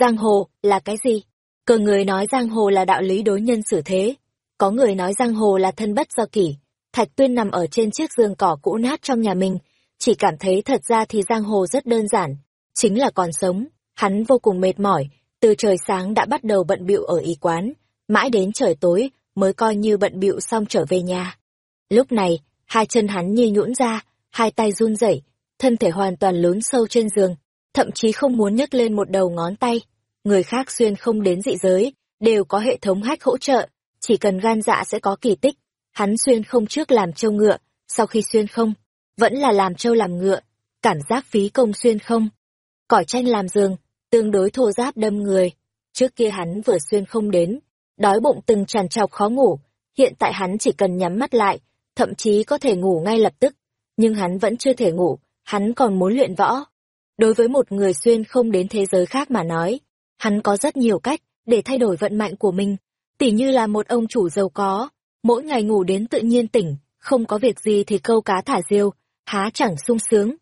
Giang hồ là cái gì? Cờ người nói giang hồ là đạo lý đối nhân xử thế. Có người nói giang hồ là thân bất do kỷ. Thạch Tuyên nằm ở trên chiếc giường cỏ cũ nát trong nhà mình, chỉ cảm thấy thật ra thì giang hồ rất đơn giản, chính là còn sống. Hắn vô cùng mệt mỏi, từ trời sáng đã bắt đầu bận bịu ở y quán, mãi đến trời tối mới coi như bận bịu xong trở về nhà. Lúc này, hai chân hắn như nhũn ra, hai tay run rẩy, thân thể hoàn toàn lún sâu trên giường, thậm chí không muốn nhấc lên một đầu ngón tay. Người khác xuyên không đến dị giới, đều có hệ thống hách hỗ trợ, chỉ cần gan dạ sẽ có kỳ tích. Hắn xuyên không trước làm trâu ngựa, sau khi xuyên không, vẫn là làm trâu làm ngựa, cảm giác phí công xuyên không. Cỏi tranh làm giường, tương đối thô giáp đâm người. Trước kia hắn vừa xuyên không đến, đói bụng từng tràn trọc khó ngủ, hiện tại hắn chỉ cần nhắm mắt lại, thậm chí có thể ngủ ngay lập tức. Nhưng hắn vẫn chưa thể ngủ, hắn còn muốn luyện võ. Đối với một người xuyên không đến thế giới khác mà nói, hắn có rất nhiều cách để thay đổi vận mệnh của mình, tỉ như là một ông chủ giàu có, mỗi ngày ngủ đến tự nhiên tỉnh, không có việc gì thì câu cá thả diều, há chẳng sung sướng.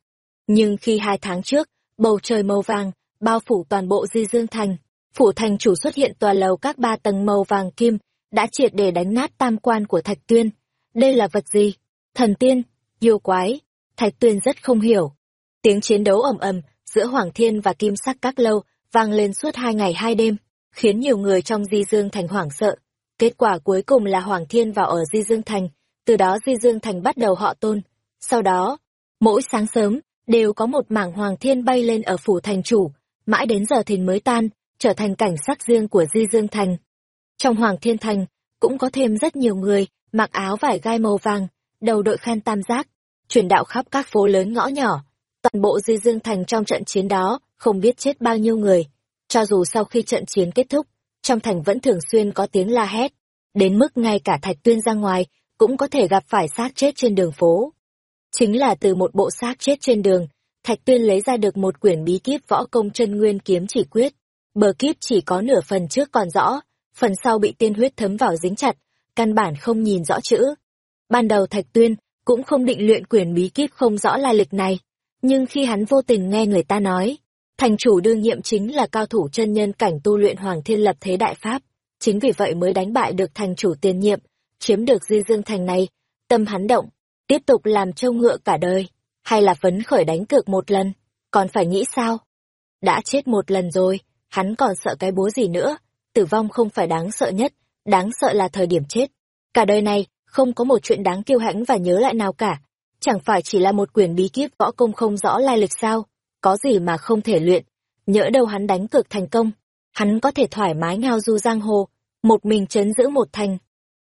Nhưng khi hai tháng trước, bầu trời màu vàng, bao phủ toàn bộ di dương thành, phủ thành chủ xuất hiện tòa lầu các ba tầng màu vàng kim, đã triệt để đánh nát tam quan của Thạch Tuyên. Đây là vật gì? Thần tiên? Yêu quái? Thạch Tuyên rất không hiểu. Tiếng chiến đấu ầm ầm giữa Hoàng Thiên và Kim Sắc Các Lâu vang lên suốt hai ngày hai đêm, khiến nhiều người trong Di Dương Thành hoảng sợ. Kết quả cuối cùng là Hoàng Thiên vào ở Di Dương Thành, từ đó Di Dương Thành bắt đầu họ tôn. Sau đó, mỗi sáng sớm, đều có một mảng Hoàng Thiên bay lên ở phủ thành chủ, mãi đến giờ thìn mới tan, trở thành cảnh sắc riêng của Di Dương Thành. Trong Hoàng Thiên Thành, cũng có thêm rất nhiều người, mặc áo vải gai màu vàng, đầu đội khen tam giác, chuyển đạo khắp các phố lớn ngõ nhỏ. Toàn bộ Di Dương Thành trong trận chiến đó, không biết chết bao nhiêu người. Cho dù sau khi trận chiến kết thúc, trong thành vẫn thường xuyên có tiếng la hét, đến mức ngay cả Thạch Tuyên ra ngoài, cũng có thể gặp phải xác chết trên đường phố. Chính là từ một bộ xác chết trên đường, Thạch Tuyên lấy ra được một quyển bí kíp võ công chân nguyên kiếm chỉ quyết. Bờ kíp chỉ có nửa phần trước còn rõ, phần sau bị tiên huyết thấm vào dính chặt, căn bản không nhìn rõ chữ. Ban đầu Thạch Tuyên cũng không định luyện quyển bí kíp không rõ lai lịch này, nhưng khi hắn vô tình nghe người ta nói, thành chủ đương nhiệm chính là cao thủ chân nhân cảnh tu luyện Hoàng Thiên Lập Thế Đại Pháp, chính vì vậy mới đánh bại được thành chủ tiền nhiệm, chiếm được di dương thành này, tâm hắn động, tiếp tục làm trâu ngựa cả đời, hay là phấn khởi đánh cược một lần, còn phải nghĩ sao? Đã chết một lần rồi, hắn còn sợ cái búa gì nữa, tử vong không phải đáng sợ nhất, đáng sợ là thời điểm chết. Cả đời này, không có một chuyện đáng kiêu hãnh và nhớ lại nào cả. Chẳng phải chỉ là một quyển bí kíp võ công không rõ lai lịch sao, có gì mà không thể luyện. Nhỡ đâu hắn đánh cược thành công, hắn có thể thoải mái ngao du giang hồ, một mình chấn giữ một thành.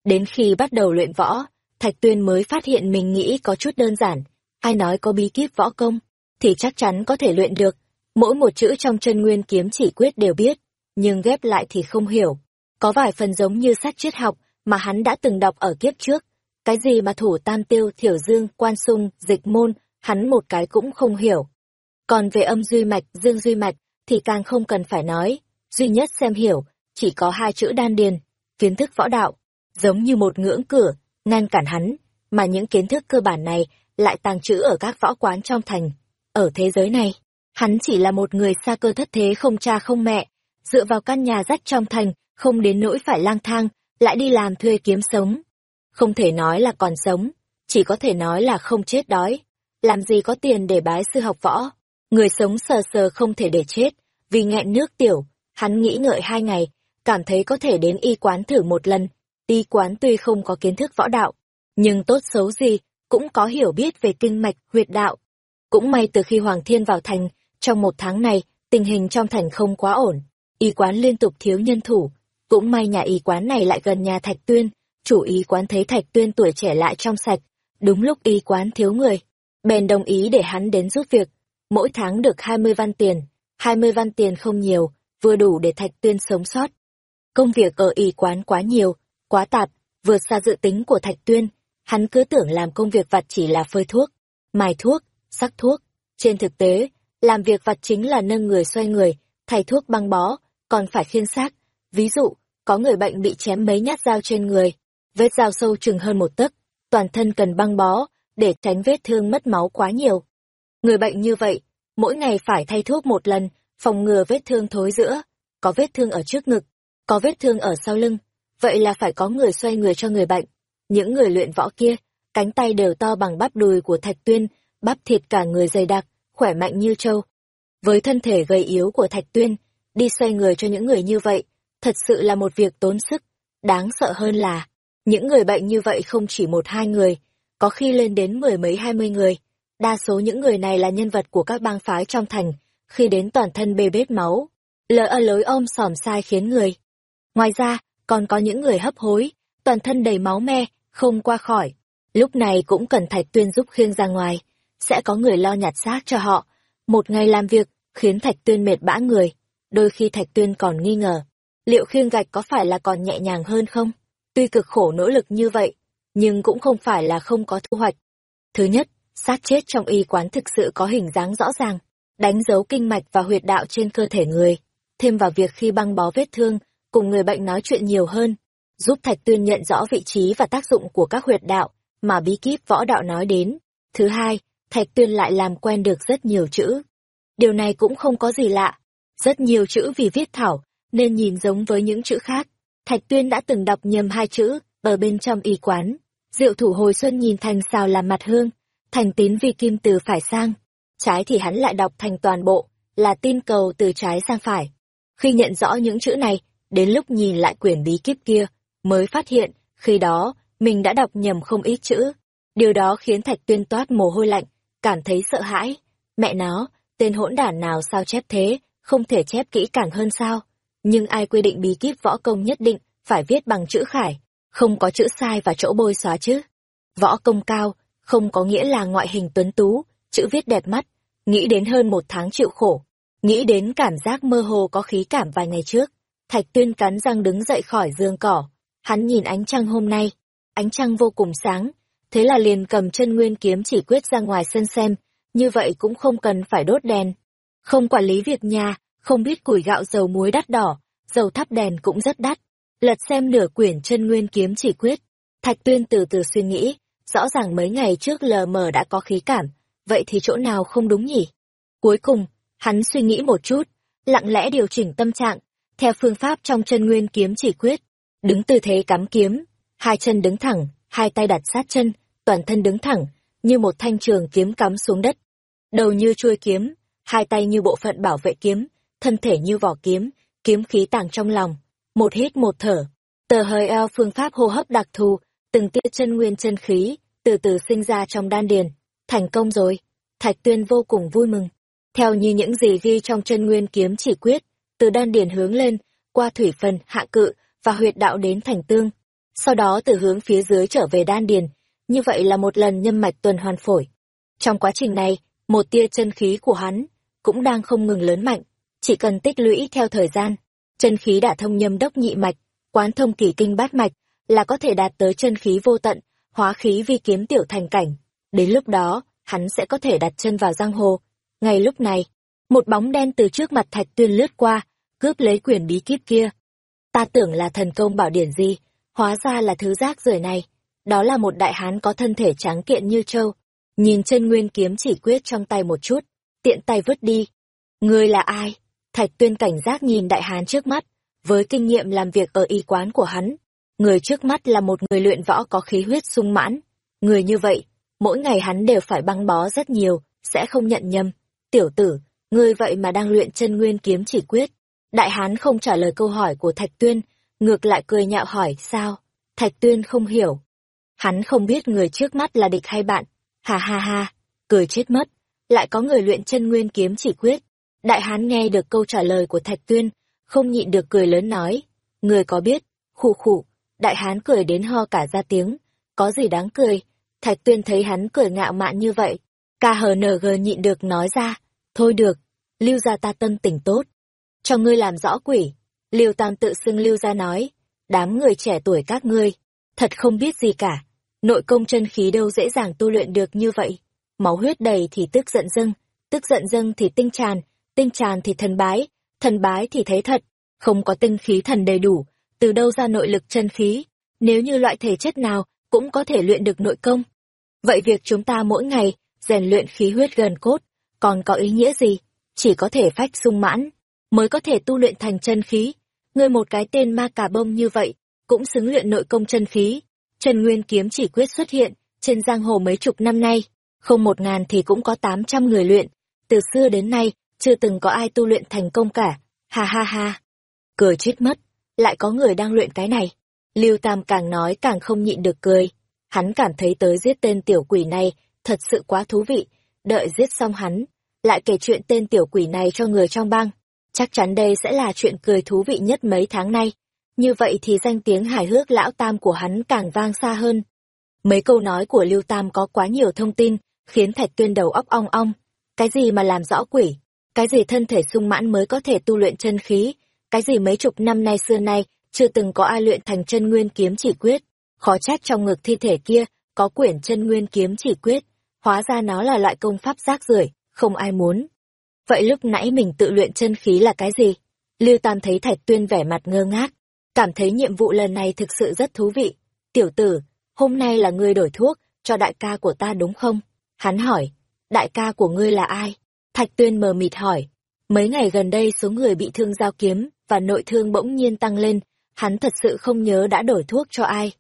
Đến khi bắt đầu luyện võ, Thạch Tuyên mới phát hiện mình nghĩ có chút đơn giản. Ai nói có bí kíp võ công, thì chắc chắn có thể luyện được. Mỗi một chữ trong chân nguyên kiếm chỉ quyết đều biết, nhưng ghép lại thì không hiểu. Có vài phần giống như sách triết học mà hắn đã từng đọc ở kiếp trước. Cái gì mà thủ tam tiêu, thiểu dương, quan sung, dịch môn, hắn một cái cũng không hiểu. Còn về âm duy mạch, dương duy mạch, thì càng không cần phải nói. Duy nhất xem hiểu, chỉ có hai chữ đan điền, kiến thức võ đạo, giống như một ngưỡng cửa, ngăn cản hắn, mà những kiến thức cơ bản này lại tàng trữ ở các võ quán trong thành. Ở thế giới này, hắn chỉ là một người xa cơ thất thế không cha không mẹ, dựa vào căn nhà rách trong thành, không đến nỗi phải lang thang, lại đi làm thuê kiếm sống. Không thể nói là còn sống, chỉ có thể nói là không chết đói. Làm gì có tiền để bái sư học võ. Người sống sờ sờ không thể để chết, vì nghẹn nước tiểu, hắn nghĩ ngợi hai ngày, cảm thấy có thể đến y quán thử một lần. Y quán tuy không có kiến thức võ đạo, nhưng tốt xấu gì, cũng có hiểu biết về kinh mạch, huyệt đạo. Cũng may từ khi Hoàng Thiên vào thành, trong một tháng này, tình hình trong thành không quá ổn. Y quán liên tục thiếu nhân thủ, cũng may nhà y quán này lại gần nhà Thạch Tuyên, chủ y quán thấy Thạch Tuyên tuổi trẻ lại trong sạch, đúng lúc y quán thiếu người, bèn đồng ý để hắn đến giúp việc, mỗi tháng được 20 văn tiền, 20 văn tiền không nhiều, vừa đủ để Thạch Tuyên sống sót. Công việc ở y quán quá nhiều, quá tạp, vượt xa dự tính của Thạch Tuyên, hắn cứ tưởng làm công việc vặt chỉ là phơi thuốc, mài thuốc, sắc thuốc. Trên thực tế, làm việc vặt chính là nâng người xoay người, thay thuốc băng bó, còn phải khiên xác, Ví dụ, có người bệnh bị chém mấy nhát dao trên người, vết dao sâu chừng hơn một tấc, toàn thân cần băng bó, để tránh vết thương mất máu quá nhiều. Người bệnh như vậy, mỗi ngày phải thay thuốc một lần, phòng ngừa vết thương thối giữa, có vết thương ở trước ngực, có vết thương ở sau lưng. Vậy là phải có người xoay người cho người bệnh. Những người luyện võ kia, cánh tay đều to bằng bắp đùi của Thạch Tuyên, bắp thịt cả người dày đặc, khỏe mạnh như trâu. Với thân thể gầy yếu của Thạch Tuyên, đi xoay người cho những người như vậy, thật sự là một việc tốn sức. Đáng sợ hơn là, những người bệnh như vậy không chỉ một hai người, có khi lên đến mười mấy hai mươi người. Đa số những người này là nhân vật của các bang phái trong thành, khi đến toàn thân bê bết máu, lỡ ở lối ôm sòm sai khiến người. Ngoài ra, còn có những người hấp hối, toàn thân đầy máu me, không qua khỏi. Lúc này cũng cần Thạch Tuyên giúp khiêng ra ngoài, sẽ có người lo nhặt xác cho họ. Một ngày làm việc, khiến Thạch Tuyên mệt bã người. Đôi khi Thạch Tuyên còn nghi ngờ, liệu khiêng gạch có phải là còn nhẹ nhàng hơn không? Tuy cực khổ nỗ lực như vậy, nhưng cũng không phải là không có thu hoạch. Thứ nhất, xác chết trong y quán thực sự có hình dáng rõ ràng, đánh dấu kinh mạch và huyệt đạo trên cơ thể người, thêm vào việc khi băng bó vết thương, cùng người bệnh nói chuyện nhiều hơn, giúp Thạch Tuyên nhận rõ vị trí và tác dụng của các huyệt đạo mà bí kíp võ đạo nói đến. Thứ hai, Thạch Tuyên lại làm quen được rất nhiều chữ. Điều này cũng không có gì lạ, rất nhiều chữ vì viết thảo, nên nhìn giống với những chữ khác. Thạch Tuyên đã từng đọc nhầm hai chữ, ở bên trong y quán. Diệu thủ hồi xuân nhìn thành sao làm mặt hương, thành tín vì kim từ phải sang. Trái thì hắn lại đọc thành toàn bộ, là tin cầu từ trái sang phải. Khi nhận rõ những chữ này, đến lúc nhìn lại quyển bí kíp kia, mới phát hiện, khi đó, mình đã đọc nhầm không ít chữ. Điều đó khiến Thạch Tuyên toát mồ hôi lạnh, cảm thấy sợ hãi. Mẹ nó, tên hỗn đản nào sao chép thế, không thể chép kỹ càng hơn sao? Nhưng ai quy định bí kíp võ công nhất định phải viết bằng chữ khải, không có chữ sai và chỗ bôi xóa chứ? Võ công cao, không có nghĩa là ngoại hình tuấn tú, chữ viết đẹp mắt, nghĩ đến hơn một tháng chịu khổ, nghĩ đến cảm giác mơ hồ có khí cảm vài ngày trước. Thạch Tuyên cắn răng đứng dậy khỏi giường cỏ, hắn nhìn ánh trăng hôm nay, ánh trăng vô cùng sáng, thế là liền cầm chân nguyên kiếm chỉ quyết ra ngoài sân xem, như vậy cũng không cần phải đốt đèn. Không quản lý việc nhà, không biết củi gạo dầu muối đắt đỏ, dầu thắp đèn cũng rất đắt. Lật xem nửa quyển chân nguyên kiếm chỉ quyết. Thạch tuyên từ từ suy nghĩ, rõ ràng mấy ngày trước lờ mờ đã có khí cảm, vậy thì chỗ nào không đúng nhỉ? Cuối cùng, hắn suy nghĩ một chút, lặng lẽ điều chỉnh tâm trạng, theo phương pháp trong chân nguyên kiếm chỉ quyết. Đứng tư thế cắm kiếm, hai chân đứng thẳng, hai tay đặt sát chân, toàn thân đứng thẳng, như một thanh trường kiếm cắm xuống đất. Đầu như chuôi kiếm, hai tay như bộ phận bảo vệ kiếm, thân thể như vỏ kiếm, kiếm khí tàng trong lòng. Một hít một thở, tờ hơi eo phương pháp hô hấp đặc thù, từng tia chân nguyên chân khí, từ từ sinh ra trong đan điền. Thành công rồi, Thạch Tuyên vô cùng vui mừng. Theo như những gì ghi trong chân nguyên kiếm chỉ quyết, từ đan điền hướng lên, qua thủy phần, hạ cự, và huyệt đạo đến thành tương. Sau đó từ hướng phía dưới trở về đan điền, như vậy là một lần nhâm mạch tuần hoàn phổi. Trong quá trình này, một tia chân khí của hắn cũng đang không ngừng lớn mạnh, chỉ cần tích lũy theo thời gian, chân khí đã thông nhâm đốc nhị mạch, quán thông kỳ kinh bát mạch, là có thể đạt tới chân khí vô tận, hóa khí vi kiếm tiểu thành cảnh. Đến lúc đó, hắn sẽ có thể đặt chân vào giang hồ. Ngay lúc này, một bóng đen từ trước mặt Thạch Tuyên lướt qua, cướp lấy quyển bí kíp kia. Ta tưởng là thần công bảo điển gì, hóa ra là thứ rác rưởi này. Đó là một đại hán có thân thể tráng kiện như trâu. Nhìn chân nguyên kiếm chỉ quyết trong tay một chút, tiện tay vứt đi. Ngươi là ai? Thạch tuyên cảnh giác nhìn đại hán trước mắt, với kinh nghiệm làm việc ở y quán của hắn. Người trước mắt là một người luyện võ có khí huyết sung mãn. Người như vậy, mỗi ngày hắn đều phải băng bó rất nhiều, sẽ không nhận nhầm. Tiểu tử, ngươi vậy mà đang luyện chân nguyên kiếm chỉ quyết. Đại hán không trả lời câu hỏi của Thạch Tuyên, ngược lại cười nhạo hỏi sao. Thạch Tuyên không hiểu. Hắn không biết người trước mắt là địch hay bạn. Hà ha ha, cười chết mất. Lại có người luyện chân nguyên kiếm chỉ quyết. Đại hán nghe được câu trả lời của Thạch Tuyên, không nhịn được cười lớn nói. Người có biết, khụ khụ, đại hán cười đến ho cả ra tiếng. Có gì đáng cười? Thạch Tuyên thấy hắn cười ngạo mạn như vậy. KHNG nhịn được nói ra. Thôi được, lưu ra ta tâm tình tốt. Cho ngươi làm rõ quỷ. Lưu Tam tự xưng lưu ra nói. Đám người trẻ tuổi các ngươi, thật không biết gì cả. Nội công chân khí đâu dễ dàng tu luyện được như vậy. Máu huyết đầy thì tức giận dâng, tức giận dâng thì tinh tràn, tinh tràn thì thần bái, thần bái thì thấy thật. Không có tinh khí thần đầy đủ, từ đâu ra nội lực chân khí. Nếu như loại thể chất nào cũng có thể luyện được nội công. Vậy việc chúng ta mỗi ngày rèn luyện khí huyết gần cốt, còn có ý nghĩa gì? Chỉ có thể phách sung mãn, mới có thể tu luyện thành chân khí. Ngươi một cái tên ma cà bông như vậy, cũng xứng luyện nội công chân khí. Trần Nguyên kiếm chỉ quyết xuất hiện, trên giang hồ mấy chục năm nay, không một ngàn thì cũng có tám trăm người luyện. Từ xưa đến nay, chưa từng có ai tu luyện thành công cả. Ha ha ha. Cười chết mất, lại có người đang luyện cái này. Lưu Tam càng nói càng không nhịn được cười. Hắn cảm thấy tới giết tên tiểu quỷ này thật sự quá thú vị. Đợi giết xong hắn, lại kể chuyện tên tiểu quỷ này cho người trong bang. Chắc chắn đây sẽ là chuyện cười thú vị nhất mấy tháng nay. Như vậy thì danh tiếng hài hước lão tam của hắn càng vang xa hơn. Mấy câu nói của Lưu Tam có quá nhiều thông tin, khiến Thạch Tuyên đầu óc ong ong. Cái gì mà làm rõ quỷ? Cái gì thân thể sung mãn mới có thể tu luyện chân khí? Cái gì mấy chục năm nay xưa nay, chưa từng có ai luyện thành chân nguyên kiếm chỉ quyết? Khó trách trong ngực thi thể kia, có quyển chân nguyên kiếm chỉ quyết. Hóa ra nó là loại công pháp rác rưởi không ai muốn. Vậy lúc nãy mình tự luyện chân khí là cái gì? Lưu Tam thấy Thạch Tuyên vẻ mặt ngơ ngác, cảm thấy nhiệm vụ lần này thực sự rất thú vị. Tiểu tử, hôm nay là ngươi đổi thuốc cho đại ca của ta đúng không? Hắn hỏi, đại ca của ngươi là ai? Thạch Tuyên mờ mịt hỏi, mấy ngày gần đây số người bị thương giao kiếm và nội thương bỗng nhiên tăng lên, hắn thật sự không nhớ đã đổi thuốc cho ai.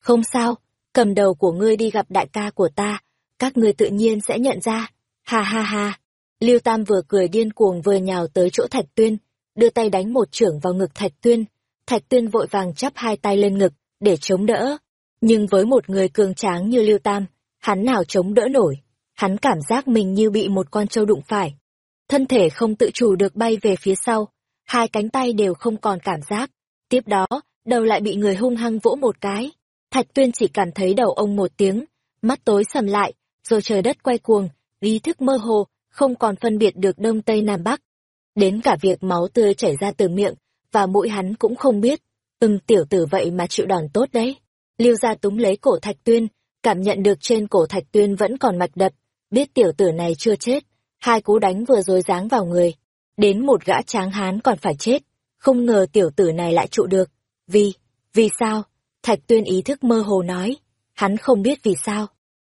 Không sao, cầm đầu của ngươi đi gặp đại ca của ta, các ngươi tự nhiên sẽ nhận ra. Ha ha ha. Lưu Tam vừa cười điên cuồng vừa nhào tới chỗ Thạch Tuyên, đưa tay đánh một chưởng vào ngực Thạch Tuyên. Thạch Tuyên vội vàng chắp hai tay lên ngực, để chống đỡ. Nhưng với một người cường tráng như Lưu Tam, hắn nào chống đỡ nổi. Hắn cảm giác mình như bị một con trâu đụng phải. Thân thể không tự chủ được bay về phía sau, hai cánh tay đều không còn cảm giác. Tiếp đó, đầu lại bị người hung hăng vỗ một cái. Thạch Tuyên chỉ cảm thấy đầu ông một tiếng, mắt tối sầm lại, rồi trời đất quay cuồng, ý thức mơ hồ, không còn phân biệt được đông tây nam bắc. Đến cả việc máu tươi chảy ra từ miệng, và mũi hắn cũng không biết. Ừm tiểu tử vậy mà chịu đòn tốt đấy. Lưu ra túm lấy cổ thạch tuyên, cảm nhận được trên cổ thạch tuyên vẫn còn mạch đập, biết tiểu tử này chưa chết. Hai cú đánh vừa rồi giáng vào người. Đến một gã tráng hán còn phải chết. Không ngờ tiểu tử này lại trụ được. Vì, vì sao? Thạch tuyên ý thức mơ hồ nói. Hắn không biết vì sao.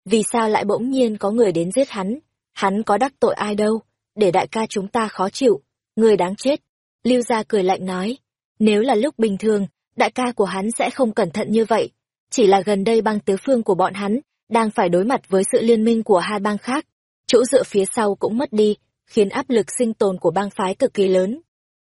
Vì sao lại bỗng nhiên có người đến giết hắn? Hắn có đắc tội ai đâu, để đại ca chúng ta khó chịu. Người đáng chết. Lưu gia cười lạnh nói. Nếu là lúc bình thường, đại ca của hắn sẽ không cẩn thận như vậy. Chỉ là gần đây băng tứ phương của bọn hắn, đang phải đối mặt với sự liên minh của hai bang khác. Chỗ dựa phía sau cũng mất đi, khiến áp lực sinh tồn của bang phái cực kỳ lớn.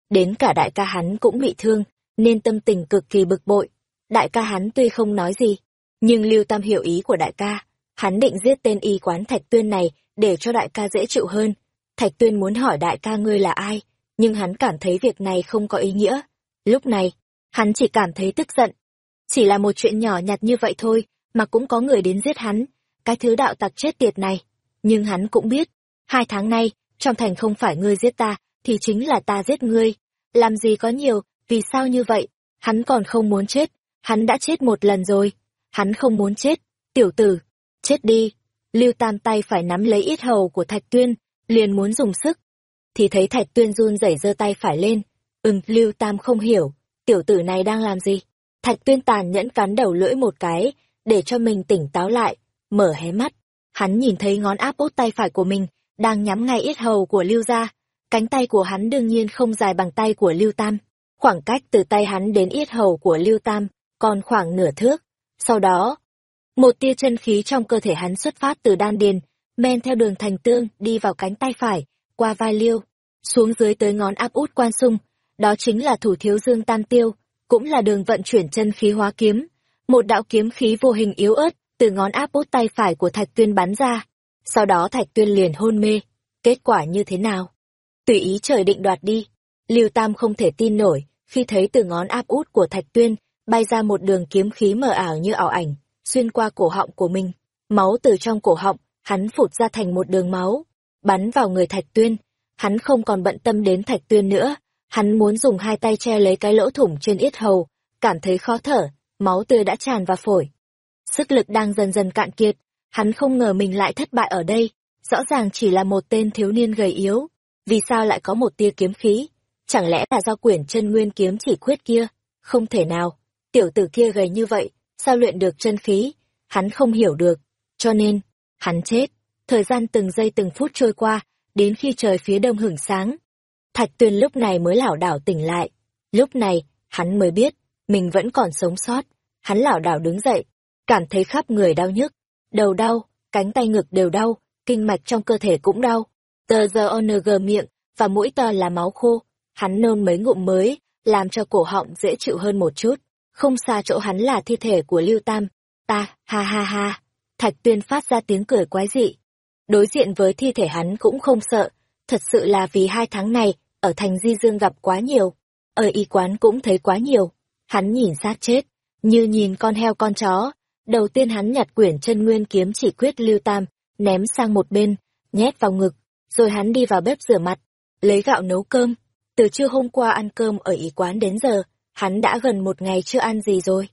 Đến cả đại ca hắn cũng bị thương, nên tâm tình cực kỳ bực bội. Đại ca hắn tuy không nói gì, nhưng Lưu Tam hiểu ý của đại ca, Hắn định giết tên y quán Thạch Tuyên này để cho đại ca dễ chịu hơn. Thạch Tuyên muốn hỏi đại ca ngươi là ai, nhưng hắn cảm thấy việc này không có ý nghĩa. Lúc này, hắn chỉ cảm thấy tức giận. Chỉ là một chuyện nhỏ nhặt như vậy thôi, mà cũng có người đến giết hắn, cái thứ đạo tặc chết tiệt này. Nhưng hắn cũng biết, hai tháng nay, trong thành không phải ngươi giết ta, thì chính là ta giết ngươi. Làm gì có nhiều, vì sao như vậy? Hắn còn không muốn chết, hắn đã chết một lần rồi. Hắn không muốn chết, tiểu tử, Chết đi! Lưu Tam tay phải nắm lấy ít hầu của Thạch Tuyên, liền muốn dùng sức. Thì thấy Thạch Tuyên run rẩy giơ tay phải lên. Ừm, Lưu Tam không hiểu, tiểu tử này đang làm gì? Thạch Tuyên tàn nhẫn cắn đầu lưỡi một cái, để cho mình tỉnh táo lại, mở hé mắt. Hắn nhìn thấy ngón áp út tay phải của mình, đang nhắm ngay ít hầu của Lưu gia. Cánh tay của hắn đương nhiên không dài bằng tay của Lưu Tam. Khoảng cách từ tay hắn đến yết hầu của Lưu Tam, còn khoảng nửa thước. Sau đó, một tia chân khí trong cơ thể hắn xuất phát từ đan điền, men theo đường thành tương đi vào cánh tay phải, qua vai liêu, xuống dưới tới ngón áp út quan sung. Đó chính là thủ thiếu dương tam tiêu, cũng là đường vận chuyển chân khí hóa kiếm. Một đạo kiếm khí vô hình yếu ớt từ ngón áp út tay phải của Thạch Tuyên bắn ra. Sau đó Thạch Tuyên liền hôn mê. Kết quả như thế nào? Tùy ý trời định đoạt đi. Lưu Tam không thể tin nổi khi thấy từ ngón áp út của Thạch Tuyên bay ra một đường kiếm khí mờ ảo như ảo ảnh xuyên qua cổ họng của mình. Máu từ trong cổ họng, hắn phụt ra thành một đường máu, bắn vào người Thạch Tuyên. Hắn không còn bận tâm đến Thạch Tuyên nữa, hắn muốn dùng hai tay che lấy cái lỗ thủng trên yết hầu, cảm thấy khó thở, máu tươi đã tràn vào phổi. Sức lực đang dần dần cạn kiệt, hắn không ngờ mình lại thất bại ở đây, rõ ràng chỉ là một tên thiếu niên gầy yếu, vì sao lại có một tia kiếm khí? Chẳng lẽ là do quyển chân nguyên kiếm chỉ khuyết kia? Không thể nào, tiểu tử kia gầy như vậy, sao luyện được chân khí, hắn không hiểu được, cho nên, hắn chết. Thời gian từng giây từng phút trôi qua, đến khi trời phía đông hửng sáng. Thạch Tuyên lúc này mới lảo đảo tỉnh lại. Lúc này, hắn mới biết, mình vẫn còn sống sót. Hắn lảo đảo đứng dậy, cảm thấy khắp người đau nhức, đầu đau, cánh tay ngực đều đau, kinh mạch trong cơ thể cũng đau. Tờ giờ ONG miệng và mũi to là máu khô, hắn nôn mấy ngụm mới, làm cho cổ họng dễ chịu hơn một chút. Không xa chỗ hắn là thi thể của Lưu Tam. Ta, ha ha ha. Thạch Tuyên phát ra tiếng cười quái dị. Đối diện với thi thể hắn cũng không sợ, thật sự là vì hai tháng này, ở thành Di Dương gặp quá nhiều. Ở y quán cũng thấy quá nhiều. Hắn nhìn xác chết, như nhìn con heo con chó. Đầu tiên hắn nhặt quyển chân nguyên kiếm chỉ quyết Lưu Tam, ném sang một bên, nhét vào ngực, rồi hắn đi vào bếp rửa mặt, lấy gạo nấu cơm. Từ trưa hôm qua ăn cơm ở ý quán đến giờ, hắn đã gần một ngày chưa ăn gì rồi.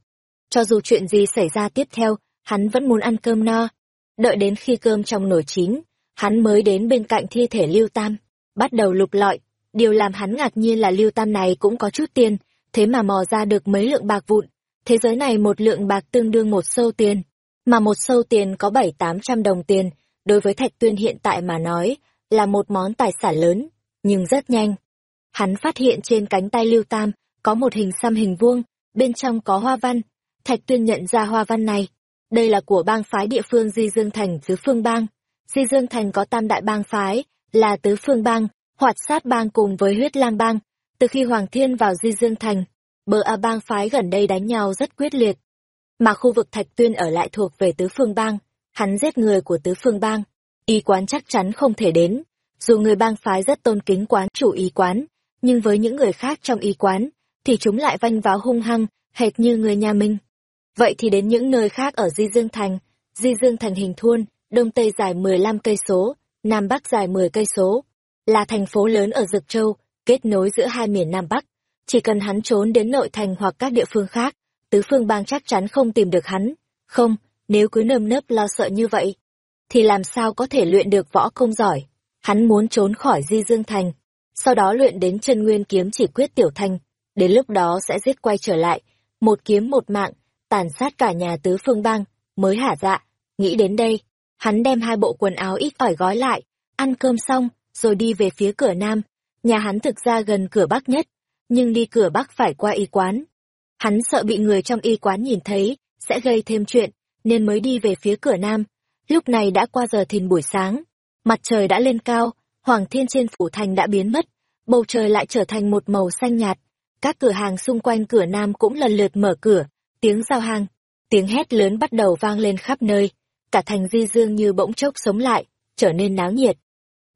Cho dù chuyện gì xảy ra tiếp theo, hắn vẫn muốn ăn cơm no. Đợi đến khi cơm trong nồi chín, hắn mới đến bên cạnh thi thể Lưu Tam, bắt đầu lục lọi. Điều làm hắn ngạc nhiên là Lưu Tam này cũng có chút tiền, thế mà mò ra được mấy lượng bạc vụn. Thế giới này một lượng bạc tương đương một sâu tiền, mà một sâu tiền có bảy tám trăm đồng tiền, đối với Thạch Tuyên hiện tại mà nói, là một món tài sản lớn, nhưng rất nhanh. Hắn phát hiện trên cánh tay Lưu Tam có một hình xăm hình vuông, bên trong có hoa văn. Thạch Tuyên nhận ra hoa văn này. Đây là của bang phái địa phương Di Dương Thành Tứ Phương Bang. Di Dương Thành có tam đại bang phái, là Tứ Phương Bang, Hoạt Sát Bang cùng với Huyết Lang Bang. Từ khi Hoàng Thiên vào Di Dương Thành, bờ A bang phái gần đây đánh nhau rất quyết liệt. Mà khu vực Thạch Tuyên ở lại thuộc về Tứ Phương Bang, hắn giết người của Tứ Phương Bang. Y quán chắc chắn không thể đến, dù người bang phái rất tôn kính quán chủ y quán, nhưng với những người khác trong y quán, thì chúng lại vanh váo hung hăng, hệt như người nhà mình. Vậy thì đến những nơi khác ở Di Dương Thành, Di Dương Thành hình thuôn, đông tây dài 15 cây số, nam bắc dài 10 cây số, là thành phố lớn ở Dực Châu, kết nối giữa hai miền Nam Bắc. Chỉ cần hắn trốn đến nội thành hoặc các địa phương khác, tứ phương bang chắc chắn không tìm được hắn. Không, nếu cứ nơm nớp lo sợ như vậy, thì làm sao có thể luyện được võ công giỏi. Hắn muốn trốn khỏi Di Dương Thành, sau đó luyện đến chân nguyên kiếm chỉ quyết tiểu thành, đến lúc đó sẽ giết quay trở lại, một kiếm một mạng, tàn sát cả nhà tứ phương bang, mới hả dạ. Nghĩ đến đây, hắn đem hai bộ quần áo ít ỏi gói lại, ăn cơm xong, rồi đi về phía cửa nam. Nhà hắn thực ra gần cửa bắc nhất, nhưng đi cửa bắc phải qua y quán. Hắn sợ bị người trong y quán nhìn thấy, sẽ gây thêm chuyện, nên mới đi về phía cửa nam. Lúc này đã qua giờ thìn buổi sáng, mặt trời đã lên cao, hoàng thiên trên phủ thành đã biến mất, bầu trời lại trở thành một màu xanh nhạt. Các cửa hàng xung quanh cửa nam cũng lần lượt mở cửa, tiếng giao hàng, tiếng hét lớn bắt đầu vang lên khắp nơi. Cả thành di dương như bỗng chốc sống lại, trở nên náo nhiệt.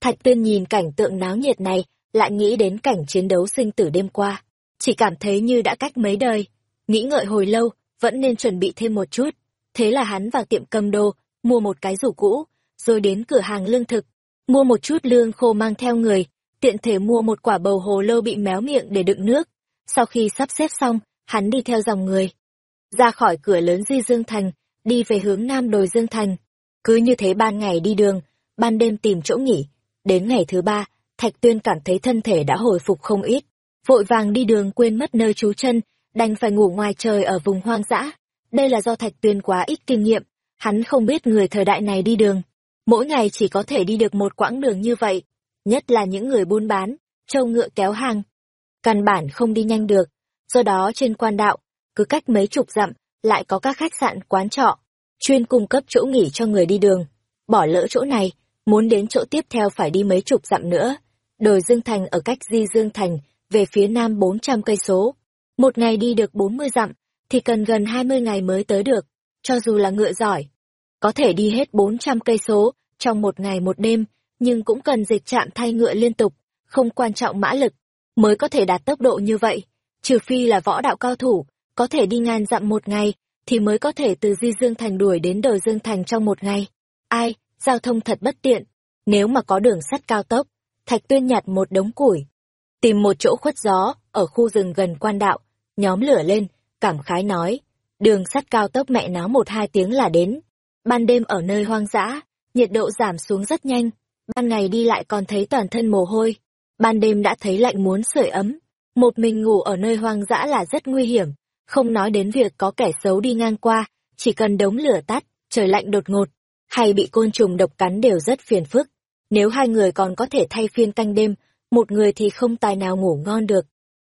Thạch Tuyên nhìn cảnh tượng náo nhiệt này, lại nghĩ đến cảnh chiến đấu sinh tử đêm qua. Chỉ cảm thấy như đã cách mấy đời. Nghĩ ngợi hồi lâu, vẫn nên chuẩn bị thêm một chút. Thế là hắn vào tiệm cầm đồ, mua một cái rủ cũ, rồi đến cửa hàng lương thực, mua một chút lương khô mang theo người, tiện thể mua một quả bầu hồ lô bị méo miệng để đựng nước. Sau khi sắp xếp xong, hắn đi theo dòng người. Ra khỏi cửa lớn Di Dương Thành, đi về hướng Nam Đồi Dương Thành. Cứ như thế ban ngày đi đường, ban đêm tìm chỗ nghỉ. Đến ngày thứ ba, Thạch Tuyên cảm thấy thân thể đã hồi phục không ít. Vội vàng đi đường quên mất nơi trú chân, đành phải ngủ ngoài trời ở vùng hoang dã. Đây là do Thạch Tuyên quá ít kinh nghiệm, hắn không biết người thời đại này đi đường. Mỗi ngày chỉ có thể đi được một quãng đường như vậy, nhất là những người buôn bán, trâu ngựa kéo hàng. Căn bản không đi nhanh được, do đó trên quan đạo, cứ cách mấy chục dặm, lại có các khách sạn quán trọ, chuyên cung cấp chỗ nghỉ cho người đi đường. Bỏ lỡ chỗ này, muốn đến chỗ tiếp theo phải đi mấy chục dặm nữa. Đồi Dương Thành ở cách Di Dương Thành, về phía nam 400 cây số. Một ngày đi được 40 dặm, thì cần gần 20 ngày mới tới được, cho dù là ngựa giỏi. Có thể đi hết 400 cây số trong một ngày một đêm, nhưng cũng cần dịch trạm thay ngựa liên tục, không quan trọng mã lực, mới có thể đạt tốc độ như vậy. Trừ phi là võ đạo cao thủ, có thể đi ngàn dặm một ngày, thì mới có thể từ Di Dương Thành đuổi đến Đồi Dương Thành trong một ngày. Ai, giao thông thật bất tiện. Nếu mà có đường sắt cao tốc, Thạch Tuyên nhặt một đống củi, tìm một chỗ khuất gió, ở khu rừng gần quan đạo, nhóm lửa lên, cảm khái nói, đường sắt cao tốc mẹ nó một hai tiếng là đến. Ban đêm ở nơi hoang dã, nhiệt độ giảm xuống rất nhanh, ban ngày đi lại còn thấy toàn thân mồ hôi, ban đêm đã thấy lạnh muốn sưởi ấm. Một mình ngủ ở nơi hoang dã là rất nguy hiểm, không nói đến việc có kẻ xấu đi ngang qua, chỉ cần đống lửa tắt, trời lạnh đột ngột, hay bị côn trùng độc cắn đều rất phiền phức. Nếu hai người còn có thể thay phiên canh đêm, một người thì không tài nào ngủ ngon được.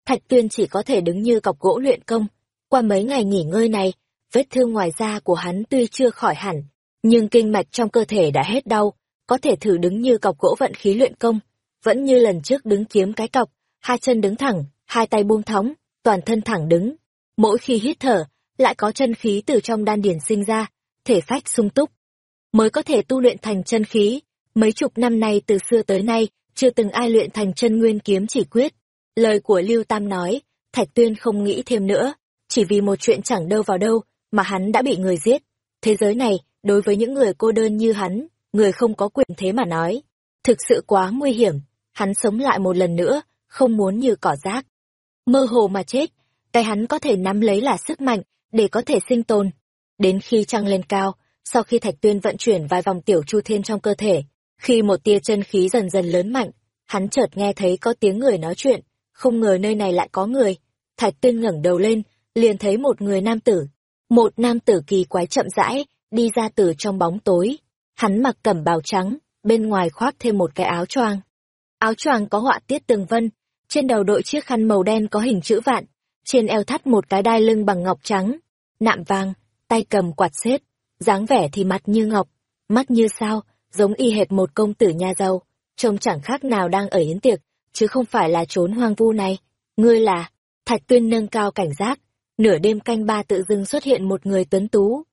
Thạch Tuyên chỉ có thể đứng như cọc gỗ luyện công. Qua mấy ngày nghỉ ngơi này, vết thương ngoài da của hắn tuy chưa khỏi hẳn, nhưng kinh mạch trong cơ thể đã hết đau, có thể thử đứng như cọc gỗ vận khí luyện công. Vẫn như lần trước đứng kiếm cái cọc, hai chân đứng thẳng, hai tay buông thõng, toàn thân thẳng đứng. Mỗi khi hít thở, lại có chân khí từ trong đan điển sinh ra, thể phách sung túc. Mới có thể tu luyện thành chân khí, mấy chục năm nay từ xưa tới nay, chưa từng ai luyện thành chân nguyên kiếm chỉ quyết. Lời của Lưu Tam nói, Thạch Tuyên không nghĩ thêm nữa, chỉ vì một chuyện chẳng đâu vào đâu, mà hắn đã bị người giết. Thế giới này, đối với những người cô đơn như hắn, người không có quyền thế mà nói, thực sự quá nguy hiểm, hắn sống lại một lần nữa, không muốn như cỏ rác. Mơ hồ mà chết, cái hắn có thể nắm lấy là sức mạnh, để có thể sinh tồn. Đến khi trăng lên cao, sau khi Thạch Tuyên vận chuyển vài vòng tiểu chu thiên trong cơ thể, khi một tia chân khí dần dần lớn mạnh, hắn chợt nghe thấy có tiếng người nói chuyện, không ngờ nơi này lại có người. Thạch Tuyên ngẩng đầu lên, liền thấy một người nam tử. Một nam tử kỳ quái chậm rãi, đi ra từ trong bóng tối. Hắn mặc cẩm bào trắng, bên ngoài khoác thêm một cái áo choàng. Áo choàng có họa tiết tường vân, trên đầu đội chiếc khăn màu đen có hình chữ vạn, trên eo thắt một cái đai lưng bằng ngọc trắng, nạm vàng, tay cầm quạt xếp, dáng vẻ thì mặt như ngọc, mắt như sao, giống y hệt một công tử nhà giàu, trông chẳng khác nào đang ở yến tiệc, chứ không phải là trốn hoang vu này. Ngươi là, Thạch Tuyên nâng cao cảnh giác, nửa đêm canh ba tự dưng xuất hiện một người tuấn tú.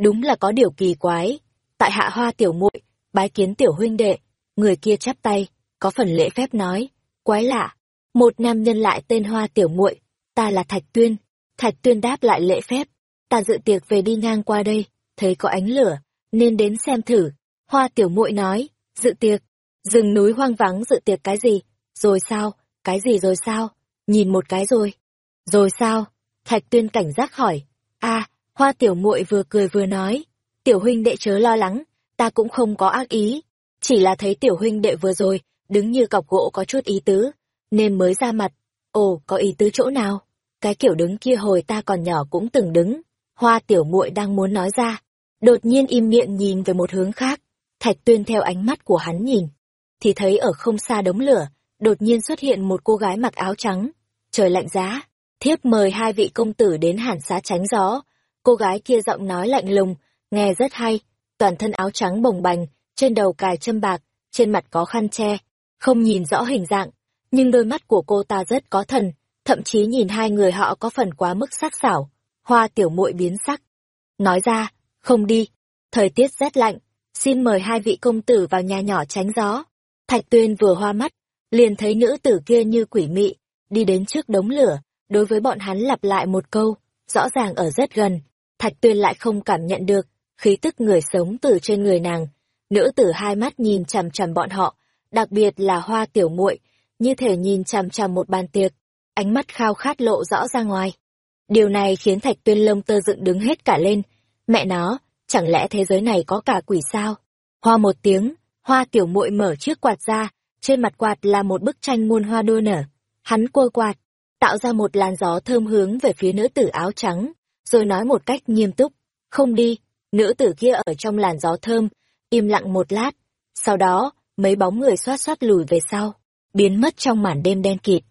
Đúng là có điều kỳ quái, tại hạ hoa tiểu muội bái kiến tiểu huynh đệ, người kia chắp tay, có phần lễ phép nói, quái lạ, một nam nhân lại tên hoa tiểu muội ta là Thạch Tuyên. Thạch Tuyên đáp lại lễ phép, ta dự tiệc về đi ngang qua đây, thấy có ánh lửa, nên đến xem thử. Hoa tiểu muội nói, dự tiệc, rừng núi hoang vắng dự tiệc cái gì, rồi sao, cái gì rồi sao, nhìn một cái rồi. Rồi sao? Thạch Tuyên cảnh giác hỏi. a hoa tiểu muội vừa cười vừa nói, tiểu huynh đệ chớ lo lắng, ta cũng không có ác ý, chỉ là thấy tiểu huynh đệ vừa rồi, đứng như cọc gỗ có chút ý tứ, nên mới ra mặt. Ồ, có ý tứ chỗ nào? Cái kiểu đứng kia hồi ta còn nhỏ cũng từng đứng. Hoa tiểu muội đang muốn nói ra. Đột nhiên im miệng nhìn về một hướng khác. Thạch tuyên theo ánh mắt của hắn nhìn. Thì thấy ở không xa đống lửa, đột nhiên xuất hiện một cô gái mặc áo trắng. Trời lạnh giá. Thiếp mời hai vị công tử đến hàn xá tránh gió. Cô gái kia giọng nói lạnh lùng, nghe rất hay. Toàn thân áo trắng bồng bềnh, trên đầu cài châm bạc, trên mặt có khăn che. Không nhìn rõ hình dạng, nhưng đôi mắt của cô ta rất có thần, thậm chí nhìn hai người họ có phần quá mức sắc sảo. Hoa tiểu muội biến sắc. Nói ra, không đi, thời tiết rét lạnh, xin mời hai vị công tử vào nhà nhỏ tránh gió. Thạch tuyên vừa hoa mắt, liền thấy nữ tử kia như quỷ mị, đi đến trước đống lửa, đối với bọn hắn lặp lại một câu, rõ ràng ở rất gần. Thạch tuyên lại không cảm nhận được, khí tức người sống từ trên người nàng. Nữ tử hai mắt nhìn chằm chằm bọn họ, đặc biệt là hoa tiểu muội như thể nhìn chằm chằm một bàn tiệc, ánh mắt khao khát lộ rõ ra ngoài. Điều này khiến Thạch Tuyên lông tơ dựng đứng hết cả lên. Mẹ nó, chẳng lẽ thế giới này có cả quỷ sao? Hoa một tiếng, hoa tiểu muội mở chiếc quạt ra, trên mặt quạt là một bức tranh muôn hoa đua nở. Hắn quơ quạt, tạo ra một làn gió thơm hướng về phía nữ tử áo trắng, rồi nói một cách nghiêm túc, không đi, nữ tử kia ở trong làn gió thơm, im lặng một lát, sau đó, mấy bóng người xoát xoát lùi về sau biến mất trong màn đêm đen kịt.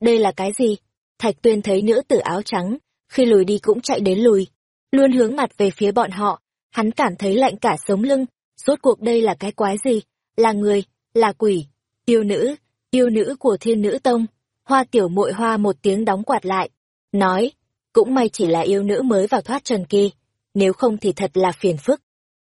Đây là cái gì? Thạch tuyên thấy nữ tử áo trắng, khi lùi đi cũng chạy đến lùi, luôn hướng mặt về phía bọn họ, hắn cảm thấy lạnh cả sống lưng, rốt cuộc đây là cái quái gì? Là người, là quỷ, yêu nữ, yêu nữ của thiên nữ tông. Hoa tiểu muội hoa một tiếng đóng quạt lại, nói, cũng may chỉ là yêu nữ mới vào thoát trần kỳ, nếu không thì thật là phiền phức.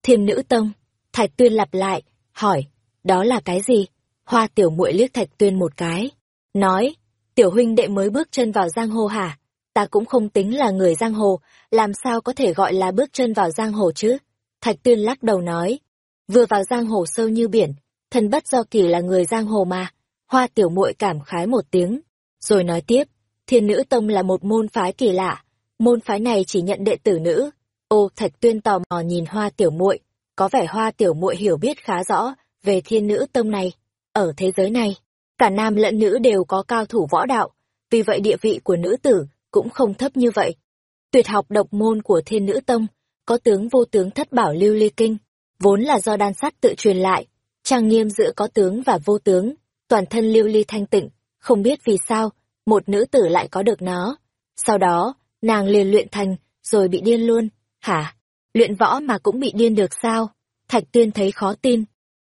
Thiên nữ tông, thạch tuyên lặp lại, hỏi, đó là cái gì? Hoa tiểu muội liếc Thạch Tuyên một cái, nói, tiểu huynh đệ mới bước chân vào giang hồ hả? Ta cũng không tính là người giang hồ, làm sao có thể gọi là bước chân vào giang hồ chứ? Thạch Tuyên lắc đầu nói, vừa vào giang hồ sâu như biển, thần bất do kỳ là người giang hồ mà. Hoa tiểu muội cảm khái một tiếng, rồi nói tiếp, thiên nữ tông là một môn phái kỳ lạ, môn phái này chỉ nhận đệ tử nữ. Ô, Thạch Tuyên tò mò nhìn Hoa tiểu muội, có vẻ Hoa tiểu muội hiểu biết khá rõ về thiên nữ tông này. Ở thế giới này, cả nam lẫn nữ đều có cao thủ võ đạo, vì vậy địa vị của nữ tử cũng không thấp như vậy. Tuyệt học độc môn của thiên nữ tông, có tướng vô tướng thất bảo lưu ly kinh, vốn là do đan sắt tự truyền lại, trang nghiêm giữa có tướng và vô tướng. toàn thân lưu ly thanh tịnh, không biết vì sao, một nữ tử lại có được nó. Sau đó, nàng liền luyện thành, rồi bị điên luôn. Hả? Luyện võ mà cũng bị điên được sao? Thạch tuyên thấy khó tin.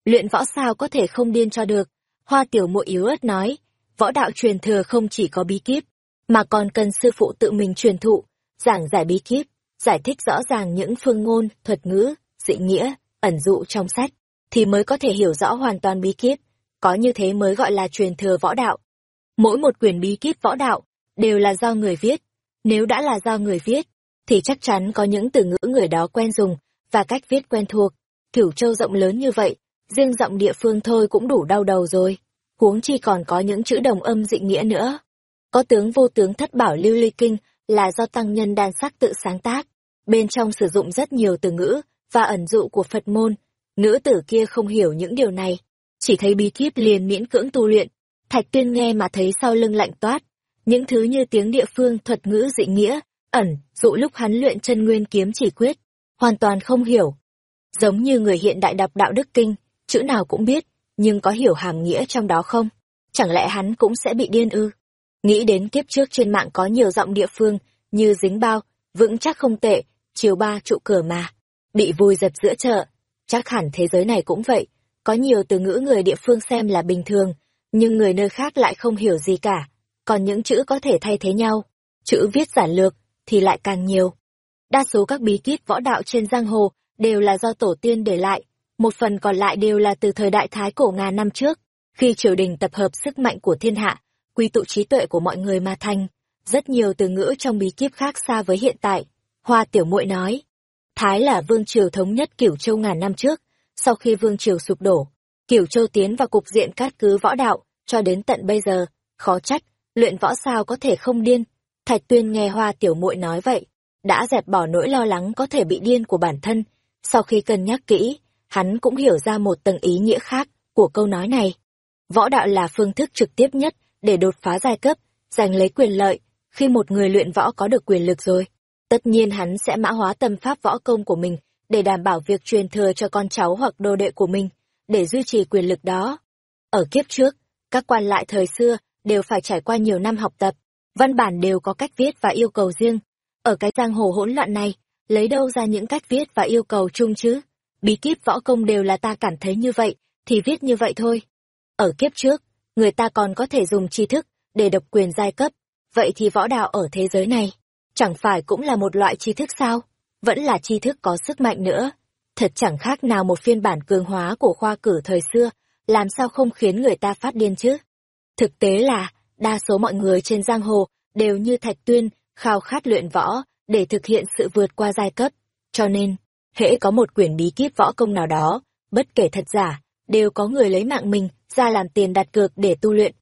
Luyện võ sao có thể không điên cho được? Hoa tiểu muội yếu ớt nói, võ đạo truyền thừa không chỉ có bí kíp, mà còn cần sư phụ tự mình truyền thụ, giảng giải bí kíp, giải thích rõ ràng những phương ngôn, thuật ngữ, dị nghĩa, ẩn dụ trong sách, thì mới có thể hiểu rõ hoàn toàn bí kíp, có như thế mới gọi là truyền thừa võ đạo. Mỗi một quyển bí kíp võ đạo đều là do người viết, nếu đã là do người viết, thì chắc chắn có những từ ngữ người đó quen dùng và cách viết quen thuộc. Cửu châu rộng lớn như vậy, riêng giọng địa phương thôi cũng đủ đau đầu rồi, huống chi còn có những chữ đồng âm dị nghĩa nữa. Có tướng vô tướng thất bảo lưu ly kinh là do tăng nhân đan sắc tự sáng tác, bên trong sử dụng rất nhiều từ ngữ và ẩn dụ của Phật môn. Nữ tử kia không hiểu những điều này, chỉ thấy bí kíp liền miễn cưỡng tu luyện. Thạch tuyên nghe mà thấy sau lưng lạnh toát, những thứ như tiếng địa phương thuật ngữ dị nghĩa, ẩn, dụ lúc hắn luyện chân nguyên kiếm chỉ quyết, hoàn toàn không hiểu. Giống như người hiện đại đọc đạo đức kinh, chữ nào cũng biết, nhưng có hiểu hàm nghĩa trong đó không? Chẳng lẽ hắn cũng sẽ bị điên ư? Nghĩ đến kiếp trước trên mạng có nhiều giọng địa phương, như dính bao, vững chắc không tệ, chiều ba trụ cửa mà, bị vùi dập giữa chợ. Chắc hẳn thế giới này cũng vậy, có nhiều từ ngữ người địa phương xem là bình thường, nhưng người nơi khác lại không hiểu gì cả, còn những chữ có thể thay thế nhau. Chữ viết giản lược, thì lại càng nhiều. Đa số các bí kíp võ đạo trên giang hồ đều là do tổ tiên để lại, một phần còn lại đều là từ thời đại Thái cổ ngàn năm trước, khi triều đình tập hợp sức mạnh của thiên hạ, quy tụ trí tuệ của mọi người mà thành. Rất nhiều từ ngữ trong bí kíp khác xa với hiện tại. Hoa tiểu muội nói, Thái là vương triều thống nhất Cửu Châu ngàn năm trước, sau khi vương triều sụp đổ, Cửu Châu tiến vào cục diện cát cứ võ đạo, cho đến tận bây giờ, khó trách, luyện võ sao có thể không điên. Thạch Tuyên nghe Hoa tiểu muội nói vậy, đã dẹp bỏ nỗi lo lắng có thể bị điên của bản thân, sau khi cân nhắc kỹ, hắn cũng hiểu ra một tầng ý nghĩa khác của câu nói này. Võ đạo là phương thức trực tiếp nhất để đột phá giai cấp, giành lấy quyền lợi, khi một người luyện võ có được quyền lực rồi. Tất nhiên hắn sẽ mã hóa tâm pháp võ công của mình để đảm bảo việc truyền thừa cho con cháu hoặc đồ đệ của mình, để duy trì quyền lực đó. Ở kiếp trước, các quan lại thời xưa đều phải trải qua nhiều năm học tập, văn bản đều có cách viết và yêu cầu riêng. Ở cái giang hồ hỗn loạn này, lấy đâu ra những cách viết và yêu cầu chung chứ? Bí kíp võ công đều là ta cảm thấy như vậy, thì viết như vậy thôi. Ở kiếp trước, người ta còn có thể dùng tri thức để độc quyền giai cấp, vậy thì võ đạo ở thế giới này, chẳng phải cũng là một loại tri thức sao? Vẫn là tri thức có sức mạnh nữa. Thật chẳng khác nào một phiên bản cường hóa của khoa cử thời xưa, làm sao không khiến người ta phát điên chứ? Thực tế là, đa số mọi người trên giang hồ đều như Thạch Tuyên, khao khát luyện võ để thực hiện sự vượt qua giai cấp. Cho nên, hễ có một quyển bí kíp võ công nào đó, bất kể thật giả, đều có người lấy mạng mình ra làm tiền đặt cược để tu luyện.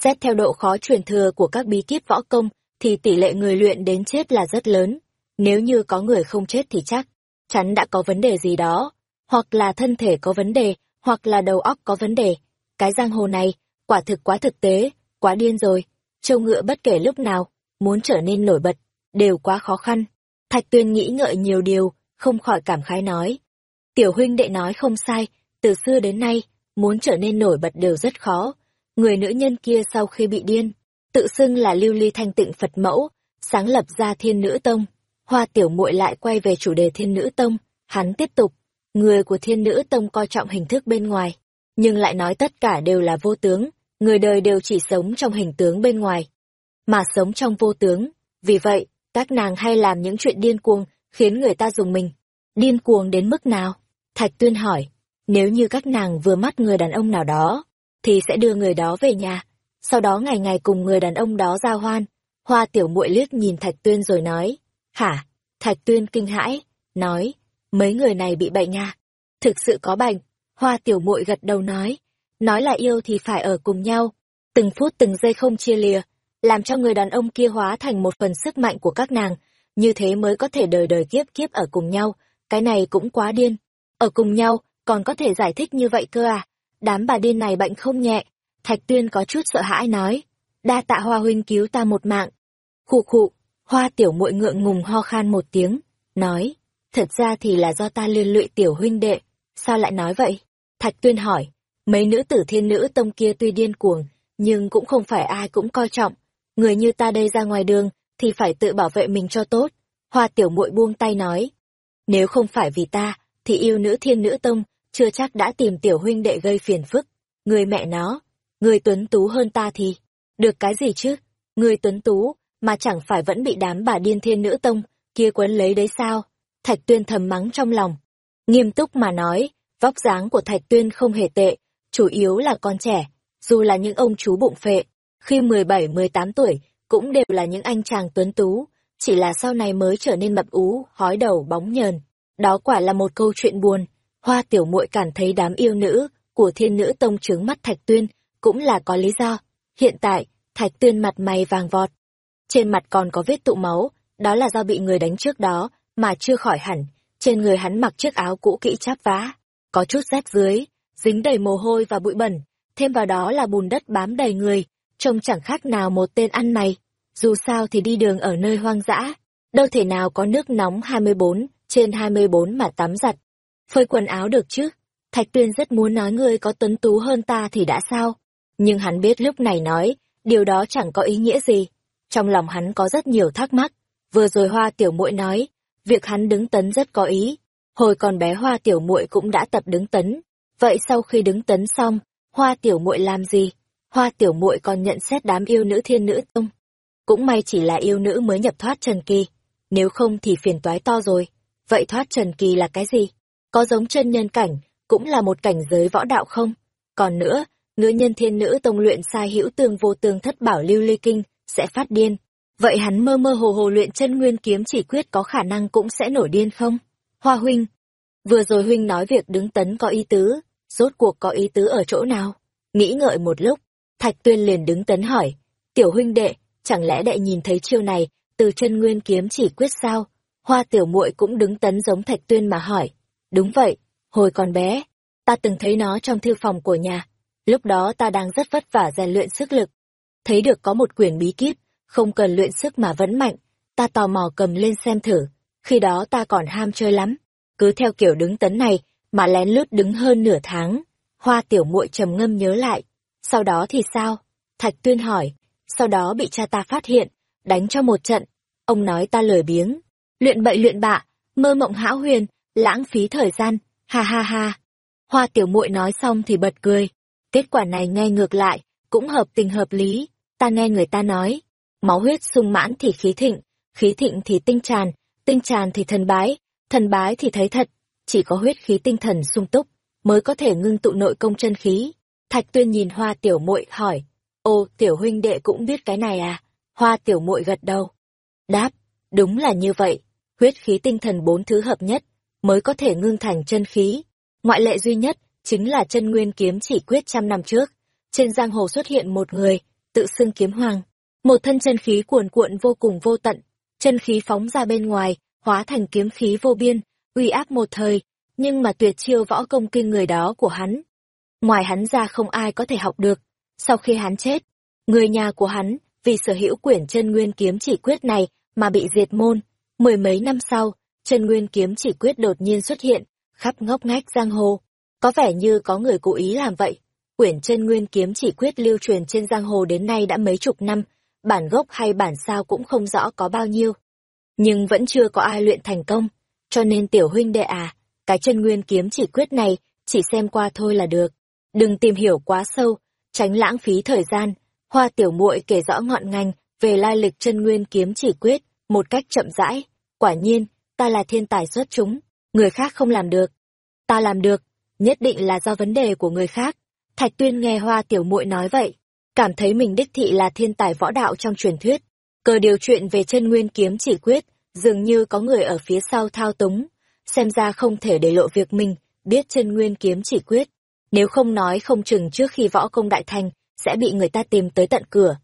Xét theo độ khó truyền thừa của các bí kíp võ công, thì tỷ lệ người luyện đến chết là rất lớn. Nếu như có người không chết thì chắc, chắn đã có vấn đề gì đó, hoặc là thân thể có vấn đề, hoặc là đầu óc có vấn đề. Cái giang hồ này, quả thực quá thực tế, quá điên rồi. Châu ngựa bất kể lúc nào, muốn trở nên nổi bật, đều quá khó khăn. Thạch tuyên nghĩ ngợi nhiều điều, không khỏi cảm khái nói. Tiểu huynh đệ nói không sai, từ xưa đến nay, muốn trở nên nổi bật đều rất khó. Người nữ nhân kia sau khi bị điên, tự xưng là lưu ly thanh tịnh Phật mẫu, sáng lập ra thiên nữ tông. Hoa tiểu muội lại quay về chủ đề thiên nữ tông, hắn tiếp tục. Người của thiên nữ tông coi trọng hình thức bên ngoài, nhưng lại nói tất cả đều là vô tướng, người đời đều chỉ sống trong hình tướng bên ngoài, mà sống trong vô tướng. Vì vậy, các nàng hay làm những chuyện điên cuồng, khiến người ta dùng mình. Điên cuồng đến mức nào? Thạch Tuyên hỏi, nếu như các nàng vừa mắt người đàn ông nào đó, thì sẽ đưa người đó về nhà, sau đó ngày ngày cùng người đàn ông đó giao hoan. Hoa tiểu muội liếc nhìn Thạch Tuyên rồi nói, hả? Thạch Tuyên kinh hãi, nói, mấy người này bị bệnh à? Thực sự có bệnh. Hoa tiểu muội gật đầu nói, nói là yêu thì phải ở cùng nhau, từng phút từng giây không chia lìa, làm cho người đàn ông kia hóa thành một phần sức mạnh của các nàng, như thế mới có thể đời đời kiếp kiếp ở cùng nhau, cái này cũng quá điên. Ở cùng nhau, còn có thể giải thích như vậy cơ à? Đám bà điên này bệnh không nhẹ. Thạch Tuyên có chút sợ hãi nói, đa tạ Hoa huynh cứu ta một mạng. Khụ khụ, Hoa tiểu muội ngượng ngùng ho khan một tiếng, nói, thật ra thì là do ta liên lụy tiểu huynh đệ, sao lại nói vậy? Thạch Tuyên hỏi, Mấy nữ tử thiên nữ tông kia tuy điên cuồng, nhưng cũng không phải ai cũng coi trọng. Người như ta đây ra ngoài đường, thì phải tự bảo vệ mình cho tốt. Hoa tiểu muội buông tay nói. Nếu không phải vì ta, thì yêu nữ thiên nữ tông, chưa chắc đã tìm tiểu huynh đệ gây phiền phức. Người mẹ nó, người tuấn tú hơn ta thì, được cái gì chứ? Người tuấn tú, mà chẳng phải vẫn bị đám bà điên thiên nữ tông, kia quấn lấy đấy sao? Thạch tuyên thầm mắng trong lòng. Nghiêm túc mà nói, vóc dáng của thạch tuyên không hề tệ, chủ yếu là con trẻ, dù là những ông chú bụng phệ, khi 17-18 tuổi, cũng đều là những anh chàng tuấn tú, chỉ là sau này mới trở nên mập ú, hói đầu bóng nhờn. Đó quả là một câu chuyện buồn. Hoa tiểu muội cảm thấy đám yêu nữ của thiên nữ tông trướng mắt Thạch Tuyên cũng là có lý do. Hiện tại, Thạch Tuyên mặt mày vàng vọt. Trên mặt còn có vết tụ máu, đó là do bị người đánh trước đó, mà chưa khỏi hẳn. Trên người hắn mặc chiếc áo cũ kỹ chắp vá, có chút rách dưới, dính đầy mồ hôi và bụi bẩn, thêm vào đó là bùn đất bám đầy người, trông chẳng khác nào một tên ăn mày. Dù sao thì đi đường ở nơi hoang dã, đâu thể nào có nước nóng 24 trên 24 mà tắm giặt. Phơi quần áo được chứ? Thạch Tuyên rất muốn nói ngươi có tuấn tú hơn ta thì đã sao? Nhưng hắn biết lúc này nói, điều đó chẳng có ý nghĩa gì. Trong lòng hắn có rất nhiều thắc mắc. Vừa rồi Hoa Tiểu Muội nói, việc hắn đứng tấn rất có ý. Hồi còn bé Hoa Tiểu Muội cũng đã tập đứng tấn. Vậy sau khi đứng tấn xong, Hoa Tiểu Muội làm gì? Hoa Tiểu Muội còn nhận xét đám yêu nữ thiên nữ tông. Cũng may chỉ là yêu nữ mới nhập thoát Trần Kỳ, nếu không thì phiền toái to rồi. Vậy thoát Trần Kỳ là cái gì? Có giống chân nhân cảnh, cũng là một cảnh giới võ đạo không? Còn nữa, nữ nhân thiên nữ tông luyện sai hữu tương vô tương thất bảo lưu ly kinh, sẽ phát điên. Vậy hắn mơ mơ hồ hồ luyện chân nguyên kiếm chỉ quyết có khả năng cũng sẽ nổi điên không? Hoa huynh, vừa rồi huynh nói việc đứng tấn có ý tứ, rốt cuộc có ý tứ ở chỗ nào? Nghĩ ngợi một lúc, Thạch Tuyên liền đứng tấn hỏi, tiểu huynh đệ, chẳng lẽ đệ nhìn thấy chiêu này từ chân nguyên kiếm chỉ quyết sao? Hoa tiểu muội cũng đứng tấn giống Thạch Tuyên mà hỏi, đúng vậy, hồi còn bé, ta từng thấy nó trong thư phòng của nhà, lúc đó ta đang rất vất vả rèn luyện sức lực. Thấy được có một quyển bí kíp, không cần luyện sức mà vẫn mạnh, ta tò mò cầm lên xem thử, khi đó ta còn ham chơi lắm, cứ theo kiểu đứng tấn này mà lén lút đứng hơn nửa tháng. Hoa tiểu muội trầm ngâm nhớ lại, sau đó thì sao? Thạch Tuyên hỏi, sau đó bị cha ta phát hiện, đánh cho một trận. Ông nói ta lười biếng, luyện bậy luyện bạ, mơ mộng hão huyền, lãng phí thời gian, ha ha ha. Hoa tiểu muội nói xong thì bật cười. Kết quả này nghe ngược lại, cũng hợp tình hợp lý. Ta nghe người ta nói, máu huyết sung mãn thì khí thịnh, khí thịnh thì tinh tràn, tinh tràn thì thần bái, thần bái thì thấy thật. Chỉ có huyết khí tinh thần sung túc, mới có thể ngưng tụ nội công chân khí. Thạch tuyên nhìn hoa tiểu muội hỏi, ô tiểu huynh đệ cũng biết cái này à? Hoa tiểu muội gật đầu. Đáp, đúng là như vậy, huyết khí tinh thần bốn thứ hợp nhất, mới có thể ngưng thành chân khí. Ngoại lệ duy nhất, chính là chân nguyên kiếm chỉ quyết trăm năm trước. Trên giang hồ xuất hiện một người, tự xưng kiếm hoàng. Một thân chân khí cuồn cuộn vô cùng vô tận, chân khí phóng ra bên ngoài, hóa thành kiếm khí vô biên, uy áp một thời, nhưng mà tuyệt chiêu võ công kinh người đó của hắn. Ngoài hắn ra không ai có thể học được. Sau khi hắn chết, người nhà của hắn, vì sở hữu quyển chân nguyên kiếm chỉ quyết này mà bị diệt môn. Mười mấy năm sau, chân nguyên kiếm chỉ quyết đột nhiên xuất hiện, khắp ngóc ngách giang hồ. Có vẻ như có người cố ý làm vậy. Quyển chân nguyên kiếm chỉ quyết lưu truyền trên giang hồ đến nay đã mấy chục năm, bản gốc hay bản sao cũng không rõ có bao nhiêu. Nhưng vẫn chưa có ai luyện thành công, cho nên tiểu huynh đệ à, cái chân nguyên kiếm chỉ quyết này, chỉ xem qua thôi là được. Đừng tìm hiểu quá sâu, tránh lãng phí thời gian. Hoa tiểu muội kể rõ ngọn ngành về lai lịch chân nguyên kiếm chỉ quyết, một cách chậm rãi. Quả nhiên, ta là thiên tài xuất chúng, người khác không làm được. Ta làm được, nhất định là do vấn đề của người khác. Thạch tuyên nghe hoa tiểu muội nói vậy, cảm thấy mình đích thị là thiên tài võ đạo trong truyền thuyết. Cờ điều chuyện về chân nguyên kiếm chỉ quyết, dường như có người ở phía sau thao túng, xem ra không thể để lộ việc mình, biết chân nguyên kiếm chỉ quyết. Nếu không nói không chừng trước khi võ công đại thành, sẽ bị người ta tìm tới tận cửa.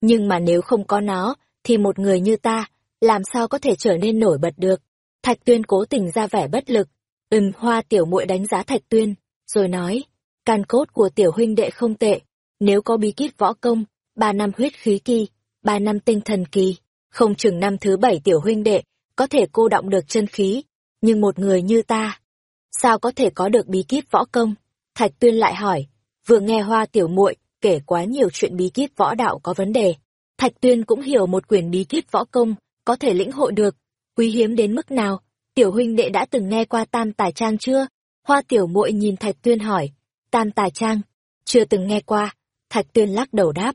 Nhưng mà nếu không có nó, thì một người như ta, làm sao có thể trở nên nổi bật được. Thạch Tuyên cố tình ra vẻ bất lực. Ừm hoa tiểu muội đánh giá Thạch Tuyên, rồi nói, can cốt của tiểu huynh đệ không tệ, nếu có bí kíp võ công, ba năm huyết khí kỳ, ba năm tinh thần kỳ, không chừng năm thứ bảy tiểu huynh đệ, có thể cô động được chân khí, nhưng một người như ta, sao có thể có được bí kíp võ công? Thạch Tuyên lại hỏi, vừa nghe hoa tiểu muội kể quá nhiều chuyện bí kíp võ đạo có vấn đề. Thạch Tuyên cũng hiểu một quyển bí kíp võ công, có thể lĩnh hội được, quý hiếm đến mức nào. Tiểu huynh đệ đã từng nghe qua tam tài trang chưa? Hoa tiểu muội nhìn Thạch Tuyên hỏi, tam tài trang, chưa từng nghe qua. Thạch Tuyên lắc đầu đáp,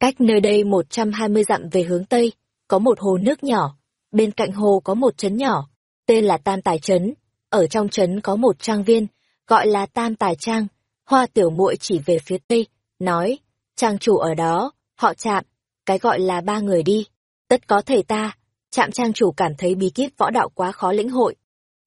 cách nơi đây một trăm hai mươi dặm về hướng Tây, có một hồ nước nhỏ, bên cạnh hồ có một trấn nhỏ, tên là Tam Tài Trấn, ở trong trấn có một trang viên, gọi là Tam Tài Trang. Hoa tiểu muội chỉ về phía Tây, nói, trang chủ ở đó, họ chạm, cái gọi là ba người đi. Tất có thể ta, Trạm trang chủ cảm thấy bí kíp võ đạo quá khó lĩnh hội,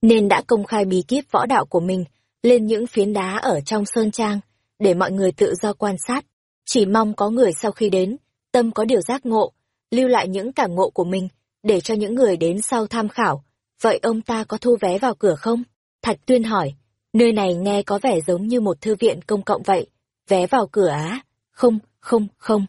nên đã công khai bí kíp võ đạo của mình lên những phiến đá ở trong sơn trang, để mọi người tự do quan sát. Chỉ mong có người sau khi đến, tâm có điều giác ngộ, lưu lại những cảm ngộ của mình, để cho những người đến sau tham khảo. Vậy ông ta có thu vé vào cửa không? Thạch Tuyên hỏi, nơi này nghe có vẻ giống như một thư viện công cộng vậy. Vé vào cửa á? Không, không, không.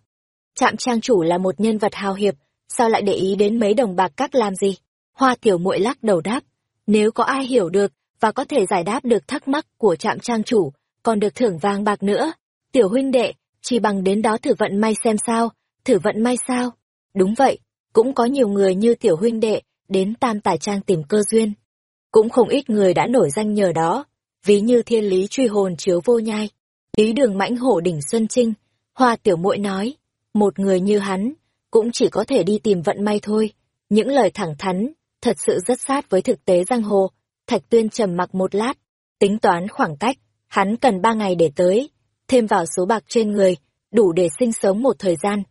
Trạm trang chủ là một nhân vật hào hiệp, sao lại để ý đến mấy đồng bạc các làm gì? Hoa tiểu muội lắc đầu đáp, nếu có ai hiểu được và có thể giải đáp được thắc mắc của trạm trang chủ, còn được thưởng vàng bạc nữa. Tiểu huynh đệ, chỉ bằng đến đó thử vận may xem sao, thử vận may sao? Đúng vậy, cũng có nhiều người như tiểu huynh đệ đến tam tài trang tìm cơ duyên. Cũng không ít người đã nổi danh nhờ đó, ví như thiên lý truy hồn chiếu vô nhai, lý đường mãnh hổ đỉnh Xuân Trinh, hoa tiểu muội nói, một người như hắn, cũng chỉ có thể đi tìm vận may thôi. Những lời thẳng thắn, thật sự rất sát với thực tế giang hồ. Thạch Tuyên trầm mặc một lát, tính toán khoảng cách, hắn cần ba ngày để tới, thêm vào số bạc trên người, đủ để sinh sống một thời gian.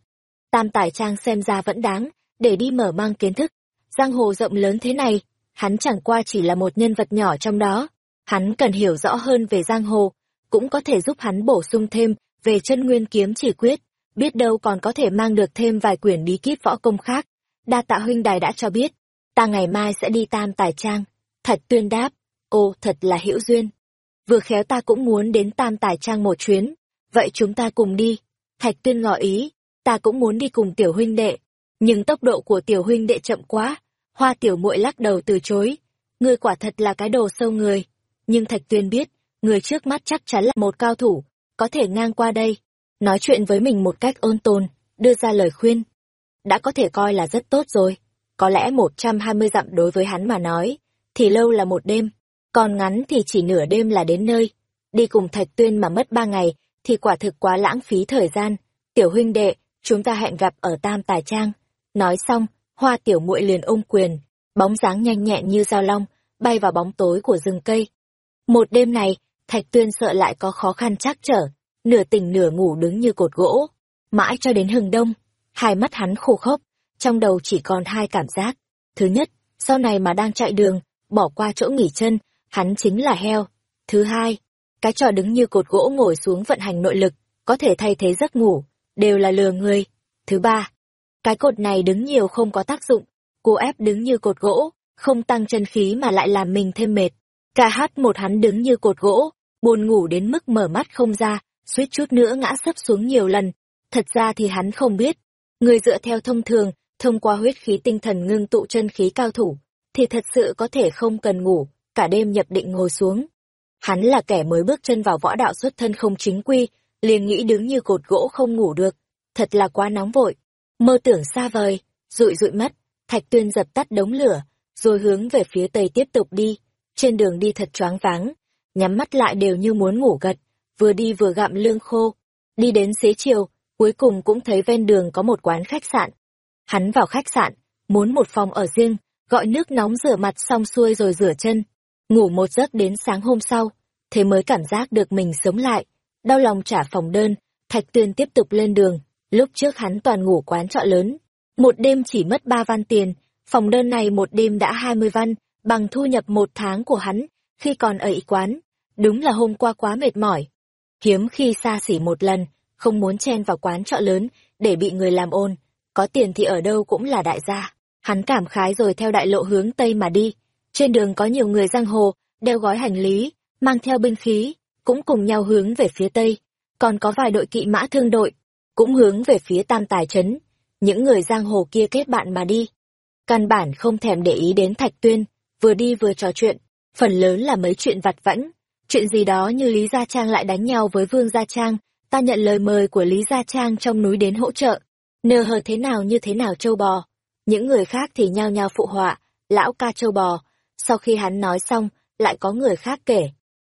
Tam Tài Trang xem ra vẫn đáng, để đi mở mang kiến thức. Giang hồ rộng lớn thế này, hắn chẳng qua chỉ là một nhân vật nhỏ trong đó. Hắn cần hiểu rõ hơn về giang hồ, cũng có thể giúp hắn bổ sung thêm về chân nguyên kiếm chỉ quyết, biết đâu còn có thể mang được thêm vài quyển bí kíp võ công khác. Đa tạ huynh đài đã cho biết, ta ngày mai sẽ đi tam tài trang. Thạch tuyên đáp, ô thật là hữu duyên. Vừa khéo ta cũng muốn đến tam tài trang một chuyến, vậy chúng ta cùng đi. Thạch tuyên ngỏ ý, ta cũng muốn đi cùng tiểu huynh đệ, nhưng tốc độ của tiểu huynh đệ chậm quá. Hoa tiểu muội lắc đầu từ chối, ngươi quả thật là cái đồ sâu người. Nhưng Thạch tuyên biết, người trước mắt chắc chắn là một cao thủ, có thể ngang qua đây, nói chuyện với mình một cách ôn tồn, đưa ra lời khuyên. Đã có thể coi là rất tốt rồi. Có lẽ một trăm hai mươi dặm đối với hắn mà nói, thì lâu là một đêm, còn ngắn thì chỉ nửa đêm là đến nơi. Đi cùng Thạch Tuyên mà mất ba ngày, thì quả thực quá lãng phí thời gian. Tiểu huynh đệ, chúng ta hẹn gặp ở Tam Tài Trang. Nói xong, hoa tiểu muội liền ôm quyền, bóng dáng nhanh nhẹn như dao long, bay vào bóng tối của rừng cây. Một đêm này, Thạch Tuyên sợ lại có khó khăn chắc trở, nửa tỉnh nửa ngủ đứng như cột gỗ. Mãi cho đến hừng đông, hai mắt hắn khô khốc, trong đầu chỉ còn hai cảm giác. Thứ nhất, sau này mà đang chạy đường, bỏ qua chỗ nghỉ chân, hắn chính là heo. Thứ hai, cái trò đứng như cột gỗ ngồi xuống vận hành nội lực, có thể thay thế giấc ngủ, đều là lừa người. Thứ ba, cái cột này đứng nhiều không có tác dụng, cô ép đứng như cột gỗ, không tăng chân khí mà lại làm mình thêm mệt. Cả hát một hắn đứng như cột gỗ, buồn ngủ đến mức mở mắt không ra, suýt chút nữa ngã sấp xuống nhiều lần. Thật ra thì hắn không biết. Người dựa theo thông thường, thông qua huyết khí tinh thần ngưng tụ chân khí cao thủ, thì thật sự có thể không cần ngủ, cả đêm nhập định ngồi xuống. Hắn là kẻ mới bước chân vào võ đạo xuất thân không chính quy, liền nghĩ đứng như cột gỗ không ngủ được. Thật là quá nóng vội. Mơ tưởng xa vời, rụi rụi mắt, thạch tuyên dập tắt đống lửa, rồi hướng về phía tây tiếp tục đi. Trên đường đi thật choáng váng, nhắm mắt lại đều như muốn ngủ gật vừa đi vừa gặm lương khô. Đi đến xế chiều, cuối cùng cũng thấy ven đường có một quán khách sạn. Hắn vào khách sạn, muốn một phòng ở riêng, gọi nước nóng rửa mặt xong xuôi rồi rửa chân. Ngủ một giấc đến sáng hôm sau, thế mới cảm giác được mình sống lại. Đau lòng trả phòng đơn, Thạch Tuyên tiếp tục lên đường. Lúc trước hắn toàn ngủ quán trọ lớn. Một đêm chỉ mất ba văn tiền, phòng đơn này một đêm đã hai mươi văn, bằng thu nhập một tháng của hắn, khi còn ở ý quán. Đúng là hôm qua quá mệt mỏi, hiếm khi xa xỉ một lần, không muốn chen vào quán trọ lớn để bị người làm ôn, có tiền thì ở đâu cũng là đại gia. Hắn cảm khái rồi theo đại lộ hướng Tây mà đi. Trên đường có nhiều người giang hồ, đeo gói hành lý, mang theo binh khí, cũng cùng nhau hướng về phía Tây. Còn có vài đội kỵ mã thương đội, cũng hướng về phía Tam Tài Trấn. Những người giang hồ kia kết bạn mà đi. Căn bản không thèm để ý đến Thạch Tuyên, vừa đi vừa trò chuyện, phần lớn là mấy chuyện vặt vãnh. Chuyện gì đó như Lý Gia Trang lại đánh nhau với Vương Gia Trang, ta nhận lời mời của Lý Gia Trang trong núi đến hỗ trợ. Nờ hờ thế nào như thế nào châu bò. Những người khác thì nhao nhao phụ họa, lão ca châu bò. Sau khi hắn nói xong, lại có người khác kể.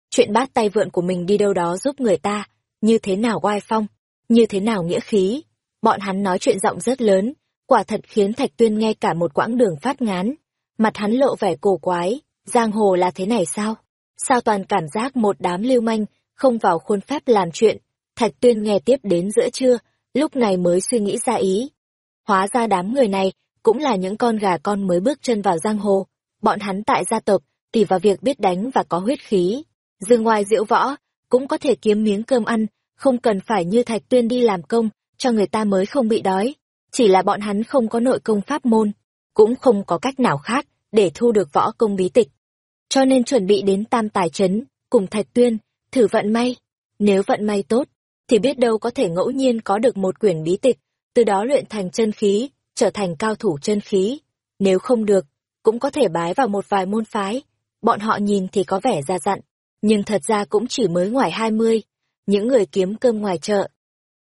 Chuyện bát tay vượn của mình đi đâu đó giúp người ta, như thế nào oai phong, như thế nào nghĩa khí. Bọn hắn nói chuyện giọng rất lớn, quả thật khiến Thạch Tuyên nghe cả một quãng đường phát ngán. Mặt hắn lộ vẻ cổ quái, giang hồ là thế này sao? Sao toàn cảm giác một đám lưu manh, không vào khuôn phép làm chuyện. Thạch Tuyên nghe tiếp đến giữa trưa, lúc này mới suy nghĩ ra ý. Hóa ra đám người này cũng là những con gà con mới bước chân vào giang hồ. Bọn hắn tại gia tộc, tỉ vào việc biết đánh và có huyết khí. Dương ngoài diễu võ, cũng có thể kiếm miếng cơm ăn, không cần phải như Thạch Tuyên đi làm công, cho người ta mới không bị đói. Chỉ là bọn hắn không có nội công pháp môn, cũng không có cách nào khác để thu được võ công bí tịch. Cho nên chuẩn bị đến tam tài trấn, cùng Thạch Tuyên, thử vận may. Nếu vận may tốt, thì biết đâu có thể ngẫu nhiên có được một quyển bí tịch, từ đó luyện thành chân khí, trở thành cao thủ chân khí. Nếu không được, cũng có thể bái vào một vài môn phái. Bọn họ nhìn thì có vẻ ra dặn, nhưng thật ra cũng chỉ mới ngoài hai mươi. Những người kiếm cơm ngoài chợ,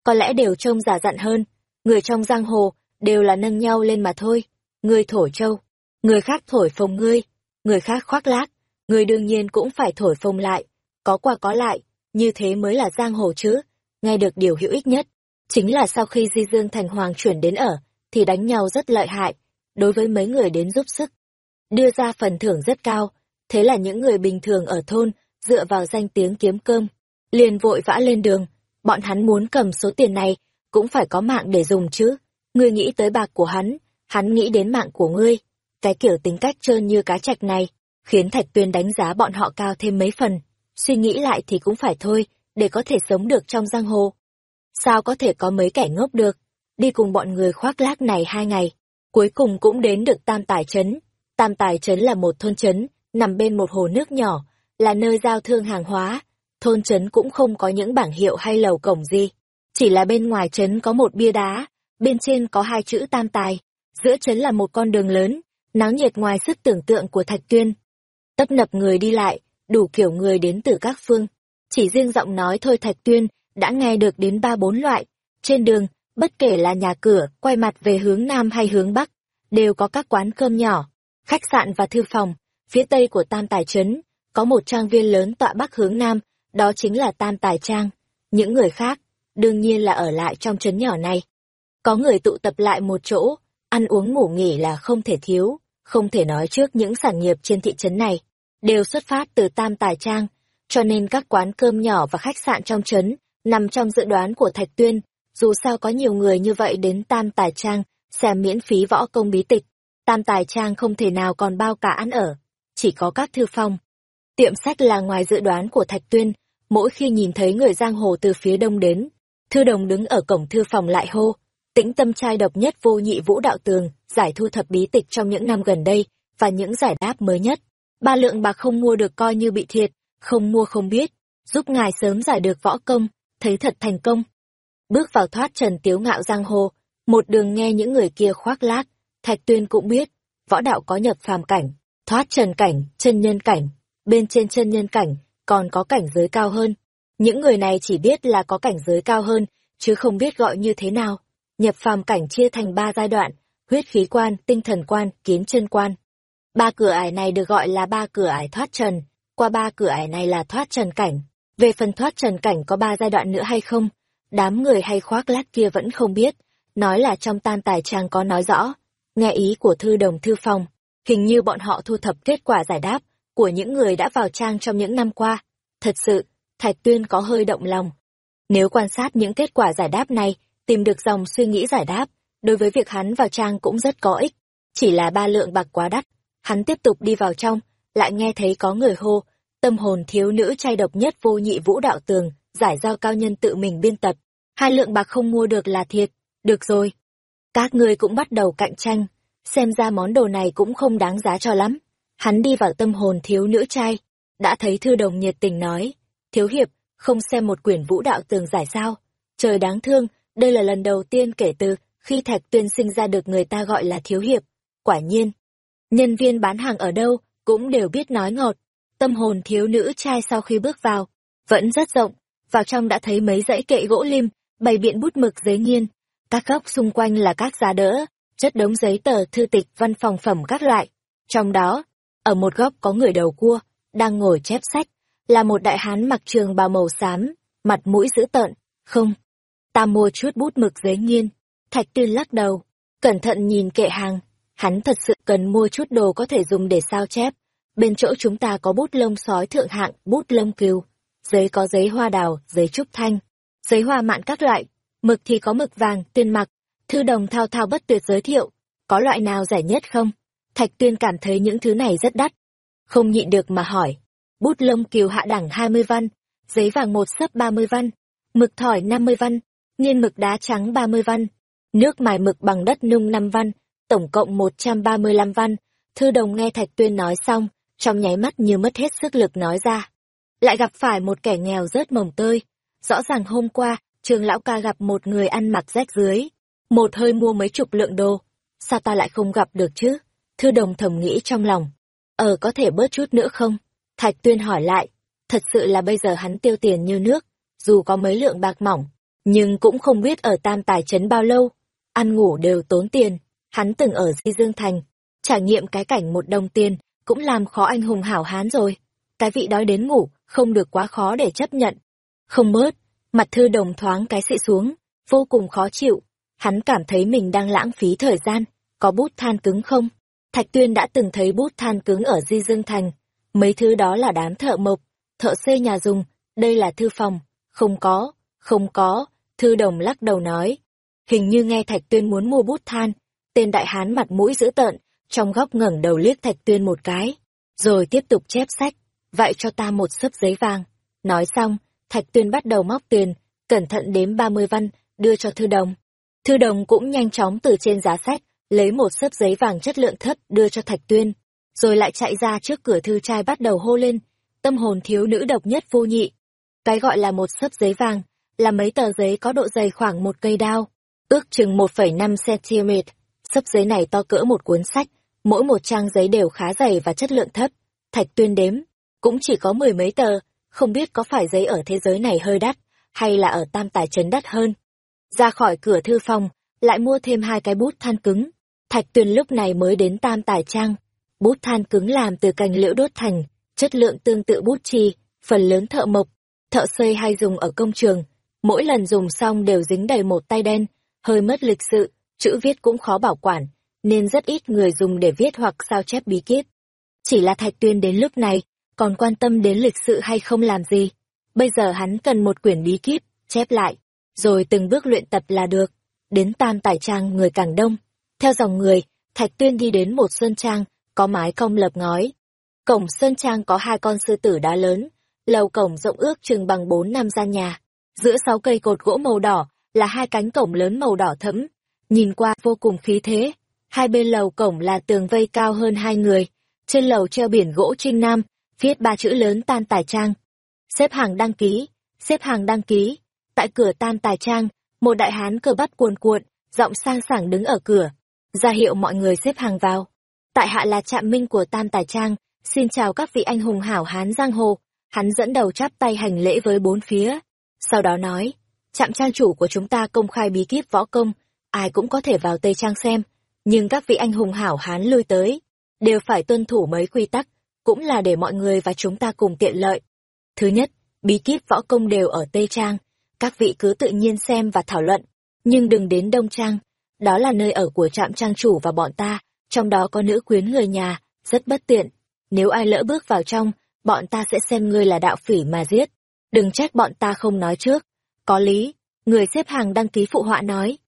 có lẽ đều trông giả dặn hơn. Người trong giang hồ đều là nâng nhau lên mà thôi. Người thổi châu, người khác thổi phồng ngươi, người khác khoác lác, người đương nhiên cũng phải thổi phồng lại. Có qua có lại, như thế mới là giang hồ chứ. Nghe được điều hữu ích nhất, chính là sau khi Di Dương Thành Hoàng chuyển đến ở, thì đánh nhau rất lợi hại, đối với mấy người đến giúp sức. Đưa ra phần thưởng rất cao, thế là những người bình thường ở thôn, dựa vào danh tiếng kiếm cơm, liền vội vã lên đường, bọn hắn muốn cầm số tiền này, cũng phải có mạng để dùng chứ. Ngươi nghĩ tới bạc của hắn, hắn nghĩ đến mạng của ngươi. Cái kiểu tính cách trơn như cá trạch này, khiến Thạch Tuyên đánh giá bọn họ cao thêm mấy phần. Suy nghĩ lại thì cũng phải thôi, để có thể sống được trong giang hồ. Sao có thể có mấy kẻ ngốc được, đi cùng bọn người khoác lác này hai ngày, cuối cùng cũng đến được Tam Tài Trấn. Tam Tài Trấn là một thôn trấn, nằm bên một hồ nước nhỏ, là nơi giao thương hàng hóa. Thôn trấn cũng không có những bảng hiệu hay lầu cổng gì, chỉ là bên ngoài trấn có một bia đá, bên trên có hai chữ Tam Tài, giữa trấn là một con đường lớn, náo nhiệt ngoài sức tưởng tượng của Thạch Tuyên. Tấp nập người đi lại, đủ kiểu người đến từ các phương. Chỉ riêng giọng nói thôi Thạch Tuyên đã nghe được đến ba bốn loại. Trên đường, bất kể là nhà cửa, quay mặt về hướng Nam hay hướng Bắc, đều có các quán cơm nhỏ, khách sạn và thư phòng. Phía tây của Tam Tài Trấn, có một trang viên lớn tọa bắc hướng Nam, đó chính là Tam Tài Trang. Những người khác, đương nhiên là ở lại trong trấn nhỏ này. Có người tụ tập lại một chỗ, ăn uống ngủ nghỉ là không thể thiếu, không thể nói trước những sản nghiệp trên thị trấn này, đều xuất phát từ Tam Tài Trang, cho nên các quán cơm nhỏ và khách sạn trong trấn nằm trong dự đoán của Thạch Tuyên, dù sao có nhiều người như vậy đến Tam Tài Trang xem miễn phí võ công bí tịch, Tam Tài Trang không thể nào còn bao cả ăn ở, chỉ có các thư phòng. Tiệm sách là ngoài dự đoán của Thạch Tuyên, mỗi khi nhìn thấy người giang hồ từ phía đông đến, thư đồng đứng ở cổng thư phòng lại hô, tĩnh tâm trai độc nhất vô nhị vũ đạo tường, giải thu thập bí tịch trong những năm gần đây, và những giải đáp mới nhất. Ba lượng bạc không mua được coi như bị thiệt, không mua không biết, giúp ngài sớm giải được võ công, thấy thật thành công. Bước vào thoát trần tiếu ngạo giang hồ, một đường nghe những người kia khoác lác, Thạch Tuyên cũng biết, võ đạo có nhập phàm cảnh, thoát trần cảnh, chân nhân cảnh, bên trên chân nhân cảnh, còn có cảnh giới cao hơn. Những người này chỉ biết là có cảnh giới cao hơn, chứ không biết gọi như thế nào. Nhập phàm cảnh chia thành ba giai đoạn, huyết khí quan, tinh thần quan, kiến chân quan. Ba cửa ải này được gọi là ba cửa ải thoát trần, qua ba cửa ải này là thoát trần cảnh. Về phần thoát trần cảnh có ba giai đoạn nữa hay không, đám người hay khoác lát kia vẫn không biết, nói là trong tan tài trang có nói rõ. Nghe ý của thư đồng thư phòng, hình như bọn họ thu thập kết quả giải đáp của những người đã vào trang trong những năm qua. Thật sự, Thạch Tuyên có hơi động lòng. Nếu quan sát những kết quả giải đáp này, tìm được dòng suy nghĩ giải đáp, đối với việc hắn vào trang cũng rất có ích. Chỉ là ba lượng bạc quá đắt, hắn tiếp tục đi vào trong, lại nghe thấy có người hô, tâm hồn thiếu nữ trai độc nhất vô nhị vũ đạo tường, giải giao cao nhân tự mình biên tập. Hai lượng bạc không mua được là thiệt, được rồi. Các ngươi cũng bắt đầu cạnh tranh, xem ra món đồ này cũng không đáng giá cho lắm. Hắn đi vào tâm hồn thiếu nữ trai, đã thấy thư đồng nhiệt tình nói, thiếu hiệp, không xem một quyển vũ đạo tường giải sao. Trời đáng thương, đây là lần đầu tiên kể từ khi Thạch Tuyên sinh ra được người ta gọi là thiếu hiệp. Quả nhiên, nhân viên bán hàng ở đâu cũng đều biết nói ngọt. Tâm hồn thiếu nữ trai sau khi bước vào, vẫn rất rộng, vào trong đã thấy mấy dãy kệ gỗ lim, bày biện bút mực giấy nghiên. Các góc xung quanh là các giá đỡ, chất đống giấy tờ thư tịch văn phòng phẩm các loại. Trong đó, ở một góc có người đầu cua, đang ngồi chép sách, là một đại hán mặc trường bào màu xám, mặt mũi dữ tợn. Không, ta mua chút bút mực giấy nghiên. Thạch tuyên lắc đầu, cẩn thận nhìn kệ hàng. Hắn thật sự cần mua chút đồ có thể dùng để sao chép. Bên chỗ chúng ta có bút lông sói thượng hạng, bút lông cừu. Giấy có giấy hoa đào, giấy trúc thanh, giấy hoa mạn các loại. Mực thì có mực vàng, tuyên mặc. Thư đồng thao thao bất tuyệt giới thiệu. Có loại nào rẻ nhất không? Thạch tuyên cảm thấy những thứ này rất đắt. Không nhịn được mà hỏi. Bút lông kiều hạ đẳng 20 văn, giấy vàng một sấp 30 văn, mực thỏi 50 văn, nghiên mực đá trắng 30 văn, nước mài mực bằng đất nung 5 văn, tổng cộng 135 văn. Thư đồng nghe Thạch Tuyên nói xong, trong nháy mắt như mất hết sức lực nói ra. Lại gặp phải một kẻ nghèo rớt mồng tơi. Rõ ràng hôm qua, trường lão ca gặp một người ăn mặc rách dưới. Một hơi mua mấy chục lượng đồ. Sao ta lại không gặp được chứ? Thư đồng thầm nghĩ trong lòng. Ờ có thể bớt chút nữa không? Thạch Tuyên hỏi lại. Thật sự là bây giờ hắn tiêu tiền như nước, dù có mấy lượng bạc mỏng, nhưng cũng không biết ở tam tài trấn bao lâu. Ăn ngủ đều tốn tiền, hắn từng ở Di Dương Thành, trải nghiệm cái cảnh một đồng tiền, cũng làm khó anh hùng hảo hán rồi. Cái vị đói đến ngủ, không được quá khó để chấp nhận. Không bớt, mặt thư đồng thoáng cái xị xuống, vô cùng khó chịu. Hắn cảm thấy mình đang lãng phí thời gian, có bút than cứng không? Thạch Tuyên đã từng thấy bút than cứng ở Di Dương Thành. Mấy thứ đó là đám thợ mộc, thợ xây nhà dùng, đây là thư phòng. Không có, không có, thư đồng lắc đầu nói. Hình như nghe Thạch Tuyên muốn mua bút than, tên đại hán mặt mũi dữ tợn, trong góc ngẩng đầu liếc Thạch Tuyên một cái, rồi tiếp tục chép sách, vậy cho ta một sớp giấy vàng. Nói xong, Thạch Tuyên bắt đầu móc tiền, cẩn thận đếm 30 văn, đưa cho thư đồng. Thư đồng cũng nhanh chóng từ trên giá sách, lấy một sớp giấy vàng chất lượng thấp đưa cho Thạch Tuyên, rồi lại chạy ra trước cửa thư trai bắt đầu hô lên, tâm hồn thiếu nữ độc nhất vô nhị. Cái gọi là một sớp giấy vàng, là mấy tờ giấy có độ dày khoảng một cây đao, ước chừng 1,5 cm. Sấp giấy này to cỡ một cuốn sách, mỗi một trang giấy đều khá dày và chất lượng thấp. Thạch tuyên đếm, cũng chỉ có mười mấy tờ, không biết có phải giấy ở thế giới này hơi đắt, hay là ở tam tài trấn đắt hơn. Ra khỏi cửa thư phòng, lại mua thêm hai cái bút than cứng. Thạch tuyên lúc này mới đến tam tài trang. Bút than cứng làm từ cành liễu đốt thành, chất lượng tương tự bút chì, phần lớn thợ mộc, thợ xây hay dùng ở công trường. Mỗi lần dùng xong đều dính đầy một tay đen, hơi mất lịch sự, chữ viết cũng khó bảo quản, nên rất ít người dùng để viết hoặc sao chép bí kíp. Chỉ là Thạch Tuyên đến lúc này, còn quan tâm đến lịch sự hay không làm gì. Bây giờ hắn cần một quyển bí kíp, chép lại, rồi từng bước luyện tập là được. Đến tam tải trang người càng đông. Theo dòng người, Thạch Tuyên đi đến một sơn trang, có mái cong lập ngói. Cổng sơn trang có hai con sư tử đá lớn, lầu cổng rộng ước chừng bằng bốn năm gian nhà. Giữa sáu cây cột gỗ màu đỏ là hai cánh cổng lớn màu đỏ thẫm, nhìn qua vô cùng khí thế. Hai bên lầu cổng là tường vây cao hơn hai người, trên lầu treo biển gỗ Trinh Nam, viết ba chữ lớn tan tài trang. Xếp hàng đăng ký, xếp hàng đăng ký. Tại cửa tan tài trang, một đại hán cờ bắp cuồn cuộn, giọng sang sảng đứng ở cửa, ra hiệu mọi người xếp hàng vào. Tại hạ là trạm minh của tan tài trang, xin chào các vị anh hùng hảo hán giang hồ. Hắn dẫn đầu chắp tay hành lễ với bốn phía. Sau đó nói, trạm trang chủ của chúng ta công khai bí kíp võ công, ai cũng có thể vào Tây Trang xem, nhưng các vị anh hùng hảo hán lui tới, đều phải tuân thủ mấy quy tắc, cũng là để mọi người và chúng ta cùng tiện lợi. Thứ nhất, bí kíp võ công đều ở Tây Trang, các vị cứ tự nhiên xem và thảo luận, nhưng đừng đến Đông Trang, đó là nơi ở của trạm trang chủ và bọn ta, trong đó có nữ quyến người nhà, rất bất tiện. Nếu ai lỡ bước vào trong, bọn ta sẽ xem ngươi là đạo phỉ mà giết. Đừng trách bọn ta không nói trước. Có lý, người xếp hàng đăng ký phụ họa nói.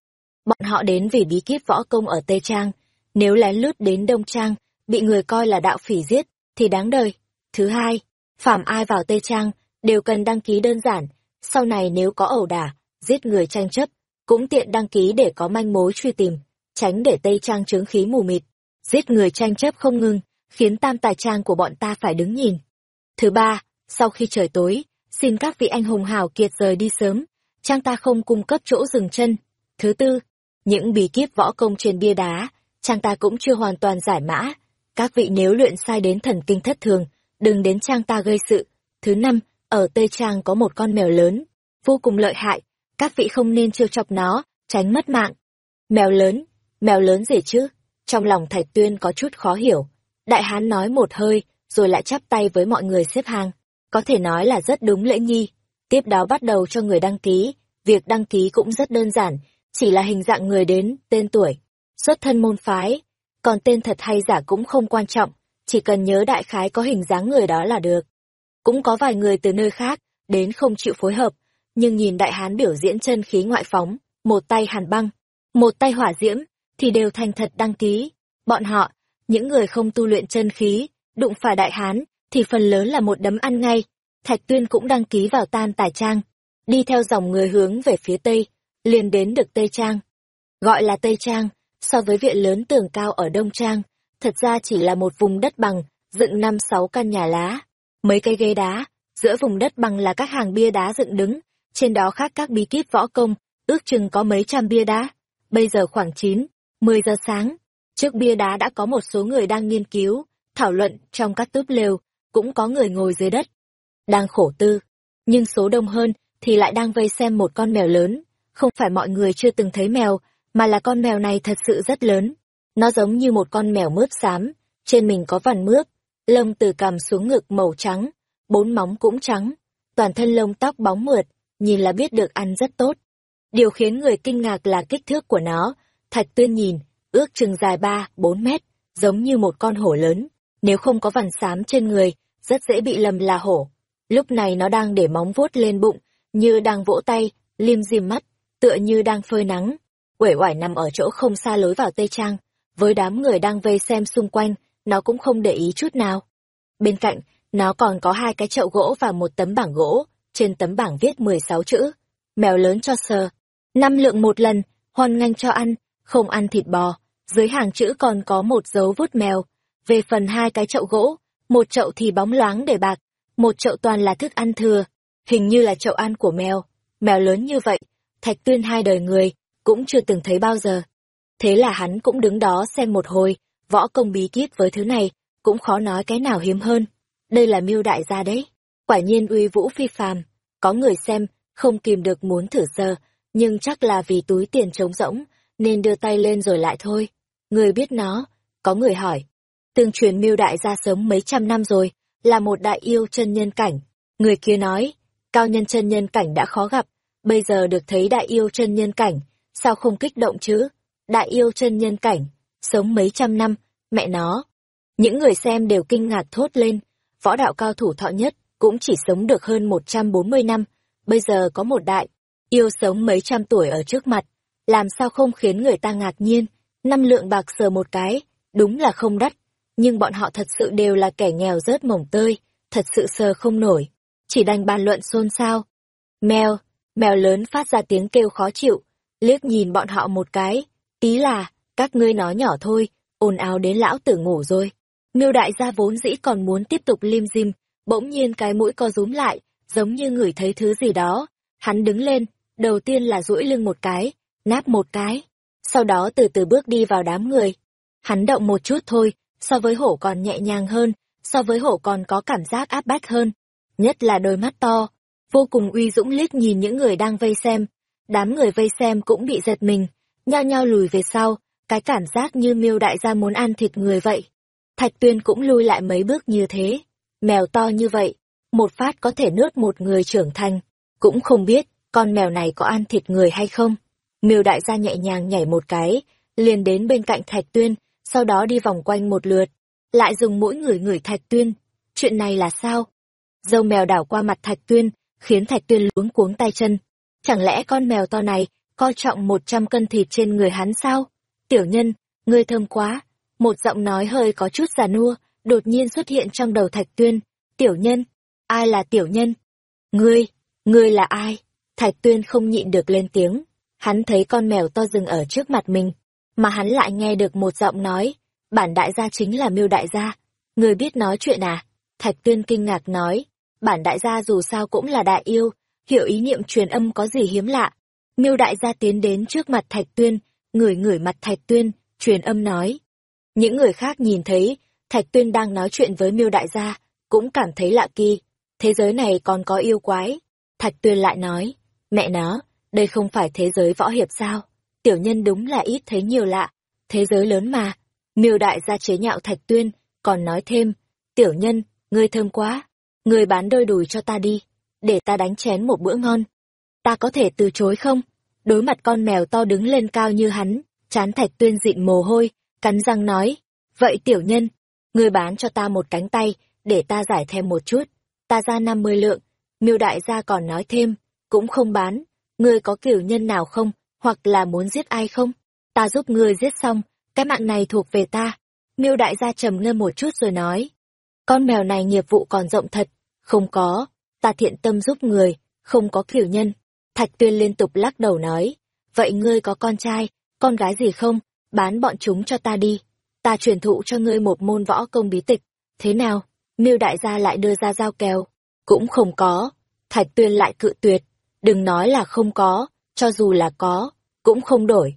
Bọn họ đến vì bí kíp võ công ở Tây Trang, nếu lén lút đến Đông Trang, bị người coi là đạo phỉ giết, thì đáng đời. Thứ hai, phạm ai vào Tây Trang, đều cần đăng ký đơn giản, sau này nếu có ẩu đả, giết người tranh chấp, cũng tiện đăng ký để có manh mối truy tìm, tránh để Tây Trang chứng khí mù mịt, giết người tranh chấp không ngừng, khiến tam tài trang của bọn ta phải đứng nhìn. Thứ ba, sau khi trời tối, xin các vị anh hùng hào kiệt rời đi sớm, trang ta không cung cấp chỗ dừng chân. Thứ tư, những bí kíp võ công trên bia đá, trang ta cũng chưa hoàn toàn giải mã. Các vị nếu luyện sai đến thần kinh thất thường, đừng đến trang ta gây sự. Thứ năm, ở Tây Trang có một con mèo lớn, vô cùng lợi hại, các vị không nên trêu chọc nó, tránh mất mạng. Mèo lớn, mèo lớn gì chứ? Trong lòng Thạch Tuyên có chút khó hiểu. Đại hán nói một hơi, rồi lại chắp tay với mọi người xếp hàng. Có thể nói là rất đúng lễ nghi. Tiếp đó bắt đầu cho người đăng ký. Việc đăng ký cũng rất đơn giản, chỉ là hình dạng người đến, tên tuổi, xuất thân môn phái. Còn tên thật hay giả cũng không quan trọng, chỉ cần nhớ đại khái có hình dáng người đó là được. Cũng có vài người từ nơi khác, đến không chịu phối hợp, nhưng nhìn đại hán biểu diễn chân khí ngoại phóng, một tay hàn băng, một tay hỏa diễm, thì đều thành thật đăng ký. Bọn họ, những người không tu luyện chân khí, đụng phải đại hán, thì phần lớn là một đấm ăn ngay. Thạch Tuyên cũng đăng ký vào tan tài trang, đi theo dòng người hướng về phía tây, liền đến được Tây Trang. Gọi là Tây Trang, so với viện lớn tường cao ở Đông Trang, thật ra chỉ là một vùng đất bằng, dựng năm sáu căn nhà lá, mấy cây ghế đá, giữa vùng đất bằng là các hàng bia đá dựng đứng, trên đó khác các bí kíp võ công, ước chừng có mấy trăm bia đá. Bây giờ khoảng 9, 10 giờ sáng, trước bia đá đã có một số người đang nghiên cứu, thảo luận trong các túp lều, cũng có người ngồi dưới đất, đang khổ tư. Nhưng số đông hơn thì lại đang vây xem một con mèo lớn. Không phải mọi người chưa từng thấy mèo, mà là con mèo này thật sự rất lớn. Nó giống như một con mèo mướp xám, trên mình có vằn mướp, lông từ cằm xuống ngực màu trắng, bốn móng cũng trắng, toàn thân lông tóc bóng mượt, nhìn là biết được ăn rất tốt. Điều khiến người kinh ngạc là kích thước của nó, Thạch Tuyên nhìn, ước chừng dài ba bốn mét, giống như một con hổ lớn, nếu không có vằn xám trên người, rất dễ bị lầm là hổ. Lúc này nó đang để móng vuốt lên bụng, như đang vỗ tay, liêm diêm mắt, tựa như đang phơi nắng. Quể oải nằm ở chỗ không xa lối vào Tây Trang, với đám người đang vây xem xung quanh, nó cũng không để ý chút nào. Bên cạnh, nó còn có hai cái chậu gỗ và một tấm bảng gỗ, trên tấm bảng viết 16 chữ. Mèo lớn cho sờ. Năm lượng một lần, hoan nghênh cho ăn, không ăn thịt bò. Dưới hàng chữ còn có một dấu vút mèo. Về phần hai cái chậu gỗ, một chậu thì bóng loáng để bạc, một chậu toàn là thức ăn thừa, hình như là chậu ăn của mèo. Mèo lớn như vậy, Thạch Tuyên hai đời người, cũng chưa từng thấy bao giờ. Thế là hắn cũng đứng đó xem một hồi, võ công bí kíp với thứ này, cũng khó nói cái nào hiếm hơn. Đây là miêu đại gia đấy. Quả nhiên uy vũ phi phàm, có người xem, không kìm được muốn thử sờ, nhưng chắc là vì túi tiền trống rỗng, nên đưa tay lên rồi lại thôi. Người biết nó, có người hỏi. Tương truyền miêu đại gia sớm mấy trăm năm rồi, là một đại yêu chân nhân cảnh. Người kia nói, cao nhân chân nhân cảnh đã khó gặp, bây giờ được thấy đại yêu chân nhân cảnh, sao không kích động chứ? Đại yêu chân nhân cảnh, sống mấy trăm năm, mẹ nó. Những người xem đều kinh ngạc thốt lên, võ đạo cao thủ thọ nhất, cũng chỉ sống được hơn 140 năm, bây giờ có một đại, yêu sống mấy trăm tuổi ở trước mặt, làm sao không khiến người ta ngạc nhiên, năm lượng bạc sờ một cái, đúng là không đắt, nhưng bọn họ thật sự đều là kẻ nghèo rớt mồng tơi, thật sự sờ không nổi, chỉ đành bàn luận xôn xao. Mèo, mèo lớn phát ra tiếng kêu khó chịu, liếc nhìn bọn họ một cái, ý là, các ngươi nói nhỏ thôi, ồn ào đến lão tử ngủ rồi. Miêu đại gia vốn dĩ còn muốn tiếp tục lim dim, bỗng nhiên cái mũi co rúm lại, giống như ngửi thấy thứ gì đó. Hắn đứng lên, đầu tiên là duỗi lưng một cái, náp một cái, sau đó từ từ bước đi vào đám người. Hắn động một chút thôi, so với hổ còn nhẹ nhàng hơn, so với hổ còn có cảm giác áp bách hơn. Nhất là đôi mắt to, vô cùng uy dũng liếc nhìn những người đang vây xem. Đám người vây xem cũng bị giật mình, nhao nhao lùi về sau, cái cảm giác như miêu đại gia muốn ăn thịt người vậy. Thạch tuyên cũng lui lại mấy bước như thế. Mèo to như vậy, một phát có thể nuốt một người trưởng thành. Cũng không biết, con mèo này có ăn thịt người hay không. Miêu đại gia nhẹ nhàng nhảy một cái, liền đến bên cạnh thạch tuyên, sau đó đi vòng quanh một lượt. Lại dùng mũi người ngửi thạch tuyên. Chuyện này là sao? Dâu mèo đảo qua mặt thạch tuyên, khiến thạch tuyên luống cuống tay chân. Chẳng lẽ con mèo to này, coi trọng một trăm cân thịt trên người hắn sao? Tiểu nhân, ngươi thơm quá, một giọng nói hơi có chút già nua, đột nhiên xuất hiện trong đầu Thạch Tuyên. Tiểu nhân? Ai là tiểu nhân? Ngươi? Ngươi là ai? Thạch Tuyên không nhịn được lên tiếng. Hắn thấy con mèo to dừng ở trước mặt mình, mà hắn lại nghe được một giọng nói. Bản đại gia chính là miêu đại gia. người biết nói chuyện à? Thạch Tuyên kinh ngạc nói. Bản đại gia dù sao cũng là đại yêu, hiểu ý niệm truyền âm có gì hiếm lạ. Miêu đại gia tiến đến trước mặt Thạch Tuyên, ngửi ngửi mặt Thạch Tuyên, truyền âm nói những người khác nhìn thấy, Thạch Tuyên đang nói chuyện với miêu đại gia, cũng cảm thấy lạ kỳ. Thế giới này còn có yêu quái. Thạch Tuyên lại nói, mẹ nó, đây không phải thế giới võ hiệp sao? Tiểu nhân đúng là ít thấy nhiều lạ. Thế giới lớn mà. Miêu đại gia chế nhạo Thạch Tuyên, còn nói thêm, tiểu nhân, ngươi thơm quá. Ngươi bán đôi đùi cho ta đi, để ta đánh chén một bữa ngon. Ta có thể từ chối không? Đối mặt con mèo to đứng lên cao như hắn, chán Thạch Tuyên dịn mồ hôi, cắn răng nói, vậy tiểu nhân, ngươi bán cho ta một cánh tay, để ta giải thêm một chút. Ta ra năm mươi lượng, miêu đại gia còn nói thêm, cũng không bán, ngươi có kiểu nhân nào không, hoặc là muốn giết ai không? Ta giúp ngươi giết xong, cái mạng này thuộc về ta. Miêu đại gia trầm ngâm một chút rồi nói, con mèo này nghiệp vụ còn rộng thật, không có, ta thiện tâm giúp người, không có kiểu nhân. Thạch tuyên liên tục lắc đầu nói, vậy ngươi có con trai, con gái gì không, bán bọn chúng cho ta đi. Ta truyền thụ cho ngươi một môn võ công bí tịch. Thế nào? Miêu đại gia lại đưa ra giao kèo. Cũng không có. Thạch tuyên lại cự tuyệt. Đừng nói là không có, cho dù là có, cũng không đổi.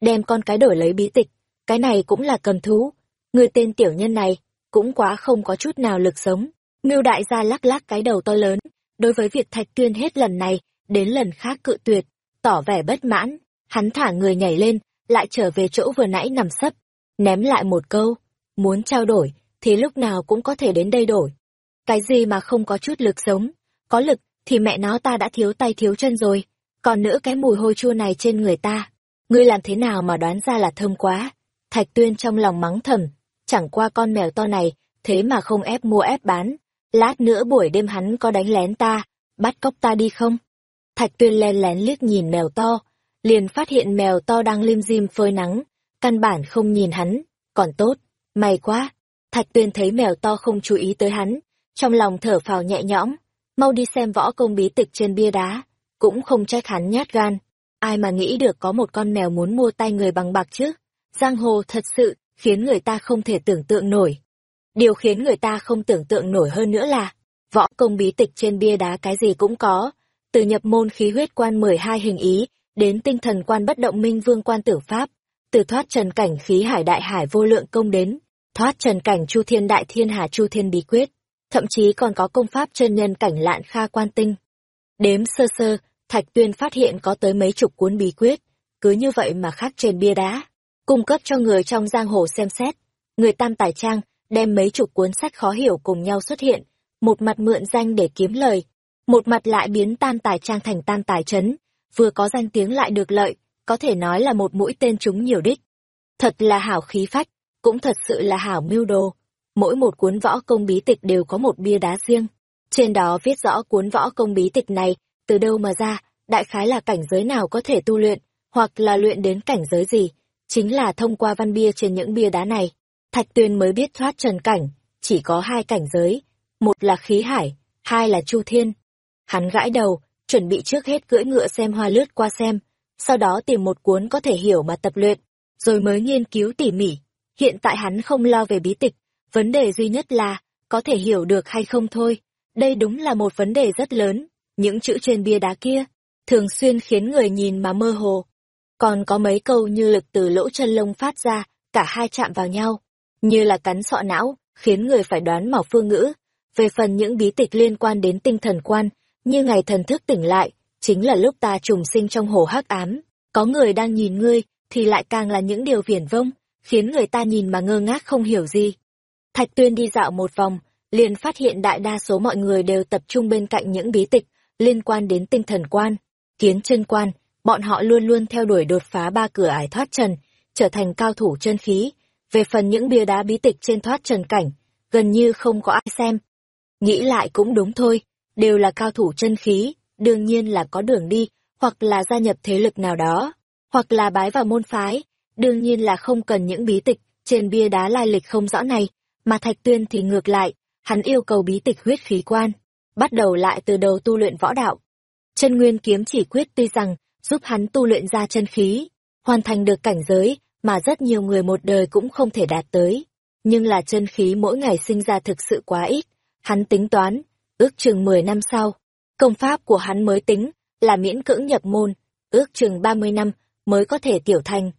Đem con cái đổi lấy bí tịch, cái này cũng là cầm thú. Người tên tiểu nhân này, cũng quá không có chút nào lực sống. Miêu đại gia lắc lắc cái đầu to lớn, đối với việc thạch tuyên hết lần này, đến lần khác cự tuyệt, tỏ vẻ bất mãn. Hắn thả người nhảy lên, lại trở về chỗ vừa nãy nằm sấp, ném lại một câu, muốn trao đổi, thì lúc nào cũng có thể đến đây đổi. Cái gì mà không có chút lực sống, có lực thì mẹ nó ta đã thiếu tay thiếu chân rồi, còn nữa cái mùi hôi chua này trên người ta, ngươi làm thế nào mà đoán ra là thơm quá. Thạch tuyên trong lòng mắng thầm, chẳng qua con mèo to này, thế mà không ép mua ép bán, lát nữa buổi đêm hắn có đánh lén ta, bắt cóc ta đi không? Thạch tuyên len lén liếc nhìn mèo to, liền phát hiện mèo to đang lim dim phơi nắng, căn bản không nhìn hắn, còn tốt, may quá. Thạch tuyên thấy mèo to không chú ý tới hắn, trong lòng thở phào nhẹ nhõm, mau đi xem võ công bí tịch trên bia đá, cũng không trách hắn nhát gan. Ai mà nghĩ được có một con mèo muốn mua tay người bằng bạc chứ? Giang hồ thật sự khiến người ta không thể tưởng tượng nổi. Điều khiến người ta không tưởng tượng nổi hơn nữa là, võ công bí tịch trên bia đá cái gì cũng có, từ nhập môn khí huyết quan 12 hình ý, đến tinh thần quan bất động minh vương quan tử pháp, từ thoát trần cảnh khí hải đại hải vô lượng công đến, thoát trần cảnh chu thiên đại thiên hà chu thiên bí quyết, thậm chí còn có công pháp chân nhân cảnh lạn kha quan tinh. Đếm sơ sơ, Thạch Tuyên phát hiện có tới mấy chục cuốn bí quyết, cứ như vậy mà khắc trên bia đá, cung cấp cho người trong giang hồ xem xét. Người tam tài trang, đem mấy chục cuốn sách khó hiểu cùng nhau xuất hiện, một mặt mượn danh để kiếm lời, một mặt lại biến tam tài trang thành tam tài chấn, vừa có danh tiếng lại được lợi, có thể nói là một mũi tên trúng nhiều đích. Thật là hảo khí phách, cũng thật sự là hảo mưu đồ. Mỗi một cuốn võ công bí tịch đều có một bia đá riêng. Trên đó viết rõ cuốn võ công bí tịch này, từ đâu mà ra, đại khái là cảnh giới nào có thể tu luyện, hoặc là luyện đến cảnh giới gì. Chính là thông qua văn bia trên những bia đá này, Thạch Tuyên mới biết thoát trần cảnh, chỉ có hai cảnh giới, một là khí hải, hai là chu thiên. Hắn gãi đầu, chuẩn bị trước hết cưỡi ngựa xem hoa lướt qua xem, sau đó tìm một cuốn có thể hiểu mà tập luyện, rồi mới nghiên cứu tỉ mỉ. Hiện tại hắn không lo về bí tịch, vấn đề duy nhất là, có thể hiểu được hay không thôi. Đây đúng là một vấn đề rất lớn, những chữ trên bia đá kia, thường xuyên khiến người nhìn mà mơ hồ. Còn có mấy câu như lực từ lỗ chân lông phát ra, cả hai chạm vào nhau, như là cắn sọ não, khiến người phải đoán mỏ phương ngữ. Về phần những bí tịch liên quan đến tinh thần quan, như ngày thần thức tỉnh lại, chính là lúc ta trùng sinh trong hồ hắc ám, có người đang nhìn ngươi, thì lại càng là những điều viển vông, khiến người ta nhìn mà ngơ ngác không hiểu gì. Thạch Tuyên đi dạo một vòng, liền phát hiện đại đa số mọi người đều tập trung bên cạnh những bí tịch liên quan đến tinh thần quan, kiến chân quan, bọn họ luôn luôn theo đuổi đột phá ba cửa ải thoát trần, trở thành cao thủ chân khí. Về phần những bia đá bí tịch trên thoát trần cảnh, gần như không có ai xem. Nghĩ lại cũng đúng thôi, đều là cao thủ chân khí, đương nhiên là có đường đi, hoặc là gia nhập thế lực nào đó, hoặc là bái vào môn phái, đương nhiên là không cần những bí tịch trên bia đá lai lịch không rõ này, mà Thạch Tuyên thì ngược lại, hắn yêu cầu bí tịch huyết khí quan, bắt đầu lại từ đầu tu luyện võ đạo. Chân nguyên kiếm chỉ quyết tuy rằng giúp hắn tu luyện ra chân khí, hoàn thành được cảnh giới mà rất nhiều người một đời cũng không thể đạt tới, nhưng là chân khí mỗi ngày sinh ra thực sự quá ít, hắn tính toán, ước chừng 10 năm sau, công pháp của hắn mới tính là miễn cưỡng nhập môn, ước chừng 30 năm mới có thể tiểu thành,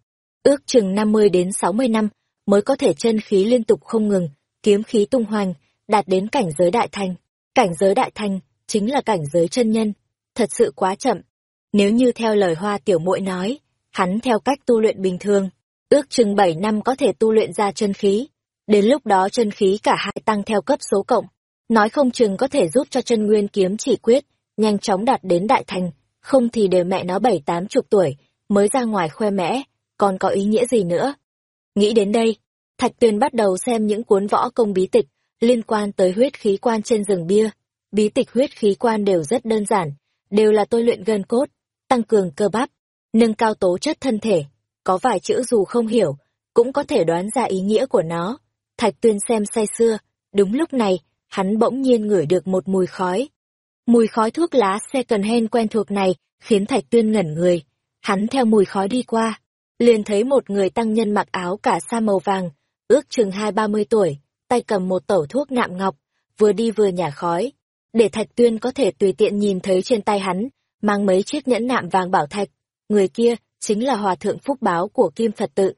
ước chừng 50 đến 60 năm mới có thể chân khí liên tục không ngừng, kiếm khí tung hoành, đạt đến cảnh giới đại thành. Cảnh giới đại thành chính là cảnh giới chân nhân, thật sự quá chậm. Nếu như theo lời Hoa tiểu muội nói, hắn theo cách tu luyện bình thường, ước chừng 7 năm có thể tu luyện ra chân khí. Đến lúc đó chân khí cả hai tăng theo cấp số cộng, nói không chừng có thể giúp cho chân nguyên kiếm chỉ quyết, nhanh chóng đạt đến đại thành, không thì đều mẹ nó bảy tám chục tuổi, mới ra ngoài khoe mẽ, còn có ý nghĩa gì nữa. Nghĩ đến đây, Thạch Tuyền bắt đầu xem những cuốn võ công bí tịch liên quan tới huyết khí quan trên rừng bia. Bí tịch huyết khí quan đều rất đơn giản, đều là tôi luyện gân cốt, tăng cường cơ bắp, nâng cao tố chất thân thể. Có vài chữ dù không hiểu, cũng có thể đoán ra ý nghĩa của nó. Thạch Tuyên xem say xưa, đúng lúc này, hắn bỗng nhiên ngửi được một mùi khói. Mùi khói thuốc lá second hand quen thuộc này khiến Thạch Tuyên ngẩn người. Hắn theo mùi khói đi qua, liền thấy một người tăng nhân mặc áo cả sa màu vàng, ước chừng hai ba mươi tuổi, tay cầm một tẩu thuốc nạm ngọc, vừa đi vừa nhả khói. Để Thạch Tuyên có thể tùy tiện nhìn thấy trên tay hắn, mang mấy chiếc nhẫn nạm vàng bảo thạch. Người kia, chính là Hòa Thượng Phúc Báo của Kim Phật Tự.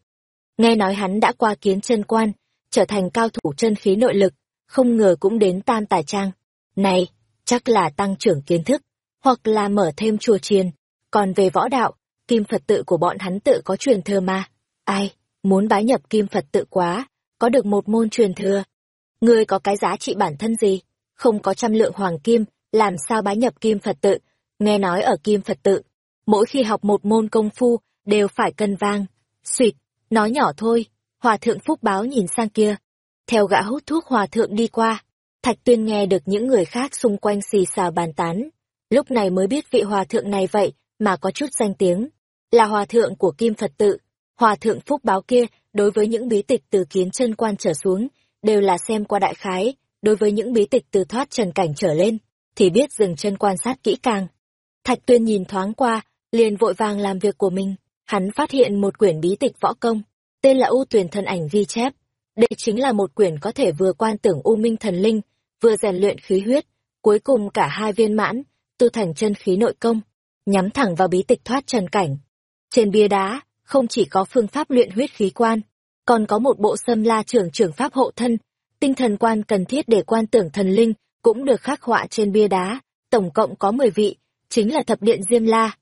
Nghe nói hắn đã qua kiến chân quan, trở thành cao thủ chân khí nội lực, không ngờ cũng đến tam tài trang. Này, chắc là tăng trưởng kiến thức, hoặc là mở thêm chùa chiền. Còn về võ đạo, Kim Phật Tự của bọn hắn tự có truyền thừa mà. Ai, muốn bái nhập Kim Phật Tự quá, có được một môn truyền thừa. Ngươi có cái giá trị bản thân gì? Không có trăm lượng hoàng kim, làm sao bái nhập Kim Phật tự? Nghe nói ở Kim Phật tự, mỗi khi học một môn công phu, đều phải cân vang. Xuyệt, nói nhỏ thôi, hòa thượng phúc báo nhìn sang kia. Theo gã hút thuốc hòa thượng đi qua, Thạch Tuyên nghe được những người khác xung quanh xì xào bàn tán. Lúc này mới biết vị hòa thượng này vậy mà có chút danh tiếng. Là hòa thượng của Kim Phật tự. Hòa thượng phúc báo kia đối với những bí tịch từ kiến chân quan trở xuống, đều là xem qua đại khái, đối với những bí tịch từ thoát trần cảnh trở lên, thì biết dừng chân quan sát kỹ càng. Thạch tuyên nhìn thoáng qua, liền vội vàng làm việc của mình, hắn phát hiện một quyển bí tịch võ công, tên là U Tuyền Thần Ảnh Ghi Chép. Đây chính là một quyển có thể vừa quan tưởng U Minh Thần Linh, vừa rèn luyện khí huyết, cuối cùng cả hai viên mãn, tu thành chân khí nội công, nhắm thẳng vào bí tịch thoát trần cảnh. Trên bia đá, không chỉ có phương pháp luyện huyết khí quan, còn có một bộ sâm la trưởng trưởng pháp hộ thân, tinh thần quan cần thiết để quan tưởng thần linh, cũng được khắc họa trên bia đá, tổng cộng có 10 vị, chính là thập điện Diêm La.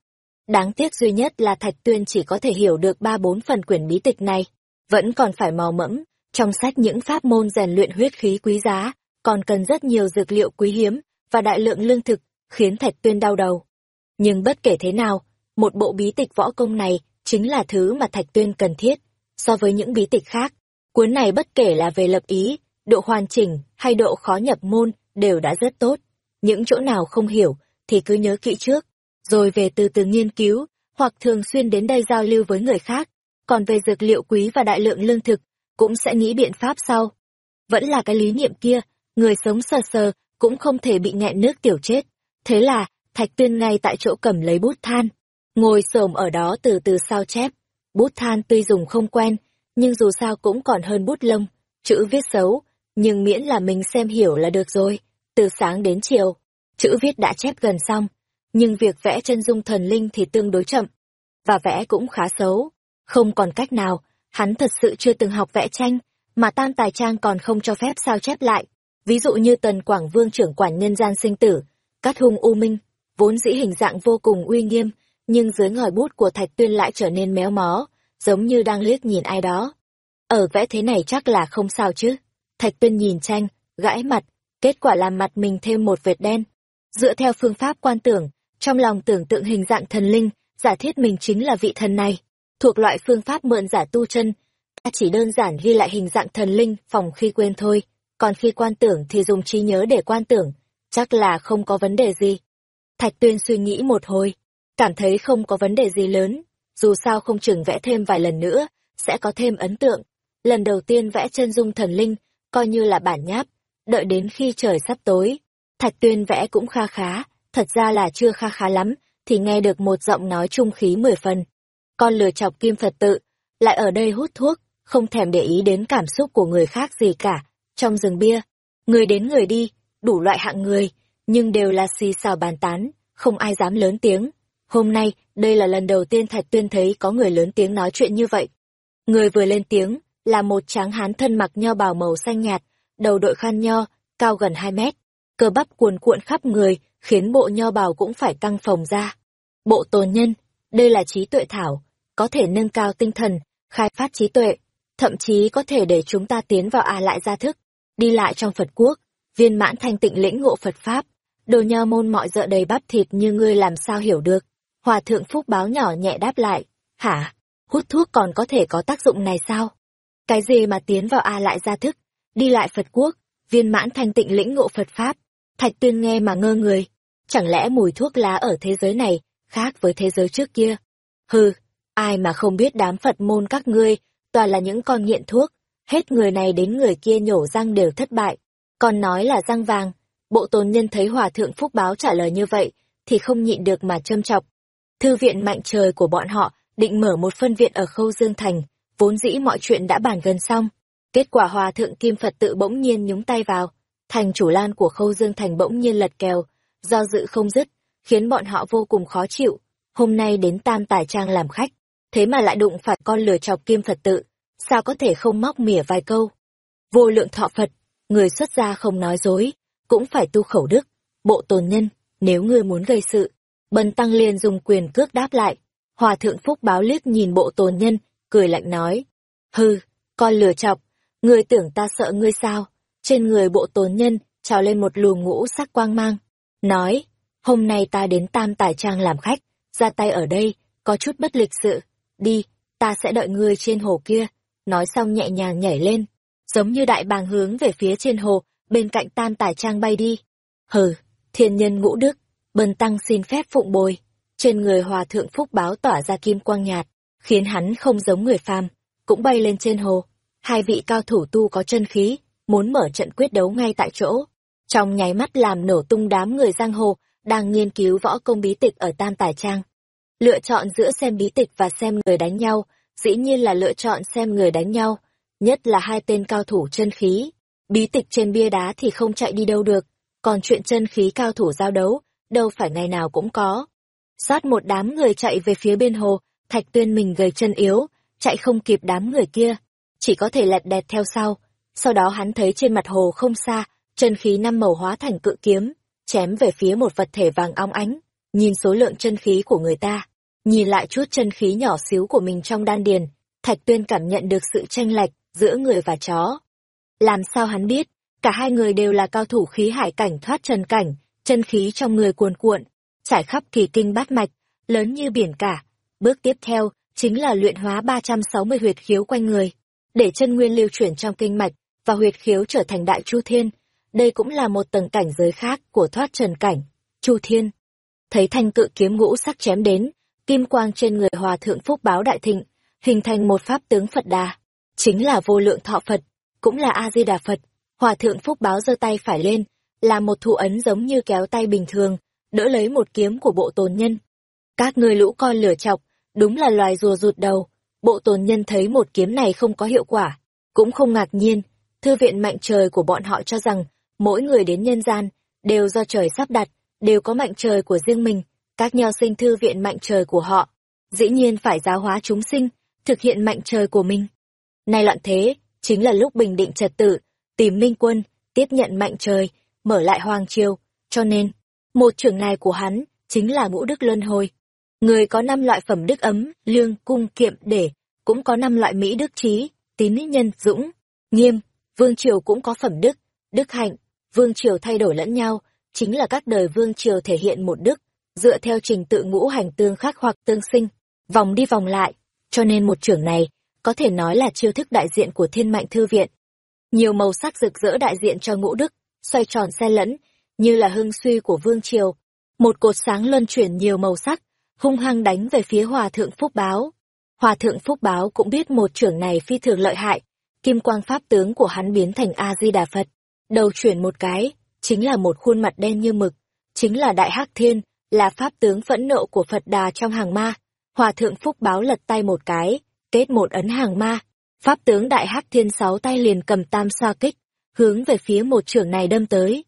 Đáng tiếc duy nhất là Thạch Tuyên chỉ có thể hiểu được ba bốn phần quyển bí tịch này, vẫn còn phải mò mẫm, trong sách những pháp môn rèn luyện huyết khí quý giá, còn cần rất nhiều dược liệu quý hiếm và đại lượng lương thực, khiến Thạch Tuyên đau đầu. Nhưng bất kể thế nào, một bộ bí tịch võ công này chính là thứ mà Thạch Tuyên cần thiết. So với những bí tịch khác, cuốn này bất kể là về lập ý, độ hoàn chỉnh hay độ khó nhập môn đều đã rất tốt. Những chỗ nào không hiểu thì cứ nhớ kỹ trước, rồi về từ từ nghiên cứu, hoặc thường xuyên đến đây giao lưu với người khác. Còn về dược liệu quý và đại lượng lương thực, cũng sẽ nghĩ biện pháp sau. Vẫn là cái lý niệm kia, người sống sờ sờ cũng không thể bị nghẹn nước tiểu chết. Thế là, Thạch Tuyên ngay tại chỗ cầm lấy bút than, ngồi xổm ở đó từ từ sao chép. Bút than tuy dùng không quen, nhưng dù sao cũng còn hơn bút lông, chữ viết xấu, nhưng miễn là mình xem hiểu là được rồi. Từ sáng đến chiều, chữ viết đã chép gần xong, nhưng việc vẽ chân dung thần linh thì tương đối chậm, và vẽ cũng khá xấu. Không còn cách nào, hắn thật sự chưa từng học vẽ tranh, mà tam tài trang còn không cho phép sao chép lại. Ví dụ như tần Quảng Vương trưởng quản nhân gian sinh tử, cát hung u minh, vốn dĩ hình dạng vô cùng uy nghiêm, nhưng dưới ngòi bút của Thạch Tuyên lại trở nên méo mó, giống như đang liếc nhìn ai đó. Ở vẽ thế này chắc là không sao chứ. Thạch Tuyên nhìn tranh, gãi mặt, kết quả làm mặt mình thêm một vệt đen. Dựa theo phương pháp quan tưởng, trong lòng tưởng tượng hình dạng thần linh, giả thiết mình chính là vị thần này. Thuộc loại phương pháp mượn giả tu chân, ta chỉ đơn giản ghi lại hình dạng thần linh phòng khi quên thôi, còn khi quan tưởng thì dùng trí nhớ để quan tưởng, chắc là không có vấn đề gì. Thạch Tuyên suy nghĩ một hồi, cảm thấy không có vấn đề gì lớn, dù sao không chừng vẽ thêm vài lần nữa, sẽ có thêm ấn tượng. Lần đầu tiên vẽ chân dung thần linh, coi như là bản nháp, đợi đến khi trời sắp tối. Thạch tuyên vẽ cũng kha khá, thật ra là chưa kha khá lắm, thì nghe được một giọng nói trung khí mười phần. Con lừa chọc kim Phật tự, lại ở đây hút thuốc, không thèm để ý đến cảm xúc của người khác gì cả. Trong rừng bia, người đến người đi, đủ loại hạng người, nhưng đều là xì xào bàn tán, không ai dám lớn tiếng. Hôm nay, đây là lần đầu tiên Thạch Tuyên thấy có người lớn tiếng nói chuyện như vậy. Người vừa lên tiếng, là một tráng hán thân mặc nho bào màu xanh nhạt, đầu đội khăn nho, cao gần hai mét, cơ bắp cuồn cuộn khắp người, khiến bộ nho bào cũng phải căng phồng ra. Bộ tồn nhân, đây là trí tuệ thảo, có thể nâng cao tinh thần, khai phát trí tuệ, thậm chí có thể để chúng ta tiến vào à lại gia thức, đi lại trong Phật quốc, viên mãn thanh tịnh lĩnh ngộ Phật Pháp. Đồ nho môn mọi dợ đầy bắp thịt như ngươi làm sao hiểu được. Hòa thượng Phúc báo nhỏ nhẹ đáp lại, hả, hút thuốc còn có thể có tác dụng này sao? Cái gì mà tiến vào à lại ra thức, đi lại Phật quốc, viên mãn thanh tịnh lĩnh ngộ Phật Pháp. Thạch tuyên nghe mà ngơ người, chẳng lẽ mùi thuốc lá ở thế giới này khác với thế giới trước kia? Hừ, ai mà không biết đám Phật môn các ngươi, toàn là những con nghiện thuốc, hết người này đến người kia nhổ răng đều thất bại, còn nói là răng vàng. Bộ tồn nhân thấy Hòa Thượng Phúc Báo trả lời như vậy, thì không nhịn được mà châm chọc. Thư viện mạnh trời của bọn họ định mở một phân viện ở Khâu Dương Thành, vốn dĩ mọi chuyện đã bàn gần xong. Kết quả Hòa Thượng Kim Phật tự bỗng nhiên nhúng tay vào, thành chủ lan của Khâu Dương Thành bỗng nhiên lật kèo, do dự không dứt, khiến bọn họ vô cùng khó chịu. Hôm nay đến Tam Tài Trang làm khách, thế mà lại đụng phải con lừa chọc Kim Phật tự, sao có thể không móc mỉa vài câu. Vô lượng thọ Phật, người xuất gia không nói dối, cũng phải tu khẩu đức, bộ tồn nhân, nếu ngươi muốn gây sự. Bần tăng liền dùng quyền cước đáp lại, hòa thượng phúc báo liếc nhìn bộ tồn nhân, cười lạnh nói, hư, con lừa chọc, ngươi tưởng ta sợ ngươi sao, trên người bộ tồn nhân trào lên một luồng ngũ sắc quang mang, nói, hôm nay ta đến tam tài trang làm khách, ra tay ở đây, có chút bất lịch sự, đi, ta sẽ đợi ngươi trên hồ kia, nói xong nhẹ nhàng nhảy lên, giống như đại bàng hướng về phía trên hồ, bên cạnh tam tài trang bay đi. Hừ, thiên nhân ngũ đức, bần tăng xin phép phụng bồi. Trên người hòa thượng phúc báo tỏa ra kim quang nhạt, khiến hắn không giống người phàm, cũng bay lên trên hồ. Hai vị cao thủ tu có chân khí, muốn mở trận quyết đấu ngay tại chỗ. Trong nháy mắt làm nổ tung đám người giang hồ, đang nghiên cứu võ công bí tịch ở Tam Tài Trang. Lựa chọn giữa xem bí tịch và xem người đánh nhau, dĩ nhiên là lựa chọn xem người đánh nhau, nhất là hai tên cao thủ chân khí. Bí tịch trên bia đá thì không chạy đi đâu được, còn chuyện chân khí cao thủ giao đấu, đâu phải ngày nào cũng có. xót một đám người chạy về phía bên hồ, thạch tuyên mình gầy chân yếu, chạy không kịp đám người kia, chỉ có thể lẹt đẹt theo sau. Sau đó hắn thấy trên mặt hồ không xa, chân khí năm màu hóa thành cự kiếm, chém về phía một vật thể vàng óng ánh, nhìn số lượng chân khí của người ta Nhìn lại chút chân khí nhỏ xíu của mình trong đan điền, Thạch Tuyên cảm nhận được sự tranh lệch giữa người và chó. Làm sao hắn biết, cả hai người đều là cao thủ khí hải cảnh thoát trần cảnh, chân khí trong người cuồn cuộn, trải khắp kỳ kinh bát mạch, lớn như biển cả. Bước tiếp theo, chính là luyện hóa 360 huyệt khiếu quanh người, để chân nguyên lưu chuyển trong kinh mạch, và huyệt khiếu trở thành đại chu thiên. Đây cũng là một tầng cảnh giới khác của thoát trần cảnh, chu thiên. Thấy thanh cự kiếm ngũ sắc chém đến, kim quang trên người hòa thượng phúc báo đại thịnh, hình thành một pháp tướng Phật đà, chính là vô lượng thọ Phật, cũng là A-di-đà Phật. Hòa thượng phúc báo giơ tay phải lên, là một thủ ấn giống như kéo tay bình thường, đỡ lấy một kiếm của bộ tồn nhân. Các người lũ con lửa chọc, đúng là loài rùa rụt đầu. Bộ tồn nhân thấy một kiếm này không có hiệu quả, cũng không ngạc nhiên. Thư viện mạnh trời của bọn họ cho rằng, mỗi người đến nhân gian, đều do trời sắp đặt, đều có mạnh trời của riêng mình các nho sinh thư viện mạnh trời của họ, dĩ nhiên phải giáo hóa chúng sinh, thực hiện mạnh trời của mình. Nay loạn thế, chính là lúc bình định trật tự, tìm minh quân, tiếp nhận mạnh trời, mở lại hoàng triều, cho nên, một trưởng này của hắn, chính là ngũ đức luân hồi. Người có năm loại phẩm đức ấm, lương, cung, kiệm, để, cũng có năm loại mỹ đức trí, tín nhân, dũng, nghiêm, vương triều cũng có phẩm đức, đức hạnh, vương triều thay đổi lẫn nhau, chính là các đời vương triều thể hiện một đức, dựa theo trình tự ngũ hành tương khắc hoặc tương sinh, vòng đi vòng lại, cho nên một trưởng này có thể nói là chiêu thức đại diện của thiên mạnh thư viện. Nhiều màu sắc rực rỡ đại diện cho ngũ đức, xoay tròn xe lẫn, như là hưng suy của vương triều. Một cột sáng luân chuyển nhiều màu sắc, hung hăng đánh về phía hòa thượng Phúc Báo. Hòa thượng Phúc Báo cũng biết một trưởng này phi thường lợi hại, kim quang pháp tướng của hắn biến thành A-di-đà Phật. Đầu chuyển một cái, chính là một khuôn mặt đen như mực, chính là Đại Hắc Thiên, là pháp tướng phẫn nộ của Phật Đà trong hàng ma. Hòa thượng Phúc báo lật tay một cái, kết một ấn hàng ma. Pháp tướng Đại Hắc Thiên sáu tay liền cầm tam xoa kích, hướng về phía một trưởng này đâm tới.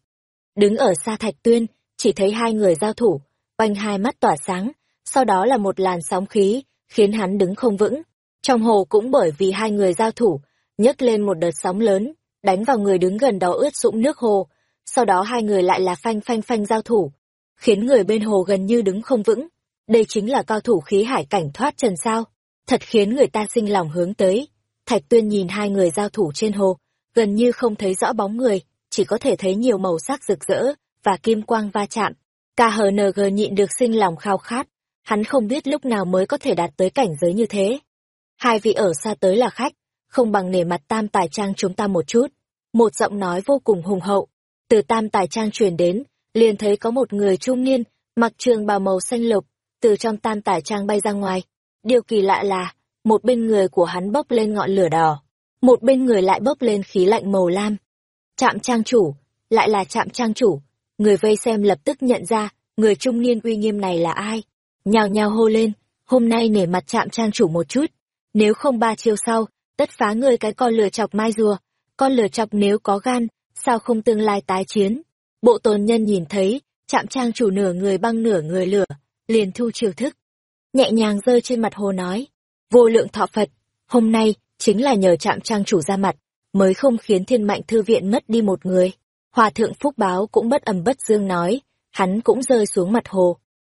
Đứng ở xa thạch tuyên, chỉ thấy hai người giao thủ, oanh hai mắt tỏa sáng, sau đó là một làn sóng khí, khiến hắn đứng không vững. Trong hồ cũng bởi vì hai người giao thủ, nhấc lên một đợt sóng lớn, đánh vào người đứng gần đó ướt sũng nước hồ, sau đó hai người lại là phanh phanh phanh giao thủ, khiến người bên hồ gần như đứng không vững. Đây chính là cao thủ khí hải cảnh thoát trần sao, thật khiến người ta sinh lòng hướng tới. Thạch Tuyên nhìn hai người giao thủ trên hồ, gần như không thấy rõ bóng người, chỉ có thể thấy nhiều màu sắc rực rỡ và kim quang va chạm. KHNG nhịn được sinh lòng khao khát, hắn không biết lúc nào mới có thể đạt tới cảnh giới như thế. Hai vị ở xa tới là khách, không bằng nể mặt tam tài trang chúng ta một chút. Một giọng nói vô cùng hùng hậu, từ tam tài trang truyền đến, liền thấy có một người trung niên, mặc trường bào màu xanh lục, từ trong tam tài trang bay ra ngoài. Điều kỳ lạ là, một bên người của hắn bốc lên ngọn lửa đỏ, một bên người lại bốc lên khí lạnh màu lam. Trạm trang chủ, lại là trạm trang chủ, người vây xem lập tức nhận ra, người trung niên uy nghiêm này là ai. Nhào nhào hô lên, hôm nay nể mặt trạm trang chủ một chút, nếu không ba chiêu sau, tất phá ngươi cái con lửa chọc mai rùa, con lửa chọc nếu có gan, sao không tương lai tái chiến. Bộ tồn nhân nhìn thấy, chạm trang chủ nửa người băng nửa người lửa, liền thu chiều thức. Nhẹ nhàng rơi trên mặt hồ nói, vô lượng thọ Phật, hôm nay, chính là nhờ chạm trang chủ ra mặt, mới không khiến thiên mạnh thư viện mất đi một người. Hòa thượng Phúc Báo cũng bất ầm bất dương nói, hắn cũng rơi xuống mặt hồ.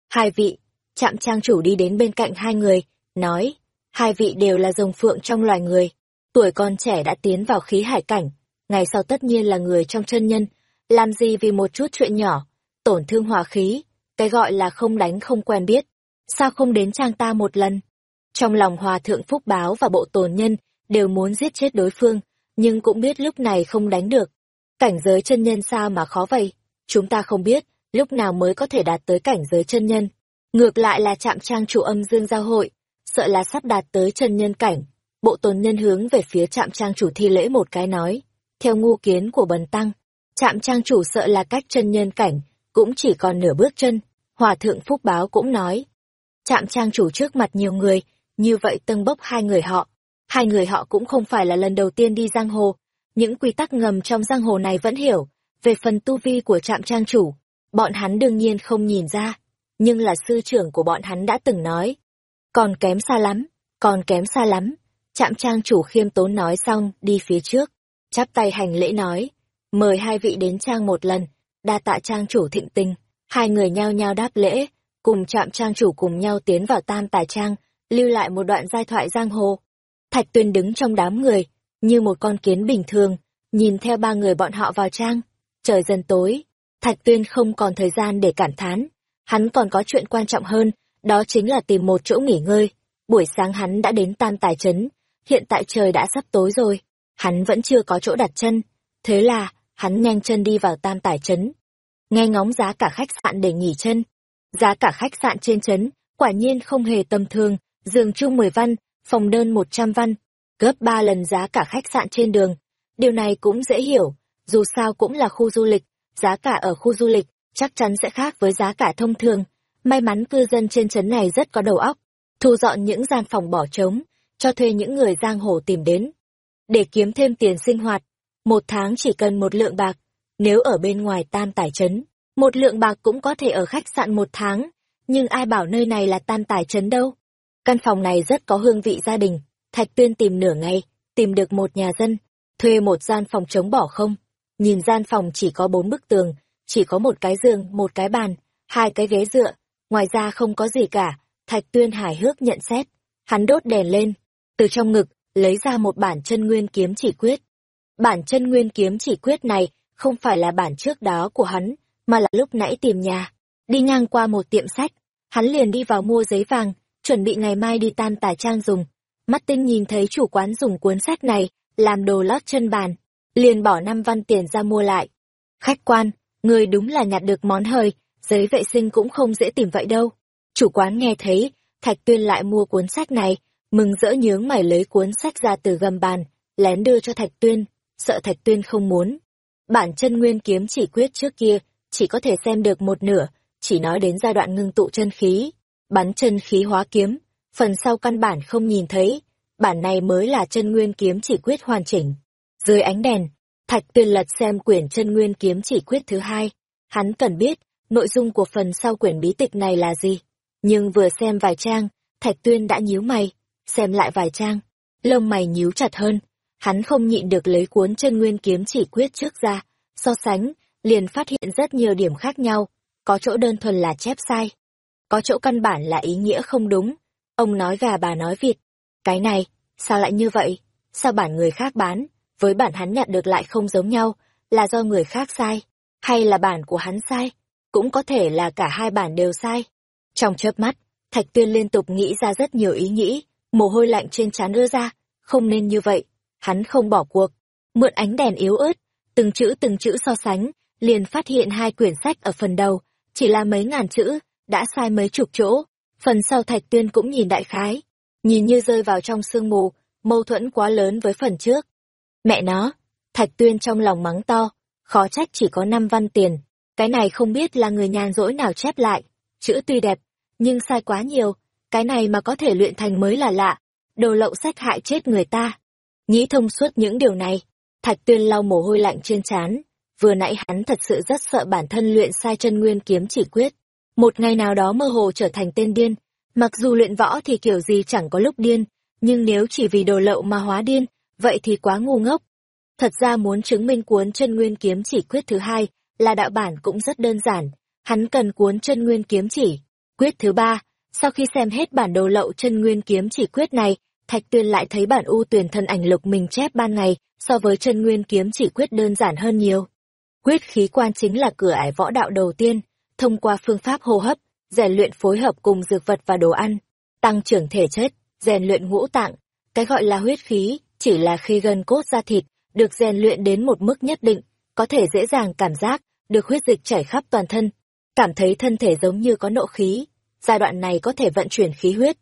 Hai vị, chạm trang chủ đi đến bên cạnh hai người, nói, hai vị đều là rồng phượng trong loài người, tuổi còn trẻ đã tiến vào khí hải cảnh, ngày sau tất nhiên là người trong chân nhân, làm gì vì một chút chuyện nhỏ, tổn thương hòa khí, cái gọi là không đánh không quen biết, sao không đến trang ta một lần. Trong lòng hòa thượng phúc báo và bộ tồn nhân đều muốn giết chết đối phương, nhưng cũng biết lúc này không đánh được. Cảnh giới chân nhân sao mà khó vậy? Chúng ta không biết, lúc nào mới có thể đạt tới cảnh giới chân nhân. Ngược lại là chạm trang chủ âm dương giao hội, sợ là sắp đạt tới chân nhân cảnh. Bộ tồn nhân hướng về phía trạm trang chủ thi lễ một cái nói, theo ngu kiến của bần tăng, trạm trang chủ sợ là cách chân nhân cảnh, cũng chỉ còn nửa bước chân. Hòa thượng Phúc Báo cũng nói, trạm trang chủ trước mặt nhiều người, như vậy tâng bốc hai người họ. Hai người họ cũng không phải là lần đầu tiên đi giang hồ, những quy tắc ngầm trong giang hồ này vẫn hiểu, về phần tu vi của trạm trang chủ, bọn hắn đương nhiên không nhìn ra, nhưng là sư trưởng của bọn hắn đã từng nói, còn kém xa lắm, còn kém xa lắm. Trạm trang chủ khiêm tốn nói xong, đi phía trước, chắp tay hành lễ nói, mời hai vị đến trang một lần, đa tạ trang chủ thịnh tình. Hai người nhao nhao đáp lễ, cùng chạm trang chủ cùng nhau tiến vào tam tài trang, lưu lại một đoạn giai thoại giang hồ. Thạch tuyên đứng trong đám người, như một con kiến bình thường, nhìn theo ba người bọn họ vào trang. Trời dần tối, Thạch tuyên không còn thời gian để cảm thán. Hắn còn có chuyện quan trọng hơn, đó chính là tìm một chỗ nghỉ ngơi. Buổi sáng hắn đã đến tam tài trấn, hiện tại trời đã sắp tối rồi, hắn vẫn chưa có chỗ đặt chân, thế là, hắn nhanh chân đi vào tam tài trấn. Nghe ngóng giá cả khách sạn để nghỉ chân. Giá cả khách sạn trên trấn, quả nhiên không hề tầm thường, giường chung 10 văn, phòng đơn 100 văn, gấp 3 lần giá cả khách sạn trên đường. Điều này cũng dễ hiểu, dù sao cũng là khu du lịch, giá cả ở khu du lịch chắc chắn sẽ khác với giá cả thông thường. May mắn cư dân trên trấn này rất có đầu óc, thu dọn những gian phòng bỏ trống, cho thuê những người giang hồ tìm đến. Để kiếm thêm tiền sinh hoạt, một tháng chỉ cần một lượng bạc, nếu ở bên ngoài tam tải trấn, một lượng bạc cũng có thể ở khách sạn một tháng, nhưng ai bảo nơi này là tam tải trấn đâu. Căn phòng này rất có hương vị gia đình, Thạch Tuyên tìm nửa ngày, tìm được một nhà dân, thuê một gian phòng trống bỏ không. Nhìn gian phòng chỉ có bốn bức tường, chỉ có một cái giường, một cái bàn, hai cái ghế dựa, ngoài ra không có gì cả, Thạch Tuyên hài hước nhận xét. Hắn đốt đèn lên, từ trong ngực, lấy ra một bản chân nguyên kiếm chỉ quyết. Bản chân nguyên kiếm chỉ quyết này không phải là bản trước đó của hắn, mà là lúc nãy tìm nhà. Đi ngang qua một tiệm sách, hắn liền đi vào mua giấy vàng, chuẩn bị ngày mai đi tan tả trang dùng. Mắt tinh nhìn thấy chủ quán dùng cuốn sách này, làm đồ lót chân bàn, liền bỏ năm văn tiền ra mua lại. Khách quan, người đúng là nhặt được món hời, giấy vệ sinh cũng không dễ tìm vậy đâu. Chủ quán nghe thấy, Thạch Tuyên lại mua cuốn sách này, mừng rỡ nhướng mày lấy cuốn sách ra từ gầm bàn, lén đưa cho Thạch Tuyên, sợ Thạch Tuyên không muốn. Bản chân nguyên kiếm chỉ quyết trước kia, chỉ có thể xem được một nửa, chỉ nói đến giai đoạn ngưng tụ chân khí, bắn chân khí hóa kiếm, phần sau căn bản không nhìn thấy, bản này mới là chân nguyên kiếm chỉ quyết hoàn chỉnh. Dưới ánh đèn, Thạch Tuyên lật xem quyển chân nguyên kiếm chỉ quyết thứ hai, hắn cần biết, nội dung của phần sau quyển bí tịch này là gì. Nhưng vừa xem vài trang, Thạch Tuyên đã nhíu mày, xem lại vài trang, lông mày nhíu chặt hơn, hắn không nhịn được lấy cuốn chân nguyên kiếm chỉ quyết trước ra, so sánh, liền phát hiện rất nhiều điểm khác nhau, có chỗ đơn thuần là chép sai, có chỗ căn bản là ý nghĩa không đúng. Ông nói gà bà nói vịt. Cái này, sao lại như vậy? Sao bản người khác bán, với bản hắn nhận được lại không giống nhau, là do người khác sai, hay là bản của hắn sai? Cũng có thể là cả hai bản đều sai. Trong chớp mắt, Thạch Tuyên liên tục nghĩ ra rất nhiều ý nghĩ, mồ hôi lạnh trên trán đưa ra, không nên như vậy. Hắn không bỏ cuộc, mượn ánh đèn yếu ớt, từng chữ từng chữ so sánh, liền phát hiện hai quyển sách ở phần đầu, chỉ là mấy ngàn chữ, đã sai mấy chục chỗ. Phần sau Thạch Tuyên cũng nhìn đại khái, nhìn như rơi vào trong sương mù, mâu thuẫn quá lớn với phần trước. Mẹ nó, Thạch Tuyên trong lòng mắng to, khó trách chỉ có năm văn tiền, cái này không biết là người nhàn rỗi nào chép lại, chữ tuy đẹp, nhưng sai quá nhiều, cái này mà có thể luyện thành mới là lạ, đồ lậu sách hại chết người ta. Nghĩ thông suốt những điều này, Thạch Tuyên lau mồ hôi lạnh trên trán, vừa nãy hắn thật sự rất sợ bản thân luyện sai chân nguyên kiếm chỉ quyết. Một ngày nào đó mơ hồ trở thành tên điên, mặc dù luyện võ thì kiểu gì chẳng có lúc điên, nhưng nếu chỉ vì đồ lậu mà hóa điên, vậy thì quá ngu ngốc. Thật ra muốn chứng minh cuốn chân nguyên kiếm chỉ quyết thứ hai là đạo bản cũng rất đơn giản, hắn cần cuốn chân nguyên kiếm chỉ. Quyết thứ ba, sau khi xem hết bản đồ lậu chân nguyên kiếm chỉ quyết này, Thạch Tuyên lại thấy bản ưu tuyển thân ảnh lục mình chép ban ngày so với chân nguyên kiếm chỉ quyết đơn giản hơn nhiều. Quyết khí quan chính là cửa ải võ đạo đầu tiên, thông qua phương pháp hô hấp, rèn luyện phối hợp cùng dược vật và đồ ăn, tăng trưởng thể chất, rèn luyện ngũ tạng. Cái gọi là huyết khí, chỉ là khi gân cốt ra thịt, được rèn luyện đến một mức nhất định, có thể dễ dàng cảm giác, được huyết dịch chảy khắp toàn thân, cảm thấy thân thể giống như có nộ khí. Giai đoạn này có thể vận chuyển khí huyết,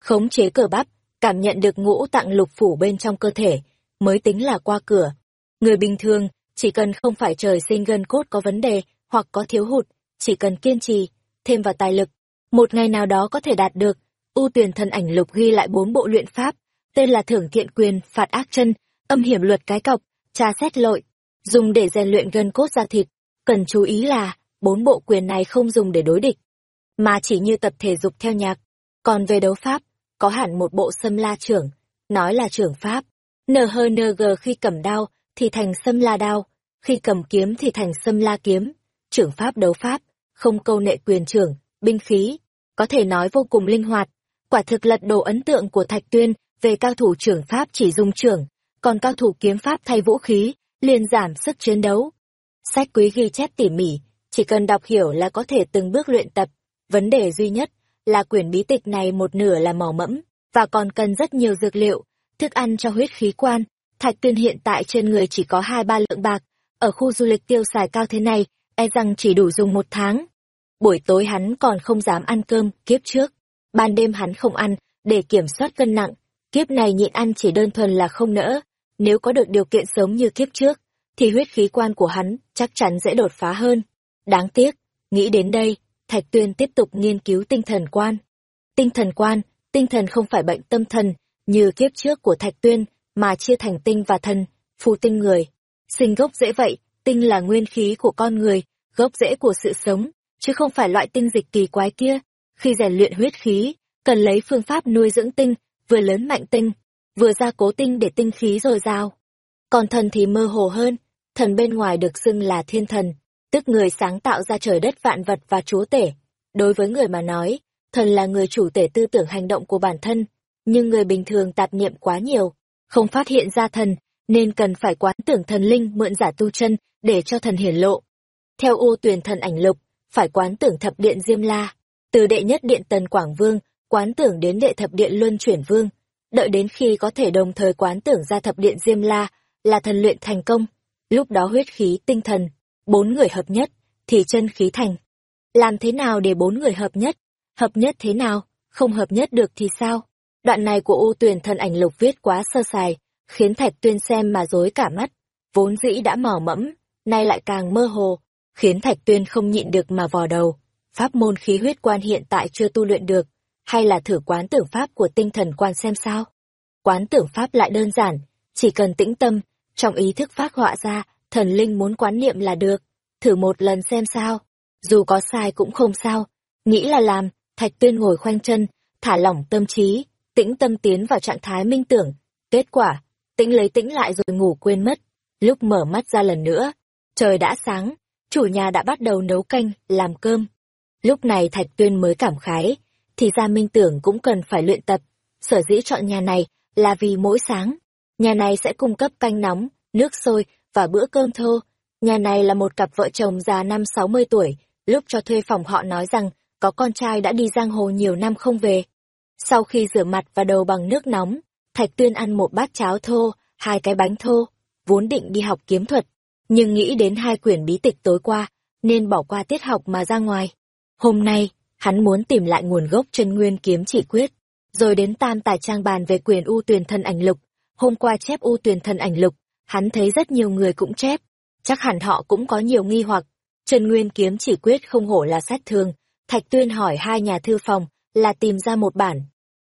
khống chế cờ bắp, cảm nhận được ngũ tạng lục phủ bên trong cơ thể, mới tính là qua cửa. Người bình thường, chỉ cần không phải trời sinh gân cốt có vấn đề hoặc có thiếu hụt, chỉ cần kiên trì, thêm vào tài lực, một ngày nào đó có thể đạt được. u tuyển thần ảnh lục ghi lại bốn bộ luyện pháp, tên là thưởng kiện quyền, phạt ác chân, âm hiểm luật cái cọc, tra xét lội, dùng để rèn luyện gân cốt ra thịt. Cần chú ý là, bốn bộ quyền này không dùng để đối địch, mà chỉ như tập thể dục theo nhạc. Còn về đấu pháp, có hẳn một bộ xâm la trưởng, nói là trưởng pháp. nờ hơi nờ gờ khi cầm đao, thì thành xâm la đao, khi cầm kiếm thì thành xâm la kiếm. Trưởng pháp đấu pháp, không câu nệ quyền trưởng, binh khí, có thể nói vô cùng linh hoạt. Quả thực lật đồ ấn tượng của Thạch Tuyên về cao thủ trưởng pháp chỉ dùng trưởng, còn cao thủ kiếm pháp thay vũ khí, liền giảm sức chiến đấu. Sách quý ghi chép tỉ mỉ, chỉ cần đọc hiểu là có thể từng bước luyện tập. Vấn đề duy nhất là quyển bí tịch này một nửa là mỏ mẫm, và còn cần rất nhiều dược liệu, thức ăn cho huyết khí quan. Thạch tuyên hiện tại trên người chỉ có hai ba lượng bạc, ở khu du lịch tiêu xài cao thế này, e rằng chỉ đủ dùng một tháng. Buổi tối hắn còn không dám ăn cơm, kiếp trước. Ban đêm hắn không ăn, để kiểm soát cân nặng. Kiếp này nhịn ăn chỉ đơn thuần là không nỡ. Nếu có được điều kiện sống như kiếp trước, thì huyết khí quan của hắn chắc chắn dễ đột phá hơn. Đáng tiếc, nghĩ đến đây, Thạch Tuyên tiếp tục nghiên cứu tinh thần quan. Tinh thần quan, tinh thần không phải bệnh tâm thần, như kiếp trước của Thạch Tuyên, mà chia thành tinh và thần, phù tinh người. Sinh gốc dễ vậy, tinh là nguyên khí của con người, gốc rễ của sự sống, chứ không phải loại tinh dịch kỳ quái kia. Khi rèn luyện huyết khí, cần lấy phương pháp nuôi dưỡng tinh, vừa lớn mạnh tinh, vừa gia cố tinh để tinh khí dồi dào. Còn thần thì mơ hồ hơn, thần bên ngoài được xưng là thiên thần, tức người sáng tạo ra trời đất vạn vật và chúa tể. Đối với người mà nói, thần là người chủ tể tư tưởng hành động của bản thân, nhưng người bình thường tạp niệm quá nhiều, không phát hiện ra thần, nên cần phải quán tưởng thần linh mượn giả tu chân để cho thần hiển lộ. Theo u Tuyền thần ảnh lục, phải quán tưởng thập điện Diêm La, từ đệ nhất điện Tần Quảng Vương, quán tưởng đến đệ thập điện Luân Chuyển Vương, đợi đến khi có thể đồng thời quán tưởng ra thập điện Diêm La, là thần luyện thành công, lúc đó huyết khí tinh thần, bốn người hợp nhất, thì chân khí thành. Làm thế nào để bốn người hợp nhất? Hợp nhất thế nào? Không hợp nhất được thì sao? Đoạn này của U Tuyền thần ảnh lục viết quá sơ sài, khiến Thạch Tuyên xem mà rối cả mắt. Vốn dĩ đã mỏ mẫm, nay lại càng mơ hồ, khiến Thạch Tuyên không nhịn được mà vò đầu. Pháp môn khí huyết quan hiện tại chưa tu luyện được, hay là thử quán tưởng pháp của tinh thần quan xem sao? Quán tưởng pháp lại đơn giản, chỉ cần tĩnh tâm, trong ý thức phát họa ra, thần linh muốn quán niệm là được, thử một lần xem sao, dù có sai cũng không sao, nghĩ là làm, Thạch Tuyên ngồi khoanh chân, thả lỏng tâm trí, tĩnh tâm tiến vào trạng thái minh tưởng, kết quả, tĩnh lấy tĩnh lại rồi ngủ quên mất, lúc mở mắt ra lần nữa, trời đã sáng, chủ nhà đã bắt đầu nấu canh, làm cơm. Lúc này Thạch Tuyên mới cảm khái, thì ra minh tưởng cũng cần phải luyện tập. Sở dĩ chọn nhà này là vì mỗi sáng, nhà này sẽ cung cấp canh nóng, nước sôi và bữa cơm thô. Nhà này là một cặp vợ chồng già năm 60 tuổi, lúc cho thuê phòng họ nói rằng có con trai đã đi giang hồ nhiều năm không về. Sau khi rửa mặt và đầu bằng nước nóng, Thạch Tuyên ăn một bát cháo thô, hai cái bánh thô, vốn định đi học kiếm thuật, nhưng nghĩ đến hai quyển bí tịch tối qua, nên bỏ qua tiết học mà ra ngoài. Hôm nay, hắn muốn tìm lại nguồn gốc chân nguyên kiếm chỉ quyết, rồi đến tam tài trang bàn về quyền u tuyền thân ảnh lục. Hôm qua chép u tuyền thân ảnh lục, hắn thấy rất nhiều người cũng chép, chắc hẳn họ cũng có nhiều nghi hoặc. Chân nguyên kiếm chỉ quyết không hổ là sát thương Thạch Tuyên hỏi hai nhà thư phòng, là tìm ra một bản.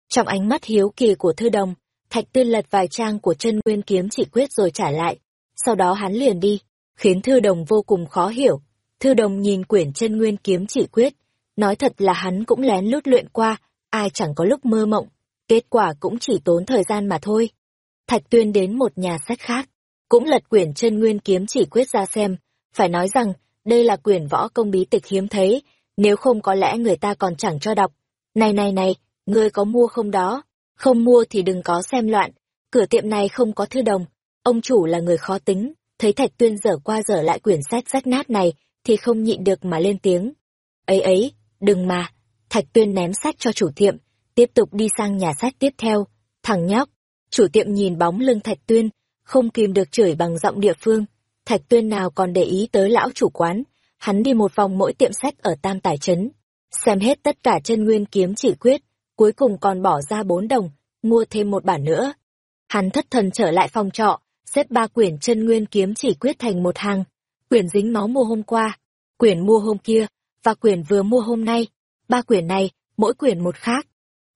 Trong ánh mắt hiếu kỳ của thư đồng, Thạch Tuyên lật vài trang của chân nguyên kiếm chỉ quyết rồi trả lại. Sau đó hắn liền đi, khiến thư đồng vô cùng khó hiểu. Thư đồng nhìn quyển chân nguyên kiếm chỉ quyết, nói thật là hắn cũng lén lút luyện qua, ai chẳng có lúc mơ mộng, kết quả cũng chỉ tốn thời gian mà thôi. Thạch Tuyên đến một nhà sách khác, cũng lật quyển chân nguyên kiếm chỉ quyết ra xem, phải nói rằng, đây là quyển võ công bí tịch hiếm thấy, nếu không có lẽ người ta còn chẳng cho đọc. Này này này, ngươi có mua không đó? Không mua thì đừng có xem loạn, cửa tiệm này không có thư đồng, ông chủ là người khó tính, thấy Thạch Tuyên dở qua dở lại quyển sách rách nát này, thì không nhịn được mà lên tiếng. Ấy ấy, đừng mà, Thạch Tuyên ném sách cho chủ tiệm, tiếp tục đi sang nhà sách tiếp theo, thằng nhóc. Chủ tiệm nhìn bóng lưng Thạch Tuyên, không kìm được chửi bằng giọng địa phương. Thạch Tuyên nào còn để ý tới lão chủ quán, hắn đi một vòng mỗi tiệm sách ở Tam Tài Trấn, xem hết tất cả chân nguyên kiếm chỉ quyết, cuối cùng còn bỏ ra bốn đồng, mua thêm một bản nữa. Hắn thất thần trở lại phòng trọ, xếp ba quyển chân nguyên kiếm chỉ quyết thành một hàng, quyển dính máu mua hôm qua, quyển mua hôm kia, và quyển vừa mua hôm nay. Ba quyển này, mỗi quyển một khác.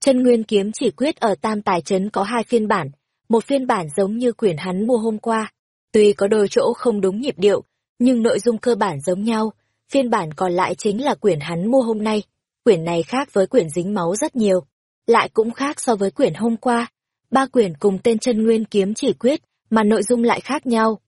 Chân nguyên kiếm chỉ quyết ở Tam Tài Trấn có hai phiên bản, một phiên bản giống như quyển hắn mua hôm qua. Tuy có đôi chỗ không đúng nhịp điệu, nhưng nội dung cơ bản giống nhau, phiên bản còn lại chính là quyển hắn mua hôm nay. Quyển này khác với quyển dính máu rất nhiều, lại cũng khác so với quyển hôm qua. Ba quyển cùng tên chân nguyên kiếm chỉ quyết, mà nội dung lại khác nhau.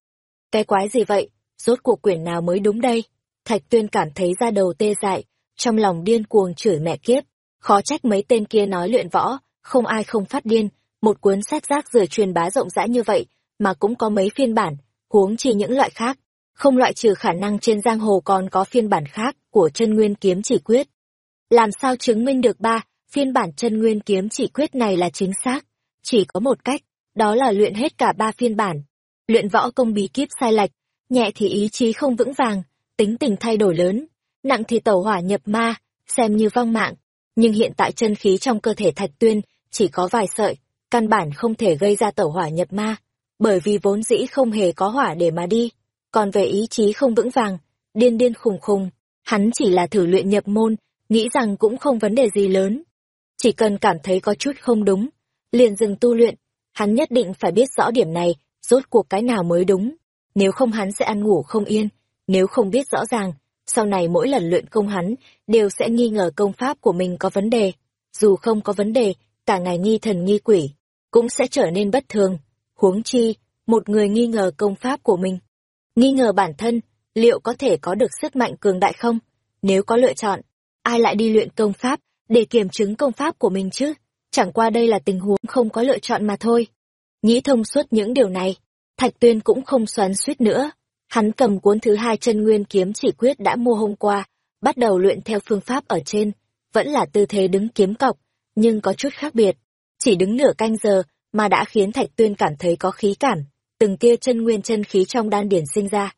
Cái quái gì vậy? Rốt cuộc quyển nào mới đúng đây? Thạch Tuyên cảm thấy ra đầu tê dại, trong lòng điên cuồng chửi mẹ kiếp. Khó trách mấy tên kia nói luyện võ, không ai không phát điên, một cuốn sách rác rưởi truyền bá rộng rãi như vậy, mà cũng có mấy phiên bản, huống chi những loại khác. Không loại trừ khả năng trên giang hồ còn có phiên bản khác của chân nguyên kiếm chỉ quyết. Làm sao chứng minh được ba, phiên bản chân nguyên kiếm chỉ quyết này là chính xác? Chỉ có một cách, đó là luyện hết cả ba phiên bản. Luyện võ công bí kíp sai lệch, nhẹ thì ý chí không vững vàng, tính tình thay đổi lớn, nặng thì tẩu hỏa nhập ma, xem như vong mạng. Nhưng hiện tại chân khí trong cơ thể Thạch Tuyên chỉ có vài sợi, căn bản không thể gây ra tẩu hỏa nhập ma, bởi vì vốn dĩ không hề có hỏa để mà đi. Còn về ý chí không vững vàng, điên điên khùng khùng, hắn chỉ là thử luyện nhập môn, nghĩ rằng cũng không vấn đề gì lớn. Chỉ cần cảm thấy có chút không đúng, liền dừng tu luyện, hắn nhất định phải biết rõ điểm này, rốt cuộc cái nào mới đúng. Nếu không hắn sẽ ăn ngủ không yên, nếu không biết rõ ràng, sau này mỗi lần luyện công hắn đều sẽ nghi ngờ công pháp của mình có vấn đề. Dù không có vấn đề, cả ngày nghi thần nghi quỷ, cũng sẽ trở nên bất thường. Huống chi, một người nghi ngờ công pháp của mình. Nghi ngờ bản thân, liệu có thể có được sức mạnh cường đại không? Nếu có lựa chọn, ai lại đi luyện công pháp để kiểm chứng công pháp của mình chứ? Chẳng qua đây là tình huống không có lựa chọn mà thôi. Nghĩ thông suốt những điều này, Thạch Tuyên cũng không xoắn suýt nữa. Hắn cầm cuốn thứ hai chân nguyên kiếm chỉ quyết đã mua hôm qua, bắt đầu luyện theo phương pháp ở trên, vẫn là tư thế đứng kiếm cọc, nhưng có chút khác biệt. Chỉ đứng nửa canh giờ mà đã khiến Thạch Tuyên cảm thấy có khí cảm, từng tia chân nguyên chân khí trong đan điển sinh ra.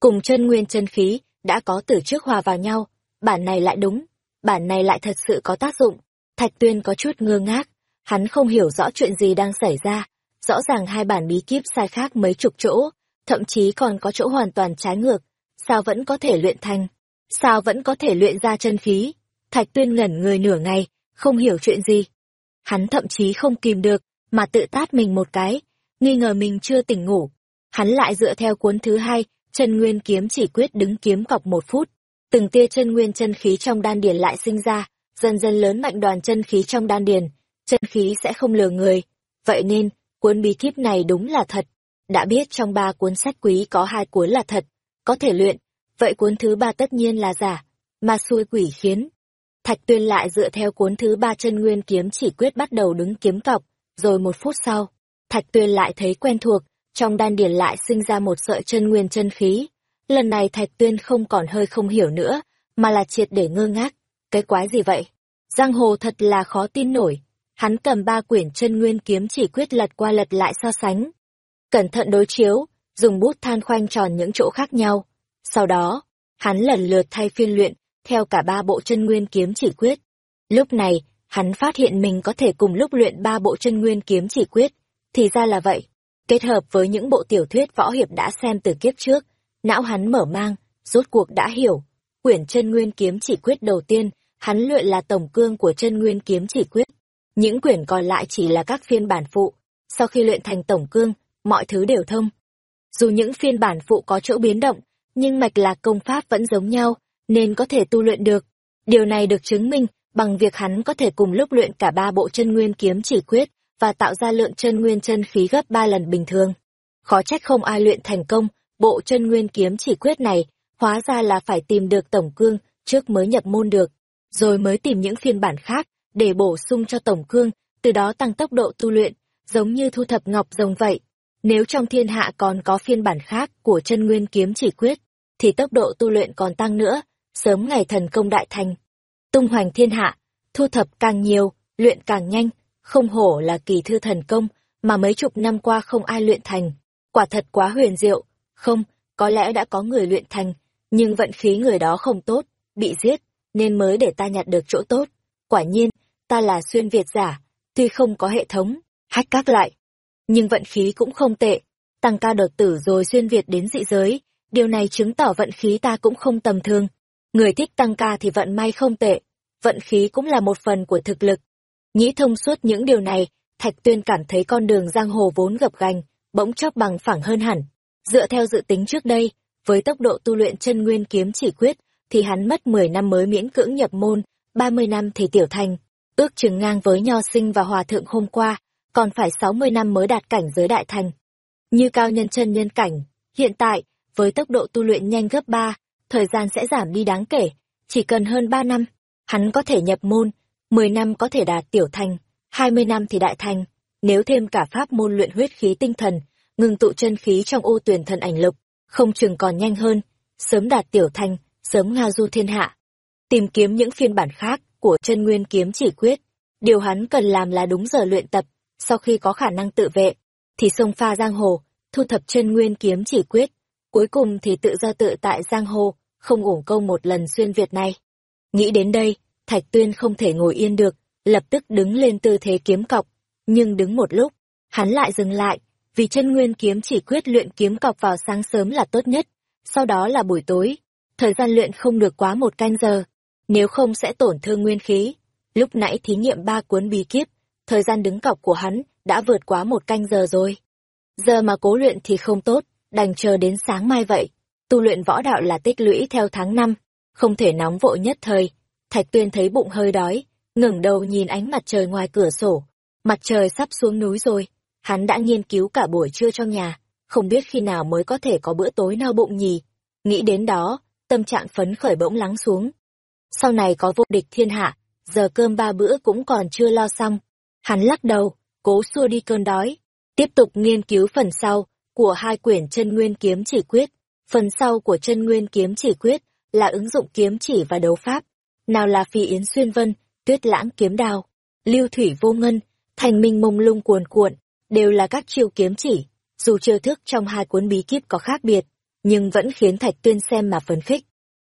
Cùng chân nguyên chân khí đã có từ trước hòa vào nhau, bản này lại đúng, bản này lại thật sự có tác dụng. Thạch Tuyên có chút ngơ ngác, hắn không hiểu rõ chuyện gì đang xảy ra, rõ ràng hai bản bí kíp sai khác mấy chục chỗ, thậm chí còn có chỗ hoàn toàn trái ngược, sao vẫn có thể luyện thành, sao vẫn có thể luyện ra chân khí. Thạch Tuyên ngẩn người nửa ngày, không hiểu chuyện gì. Hắn thậm chí không kìm được, mà tự tát mình một cái, nghi ngờ mình chưa tỉnh ngủ. Hắn lại dựa theo cuốn thứ hai, chân nguyên kiếm chỉ quyết đứng kiếm cọc một phút. Từng tia chân nguyên chân khí trong đan điền lại sinh ra, dần dần lớn mạnh đoàn chân khí trong đan điền, chân khí sẽ không lừa người. Vậy nên, cuốn bí kíp này đúng là thật. Đã biết trong ba cuốn sách quý có hai cuốn là thật, có thể luyện, vậy cuốn thứ ba tất nhiên là giả, mà xui quỷ khiến. Thạch tuyên lại dựa theo cuốn thứ ba chân nguyên kiếm chỉ quyết bắt đầu đứng kiếm cọc, rồi một phút sau, thạch tuyên lại thấy quen thuộc, trong đan điển lại sinh ra một sợi chân nguyên chân khí. Lần này thạch tuyên không còn hơi không hiểu nữa, mà là triệt để ngơ ngác. Cái quái gì vậy? Giang hồ thật là khó tin nổi. Hắn cầm ba quyển chân nguyên kiếm chỉ quyết lật qua lật lại so sánh. Cẩn thận đối chiếu, dùng bút than khoanh tròn những chỗ khác nhau. Sau đó, hắn lần lượt thay phiên luyện, theo cả ba bộ chân nguyên kiếm chỉ quyết. Lúc này, hắn phát hiện mình có thể cùng lúc luyện ba bộ chân nguyên kiếm chỉ quyết. Thì ra là vậy. Kết hợp với những bộ tiểu thuyết võ hiệp đã xem từ kiếp trước, não hắn mở mang, rốt cuộc đã hiểu. Quyển chân nguyên kiếm chỉ quyết đầu tiên, hắn luyện là tổng cương của chân nguyên kiếm chỉ quyết. Những quyển còn lại chỉ là các phiên bản phụ. Sau khi luyện thành tổng cương, mọi thứ đều thông. Dù những phiên bản phụ có chỗ biến động, nhưng mạch lạc công pháp vẫn giống nhau, nên có thể tu luyện được. Điều này được chứng minh bằng việc hắn có thể cùng lúc luyện cả ba bộ chân nguyên kiếm chỉ quyết và tạo ra lượng chân nguyên chân khí gấp ba lần bình thường. Khó trách không ai luyện thành công, bộ chân nguyên kiếm chỉ quyết này, hóa ra là phải tìm được tổng cương trước mới nhập môn được, rồi mới tìm những phiên bản khác để bổ sung cho tổng cương, từ đó tăng tốc độ tu luyện, giống như thu thập ngọc rồng vậy. Nếu trong thiên hạ còn có phiên bản khác của chân nguyên kiếm chỉ quyết, thì tốc độ tu luyện còn tăng nữa, sớm ngày thần công đại thành. Tung hoành thiên hạ, thu thập càng nhiều, luyện càng nhanh, không hổ là kỳ thư thần công, mà mấy chục năm qua không ai luyện thành. Quả thật quá huyền diệu, không, có lẽ đã có người luyện thành, nhưng vận khí người đó không tốt, bị giết, nên mới để ta nhặt được chỗ tốt. Quả nhiên, ta là xuyên Việt giả, tuy không có hệ thống, hách các lại. Nhưng vận khí cũng không tệ, tăng ca đột tử rồi xuyên Việt đến dị giới, điều này chứng tỏ vận khí ta cũng không tầm thường. Người thích tăng ca thì vận may không tệ, vận khí cũng là một phần của thực lực. Nghĩ thông suốt những điều này, Thạch Tuyên cảm thấy con đường giang hồ vốn gập gành, bỗng chốc bằng phẳng hơn hẳn. Dựa theo dự tính trước đây, với tốc độ tu luyện chân nguyên kiếm chỉ quyết, thì hắn mất 10 năm mới miễn cưỡng nhập môn, 30 năm thì tiểu thành, ước chừng ngang với nho sinh và hòa thượng hôm qua, còn phải 60 năm mới đạt cảnh giới đại thành. Như cao nhân chân nhân cảnh, hiện tại, với tốc độ tu luyện nhanh gấp 3, thời gian sẽ giảm đi đáng kể, chỉ cần hơn 3 năm, hắn có thể nhập môn, 10 năm có thể đạt tiểu thành, 20 năm thì đại thành, nếu thêm cả pháp môn luyện huyết khí tinh thần, ngừng tụ chân khí trong ô tuyển thần ảnh lục, không chừng còn nhanh hơn, sớm đạt tiểu thành, sớm ngao du thiên hạ. Tìm kiếm những phiên bản khác của chân nguyên kiếm chỉ quyết, điều hắn cần làm là đúng giờ luyện tập, sau khi có khả năng tự vệ, thì sông pha giang hồ, thu thập chân nguyên kiếm chỉ quyết, cuối cùng thì tự do tự tại giang hồ, không uổng công một lần xuyên Việt này. Nghĩ đến đây, Thạch Tuyên không thể ngồi yên được, lập tức đứng lên tư thế kiếm cọc, nhưng đứng một lúc, hắn lại dừng lại, vì chân nguyên kiếm chỉ quyết luyện kiếm cọc vào sáng sớm là tốt nhất, sau đó là buổi tối, thời gian luyện không được quá một canh giờ, nếu không sẽ tổn thương nguyên khí. Lúc nãy thí nghiệm ba cuốn bí kíp, thời gian đứng cọc của hắn đã vượt quá một canh giờ rồi. Giờ mà cố luyện thì không tốt, đành chờ đến sáng mai vậy. Tu luyện võ đạo là tích lũy theo tháng năm, không thể nóng vội nhất thời. Thạch Tuyên thấy bụng hơi đói, ngẩng đầu nhìn ánh mặt trời ngoài cửa sổ. Mặt trời sắp xuống núi rồi, hắn đã nghiên cứu cả buổi trưa trong nhà, không biết khi nào mới có thể có bữa tối no bụng nhỉ. Nghĩ đến đó, tâm trạng phấn khởi bỗng lắng xuống. Sau này có vô địch thiên hạ, giờ cơm ba bữa cũng còn chưa lo xong. Hắn lắc đầu, cố xua đi cơn đói. Tiếp tục nghiên cứu phần sau của hai quyển chân nguyên kiếm chỉ quyết. Phần sau của chân nguyên kiếm chỉ quyết là ứng dụng kiếm chỉ và đấu pháp. Nào là phi yến xuyên vân, tuyết lãng kiếm đao, lưu thủy vô ngân, thành minh mông lung cuồn cuộn, đều là các chiêu kiếm chỉ. Dù chiêu thức trong hai cuốn bí kíp có khác biệt, nhưng vẫn khiến Thạch Tuyên xem mà phấn khích.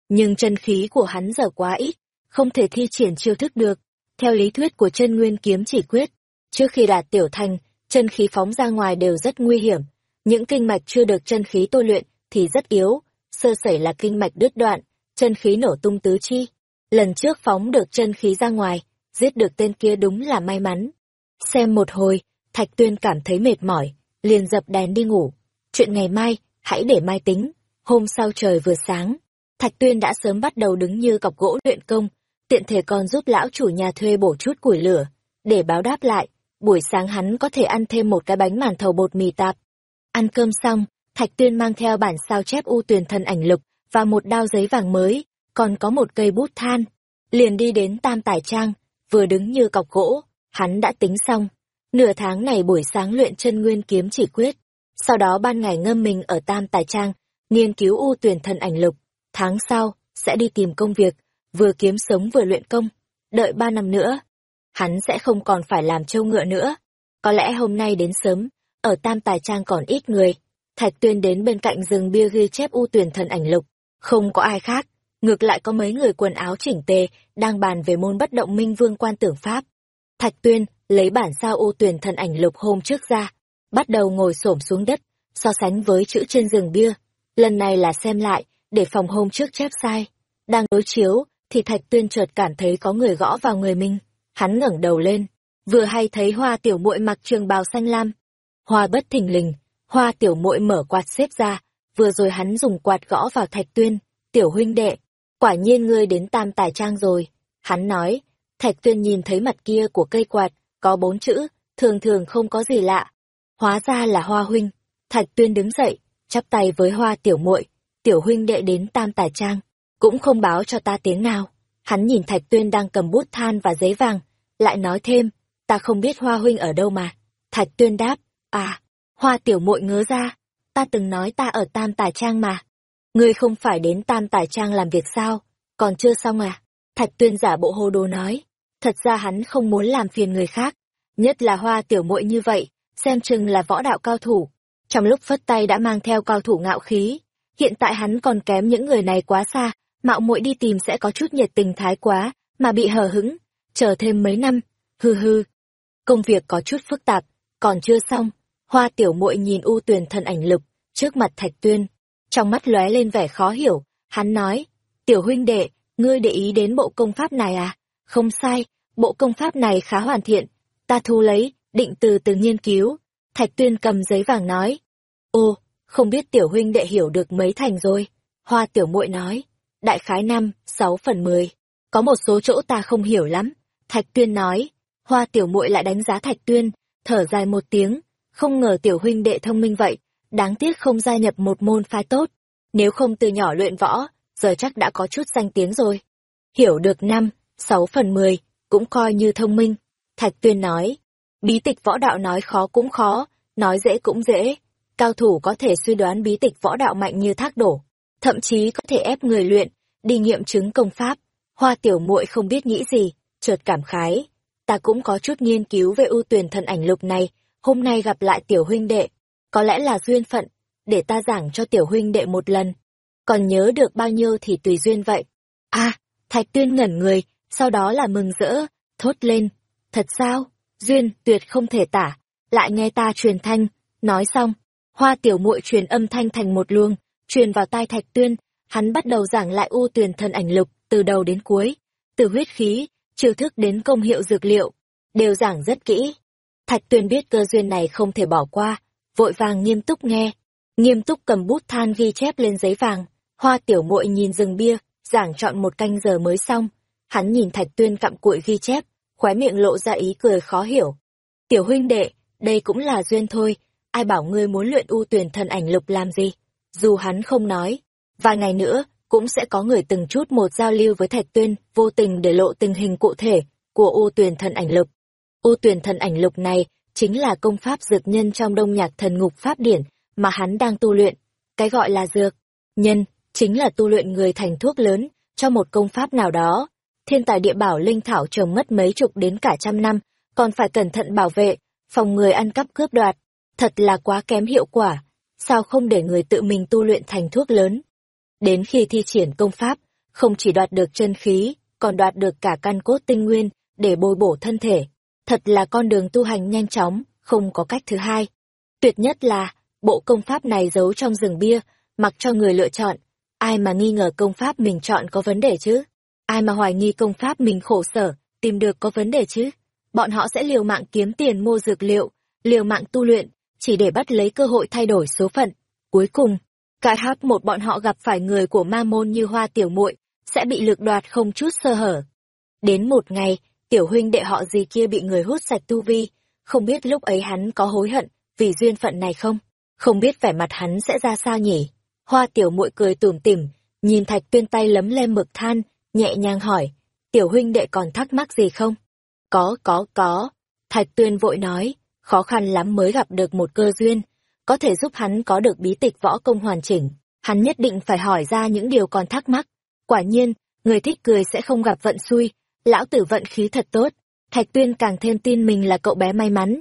Nhưng chân khí của hắn giờ quá ít, không thể thi triển chiêu thức được. Theo lý thuyết của chân nguyên kiếm chỉ quyết, trước khi đạt tiểu thành, chân khí phóng ra ngoài đều rất nguy hiểm. Những kinh mạch chưa được chân khí tôi luyện thì rất yếu, sơ sẩy là kinh mạch đứt đoạn, chân khí nổ tung tứ chi. Lần trước phóng được chân khí ra ngoài, giết được tên kia đúng là may mắn. Xem một hồi, Thạch Tuyên cảm thấy mệt mỏi, liền dập đèn đi ngủ. Chuyện ngày mai, hãy để mai tính. Hôm sau trời vừa sáng, Thạch Tuyên đã sớm bắt đầu đứng như cọc gỗ luyện công, tiện thể còn giúp lão chủ nhà thuê bổ chút củi lửa, để báo đáp lại, buổi sáng hắn có thể ăn thêm một cái bánh màn thầu bột mì tạp. Ăn cơm xong, Thạch Tuyên mang theo bản sao chép u tuyền thân ảnh lục và một đao giấy vàng mới, còn có một cây bút than. Liền đi đến Tam Tài Trang, vừa đứng như cọc gỗ, hắn đã tính xong. Nửa tháng này buổi sáng luyện chân nguyên kiếm chỉ quyết, sau đó ban ngày ngâm mình ở Tam Tài Trang, nghiên cứu u tuyển thần ảnh lục. Tháng sau, sẽ đi tìm công việc, vừa kiếm sống vừa luyện công. Đợi ba năm nữa, hắn sẽ không còn phải làm trâu ngựa nữa. Có lẽ hôm nay đến sớm, ở Tam Tài Trang còn ít người. Thạch Tuyên đến bên cạnh rừng bia ghi chép u tuyển thần ảnh lục. Không có ai khác, ngược lại có mấy người quần áo chỉnh tề, đang bàn về môn bất động minh vương quan tưởng pháp. Thạch Tuyên lấy bản sao u tuyển thần ảnh lục hôm trước ra, bắt đầu ngồi xổm xuống đất, so sánh với chữ trên rừng bia. Lần này là xem lại, để phòng hôm trước chép sai. Đang đối chiếu, thì Thạch Tuyên chợt cảm thấy có người gõ vào người mình. Hắn ngẩng đầu lên, vừa hay thấy hoa tiểu muội mặc trường bào xanh lam. Hoa bất thình lình, hoa tiểu muội mở quạt xếp ra, vừa rồi hắn dùng quạt gõ vào Thạch Tuyên, tiểu huynh đệ. Quả nhiên ngươi đến tam tài trang rồi. Hắn nói, Thạch Tuyên nhìn thấy mặt kia của cây quạt, có bốn chữ, thường thường không có gì lạ. Hóa ra là hoa huynh. Thạch Tuyên đứng dậy, chắp tay với hoa tiểu muội tiểu huynh đệ đến tam tài trang, cũng không báo cho ta tiếng nào. Hắn nhìn Thạch Tuyên đang cầm bút than và giấy vàng, lại nói thêm, ta không biết hoa huynh ở đâu mà. Thạch Tuyên đáp, à, hoa tiểu muội ngớ ra, ta từng nói ta ở tam tài trang mà. Ngươi không phải đến tam tài trang làm việc sao, còn chưa xong à? Thạch Tuyên giả bộ hồ đồ nói, thật ra hắn không muốn làm phiền người khác, nhất là hoa tiểu muội như vậy, xem chừng là võ đạo cao thủ. Trong lúc phất tay đã mang theo cao thủ ngạo khí, hiện tại hắn còn kém những người này quá xa, mạo muội đi tìm sẽ có chút nhiệt tình thái quá, mà bị hờ hững, chờ thêm mấy năm, hư hư. Công việc có chút phức tạp, còn chưa xong, hoa tiểu muội nhìn u tuyền thân ảnh lực trước mặt thạch tuyên, trong mắt lóe lên vẻ khó hiểu, hắn nói, tiểu huynh đệ, ngươi để ý đến bộ công pháp này à? Không sai, bộ công pháp này khá hoàn thiện, ta thu lấy, định từ từ nghiên cứu. Thạch tuyên cầm giấy vàng nói, ô, không biết tiểu huynh đệ hiểu được mấy thành rồi. Hoa tiểu muội nói, đại khái năm, sáu phần mười. Có một số chỗ ta không hiểu lắm. Thạch tuyên nói, hoa tiểu muội lại đánh giá thạch tuyên, thở dài một tiếng, không ngờ tiểu huynh đệ thông minh vậy, đáng tiếc không gia nhập một môn phái tốt. Nếu không từ nhỏ luyện võ, giờ chắc đã có chút danh tiếng rồi. Hiểu được năm, sáu phần mười, cũng coi như thông minh. Thạch tuyên nói, bí tịch võ đạo nói khó cũng khó, nói dễ cũng dễ, cao thủ có thể suy đoán bí tịch võ đạo mạnh như thác đổ, thậm chí có thể ép người luyện, đi nghiệm chứng công pháp. Hoa tiểu muội không biết nghĩ gì, chợt cảm khái. Ta cũng có chút nghiên cứu về ưu tuyển thần ảnh lục này, hôm nay gặp lại tiểu huynh đệ. Có lẽ là duyên phận, để ta giảng cho tiểu huynh đệ một lần. Còn nhớ được bao nhiêu thì tùy duyên vậy. À, thạch tuyên ngẩn người, sau đó là mừng rỡ, thốt lên. Thật sao? Duyên tuyệt không thể tả. Lại nghe ta truyền thanh, nói xong, Hoa tiểu muội truyền âm thanh thành một luồng, truyền vào tai Thạch Tuyên, hắn bắt đầu giảng lại u tuyền thần ảnh lục từ đầu đến cuối, từ huyết khí, chiêu thức đến công hiệu dược liệu, đều giảng rất kỹ. Thạch Tuyên biết cơ duyên này không thể bỏ qua, vội vàng nghiêm túc nghe, nghiêm túc cầm bút than ghi chép lên giấy vàng. Hoa tiểu muội nhìn rừng bia, giảng chọn một canh giờ mới xong, hắn nhìn Thạch Tuyên cặm cụi ghi chép, khóe miệng lộ ra ý cười khó hiểu. Tiểu huynh đệ, đây cũng là duyên thôi, ai bảo ngươi muốn luyện u tuyển thần ảnh lục làm gì? Dù hắn không nói, vài ngày nữa, cũng sẽ có người từng chút một giao lưu với Thạch Tuyên, vô tình để lộ tình hình cụ thể của u tuyển thần ảnh lục. U tuyển thần ảnh lục này chính là công pháp dược nhân trong đông nhạc thần ngục pháp điển mà hắn đang tu luyện. Cái gọi là dược, nhân, chính là tu luyện người thành thuốc lớn cho một công pháp nào đó. Thiên tài địa bảo linh thảo trồng mất mấy chục đến cả trăm năm, còn phải cẩn thận bảo vệ, phòng người ăn cắp cướp đoạt thật là quá kém hiệu quả, sao không để người tự mình tu luyện thành thuốc lớn. Đến khi thi triển công pháp, không chỉ đoạt được chân khí, còn đoạt được cả căn cốt tinh nguyên để bồi bổ thân thể. Thật là con đường tu hành nhanh chóng, không có cách thứ hai. Tuyệt nhất là, bộ công pháp này giấu trong rừng bia, mặc cho người lựa chọn. Ai mà nghi ngờ công pháp mình chọn có vấn đề chứ? Ai mà hoài nghi công pháp mình khổ sở, tìm được có vấn đề chứ? Bọn họ sẽ liều mạng kiếm tiền mua dược liệu, liều mạng tu luyện, chỉ để bắt lấy cơ hội thay đổi số phận. Cuối cùng, cả hát một bọn họ gặp phải người của ma môn như hoa tiểu muội sẽ bị lược đoạt không chút sơ hở. Đến một ngày, tiểu huynh đệ họ gì kia bị người hút sạch tu vi, không biết lúc ấy hắn có hối hận vì duyên phận này không? Không biết vẻ mặt hắn sẽ ra sao nhỉ? Hoa tiểu muội cười tủm tỉm, nhìn Thạch Tuyên tay lấm lem mực than, nhẹ nhàng hỏi, tiểu huynh đệ còn thắc mắc gì không? Có, có, có. Thạch Tuyên vội nói, khó khăn lắm mới gặp được một cơ duyên, có thể giúp hắn có được bí tịch võ công hoàn chỉnh. Hắn nhất định phải hỏi ra những điều còn thắc mắc. Quả nhiên, người thích cười sẽ không gặp vận xui, lão tử vận khí thật tốt. Thạch Tuyên càng thêm tin mình là cậu bé may mắn.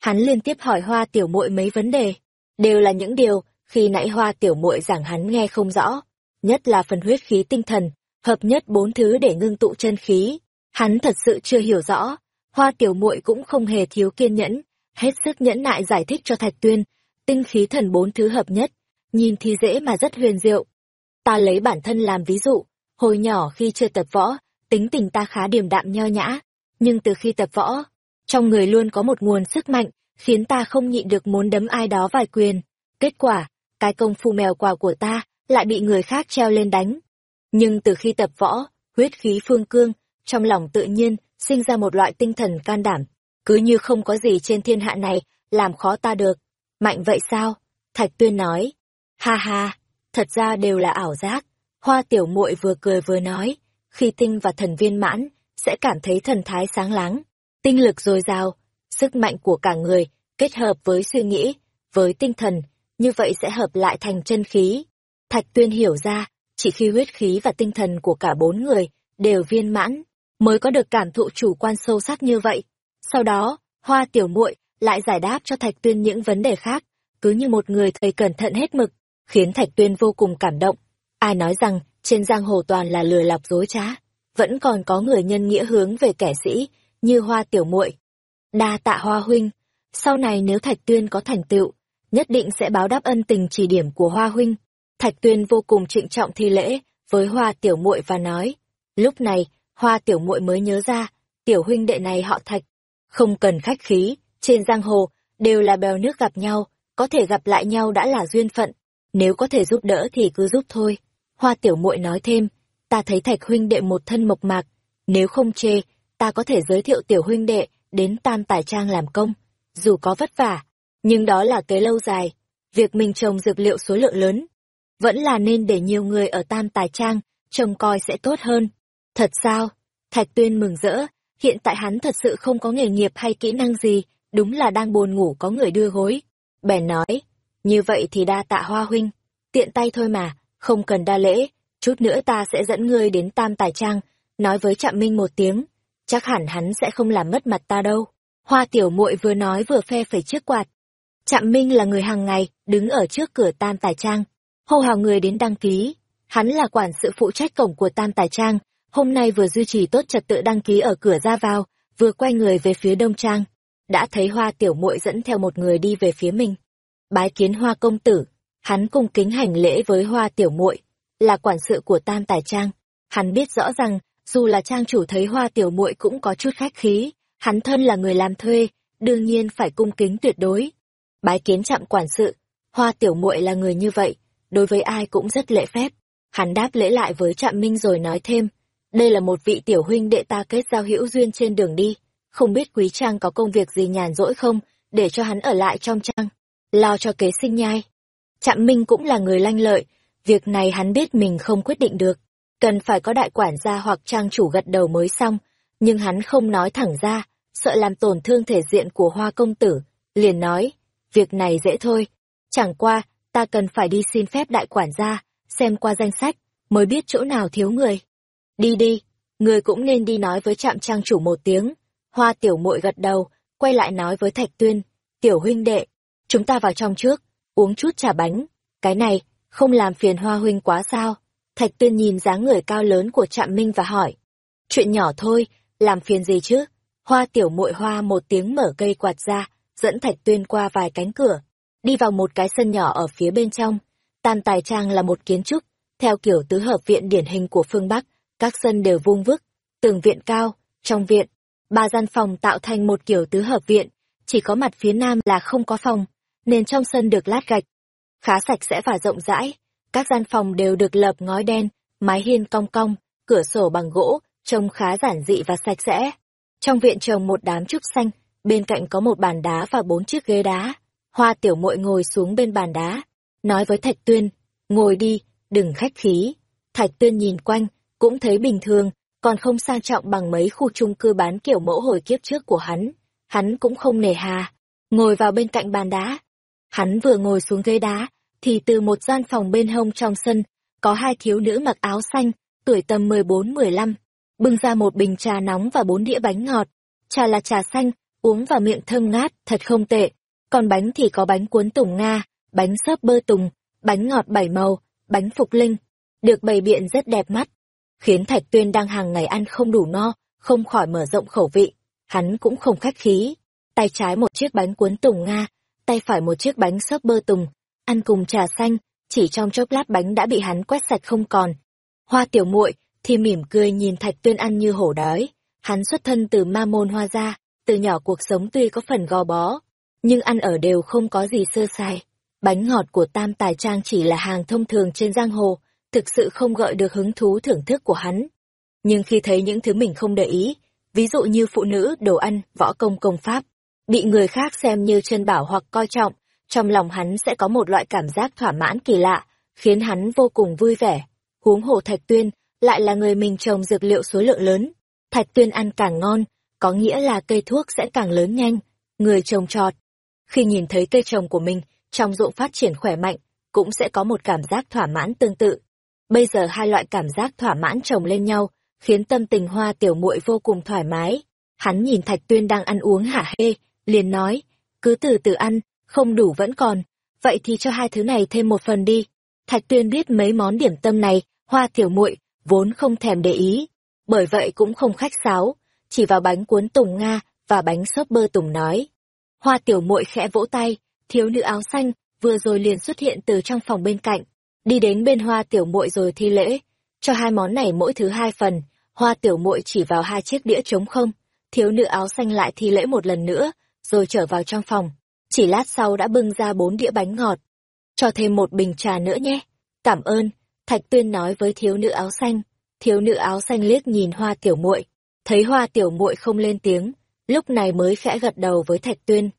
Hắn liên tiếp hỏi Hoa Tiểu Muội mấy vấn đề, đều là những điều khi nãy Hoa Tiểu Muội giảng hắn nghe không rõ, nhất là phần huyết khí tinh thần, hợp nhất bốn thứ để ngưng tụ chân khí. Hắn thật sự chưa hiểu rõ, Hoa Tiểu Muội cũng không hề thiếu kiên nhẫn, hết sức nhẫn nại giải thích cho Thạch Tuyên, tinh khí thần bốn thứ hợp nhất, nhìn thì dễ mà rất huyền diệu. Ta lấy bản thân làm ví dụ, hồi nhỏ khi chưa tập võ, tính tình ta khá điềm đạm nho nhã, nhưng từ khi tập võ, trong người luôn có một nguồn sức mạnh, khiến ta không nhịn được muốn đấm ai đó vài quyền. Kết quả, cái công phu mèo quà của ta lại bị người khác treo lên đánh. Nhưng từ khi tập võ, huyết khí phương cương, trong lòng tự nhiên sinh ra một loại tinh thần can đảm, cứ như không có gì trên thiên hạ này làm khó ta được. Mạnh vậy sao? Thạch Tuyên nói. Ha ha, thật ra đều là ảo giác. Hoa tiểu muội vừa cười vừa nói, khi tinh và thần viên mãn, sẽ cảm thấy thần thái sáng láng, tinh lực dồi dào, sức mạnh của cả người, kết hợp với suy nghĩ, với tinh thần, như vậy sẽ hợp lại thành chân khí. Thạch Tuyên hiểu ra, chỉ khi huyết khí và tinh thần của cả bốn người đều viên mãn, mới có được cảm thụ chủ quan sâu sắc như vậy. Sau đó, Hoa Tiểu Muội lại giải đáp cho Thạch Tuyên những vấn đề khác, cứ như một người thầy cẩn thận hết mực, khiến Thạch Tuyên vô cùng cảm động. Ai nói rằng trên giang hồ toàn là lừa lọc dối trá, vẫn còn có người nhân nghĩa hướng về kẻ sĩ, như Hoa Tiểu Muội. Đa tạ Hoa huynh, sau này nếu Thạch Tuyên có thành tựu, nhất định sẽ báo đáp ân tình chỉ điểm của Hoa huynh. Thạch Tuyên vô cùng trịnh trọng thi lễ với Hoa Tiểu Muội và nói, lúc này, Hoa Tiểu Muội mới nhớ ra, tiểu huynh đệ này họ Thạch, không cần khách khí, trên giang hồ đều là bèo nước gặp nhau, có thể gặp lại nhau đã là duyên phận, nếu có thể giúp đỡ thì cứ giúp thôi. Hoa Tiểu Muội nói thêm, ta thấy Thạch huynh đệ một thân mộc mạc, nếu không chê, ta có thể giới thiệu tiểu huynh đệ đến Tam Tài Trang làm công, dù có vất vả, nhưng đó là kế lâu dài, việc mình trồng dược liệu số lượng lớn, vẫn là nên để nhiều người ở Tam Tài Trang trông coi sẽ tốt hơn. Thật sao? Thạch Tuyên mừng rỡ, hiện tại hắn thật sự không có nghề nghiệp hay kỹ năng gì, đúng là đang buồn ngủ có người đưa gối. Bèn nói, như vậy thì đa tạ hoa huynh, tiện tay thôi mà, không cần đa lễ, chút nữa ta sẽ dẫn ngươi đến Tam Tài Trang, nói với Trạm Minh một tiếng, chắc hẳn hắn sẽ không làm mất mặt ta đâu. Hoa tiểu muội vừa nói vừa phe phẩy chiếc quạt. Trạm Minh là người hàng ngày, đứng ở trước cửa Tam Tài Trang, hô hào người đến đăng ký. Hắn là quản sự phụ trách cổng của Tam Tài Trang, hôm nay vừa duy trì tốt trật tự đăng ký ở cửa ra vào, vừa quay người về phía Đông Trang. Đã thấy Hoa tiểu muội dẫn theo một người đi về phía mình. Bái kiến Hoa công tử, hắn cung kính hành lễ với Hoa tiểu muội, là quản sự của Tam Tài Trang. Hắn biết rõ rằng dù là trang chủ thấy hoa tiểu muội cũng có chút khách khí, hắn thân là người làm thuê, đương nhiên phải cung kính tuyệt đối. Bái kiến chạm quản sự, hoa tiểu muội là người như vậy, đối với ai cũng rất lễ phép. Hắn đáp lễ lại với trạm minh rồi nói thêm, đây là một vị tiểu huynh đệ ta kết giao hữu duyên trên đường đi, không biết quý trang có công việc gì nhàn rỗi không, để cho hắn ở lại trong trang, lo cho kế sinh nhai. Trạm minh cũng là người lanh lợi, việc này hắn biết mình không quyết định được, cần phải có đại quản gia hoặc trang chủ gật đầu mới xong, nhưng hắn không nói thẳng ra, sợ làm tổn thương thể diện của hoa công tử, liền nói, việc này dễ thôi, chẳng qua, ta cần phải đi xin phép đại quản gia, xem qua danh sách, mới biết chỗ nào thiếu người. Đi đi, người cũng nên đi nói với trạm trang chủ một tiếng, hoa tiểu muội gật đầu, quay lại nói với thạch tuyên, tiểu huynh đệ, chúng ta vào trong trước, uống chút trà bánh, cái này, không làm phiền hoa huynh quá sao? Thạch Tuyên nhìn dáng người cao lớn của Trạm Minh và hỏi. Chuyện nhỏ thôi, làm phiền gì chứ? Hoa tiểu muội hoa một tiếng mở cây quạt ra, dẫn Thạch Tuyên qua vài cánh cửa, đi vào một cái sân nhỏ ở phía bên trong. Tam Tài Trang là một kiến trúc, theo kiểu tứ hợp viện điển hình của phương Bắc, các sân đều vuông vức, tường viện cao, trong viện, ba gian phòng tạo thành một kiểu tứ hợp viện, chỉ có mặt phía nam là không có phòng, nên trong sân được lát gạch, khá sạch sẽ và rộng rãi các gian phòng đều được lợp ngói đen, mái hiên cong cong, cửa sổ bằng gỗ, trông khá giản dị và sạch sẽ. Trong viện trồng một đám trúc xanh, bên cạnh có một bàn đá và bốn chiếc ghế đá. Hoa tiểu muội ngồi xuống bên bàn đá, nói với Thạch Tuyên, ngồi đi, đừng khách khí. Thạch Tuyên nhìn quanh, cũng thấy bình thường, còn không sang trọng bằng mấy khu chung cư bán kiểu mẫu hồi kiếp trước của hắn. Hắn cũng không nề hà, ngồi vào bên cạnh bàn đá. Hắn vừa ngồi xuống ghế đá, thì từ một gian phòng bên hông trong sân, có hai thiếu nữ mặc áo xanh, tuổi tầm 14-15, bưng ra một bình trà nóng và bốn đĩa bánh ngọt. Trà là trà xanh, uống vào miệng thơm ngát, thật không tệ. Còn bánh thì có bánh cuốn tùng Nga, bánh xốp bơ tùng, bánh ngọt bảy màu, bánh phục linh, được bày biện rất đẹp mắt. Khiến Thạch Tuyên đang hàng ngày ăn không đủ no, không khỏi mở rộng khẩu vị. Hắn cũng không khách khí. Tay trái một chiếc bánh cuốn tùng Nga, tay phải một chiếc bánh xốp bơ tùng, ăn cùng trà xanh, chỉ trong chốc lát bánh đã bị hắn quét sạch không còn. Hoa tiểu muội thì mỉm cười nhìn Thạch Tuyên ăn như hổ đói. Hắn xuất thân từ ma môn hoa gia, từ nhỏ cuộc sống tuy có phần gò bó, nhưng ăn ở đều không có gì sơ sai. Bánh ngọt của Tam Tài Trang chỉ là hàng thông thường trên giang hồ, thực sự không gợi được hứng thú thưởng thức của hắn. Nhưng khi thấy những thứ mình không để ý, ví dụ như phụ nữ, đồ ăn, võ công công pháp, bị người khác xem như chân bảo hoặc coi trọng, trong lòng hắn sẽ có một loại cảm giác thỏa mãn kỳ lạ, khiến hắn vô cùng vui vẻ. Huống hồ Thạch Tuyên, lại là người mình trồng dược liệu số lượng lớn. Thạch Tuyên ăn càng ngon, có nghĩa là cây thuốc sẽ càng lớn nhanh. Người trồng trọt, khi nhìn thấy cây trồng của mình trong ruộng phát triển khỏe mạnh, cũng sẽ có một cảm giác thỏa mãn tương tự. Bây giờ hai loại cảm giác thỏa mãn chồng lên nhau, khiến tâm tình hoa tiểu muội vô cùng thoải mái. Hắn nhìn Thạch Tuyên đang ăn uống hả hê, liền nói, cứ từ từ ăn, không đủ vẫn còn, vậy thì cho hai thứ này thêm một phần đi. Thạch Tuyên biết mấy món điểm tâm này, hoa tiểu muội vốn không thèm để ý, bởi vậy cũng không khách sáo, chỉ vào bánh cuốn tùng Nga và bánh xốp bơ tùng nói. Hoa tiểu muội khẽ vỗ tay, thiếu nữ áo xanh, vừa rồi liền xuất hiện từ trong phòng bên cạnh, đi đến bên hoa tiểu muội rồi thi lễ, cho hai món này mỗi thứ hai phần, hoa tiểu muội chỉ vào hai chiếc đĩa trống không, thiếu nữ áo xanh lại thi lễ một lần nữa, rồi trở vào trong phòng, chỉ lát sau đã bưng ra bốn đĩa bánh ngọt. Cho thêm một bình trà nữa nhé. Cảm ơn, Thạch Tuyên nói với thiếu nữ áo xanh. Thiếu nữ áo xanh liếc nhìn hoa tiểu muội thấy hoa tiểu muội không lên tiếng, lúc này mới khẽ gật đầu với Thạch Tuyên.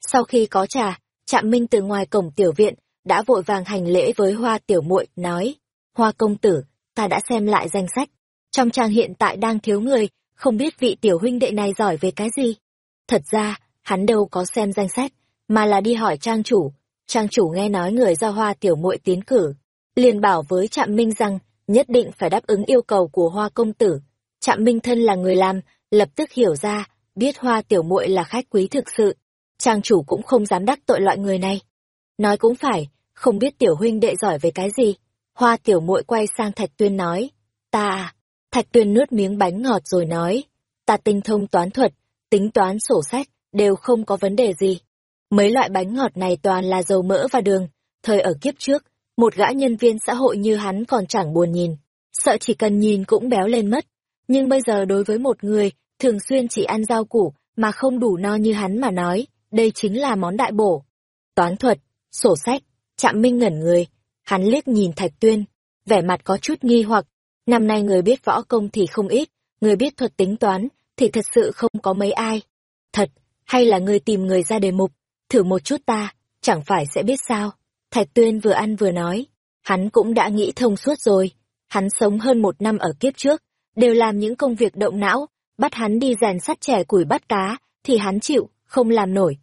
Sau khi có trà, Trạm Minh từ ngoài cổng tiểu viện, đã vội vàng hành lễ với hoa tiểu muội nói, hoa công tử, ta đã xem lại danh sách. Trong trang hiện tại đang thiếu người, không biết vị tiểu huynh đệ này giỏi về cái gì. Thật ra, hắn đâu có xem danh sách, mà là đi hỏi trang chủ. Trang chủ nghe nói người do hoa tiểu muội tiến cử, liền bảo với Trạm Minh rằng nhất định phải đáp ứng yêu cầu của hoa công tử. Trạm Minh thân là người làm, lập tức hiểu ra, biết hoa tiểu muội là khách quý thực sự. Trang chủ cũng không dám đắc tội loại người này. Nói cũng phải, không biết tiểu huynh đệ giỏi về cái gì. Hoa tiểu muội quay sang Thạch Tuyên nói, ta à. Thạch Tuyên nuốt miếng bánh ngọt rồi nói, ta tinh thông toán thuật, tính toán sổ sách, đều không có vấn đề gì. Mấy loại bánh ngọt này toàn là dầu mỡ và đường, thời ở kiếp trước, một gã nhân viên xã hội như hắn còn chẳng buồn nhìn, sợ chỉ cần nhìn cũng béo lên mất. Nhưng bây giờ đối với một người, thường xuyên chỉ ăn rau củ, mà không đủ no như hắn mà nói, đây chính là món đại bổ. Toán thuật, sổ sách, chạm minh ngẩn người, hắn liếc nhìn Thạch Tuyên, vẻ mặt có chút nghi hoặc, năm nay người biết võ công thì không ít, người biết thuật tính toán thì thật sự không có mấy ai. Thật, hay là người tìm người ra đề mục, thử một chút ta, chẳng phải sẽ biết sao. Thạch Tuyên vừa ăn vừa nói, hắn cũng đã nghĩ thông suốt rồi, hắn sống hơn một năm ở kiếp trước, đều làm những công việc động não, bắt hắn đi rèn sắt trẻ củi bắt cá, thì hắn chịu, không làm nổi.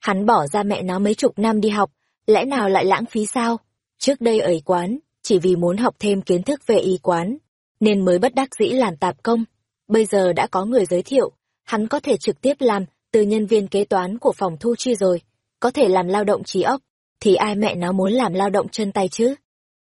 Hắn bỏ ra mẹ nó mấy chục năm đi học, lẽ nào lại lãng phí sao? Trước đây ở y quán, chỉ vì muốn học thêm kiến thức về y quán, nên mới bất đắc dĩ làm tạp công. Bây giờ đã có người giới thiệu, hắn có thể trực tiếp làm từ nhân viên kế toán của phòng thu chi rồi, có thể làm lao động trí óc, thì ai mẹ nó muốn làm lao động chân tay chứ?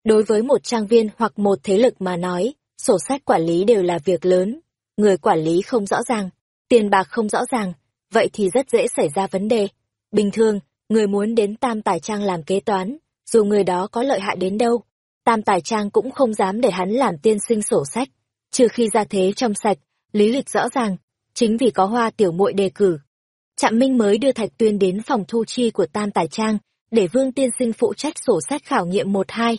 Đối với một trang viên hoặc một thế lực mà nói, sổ sách quản lý đều là việc lớn, người quản lý không rõ ràng, tiền bạc không rõ ràng, vậy thì rất dễ xảy ra vấn đề. Bình thường, người muốn đến Tam Tài Trang làm kế toán, dù người đó có lợi hại đến đâu, Tam Tài Trang cũng không dám để hắn làm tiên sinh sổ sách, trừ khi ra thế trong sạch, lý lịch rõ ràng, chính vì có hoa tiểu muội đề cử. Trạm Minh mới đưa Thạch Tuyên đến phòng thu chi của Tam Tài Trang, để Vương Tiên Sinh phụ trách sổ sách khảo nghiệm một hai.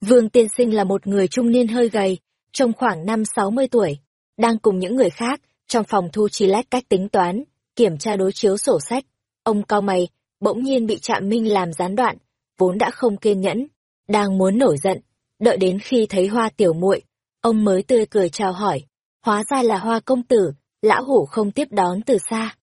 Vương Tiên Sinh là một người trung niên hơi gầy, trong khoảng năm sáu mươi tuổi, đang cùng những người khác trong phòng thu chi lách cách tính toán, kiểm tra đối chiếu sổ sách. Ông cao mày, bỗng nhiên bị Trạm Minh làm gián đoạn, vốn đã không kiên nhẫn, đang muốn nổi giận, đợi đến khi thấy hoa tiểu muội ông mới tươi cười chào hỏi. Hóa ra là hoa công tử lão hủ không tiếp đón từ xa.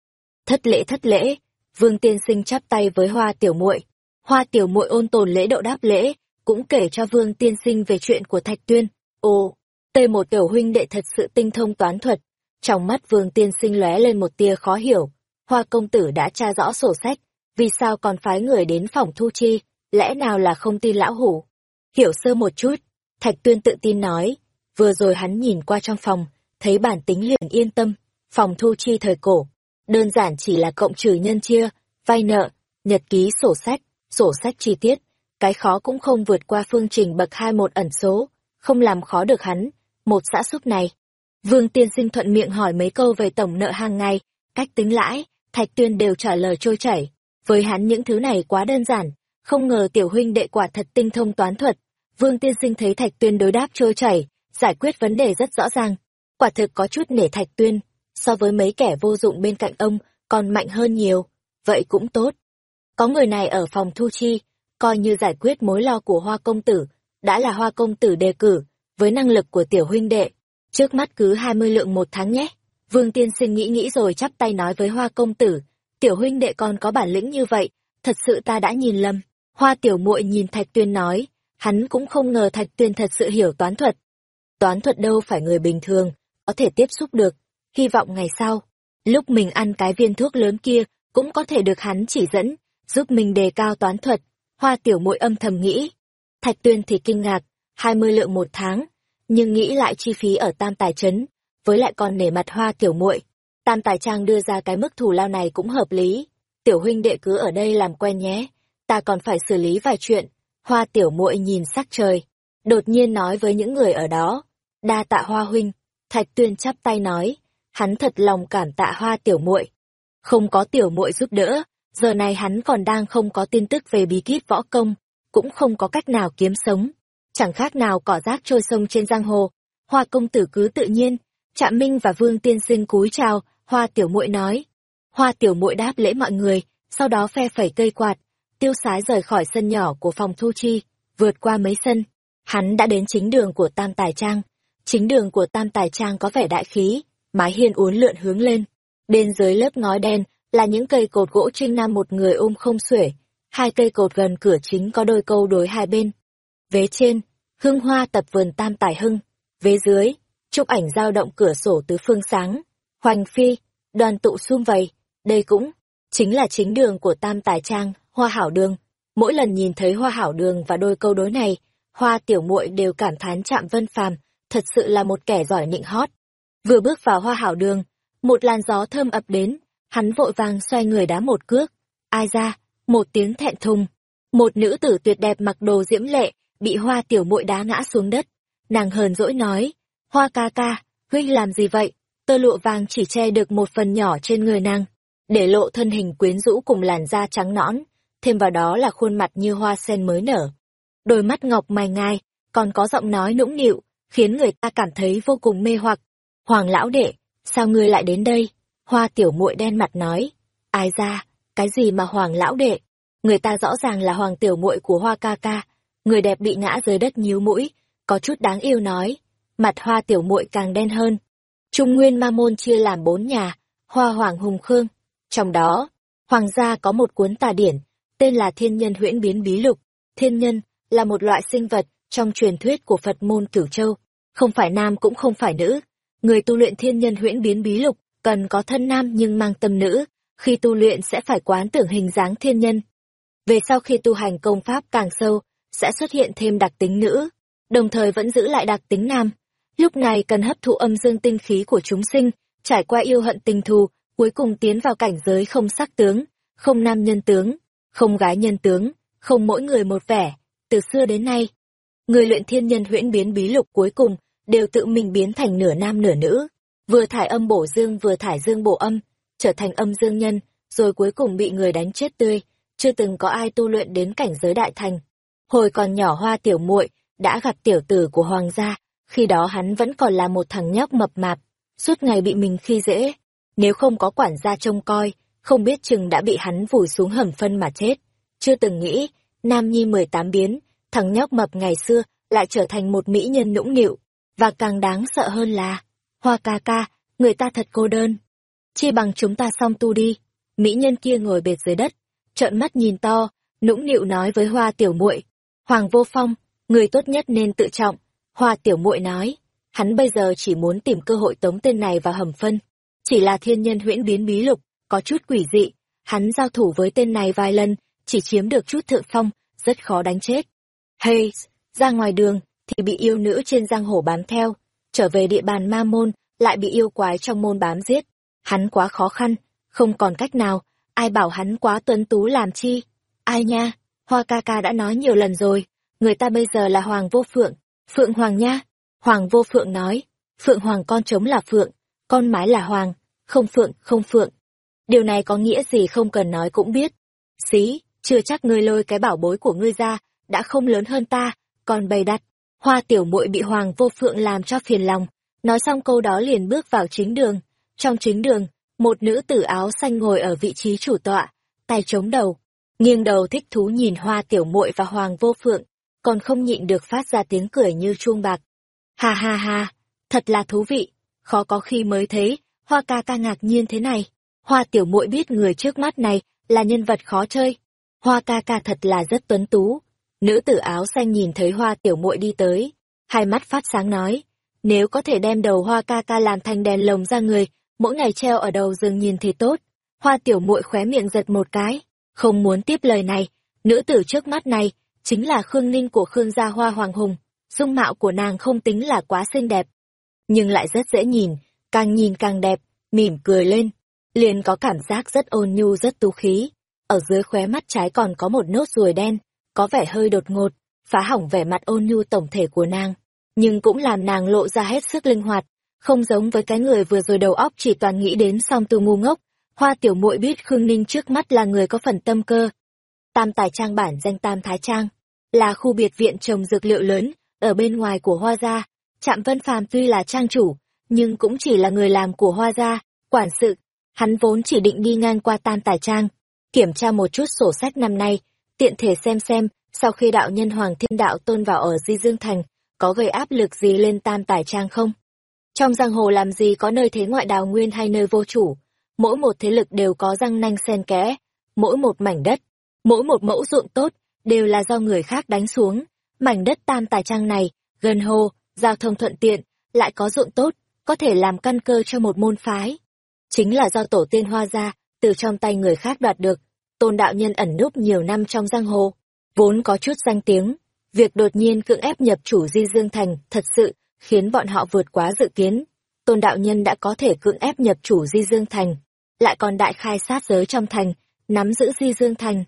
Thất lễ thất lễ vương tiên sinh chắp tay với hoa tiểu muội. Hoa tiểu muội ôn tồn lễ độ đáp lễ cũng kể cho vương tiên sinh về chuyện của thạch tuyên. Ồ tê một tiểu huynh đệ thật sự tinh thông toán thuật. Trong mắt vương tiên sinh lóe lên một tia khó hiểu. Hoa công tử đã tra rõ sổ sách, vì sao còn phái người đến phòng thu chi? Lẽ nào là không tin lão hủ? Hiểu sơ một chút, thạch tuyên tự tin nói. Vừa rồi hắn nhìn qua trong phòng, thấy bản tính liền yên tâm. Phòng thu chi thời cổ, đơn giản chỉ là cộng trừ nhân chia, vay nợ, nhật ký sổ sách sổ sách chi tiết. Cái khó cũng không vượt qua phương trình bậc hai một ẩn số, không làm khó được hắn một xã xúc này. Vương tiên sinh thuận miệng hỏi mấy câu về tổng nợ hàng ngày. Cách tính lãi, thạch tuyên đều trả lời trôi chảy. Với hắn những thứ này quá đơn giản. Không ngờ tiểu huynh đệ quả thật tinh thông toán thuật. Vương tiên sinh thấy thạch tuyên đối đáp trôi chảy, giải quyết vấn đề rất rõ ràng. Quả thực có chút nể thạch tuyên. So với mấy kẻ vô dụng bên cạnh ông, còn mạnh hơn nhiều. Vậy cũng tốt. Có người này ở phòng thu chi, coi như giải quyết mối lo của hoa công tử. Đã là hoa công tử đề cử với năng lực của tiểu huynh đệ. Trước mắt cứ hai mươi lượng một tháng nhé. Vương tiên sinh nghĩ nghĩ rồi chắp tay nói với hoa công tử, tiểu huynh đệ còn có bản lĩnh như vậy, thật sự ta đã nhìn lầm. Hoa tiểu muội nhìn thạch tuyên nói, hắn cũng không ngờ thạch tuyên thật sự hiểu toán thuật. Toán thuật đâu phải người bình thường, có thể tiếp xúc được, hy vọng ngày sau, lúc mình ăn cái viên thuốc lớn kia, cũng có thể được hắn chỉ dẫn, giúp mình đề cao toán thuật. Hoa tiểu muội âm thầm nghĩ. Thạch tuyên thì kinh ngạc hai mươi lượng một tháng, nhưng nghĩ lại chi phí ở tam tài trấn, với lại còn nể mặt hoa tiểu muội, tam tài trang đưa ra cái mức thù lao này cũng hợp lý. Tiểu huynh đệ cứ ở đây làm quen nhé, ta còn phải xử lý vài chuyện, hoa tiểu muội nhìn sắc trời, đột nhiên nói với những người ở đó, đa tạ hoa huynh, thạch tuyên chắp tay nói, hắn thật lòng cảm tạ hoa tiểu muội. Không có tiểu muội giúp đỡ, giờ này hắn còn đang không có tin tức về bí kíp võ công, cũng không có cách nào kiếm sống chẳng khác nào cỏ rác trôi sông trên giang hồ. Hoa công tử cứ tự nhiên. Trạm minh và vương tiên sinh cúi chào, hoa tiểu muội nói. Hoa tiểu muội đáp lễ mọi người, sau đó phe phẩy cây quạt. Tiêu sái rời khỏi sân nhỏ của phòng thu chi, vượt qua mấy sân. Hắn đã đến chính đường của tam tài trang. Chính đường của tam tài trang có vẻ đại khí, mái hiên uốn lượn hướng lên. Bên dưới lớp ngói đen là những cây cột gỗ trinh nam một người ôm không xuể. Hai cây cột gần cửa chính có đôi câu đối hai bên. Vế trên hương hoa tập vườn tam tài hưng. Vế dưới, chụp ảnh giao động cửa sổ tứ phương sáng. Hoành phi, đoàn tụ xung vầy. Đây cũng chính là chính đường của tam tài trang, hoa hảo đường. Mỗi lần nhìn thấy hoa hảo đường và đôi câu đối này, hoa tiểu muội đều cảm thán chạm vân phàm thật sự là một kẻ giỏi nịnh hót. Vừa bước vào hoa hảo đường, một làn gió thơm ập đến, hắn vội vàng xoay người đá một cước. Ai ra, một tiếng thẹn thùng. Một nữ tử tuyệt đẹp mặc đồ diễm lệ bị hoa tiểu muội đá ngã xuống đất. Nàng hờn dỗi nói, hoa ca ca huynh làm gì vậy? Tơ lụa vàng chỉ che được một phần nhỏ trên người nàng, để lộ thân hình quyến rũ cùng làn da trắng nõn, thêm vào đó là khuôn mặt như hoa sen mới nở. Đôi mắt ngọc mày ngai, còn có giọng nói nũng nịu, khiến người ta cảm thấy vô cùng mê hoặc. Hoàng lão đệ, sao ngươi lại đến đây? Hoa tiểu muội đen mặt nói, ai ra, cái gì mà hoàng lão đệ? Người ta rõ ràng là hoàng tiểu muội của hoa ca ca người đẹp bị ngã dưới đất nhíu mũi, có chút đáng yêu nói, mặt hoa tiểu muội càng đen hơn. Trung nguyên ma môn chia làm bốn nhà, hoa hoàng hùng khương. Trong đó, hoàng gia có một cuốn tà điển, tên là thiên nhân huyễn biến bí lục. Thiên nhân là một loại sinh vật trong truyền thuyết của phật môn cửu châu, không phải nam cũng không phải nữ. Người tu luyện thiên nhân huyễn biến bí lục cần có thân nam nhưng mang tâm nữ, khi tu luyện sẽ phải quán tưởng hình dáng thiên nhân. Về sau khi tu hành công pháp càng sâu sẽ xuất hiện thêm đặc tính nữ, đồng thời vẫn giữ lại đặc tính nam. Lúc này cần hấp thụ âm dương tinh khí của chúng sinh, trải qua yêu hận tình thù, cuối cùng tiến vào cảnh giới không sắc tướng, không nam nhân tướng, không gái nhân tướng, không mỗi người một vẻ. Từ xưa đến nay, người luyện thiên nhân huyễn biến bí lục cuối cùng đều tự mình biến thành nửa nam nửa nữ, vừa thải âm bổ dương vừa thải dương bổ âm, trở thành âm dương nhân, rồi cuối cùng bị người đánh chết tươi. Chưa từng có ai tu luyện đến cảnh giới đại thành hồi còn nhỏ hoa tiểu muội đã gặp tiểu tử của hoàng gia khi đó hắn vẫn còn là một thằng nhóc mập mạp suốt ngày bị mình khi dễ nếu không có quản gia trông coi không biết chừng đã bị hắn vùi xuống hầm phân mà chết chưa từng nghĩ nam nhi mười tám biến thằng nhóc mập ngày xưa lại trở thành một mỹ nhân nũng nịu, và càng đáng sợ hơn là, hoa ca ca, người ta thật cô đơn. Chi bằng chúng ta xong tu đi. Mỹ nhân kia ngồi bệt dưới đất, trợn mắt nhìn to, nũng nịu nói với hoa tiểu muội Hoàng vô phong, người tốt nhất nên tự trọng. Hoa tiểu muội nói, hắn bây giờ chỉ muốn tìm cơ hội tống tên này vào hầm phân. Chỉ là thiên nhân huyễn biến bí lục, có chút quỷ dị. Hắn giao thủ với tên này vài lần, chỉ chiếm được chút thượng phong, rất khó đánh chết. Hay ra ngoài đường, thì bị yêu nữ trên giang hồ bám theo. Trở về địa bàn ma môn, lại bị yêu quái trong môn bám giết. Hắn quá khó khăn, không còn cách nào, ai bảo hắn quá tuấn tú làm chi. Ai nha, Hoa ca ca đã nói nhiều lần rồi, người ta bây giờ là Hoàng Vô Phượng, Phượng Hoàng nha. Hoàng Vô Phượng nói, Phượng Hoàng con trống là Phượng, con mái là Hoàng, không Phượng, không Phượng. Điều này có nghĩa gì không cần nói cũng biết. Xí, chưa chắc ngươi lôi cái bảo bối của ngươi ra, đã không lớn hơn ta, còn bày đặt. Hoa tiểu muội bị Hoàng Vô Phượng làm cho phiền lòng, nói xong câu đó liền bước vào chính đường. Trong chính đường, một nữ tử áo xanh ngồi ở vị trí chủ tọa, tay chống đầu, nghiêng đầu thích thú nhìn Hoa tiểu muội và Hoàng Vô Phượng, còn không nhịn được phát ra tiếng cười như chuông bạc. Ha ha ha, thật là thú vị, khó có khi mới thấy, Hoa ca ca ngạc nhiên thế này. Hoa tiểu muội biết người trước mắt này là nhân vật khó chơi. Hoa ca ca thật là rất tuấn tú. Nữ tử áo xanh nhìn thấy hoa tiểu muội đi tới, hai mắt phát sáng nói, nếu có thể đem đầu hoa ca ca làm thành đèn lồng ra người, mỗi ngày treo ở đầu giường nhìn thì tốt. Hoa tiểu muội khóe miệng giật một cái, không muốn tiếp lời này, nữ tử trước mắt này chính là Khương Ninh của Khương gia Hoa Hoàng Hùng, dung mạo của nàng không tính là quá xinh đẹp, nhưng lại rất dễ nhìn, càng nhìn càng đẹp, mỉm cười lên, liền có cảm giác rất ôn nhu rất tú khí. Ở dưới khóe mắt trái còn có một nốt ruồi đen, có vẻ hơi đột ngột, phá hỏng vẻ mặt ôn nhu tổng thể của nàng, nhưng cũng làm nàng lộ ra hết sức linh hoạt, không giống với cái người vừa rồi đầu óc chỉ toàn nghĩ đến song tu ngu ngốc. Hoa tiểu muội biết Khương Ninh trước mắt là người có phần tâm cơ. Tam Tài Trang bản danh Tam Thái Trang, là khu biệt viện trồng dược liệu lớn, ở bên ngoài của Hoa Gia. Trạm Vân Phàm tuy là trang chủ, nhưng cũng chỉ là người làm của Hoa Gia, quản sự. Hắn vốn chỉ định đi ngang qua Tam Tài Trang, kiểm tra một chút sổ sách năm nay, tiện thể xem xem, sau khi đạo nhân Hoàng Thiên Đạo tôn vào ở Di Dương Thành, có gây áp lực gì lên Tam Tài Trang không? Trong giang hồ làm gì có nơi thế ngoại đào nguyên hay nơi vô chủ, mỗi một thế lực đều có răng nanh xen kẽ, mỗi một mảnh đất, mỗi một mẫu ruộng tốt, đều là do người khác đánh xuống. Mảnh đất tam tài trang này, gần hồ, giao thông thuận tiện, lại có ruộng tốt, có thể làm căn cơ cho một môn phái. Chính là do tổ tiên hoa ra, từ trong tay người khác đoạt được, tôn đạo nhân ẩn núp nhiều năm trong giang hồ, vốn có chút danh tiếng. Việc đột nhiên cưỡng ép nhập chủ Di Dương Thành thật sự khiến bọn họ vượt quá dự kiến. Tôn đạo nhân đã có thể cưỡng ép nhập chủ Di Dương Thành, lại còn đại khai sát giới trong thành, nắm giữ Di Dương Thành.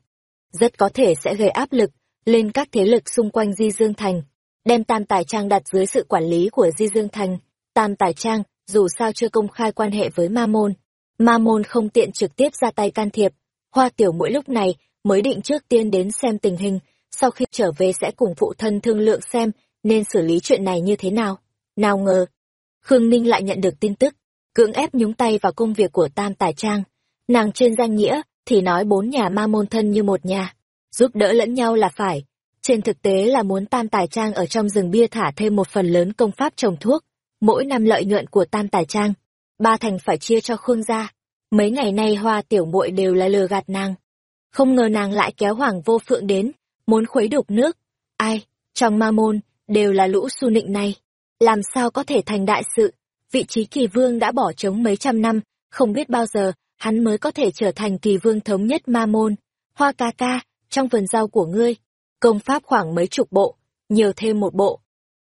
Rất có thể sẽ gây áp lực lên các thế lực xung quanh Di Dương Thành, đem Tam Tài Trang đặt dưới sự quản lý của Di Dương Thành. Tam Tài Trang, dù sao chưa công khai quan hệ với Ma Môn, Ma Môn không tiện trực tiếp ra tay can thiệp. Hoa Tiểu mỗi lúc này mới định trước tiên đến xem tình hình, sau khi trở về sẽ cùng phụ thân thương lượng xem nên xử lý chuyện này như thế nào. Nào ngờ, Khương Ninh lại nhận được tin tức, cưỡng ép nhúng tay vào công việc của Tam Tài Trang. Nàng trên danh nghĩa thì nói bốn nhà ma môn thân như một nhà, giúp đỡ lẫn nhau là phải. Trên thực tế là muốn Tam Tài Trang ở trong rừng bia thả thêm một phần lớn công pháp trồng thuốc, mỗi năm lợi nhuận của Tam Tài Trang, ba thành phải chia cho Khương gia. Mấy ngày nay hoa tiểu muội đều là lừa gạt nàng. Không ngờ nàng lại kéo Hoàng Vô Phượng đến, muốn khuấy đục nước. Ai, trong ma môn, đều là lũ su nịnh này. Làm sao có thể thành đại sự? Vị trí kỳ vương đã bỏ trống mấy trăm năm, không biết bao giờ, hắn mới có thể trở thành kỳ vương thống nhất ma môn. Hoa ca ca, trong vườn rau của ngươi, công pháp khoảng mấy chục bộ, nhiều thêm một bộ.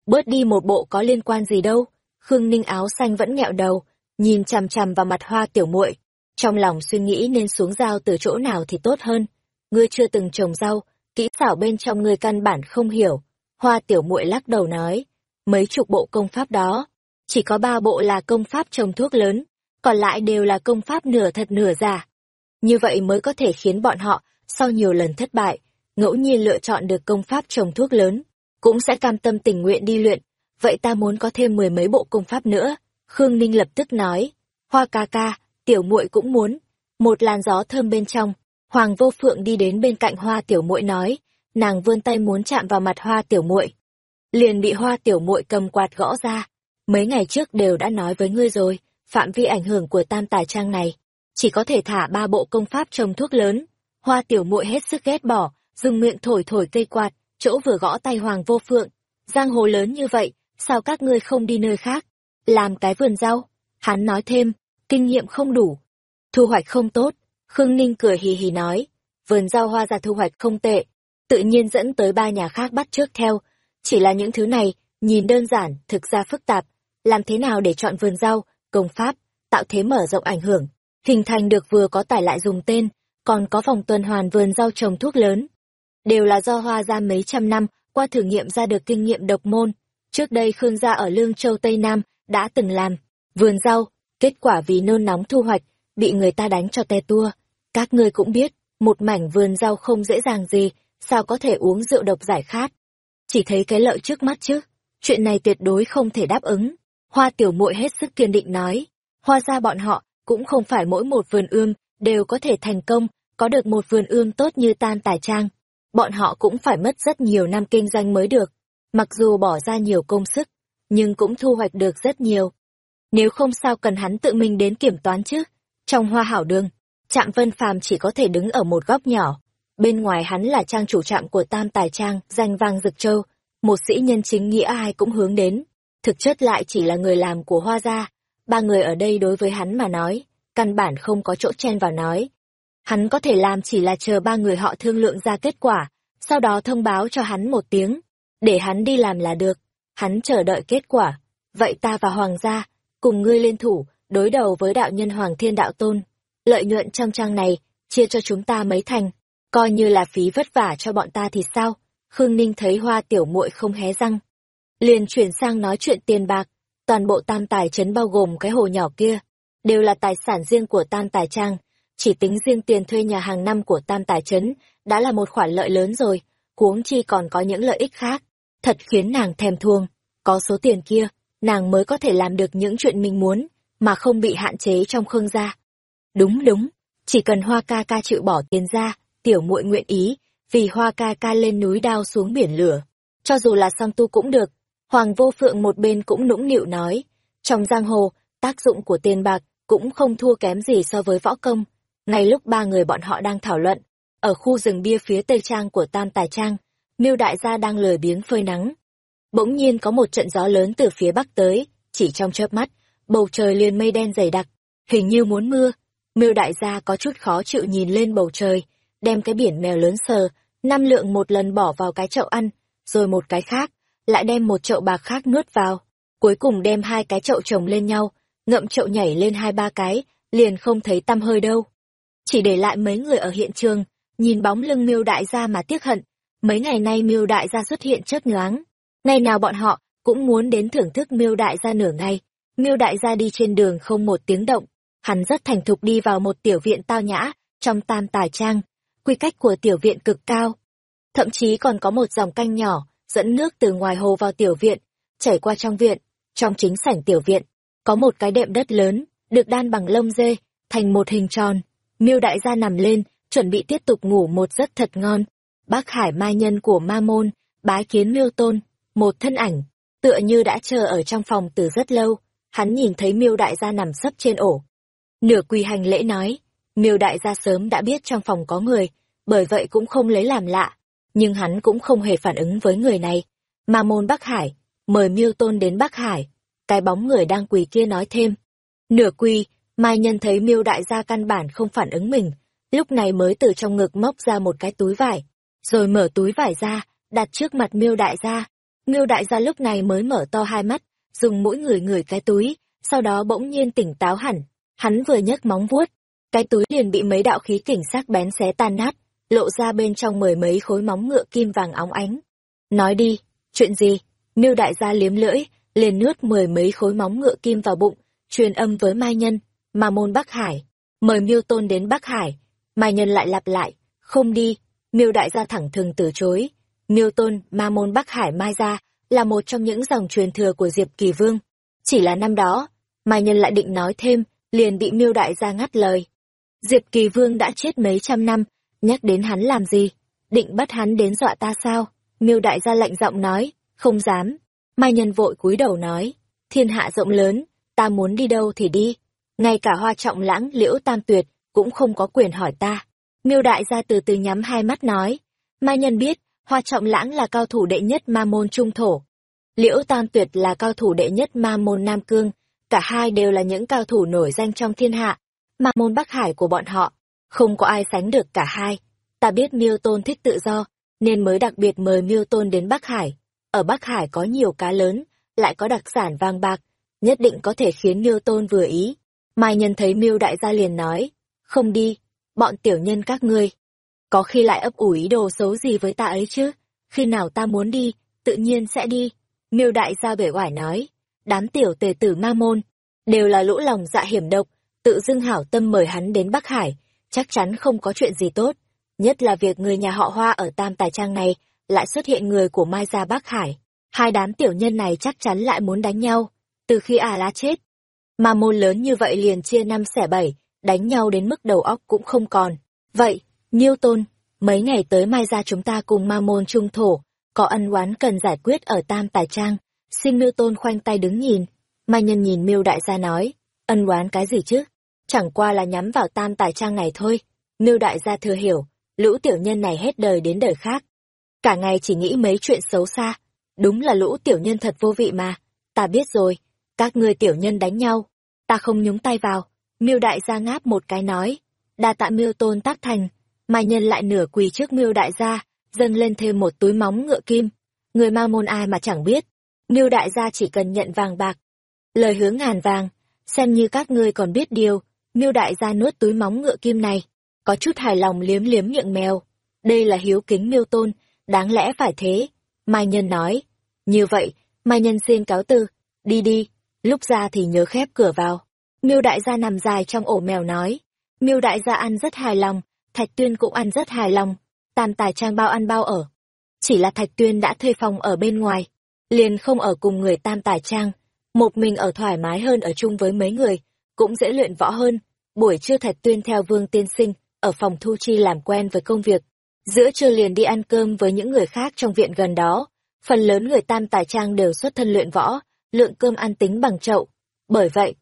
Bớt đi một bộ có liên quan gì đâu. Khương Ninh áo xanh vẫn nghẹo đầu, nhìn chằm chằm vào mặt hoa tiểu muội trong lòng suy nghĩ nên xuống rau từ chỗ nào thì tốt hơn. Ngươi chưa từng trồng rau, kỹ xảo bên trong ngươi căn bản không hiểu. Hoa tiểu muội lắc đầu nói, mấy chục bộ công pháp đó, chỉ có ba bộ là công pháp trồng thuốc lớn, còn lại đều là công pháp nửa thật nửa giả. Như vậy mới có thể khiến bọn họ, sau nhiều lần thất bại, ngẫu nhiên lựa chọn được công pháp trồng thuốc lớn, cũng sẽ cam tâm tình nguyện đi luyện. Vậy ta muốn có thêm mười mấy bộ công pháp nữa. Khương Ninh lập tức nói, hoa ca ca, tiểu muội cũng muốn. Một làn gió thơm bên trong, Hoàng Vô Phượng đi đến bên cạnh hoa tiểu muội nói, nàng vươn tay muốn chạm vào mặt hoa tiểu muội. liền bị hoa tiểu muội cầm quạt gõ ra. Mấy ngày trước đều đã nói với ngươi rồi, phạm vi ảnh hưởng của tam tài trang này, chỉ có thể thả ba bộ công pháp trồng thuốc lớn. Hoa tiểu muội hết sức ghét bỏ, dùng miệng thổi thổi cây quạt, chỗ vừa gõ tay hoàng vô phượng. Giang hồ lớn như vậy, sao các ngươi không đi nơi khác? Làm cái vườn rau. Hắn nói thêm, kinh nghiệm không đủ. Thu hoạch không tốt. Khương Ninh cười hì hì nói, vườn rau hoa ra thu hoạch không tệ. Tự nhiên dẫn tới ba nhà khác bắt trước theo. Chỉ là những thứ này, nhìn đơn giản, thực ra phức tạp. Làm thế nào để chọn vườn rau, công pháp, tạo thế mở rộng ảnh hưởng, hình thành được vừa có tải lại dùng tên, còn có vòng tuần hoàn vườn rau trồng thuốc lớn. Đều là do hoa ra mấy trăm năm, qua thử nghiệm ra được kinh nghiệm độc môn. Trước đây Khương gia ở Lương Châu Tây Nam đã từng làm vườn rau, kết quả vì nôn nóng thu hoạch, bị người ta đánh cho te tua. Các ngươi cũng biết, một mảnh vườn rau không dễ dàng gì, sao có thể uống rượu độc giải khát. Chỉ thấy cái lợi trước mắt chứ, chuyện này tuyệt đối không thể đáp ứng. Hoa tiểu muội hết sức kiên định nói, hoa ra bọn họ cũng không phải mỗi một vườn ươm đều có thể thành công, có được một vườn ươm tốt như tan tài trang. Bọn họ cũng phải mất rất nhiều năm kinh doanh mới được. Mặc dù bỏ ra nhiều công sức, nhưng cũng thu hoạch được rất nhiều. Nếu không sao cần hắn tự mình đến kiểm toán chứ. Trong hoa hảo đường, Trạm Vân Phàm chỉ có thể đứng ở một góc nhỏ. Bên ngoài hắn là trang chủ trạm của Tam Tài Trang, danh vang rực châu, một sĩ nhân chính nghĩa ai cũng hướng đến. Thực chất lại chỉ là người làm của hoa gia. Ba người ở đây đối với hắn mà nói, căn bản không có chỗ chen vào nói. Hắn có thể làm chỉ là chờ ba người họ thương lượng ra kết quả, sau đó thông báo cho hắn một tiếng, để hắn đi làm là được. Hắn chờ đợi kết quả. Vậy ta và Hoàng gia, cùng ngươi liên thủ, đối đầu với đạo nhân Hoàng Thiên Đạo Tôn. Lợi nhuận trong trang này, chia cho chúng ta mấy thành, coi như là phí vất vả cho bọn ta thì sao? Khương Ninh thấy hoa tiểu muội không hé răng. Liền chuyển sang nói chuyện tiền bạc, toàn bộ tam tài trấn bao gồm cái hồ nhỏ kia, đều là tài sản riêng của tam tài trang, chỉ tính riêng tiền thuê nhà hàng năm của tam tài trấn đã là một khoản lợi lớn rồi, huống chi còn có những lợi ích khác, thật khiến nàng thèm thuông, có số tiền kia, nàng mới có thể làm được những chuyện mình muốn, mà không bị hạn chế trong khương gia. Đúng đúng, chỉ cần hoa ca ca chịu bỏ tiền ra, tiểu muội nguyện ý, vì hoa ca ca lên núi đao xuống biển lửa. Cho dù là song tu cũng được, Hoàng vô phượng một bên cũng nũng nịu nói, trong giang hồ, tác dụng của tiền bạc cũng không thua kém gì so với võ công. Ngay lúc ba người bọn họ đang thảo luận, ở khu rừng bia phía tây trang của Tam Tài Trang, Miêu đại gia đang lười biếng phơi nắng. Bỗng nhiên có một trận gió lớn từ phía bắc tới, chỉ trong chớp mắt, bầu trời liền mây đen dày đặc, hình như muốn mưa. Miêu đại gia có chút khó chịu nhìn lên bầu trời, đem cái biển mèo lớn sờ, năm lượng một lần bỏ vào cái chậu ăn, rồi một cái khác, lại đem một chậu bạc khác nuốt vào. Cuối cùng đem hai cái chậu chồng lên nhau, ngậm chậu nhảy lên hai ba cái, liền không thấy tăm hơi đâu. Chỉ để lại mấy người ở hiện trường, nhìn bóng lưng miêu đại gia mà tiếc hận. Mấy ngày nay miêu đại gia xuất hiện chớp nhoáng. Ngày nào bọn họ cũng muốn đến thưởng thức miêu đại gia nửa ngày. Miêu đại gia đi trên đường không một tiếng động. Hắn rất thành thục đi vào một tiểu viện tao nhã, trong tam tài trang. Quy cách của tiểu viện cực cao. Thậm chí còn có một dòng canh nhỏ, dẫn nước từ ngoài hồ vào tiểu viện, chảy qua trong viện. Trong chính sảnh tiểu viện, có một cái đệm đất lớn, được đan bằng lông dê, thành một hình tròn. Miêu đại gia nằm lên, chuẩn bị tiếp tục ngủ một giấc thật ngon. Bác Hải mai nhân của Ma Môn, bái kiến miêu tôn, một thân ảnh, tựa như đã chờ ở trong phòng từ rất lâu. Hắn nhìn thấy miêu đại gia nằm sấp trên ổ. Nửa quỳ hành lễ nói, miêu đại gia sớm đã biết trong phòng có người, bởi vậy cũng không lấy làm lạ. Nhưng hắn cũng không hề phản ứng với người này. Ma Môn Bắc Hải, mời miêu tôn đến Bắc Hải cái bóng người đang quỳ kia nói thêm. Nửa quỳ, Mai Nhân thấy miêu đại gia căn bản không phản ứng mình, lúc này mới từ trong ngực móc ra một cái túi vải, rồi mở túi vải ra, đặt trước mặt miêu đại gia. Miêu đại gia lúc này mới mở to hai mắt, dùng mỗi người người cái túi, sau đó bỗng nhiên tỉnh táo hẳn. Hắn vừa nhấc móng vuốt, cái túi liền bị mấy đạo khí kỉnh sắc bén xé tan nát, lộ ra bên trong mười mấy khối móng ngựa kim vàng óng ánh. Nói đi, chuyện gì? Miêu đại gia liếm lưỡi, liền nuốt mười mấy khối móng ngựa kim vào bụng, truyền âm với Mai Nhân, mà môn Bắc Hải, mời Miêu Tôn đến Bắc Hải. Mai Nhân lại lặp lại, không đi, Miêu đại gia thẳng thừng từ chối. Miêu Tôn, ma môn Bắc Hải Mai gia, là một trong những dòng truyền thừa của Diệp Kỳ Vương. Chỉ là năm đó, Mai Nhân lại định nói thêm, liền bị Miêu đại gia ngắt lời. Diệp Kỳ Vương đã chết mấy trăm năm, nhắc đến hắn làm gì? Định bắt hắn đến dọa ta sao? Miêu đại gia lạnh giọng nói, Không dám. Mai nhân vội cúi đầu nói, thiên hạ rộng lớn, ta muốn đi đâu thì đi. Ngay cả hoa trọng lãng liễu tam tuyệt cũng không có quyền hỏi ta. Miêu đại gia từ từ nhắm hai mắt nói. Mai nhân biết, hoa trọng lãng là cao thủ đệ nhất ma môn trung thổ. Liễu tam tuyệt là cao thủ đệ nhất ma môn Nam Cương. Cả hai đều là những cao thủ nổi danh trong thiên hạ. Ma môn Bắc Hải của bọn họ. Không có ai sánh được cả hai. Ta biết Miêu Tôn thích tự do, nên mới đặc biệt mời Miêu Tôn đến Bắc Hải. Ở Bắc Hải có nhiều cá lớn, lại có đặc sản vàng bạc, nhất định có thể khiến Miêu Tôn vừa ý. Mai Nhân thấy Miêu Đại gia liền nói, không đi, bọn tiểu nhân các ngươi. Có khi lại ấp ủ ý đồ xấu gì với ta ấy chứ, khi nào ta muốn đi, tự nhiên sẽ đi. Miêu Đại gia bể oải nói, đám tiểu tề tử ma môn, đều là lũ lòng dạ hiểm độc, tự dưng hảo tâm mời hắn đến Bắc Hải, chắc chắn không có chuyện gì tốt. Nhất là việc người nhà họ Hoa ở Tam Tài Trang này lại xuất hiện người của Mai Gia Bắc Hải. Hai đám tiểu nhân này chắc chắn lại muốn đánh nhau. Từ khi à lá chết, mà môn lớn như vậy liền chia năm xẻ bảy, đánh nhau đến mức đầu óc cũng không còn. Vậy, Nhiêu Tôn, mấy ngày tới Mai Gia chúng ta cùng ma môn trung thổ, có ân oán cần giải quyết ở Tam Tài Trang. Xin Miêu Tôn khoanh tay đứng nhìn. Mai Nhân nhìn Miêu Đại gia nói, ân oán cái gì chứ? Chẳng qua là nhắm vào Tam Tài Trang này thôi. Nưu Đại gia thừa hiểu, lũ tiểu nhân này hết đời đến đời khác. Cả ngày chỉ nghĩ mấy chuyện xấu xa. Đúng là lũ tiểu nhân thật vô vị mà. Ta biết rồi, các ngươi tiểu nhân đánh nhau. Ta không nhúng tay vào. Miêu đại gia ngáp một cái nói. Đa tạ miêu tôn tác thành. Mai nhân lại nửa quỳ trước miêu đại gia, dâng lên thêm một túi móng ngựa kim. Người ma môn ai mà chẳng biết. Miêu đại gia chỉ cần nhận vàng bạc. Lời hướng ngàn vàng, xem như các ngươi còn biết điều. Miêu đại gia nuốt túi móng ngựa kim này có chút hài lòng liếm liếm miệng mèo. Đây là hiếu kính miêu tôn, đáng lẽ phải thế. Mai Nhân nói. Như vậy, Mai Nhân xin cáo từ, đi đi, lúc ra thì nhớ khép cửa vào. Miêu đại gia nằm dài trong ổ mèo nói. Miêu đại gia ăn rất hài lòng, Thạch Tuyên cũng ăn rất hài lòng. Tam tài trang bao ăn bao ở. Chỉ là Thạch Tuyên đã thuê phòng ở bên ngoài, liền không ở cùng người tam tài trang. Một mình ở thoải mái hơn ở chung với mấy người, cũng dễ luyện võ hơn. Buổi trưa Thạch Tuyên theo Vương Tiên Sinh, ở phòng thu chi làm quen với công việc. Giữa trưa liền đi ăn cơm với những người khác trong viện gần đó. Phần lớn người tam tài trang đều xuất thân luyện võ, lượng cơm ăn tính bằng chậu. Bởi vậy,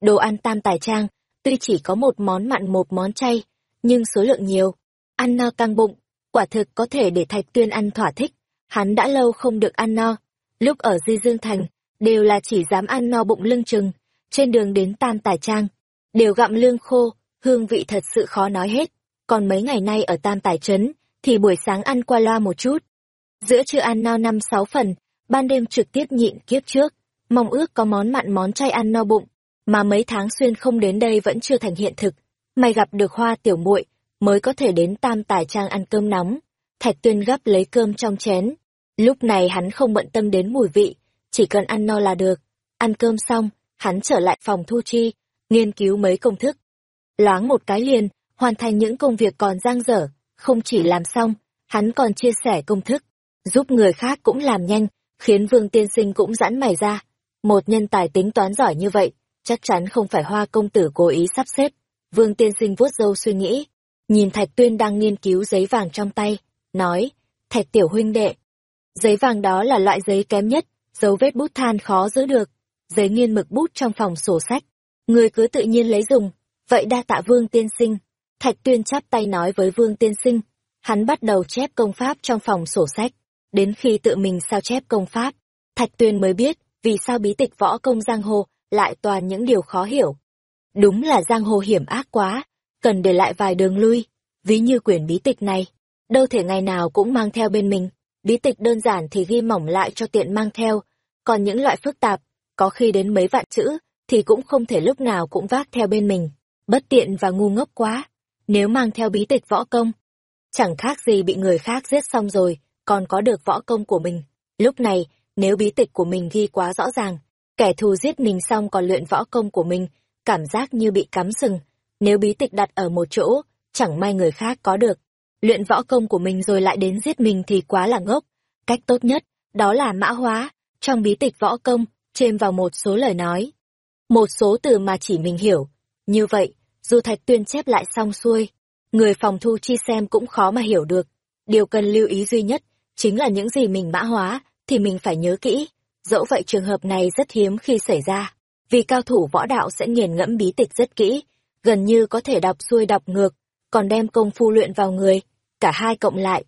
đồ ăn tam tài trang, tuy chỉ có một món mặn một món chay, nhưng số lượng nhiều. Ăn no căng bụng, quả thực có thể để Thạch Tuyên ăn thỏa thích. Hắn đã lâu không được ăn no. Lúc ở Di Dương Thành, đều là chỉ dám ăn no bụng lưng chừng. Trên đường đến tam tài trang, đều gặm lương khô, hương vị thật sự khó nói hết. Còn mấy ngày nay ở Tam Tài Trấn, thì buổi sáng ăn qua loa một chút. Giữa trưa ăn no năm sáu phần, ban đêm trực tiếp nhịn kiếp trước, mong ước có món mặn món chay ăn no bụng, mà mấy tháng xuyên không đến đây vẫn chưa thành hiện thực. Mày gặp được hoa tiểu muội mới có thể đến Tam Tài Trang ăn cơm nóng. Thạch Tuyên gấp lấy cơm trong chén. Lúc này hắn không bận tâm đến mùi vị, chỉ cần ăn no là được. Ăn cơm xong, hắn trở lại phòng thu chi, nghiên cứu mấy công thức, loáng một cái liền, hoàn thành những công việc còn dang dở, không chỉ làm xong, hắn còn chia sẻ công thức, giúp người khác cũng làm nhanh, khiến Vương Tiên Sinh cũng giãn mày ra. Một nhân tài tính toán giỏi như vậy, chắc chắn không phải hoa công tử cố ý sắp xếp. Vương Tiên Sinh vuốt râu suy nghĩ, nhìn Thạch Tuyên đang nghiên cứu giấy vàng trong tay, nói, Thạch tiểu huynh đệ, giấy vàng đó là loại giấy kém nhất, dấu vết bút than khó giữ được, giấy nghiên mực bút trong phòng sổ sách. Người cứ tự nhiên lấy dùng, Vậy đa tạ Vương Tiên Sinh. Thạch Tuyên chắp tay nói với Vương Tiên Sinh. Hắn bắt đầu chép công pháp trong phòng sổ sách. Đến khi tự mình sao chép công pháp, Thạch Tuyên mới biết vì sao bí tịch võ công giang hồ lại toàn những điều khó hiểu. Đúng là giang hồ hiểm ác quá, cần để lại vài đường lui. Ví như quyển bí tịch này, đâu thể ngày nào cũng mang theo bên mình. Bí tịch đơn giản thì ghi mỏng lại cho tiện mang theo, còn những loại phức tạp, có khi đến mấy vạn chữ, thì cũng không thể lúc nào cũng vác theo bên mình bất tiện và ngu ngốc quá. Nếu mang theo bí tịch võ công, chẳng khác gì bị người khác giết xong rồi, còn có được võ công của mình. Lúc này, nếu bí tịch của mình ghi quá rõ ràng, kẻ thù giết mình xong còn luyện võ công của mình, cảm giác như bị cắm sừng. Nếu bí tịch đặt ở một chỗ, chẳng may người khác có được. Luyện võ công của mình rồi lại đến giết mình thì quá là ngốc. Cách tốt nhất, đó là mã hóa, trong bí tịch võ công, chêm vào một số lời nói. Một số từ mà chỉ mình hiểu, như vậy, dù Thạch Tuyên chép lại xong xuôi, người phòng thu chi xem cũng khó mà hiểu được. Điều cần lưu ý duy nhất, chính là những gì mình mã hóa, thì mình phải nhớ kỹ. Dẫu vậy trường hợp này rất hiếm khi xảy ra, vì cao thủ võ đạo sẽ nghiền ngẫm bí tịch rất kỹ, gần như có thể đọc xuôi đọc ngược, còn đem công phu luyện vào người, cả hai cộng lại.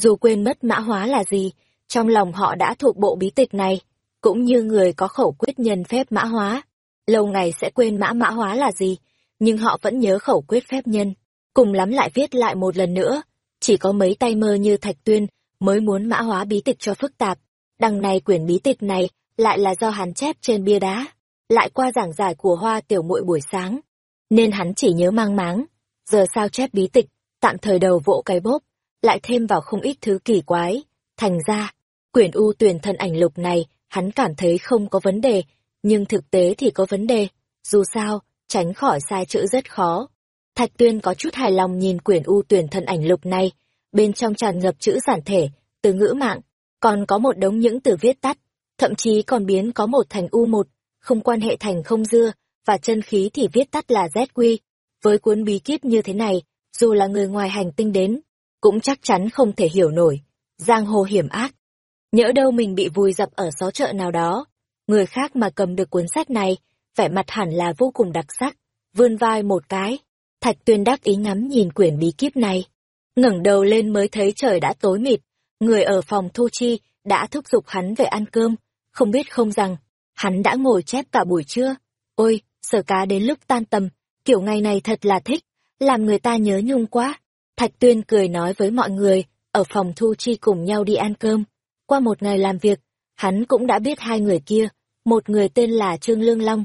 Dù quên mất mã hóa là gì, trong lòng họ đã thuộc bộ bí tịch này, cũng như người có khẩu quyết nhân phép mã hóa. Lâu ngày sẽ quên mã mã hóa là gì, nhưng họ vẫn nhớ khẩu quyết phép nhân, cùng lắm lại viết lại một lần nữa. Chỉ có mấy tay mơ như Thạch Tuyên mới muốn mã hóa bí tịch cho phức tạp. Đằng này quyển bí tịch này lại là do hắn chép trên bia đá, lại qua giảng giải của hoa tiểu muội buổi sáng. Nên hắn chỉ nhớ mang máng, giờ sao chép bí tịch, tạm thời đầu vỗ cái bốp, lại thêm vào không ít thứ kỳ quái. Thành ra, quyển u tuyển thân ảnh lục này, hắn cảm thấy không có vấn đề, nhưng thực tế thì có vấn đề. Dù sao, tránh khỏi sai chữ rất khó. Thạch Tuyên có chút hài lòng nhìn quyển u tuyển thân ảnh lục này, bên trong tràn ngập chữ giản thể, từ ngữ mạng, còn có một đống những từ viết tắt, thậm chí còn biến có một thành u một, không quan hệ thành không dưa, và chân khí thì viết tắt là ZQ. Với cuốn bí kíp như thế này, dù là người ngoài hành tinh đến, cũng chắc chắn không thể hiểu nổi. Giang hồ hiểm ác. Nhỡ đâu mình bị vùi dập ở xó chợ nào đó. Người khác mà cầm được cuốn sách này, vẻ mặt hẳn là vô cùng đặc sắc. Vươn vai một cái. Thạch tuyên đắc ý ngắm nhìn quyển bí kíp này. ngẩng đầu lên mới thấy trời đã tối mịt. Người ở phòng thu chi đã thúc giục hắn về ăn cơm. Không biết không rằng, hắn đã ngồi chép cả buổi trưa. Ôi, sở cá đến lúc tan tầm, kiểu ngày này thật là thích, làm người ta nhớ nhung quá. Thạch Tuyên cười nói với mọi người, ở phòng thu chi cùng nhau đi ăn cơm. Qua một ngày làm việc, hắn cũng đã biết hai người kia, một người tên là Trương Lương Long,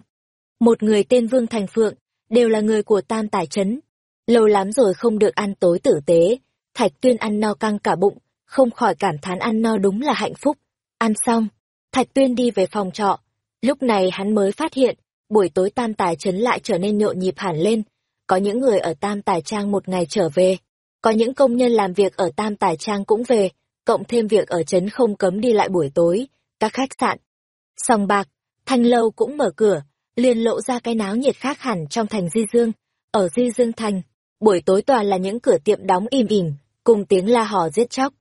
một người tên Vương Thành Phượng, đều là người của Tam Tài Trấn. Lâu lắm rồi không được ăn tối tử tế, Thạch Tuyên ăn no căng cả bụng, không khỏi cảm thán ăn no đúng là hạnh phúc. Ăn xong, Thạch Tuyên đi về phòng trọ. Lúc này hắn mới phát hiện, buổi tối Tam Tài Trấn lại trở nên nhộn nhịp hẳn lên. Có những người ở Tam Tài Trang một ngày trở về, có những công nhân làm việc ở Tam Tài Trang cũng về, cộng thêm việc ở Trấn không cấm đi lại buổi tối, các khách sạn. Sòng bạc, thanh lâu cũng mở cửa, liền lộ ra cái náo nhiệt khác hẳn trong thành Di Dương. Ở Di Dương Thành, buổi tối toàn là những cửa tiệm đóng im ỉm, cùng tiếng la hò giết chóc.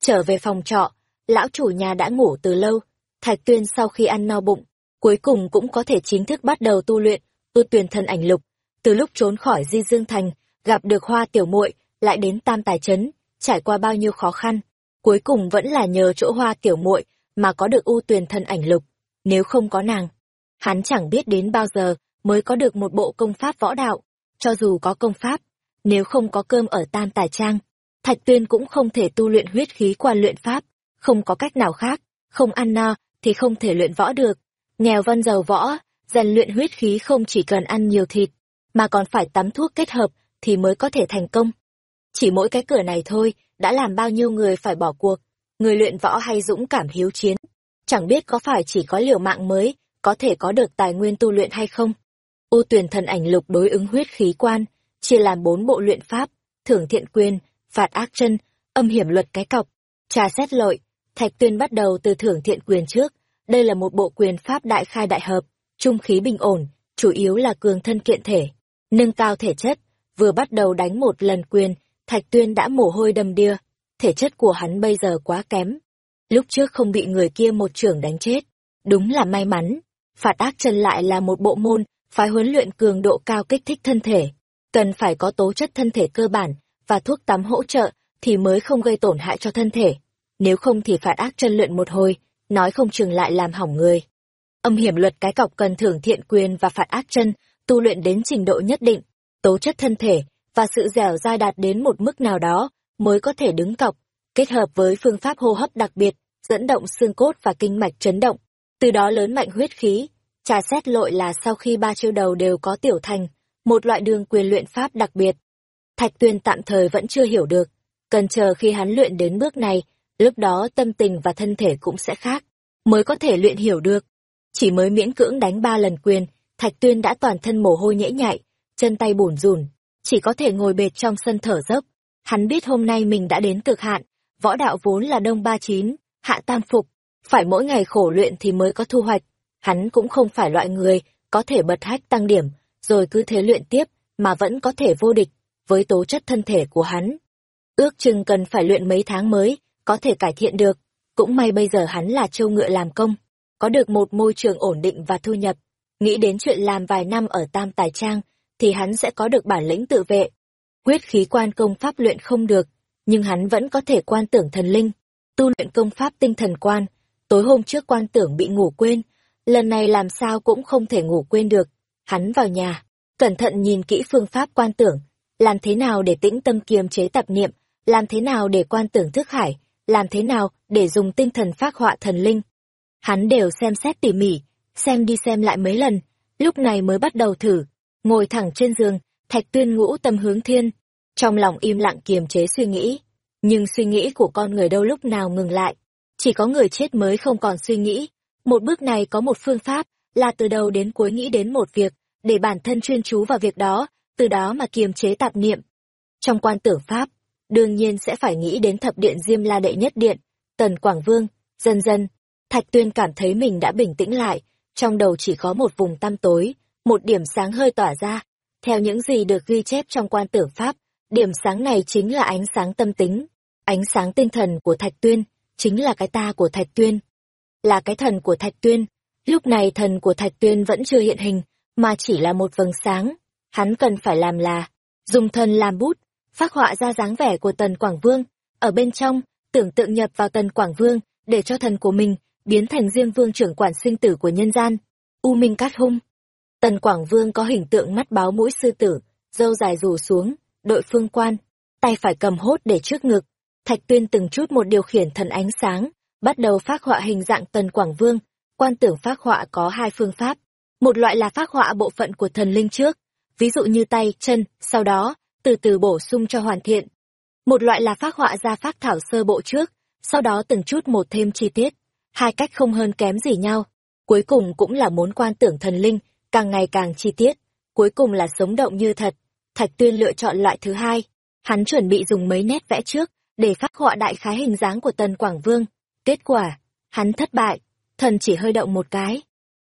Trở về phòng trọ, lão chủ nhà đã ngủ từ lâu, Thạch Tuyên sau khi ăn no bụng, cuối cùng cũng có thể chính thức bắt đầu tu luyện, tu tuyển thần ảnh lục. Từ lúc trốn khỏi Di Dương Thành, gặp được Hoa Tiểu Muội, lại đến Tam Tài Trấn, trải qua bao nhiêu khó khăn, cuối cùng vẫn là nhờ chỗ Hoa Tiểu Muội mà có được u tuyền thần ảnh lục. Nếu không có nàng, hắn chẳng biết đến bao giờ mới có được một bộ công pháp võ đạo, cho dù có công pháp, nếu không có cơm ở Tam Tài Trang, Thạch Tuyên cũng không thể tu luyện huyết khí qua luyện pháp, không có cách nào khác, không ăn no thì không thể luyện võ được. Nghèo văn giàu võ, rèn luyện huyết khí không chỉ cần ăn nhiều thịt, mà còn phải tắm thuốc kết hợp thì mới có thể thành công. Chỉ mỗi cái cửa này thôi, đã làm bao nhiêu người phải bỏ cuộc, người luyện võ hay dũng cảm hiếu chiến. Chẳng biết có phải chỉ có liều mạng mới, có thể có được tài nguyên tu luyện hay không. U tuyển thần ảnh lục đối ứng huyết khí quan, chia làm bốn bộ luyện pháp, thưởng thiện quyền, phạt ác chân, âm hiểm luật cái cọc, trà xét lội. Thạch tuyên bắt đầu từ thưởng thiện quyền trước, đây là một bộ quyền pháp đại khai đại hợp, trung khí bình ổn, chủ yếu là cường thân kiện thể, nâng cao thể chất, vừa bắt đầu đánh một lần quyền, Thạch Tuyên đã mồ hôi đầm đìa, thể chất của hắn bây giờ quá kém. Lúc trước không bị người kia một trưởng đánh chết, đúng là may mắn. Phạt ác chân lại là một bộ môn, phải huấn luyện cường độ cao kích thích thân thể, cần phải có tố chất thân thể cơ bản và thuốc tắm hỗ trợ thì mới không gây tổn hại cho thân thể. Nếu không thì phạt ác chân luyện một hồi, nói không chừng lại làm hỏng người. Âm hiểm luật cái cọc cần thưởng thiện quyền và phạt ác chân, tu luyện đến trình độ nhất định, tố chất thân thể và sự dẻo dai đạt đến một mức nào đó mới có thể đứng cọc, kết hợp với phương pháp hô hấp đặc biệt, dẫn động xương cốt và kinh mạch chấn động, từ đó lớn mạnh huyết khí. Trà xét lội là sau khi ba chiêu đầu đều có tiểu thành, một loại đường quyền luyện pháp đặc biệt. Thạch Tuyên tạm thời vẫn chưa hiểu được, cần chờ khi hắn luyện đến bước này, lúc đó tâm tình và thân thể cũng sẽ khác, mới có thể luyện hiểu được. Chỉ mới miễn cưỡng đánh ba lần quyền, Thạch Tuyên đã toàn thân mồ hôi nhễ nhại, chân tay bủn rủn, chỉ có thể ngồi bệt trong sân thở dốc. Hắn biết hôm nay mình đã đến cực hạn, võ đạo vốn là đông ba chín, hạ tam phục, phải mỗi ngày khổ luyện thì mới có thu hoạch. Hắn cũng không phải loại người có thể bật hách tăng điểm, rồi cứ thế luyện tiếp, mà vẫn có thể vô địch, với tố chất thân thể của hắn. Ước chừng cần phải luyện mấy tháng mới, có thể cải thiện được. Cũng may bây giờ hắn là châu ngựa làm công, có được một môi trường ổn định và thu nhập. Nghĩ đến chuyện làm vài năm ở Tam Tài Trang, thì hắn sẽ có được bản lĩnh tự vệ. Quyết khí quan công pháp luyện không được, nhưng hắn vẫn có thể quan tưởng thần linh, tu luyện công pháp tinh thần quan. Tối hôm trước quan tưởng bị ngủ quên, lần này làm sao cũng không thể ngủ quên được. Hắn vào nhà, cẩn thận nhìn kỹ phương pháp quan tưởng, làm thế nào để tĩnh tâm kiềm chế tập niệm, làm thế nào để quan tưởng thức hải, làm thế nào để dùng tinh thần phác họa thần linh. Hắn đều xem xét tỉ mỉ, xem đi xem lại mấy lần, lúc này mới bắt đầu thử, ngồi thẳng trên giường, thạch tuyên ngũ tâm hướng thiên, trong lòng im lặng kiềm chế suy nghĩ. Nhưng suy nghĩ của con người đâu lúc nào ngừng lại, chỉ có người chết mới không còn suy nghĩ. Một bước này có một phương pháp, là từ đầu đến cuối nghĩ đến một việc, để bản thân chuyên chú vào việc đó, từ đó mà kiềm chế tạp niệm. Trong quan tưởng pháp, đương nhiên sẽ phải nghĩ đến thập điện Diêm La đệ nhất điện, Tần Quảng Vương, dần dần, Thạch Tuyên cảm thấy mình đã bình tĩnh lại, trong đầu chỉ có một vùng tăm tối, một điểm sáng hơi tỏa ra. Theo những gì được ghi chép trong quan tưởng pháp, điểm sáng này chính là ánh sáng tâm tính, ánh sáng tinh thần của Thạch Tuyên, chính là cái ta của Thạch Tuyên. Là cái thần của Thạch Tuyên. Lúc này thần của Thạch Tuyên vẫn chưa hiện hình, mà chỉ là một vầng sáng. Hắn cần phải làm là, dùng thần làm bút, phác họa ra dáng vẻ của Tần Quảng Vương, ở bên trong, tưởng tượng nhập vào Tần Quảng Vương, để cho thần của mình biến thành riêng Vương trưởng quản sinh tử của nhân gian. U Minh Cát Hung. Tần Quảng Vương có hình tượng mắt báo mũi sư tử, râu dài rủ xuống, đội phương quan, tay phải cầm hốt để trước ngực. Thạch Tuyên từng chút một điều khiển thần ánh sáng, bắt đầu phác họa hình dạng Tần Quảng Vương. Quan tưởng phác họa có hai phương pháp. Một loại là phác họa bộ phận của thần linh trước, ví dụ như tay, chân, sau đó, từ từ bổ sung cho hoàn thiện. Một loại là phác họa ra phác thảo sơ bộ trước, sau đó từng chút một thêm chi tiết. Hai cách không hơn kém gì nhau. Cuối cùng cũng là muốn quan tưởng thần linh, càng ngày càng chi tiết. Cuối cùng là sống động như thật. Thạch Tuyên lựa chọn loại thứ hai. Hắn chuẩn bị dùng mấy nét vẽ trước, để phát họa đại khái hình dáng của Tần Quảng Vương. Kết quả, hắn thất bại, thần chỉ hơi động một cái.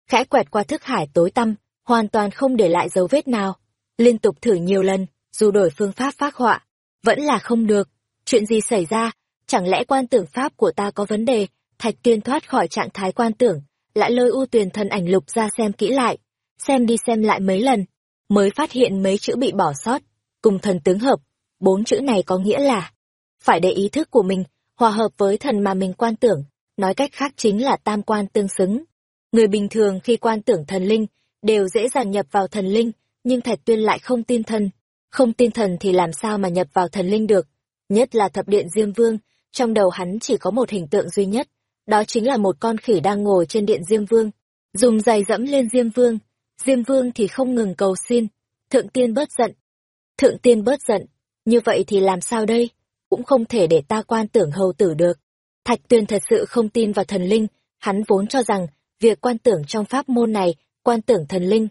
Khẽ quẹt qua thức hải tối tăm, hoàn toàn không để lại dấu vết nào. Liên tục thử nhiều lần, dù đổi phương pháp phát họa, vẫn là không được. Chuyện gì xảy ra? Chẳng lẽ quan tưởng pháp của ta có vấn đề? Thạch Tuyên thoát khỏi trạng thái quan tưởng, lại lôi u tuyền thần ảnh lục ra xem kỹ lại, xem đi xem lại mấy lần, mới phát hiện mấy chữ bị bỏ sót, cùng thần tướng hợp. Bốn chữ này có nghĩa là phải để ý thức của mình hòa hợp với thần mà mình quan tưởng, nói cách khác chính là tam quan tương xứng. Người bình thường khi quan tưởng thần linh đều dễ dàng nhập vào thần linh, nhưng Thạch Tuyên lại không tin thần. Không tin thần thì làm sao mà nhập vào thần linh được? Nhất là thập điện Diêm Vương, trong đầu hắn chỉ có một hình tượng duy nhất, đó chính là một con khỉ đang ngồi trên điện Diêm Vương, dùng giày dẫm lên Diêm Vương. Diêm Vương thì không ngừng cầu xin, thượng tiên bớt giận. Thượng tiên bớt giận, như vậy thì làm sao đây? Cũng không thể để ta quan tưởng hầu tử được. Thạch Tuyên thật sự không tin vào thần linh, hắn vốn cho rằng việc quan tưởng trong pháp môn này, quan tưởng thần linh,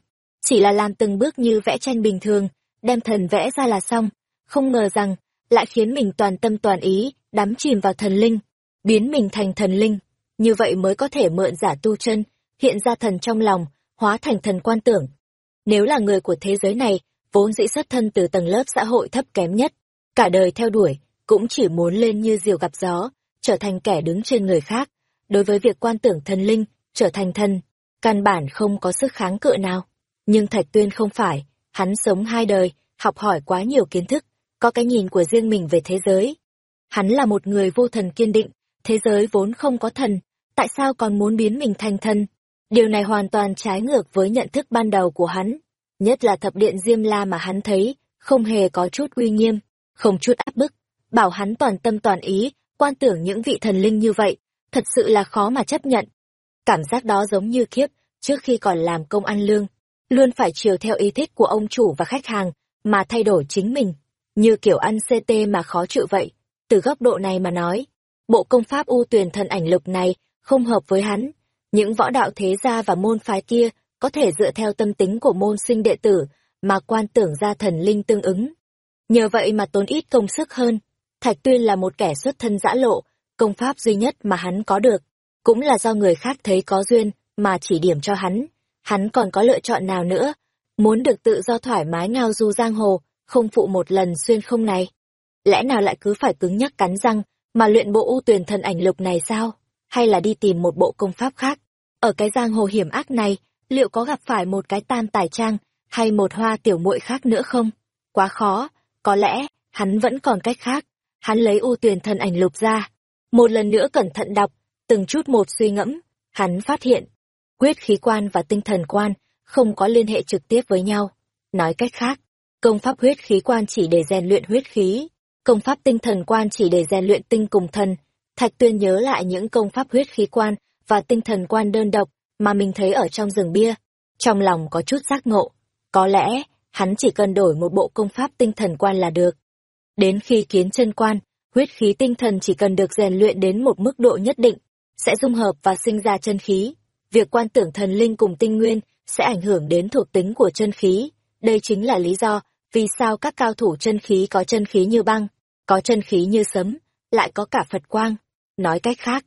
chỉ là làm từng bước như vẽ tranh bình thường, đem thần vẽ ra là xong, không ngờ rằng lại khiến mình toàn tâm toàn ý, đắm chìm vào thần linh, biến mình thành thần linh, như vậy mới có thể mượn giả tu chân, hiện ra thần trong lòng, hóa thành thần quan tưởng. Nếu là người của thế giới này, vốn dĩ xuất thân từ tầng lớp xã hội thấp kém nhất, cả đời theo đuổi, cũng chỉ muốn lên như diều gặp gió, trở thành kẻ đứng trên người khác. Đối với việc quan tưởng thần linh, trở thành thần, căn bản không có sức kháng cự nào. Nhưng Thạch Tuyên không phải, hắn sống hai đời, học hỏi quá nhiều kiến thức, có cái nhìn của riêng mình về thế giới. Hắn là một người vô thần kiên định, thế giới vốn không có thần, tại sao còn muốn biến mình thành thần? Điều này hoàn toàn trái ngược với nhận thức ban đầu của hắn, nhất là thập điện Diêm La mà hắn thấy, không hề có chút uy nghiêm, không chút áp bức, bảo hắn toàn tâm toàn ý, quan tưởng những vị thần linh như vậy, thật sự là khó mà chấp nhận. Cảm giác đó giống như kiếp, trước khi còn làm công ăn lương, luôn phải chiều theo ý thích của ông chủ và khách hàng, mà thay đổi chính mình, như kiểu ăn CT mà khó chịu vậy. Từ góc độ này mà nói, bộ công pháp u tuyển thần ảnh lục này không hợp với hắn. Những võ đạo thế gia và môn phái kia có thể dựa theo tâm tính của môn sinh đệ tử mà quan tưởng ra thần linh tương ứng. Nhờ vậy mà tốn ít công sức hơn. Thạch Tuyên là một kẻ xuất thân dã lộ, công pháp duy nhất mà hắn có được, cũng là do người khác thấy có duyên mà chỉ điểm cho hắn. Hắn còn có lựa chọn nào nữa, muốn được tự do thoải mái ngao du giang hồ, không phụ một lần xuyên không này. Lẽ nào lại cứ phải cứng nhắc cắn răng, mà luyện bộ u tuyển thần ảnh lục này sao? Hay là đi tìm một bộ công pháp khác. Ở cái giang hồ hiểm ác này, liệu có gặp phải một cái tam tài trang, hay một hoa tiểu muội khác nữa không? Quá khó, có lẽ, hắn vẫn còn cách khác. Hắn lấy ưu tuyền thần ảnh lục ra. Một lần nữa cẩn thận đọc, từng chút một suy ngẫm, hắn phát hiện, quyết khí quan và tinh thần quan không có liên hệ trực tiếp với nhau. Nói cách khác, công pháp huyết khí quan chỉ để rèn luyện huyết khí, công pháp tinh thần quan chỉ để rèn luyện tinh cùng thần. Thạch Tuyên nhớ lại những công pháp huyết khí quan và tinh thần quan đơn độc mà mình thấy ở trong rừng bia. Trong lòng có chút giác ngộ, có lẽ hắn chỉ cần đổi một bộ công pháp tinh thần quan là được. Đến khi kiến chân quan, huyết khí tinh thần chỉ cần được rèn luyện đến một mức độ nhất định, sẽ dung hợp và sinh ra chân khí. Việc quan tưởng thần linh cùng tinh nguyên sẽ ảnh hưởng đến thuộc tính của chân khí. Đây chính là lý do vì sao các cao thủ chân khí có chân khí như băng, có chân khí như sấm, lại có cả Phật quang. Nói cách khác,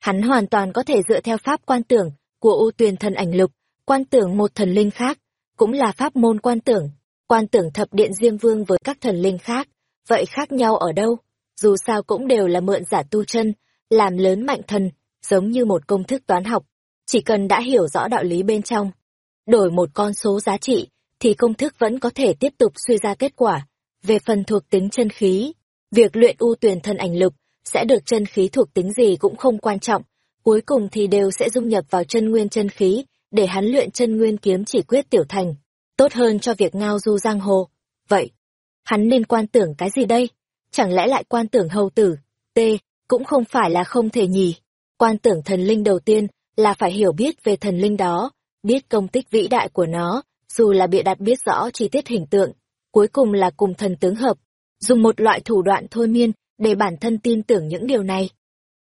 hắn hoàn toàn có thể dựa theo pháp quan tưởng của ưu tuyền thần ảnh lục, quan tưởng một thần linh khác, cũng là pháp môn quan tưởng, quan tưởng thập điện diêm vương với các thần linh khác, vậy khác nhau ở đâu? Dù sao cũng đều là mượn giả tu chân, làm lớn mạnh thần, giống như một công thức toán học, chỉ cần đã hiểu rõ đạo lý bên trong, đổi một con số giá trị, thì công thức vẫn có thể tiếp tục suy ra kết quả. Về phần thuộc tính chân khí, việc luyện u tuyển thân ảnh lực sẽ được chân khí thuộc tính gì cũng không quan trọng, cuối cùng thì đều sẽ dung nhập vào chân nguyên chân khí, để hắn luyện chân nguyên kiếm chỉ quyết tiểu thành, tốt hơn cho việc ngao du giang hồ. Vậy, hắn nên quan tưởng cái gì đây? Chẳng lẽ lại quan tưởng hầu tử? T, cũng không phải là không thể nhỉ. Quan tưởng thần linh đầu tiên là phải hiểu biết về thần linh đó, biết công tích vĩ đại của nó, dù là bịa đặt biết rõ chi tiết hình tượng, cuối cùng là cùng thần tướng hợp, dùng một loại thủ đoạn thôi miên để bản thân tin tưởng những điều này.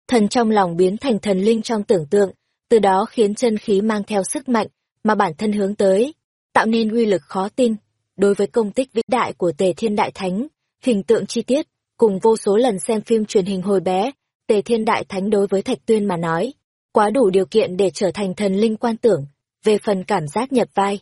Thần trong lòng biến thành thần linh trong tưởng tượng, từ đó khiến chân khí mang theo sức mạnh mà bản thân hướng tới, tạo nên uy lực khó tin. Đối với công tích vĩ đại của Tề Thiên Đại Thánh, hình tượng chi tiết, cùng vô số lần xem phim truyền hình hồi bé, Tề Thiên Đại Thánh đối với Thạch Tuyên mà nói, quá đủ điều kiện để trở thành thần linh quan tưởng, về phần cảm giác nhập vai.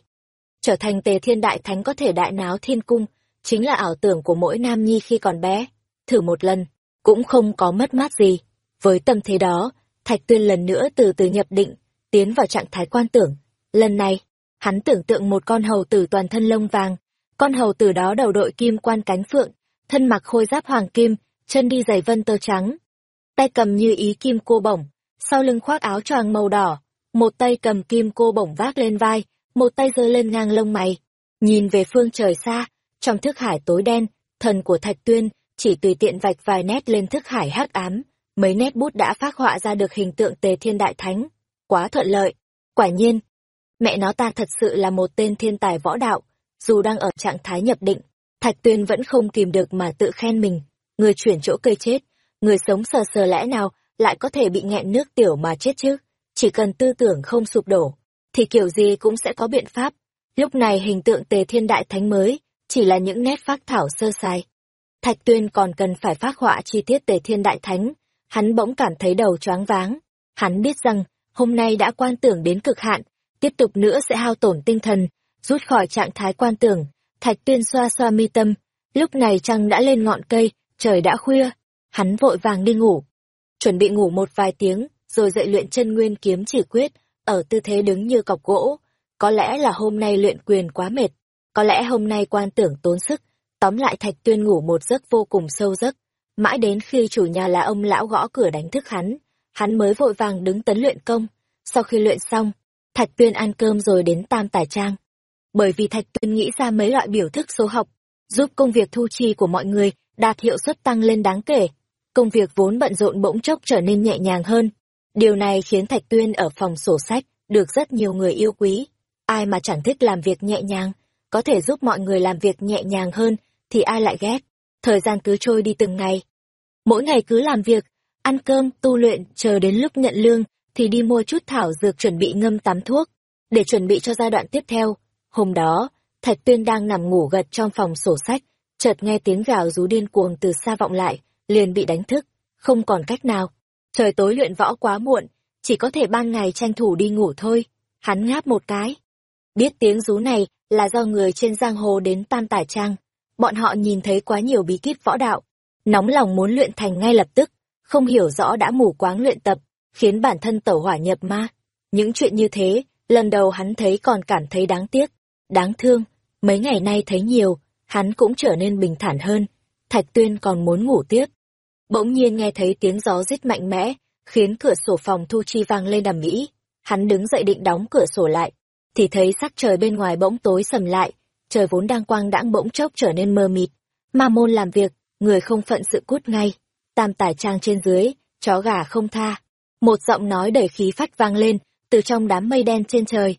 Trở thành Tề Thiên Đại Thánh có thể đại náo thiên cung, chính là ảo tưởng của mỗi nam nhi khi còn bé. Thử một lần, cũng không có mất mát gì. Với tâm thế đó, Thạch Tuyên lần nữa từ từ nhập định, tiến vào trạng thái quan tưởng. Lần này, hắn tưởng tượng một con hầu tử toàn thân lông vàng, con hầu tử đó đầu đội kim quan cánh phượng, thân mặc khôi giáp hoàng kim, chân đi giày vân tơ trắng, tay cầm như ý kim cô bổng, sau lưng khoác áo choàng màu đỏ, một tay cầm kim cô bổng vác lên vai, một tay giơ lên ngang lông mày. Nhìn về phương trời xa, trong thức hải tối đen, thần của Thạch Tuyên chỉ tùy tiện vạch vài nét lên thức hải hắc ám, mấy nét bút đã phác họa ra được hình tượng Tề Thiên Đại Thánh. Quá thuận lợi. Quả nhiên, mẹ nó ta thật sự là một tên thiên tài võ đạo, dù đang ở trạng thái nhập định, Thạch Tuyên vẫn không kìm được mà tự khen mình, người chuyển chỗ cây chết, người sống sờ sờ lẽ nào lại có thể bị nghẹn nước tiểu mà chết chứ? Chỉ cần tư tưởng không sụp đổ, thì kiểu gì cũng sẽ có biện pháp. Lúc này hình tượng tề thiên đại thánh mới, chỉ là những nét phác thảo sơ sài. Thạch tuyên còn cần phải phác họa chi tiết tề thiên đại thánh, hắn bỗng cảm thấy đầu choáng váng. Hắn biết rằng, hôm nay đã quan tưởng đến cực hạn, tiếp tục nữa sẽ hao tổn tinh thần, rút khỏi trạng thái quan tưởng. Thạch tuyên xoa xoa mi tâm, lúc này trăng đã lên ngọn cây, trời đã khuya, hắn vội vàng đi ngủ. Chuẩn bị ngủ một vài tiếng, rồi dậy luyện chân nguyên kiếm chỉ quyết, ở tư thế đứng như cọc gỗ. Có lẽ là hôm nay luyện quyền quá mệt, có lẽ hôm nay quan tưởng tốn sức, tóm lại Thạch Tuyên ngủ một giấc vô cùng sâu giấc. Mãi đến khi chủ nhà là ông lão gõ cửa đánh thức hắn, hắn mới vội vàng đứng tấn luyện công. Sau khi luyện xong, Thạch Tuyên ăn cơm rồi đến Tam Tài Trang. Bởi vì Thạch Tuyên nghĩ ra mấy loại biểu thức số học, giúp công việc thu chi của mọi người đạt hiệu suất tăng lên đáng kể. Công việc vốn bận rộn bỗng chốc trở nên nhẹ nhàng hơn. Điều này khiến Thạch Tuyên ở phòng sổ sách được rất nhiều người yêu quý. Ai mà chẳng thích làm việc nhẹ nhàng, có thể giúp mọi người làm việc nhẹ nhàng hơn thì ai lại ghét. Thời gian cứ trôi đi từng ngày. Mỗi ngày cứ làm việc, ăn cơm, tu luyện, chờ đến lúc nhận lương thì đi mua chút thảo dược chuẩn bị ngâm tắm thuốc, để chuẩn bị cho giai đoạn tiếp theo. Hôm đó, Thạch Tuyên đang nằm ngủ gật trong phòng sổ sách, chợt nghe tiếng gào rú điên cuồng từ xa vọng lại, liền bị đánh thức, không còn cách nào. Trời tối luyện võ quá muộn, chỉ có thể ban ngày tranh thủ đi ngủ thôi. Hắn ngáp một cái. Biết tiếng rú này là do người trên giang hồ đến Tam Tải Trang. Bọn họ nhìn thấy quá nhiều bí kíp võ đạo, nóng lòng muốn luyện thành ngay lập tức, không hiểu rõ đã mù quáng luyện tập, khiến bản thân tẩu hỏa nhập ma. Những chuyện như thế, lần đầu hắn thấy còn cảm thấy đáng tiếc, đáng thương, mấy ngày nay thấy nhiều, hắn cũng trở nên bình thản hơn. Thạch Tuyên còn muốn ngủ tiếp. Bỗng nhiên nghe thấy tiếng gió rít mạnh mẽ, khiến cửa sổ phòng Thu Chi vang lên đầm mỹ. Hắn đứng dậy định đóng cửa sổ lại, thì thấy sắc trời bên ngoài bỗng tối sầm lại, trời vốn đang quang đãng bỗng chốc trở nên mờ mịt. Ma môn làm việc, người không phận sự cút ngay. Tam tải trang trên dưới, chó gà không tha. Một giọng nói đầy khí phách vang lên, từ trong đám mây đen trên trời.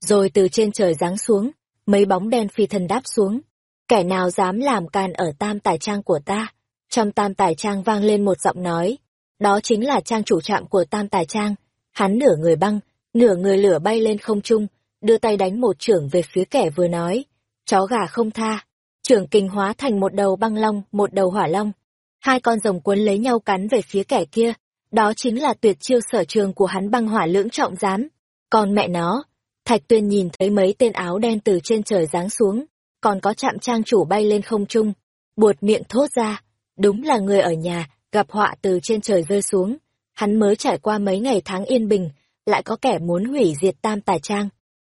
Rồi từ trên trời giáng xuống, mấy bóng đen phi thần đáp xuống. Kẻ nào dám làm can ở tam tải trang của ta? Trong tam tải trang vang lên một giọng nói. Đó chính là trang chủ trạm của tam tải trang. Hắn nửa người băng, nửa người lửa bay lên không trung, đưa tay đánh một trưởng về phía kẻ vừa nói. Chó gà không tha. Trưởng kình hóa thành một đầu băng long, một đầu hỏa long. Hai con rồng cuốn lấy nhau cắn về phía kẻ kia. Đó chính là tuyệt chiêu sở trường của hắn băng hỏa lưỡng trọng giám. Còn mẹ nó, Thạch Tuyên nhìn thấy mấy tên áo đen từ trên trời giáng xuống, còn có chạm trang chủ bay lên không trung, buột miệng thốt ra, đúng là người ở nhà, gặp họa từ trên trời rơi xuống. Hắn mới trải qua mấy ngày tháng yên bình, lại có kẻ muốn hủy diệt tam tài trang.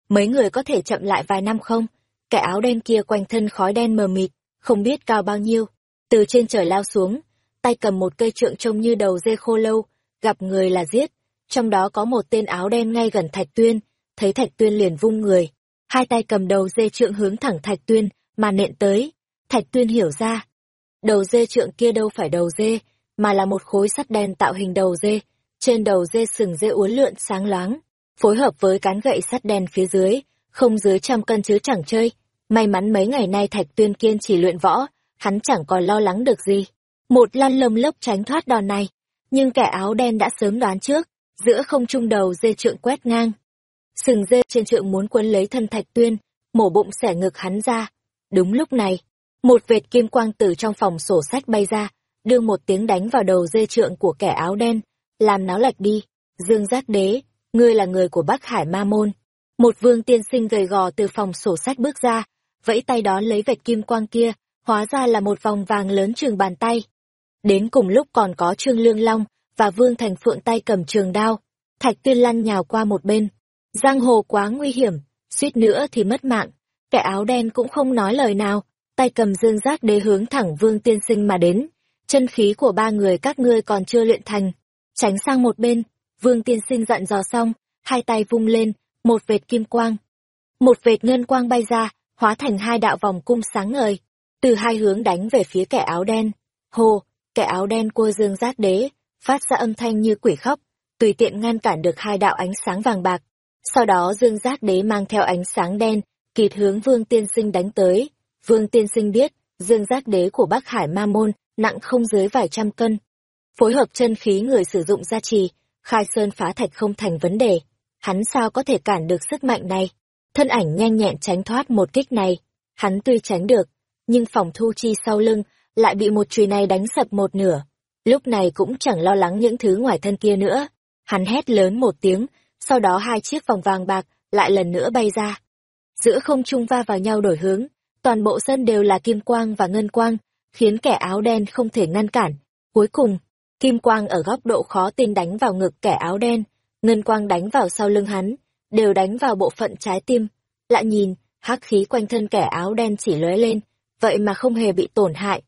Mấy người có thể chậm lại vài năm không? Kẻ áo đen kia quanh thân khói đen mờ mịt, không biết cao bao nhiêu, từ trên trời lao xuống, tay cầm một cây trượng trông như đầu dê khô lâu, gặp người là giết. Trong đó có một tên áo đen ngay gần Thạch Tuyên, thấy Thạch Tuyên liền vung người, hai tay cầm đầu dê trượng hướng thẳng Thạch Tuyên, mà nện tới. Thạch Tuyên hiểu ra, đầu dê trượng kia đâu phải đầu dê, mà là một khối sắt đen tạo hình đầu dê, trên đầu dê sừng dê uốn lượn sáng loáng, phối hợp với cán gậy sắt đen phía dưới, không dưới trăm cân chứ chẳng chơi. May mắn mấy ngày nay Thạch Tuyên kiên chỉ luyện võ, hắn chẳng còn lo lắng được gì. Một lăn lông lốc tránh thoát đòn này, nhưng kẻ áo đen đã sớm đoán trước, giữa không trung đầu dê trượng quét ngang. Sừng dê trên trượng muốn quấn lấy thân Thạch Tuyên, mổ bụng xẻ ngực hắn ra. Đúng lúc này, một vệt kim quang từ trong phòng sổ sách bay ra, đưa một tiếng đánh vào đầu dê trượng của kẻ áo đen, làm náo lạch đi. Dương Giác Đế, ngươi là người của Bắc Hải Ma Môn. Một vương tiên sinh gầy gò từ phòng sổ sách bước ra, vẫy tay đón lấy vệt kim quang kia, hóa ra là một vòng vàng lớn trường bàn tay. Đến cùng lúc còn có Trương Lương Long và Vương Thành Phượng tay cầm trường đao, Thạch Tuyên lăn nhào qua một bên. Giang hồ quá nguy hiểm, suýt nữa thì mất mạng. Kẻ áo đen cũng không nói lời nào, tay cầm dương giác đế hướng thẳng Vương Tiên Sinh mà đến. Chân khí của ba người các ngươi còn chưa luyện thành. Tránh sang một bên, Vương Tiên Sinh dặn dò xong, hai tay vung lên, một vệt kim quang. Một vệt ngân quang bay ra, hóa thành hai đạo vòng cung sáng ngời, từ hai hướng đánh về phía kẻ áo đen. Hồ, kẻ áo đen cua dương giác đế, phát ra âm thanh như quỷ khóc, tùy tiện ngăn cản được hai đạo ánh sáng vàng bạc. Sau đó dương giác đế mang theo ánh sáng đen, kịt hướng vương tiên sinh đánh tới. Vương tiên sinh biết, dương giác đế của Bắc Hải Ma Môn nặng không dưới vài trăm cân. Phối hợp chân khí người sử dụng gia trì, khai sơn phá thạch không thành vấn đề. Hắn sao có thể cản được sức mạnh này? Thân ảnh nhanh nhẹn tránh thoát một kích này. Hắn tuy tránh được, nhưng phòng thu chi sau lưng lại bị một chùy này đánh sập một nửa. Lúc này cũng chẳng lo lắng những thứ ngoài thân kia nữa. Hắn hét lớn một tiếng, sau đó hai chiếc vòng vàng bạc lại lần nữa bay ra. Giữa không trung va vào nhau đổi hướng, toàn bộ sân đều là kim quang và ngân quang, khiến kẻ áo đen không thể ngăn cản. Cuối cùng, kim quang ở góc độ khó tin đánh vào ngực kẻ áo đen, ngân quang đánh vào sau lưng hắn, đều đánh vào bộ phận trái tim. Lại nhìn, hắc khí quanh thân kẻ áo đen chỉ lóe lên, vậy mà không hề bị tổn hại.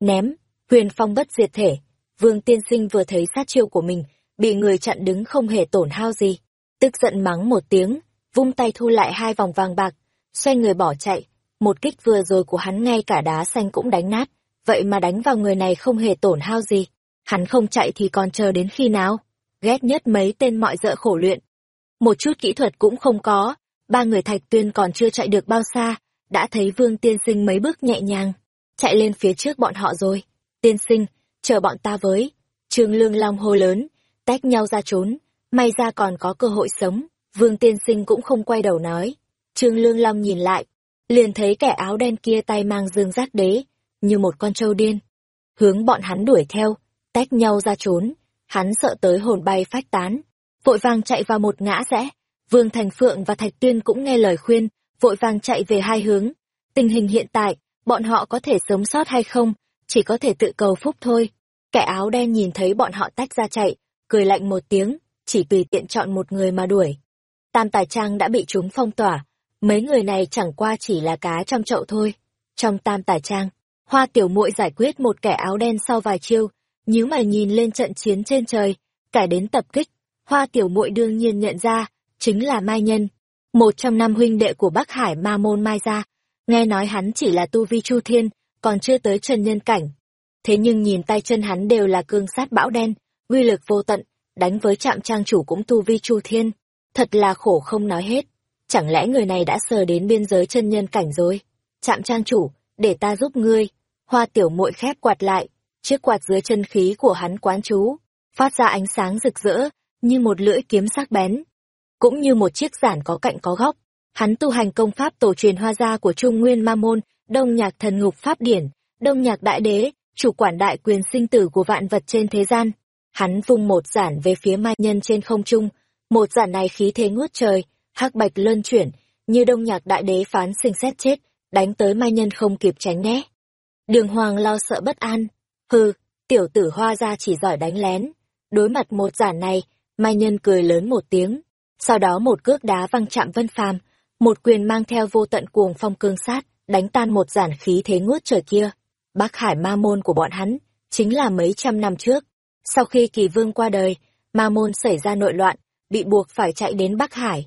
Ném, huyền phong bất diệt thể, vương tiên sinh vừa thấy sát chiêu của mình, bị người chặn đứng không hề tổn hao gì. Tức giận mắng một tiếng, vung tay thu lại hai vòng vàng bạc, xoay người bỏ chạy. Một kích vừa rồi của hắn ngay cả đá xanh cũng đánh nát, vậy mà đánh vào người này không hề tổn hao gì. Hắn không chạy thì còn chờ đến khi nào? Ghét nhất mấy tên mọi dợ khổ luyện. Một chút kỹ thuật cũng không có, ba người thạch tuyên còn chưa chạy được bao xa, đã thấy vương tiên sinh mấy bước nhẹ nhàng, chạy lên phía trước bọn họ rồi. Tiên sinh, chờ bọn ta với. Trương Lương Long hô lớn, tách nhau ra trốn, may ra còn có cơ hội sống. Vương tiên sinh cũng không quay đầu nói. Trương Lương Long nhìn lại, liền thấy kẻ áo đen kia tay mang dương giác đế, như một con trâu điên. Hướng bọn hắn đuổi theo, tách nhau ra trốn, hắn sợ tới hồn bay phách tán, vội vàng chạy vào một ngã rẽ. Vương Thành Phượng và Thạch Tuyên cũng nghe lời khuyên, vội vàng chạy về hai hướng. Tình hình hiện tại, bọn họ có thể sống sót hay không, chỉ có thể tự cầu phúc thôi. Kẻ áo đen nhìn thấy bọn họ tách ra chạy, cười lạnh một tiếng, chỉ tùy tiện chọn một người mà đuổi. Tam Tài Trang đã bị chúng phong tỏa, mấy người này chẳng qua chỉ là cá trong chậu thôi. Trong Tam Tài Trang, Hoa Tiểu Muội giải quyết một kẻ áo đen sau vài chiêu, nhíu mày nhìn lên trận chiến trên trời, cải đến tập kích. Hoa Tiểu Muội đương nhiên nhận ra, chính là Mai Nhân, một trong năm huynh đệ của Bắc Hải Ma Môn Mai Gia. Nghe nói hắn chỉ là tu vi chu thiên, còn chưa tới chân nhân cảnh. Thế nhưng nhìn tay chân hắn đều là cương sát bão đen, uy lực vô tận, đánh với trạm trang chủ cũng tu vi chu thiên. Thật là khổ không nói hết. Chẳng lẽ người này đã sờ đến biên giới chân nhân cảnh rồi? Trạm trang chủ, để ta giúp ngươi. Hoa tiểu muội khép quạt lại, chiếc quạt dưới chân khí của hắn quán chú, phát ra ánh sáng rực rỡ, như một lưỡi kiếm sắc bén. Cũng như một chiếc giản có cạnh có góc. Hắn tu hành công pháp tổ truyền hoa gia của Trung Nguyên Ma Môn, Đông Nhạc Thần Ngục Pháp Điển, Đông Nhạc Đại Đế, chủ quản đại quyền sinh tử của vạn vật trên thế gian. Hắn vung một giản về phía mai nhân trên không trung, một giản này khí thế ngút trời, hắc bạch lơn chuyển, như Đông Nhạc Đại Đế phán sinh xét chết, đánh tới mai nhân không kịp tránh né. Đường Hoàng lo sợ bất an, hừ, tiểu tử hoa gia chỉ giỏi đánh lén. Đối mặt một giản này, mai nhân cười lớn một tiếng, sau đó một cước đá văng chạm vân phàm, một quyền mang theo vô tận cuồng phong cương sát, đánh tan một giản khí thế ngút trời kia. Bắc Hải ma môn của bọn hắn, chính là mấy trăm năm trước. Sau khi kỳ vương qua đời, ma môn xảy ra nội loạn, bị buộc phải chạy đến Bắc Hải.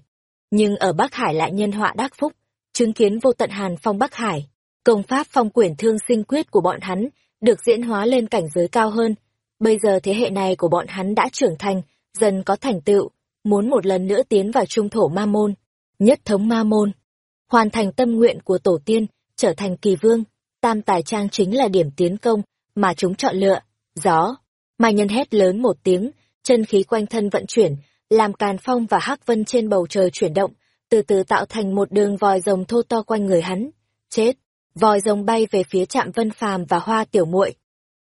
Nhưng ở Bắc Hải lại nhân họa đắc phúc, chứng kiến vô tận hàn phong Bắc Hải. Công pháp phong quyển thương sinh quyết của bọn hắn được diễn hóa lên cảnh giới cao hơn. Bây giờ thế hệ này của bọn hắn đã trưởng thành, dần có thành tựu, muốn một lần nữa tiến vào trung thổ ma môn, nhất thống ma môn, hoàn thành tâm nguyện của tổ tiên, trở thành kỳ vương. Tam tài trang chính là điểm tiến công mà chúng chọn lựa. Gió. Mai nhân hét lớn một tiếng, chân khí quanh thân vận chuyển, làm càn phong và hắc vân trên bầu trời chuyển động, từ từ tạo thành một đường vòi rồng thô to quanh người hắn. Chết! Vòi rồng bay về phía trạm vân phàm và hoa tiểu muội.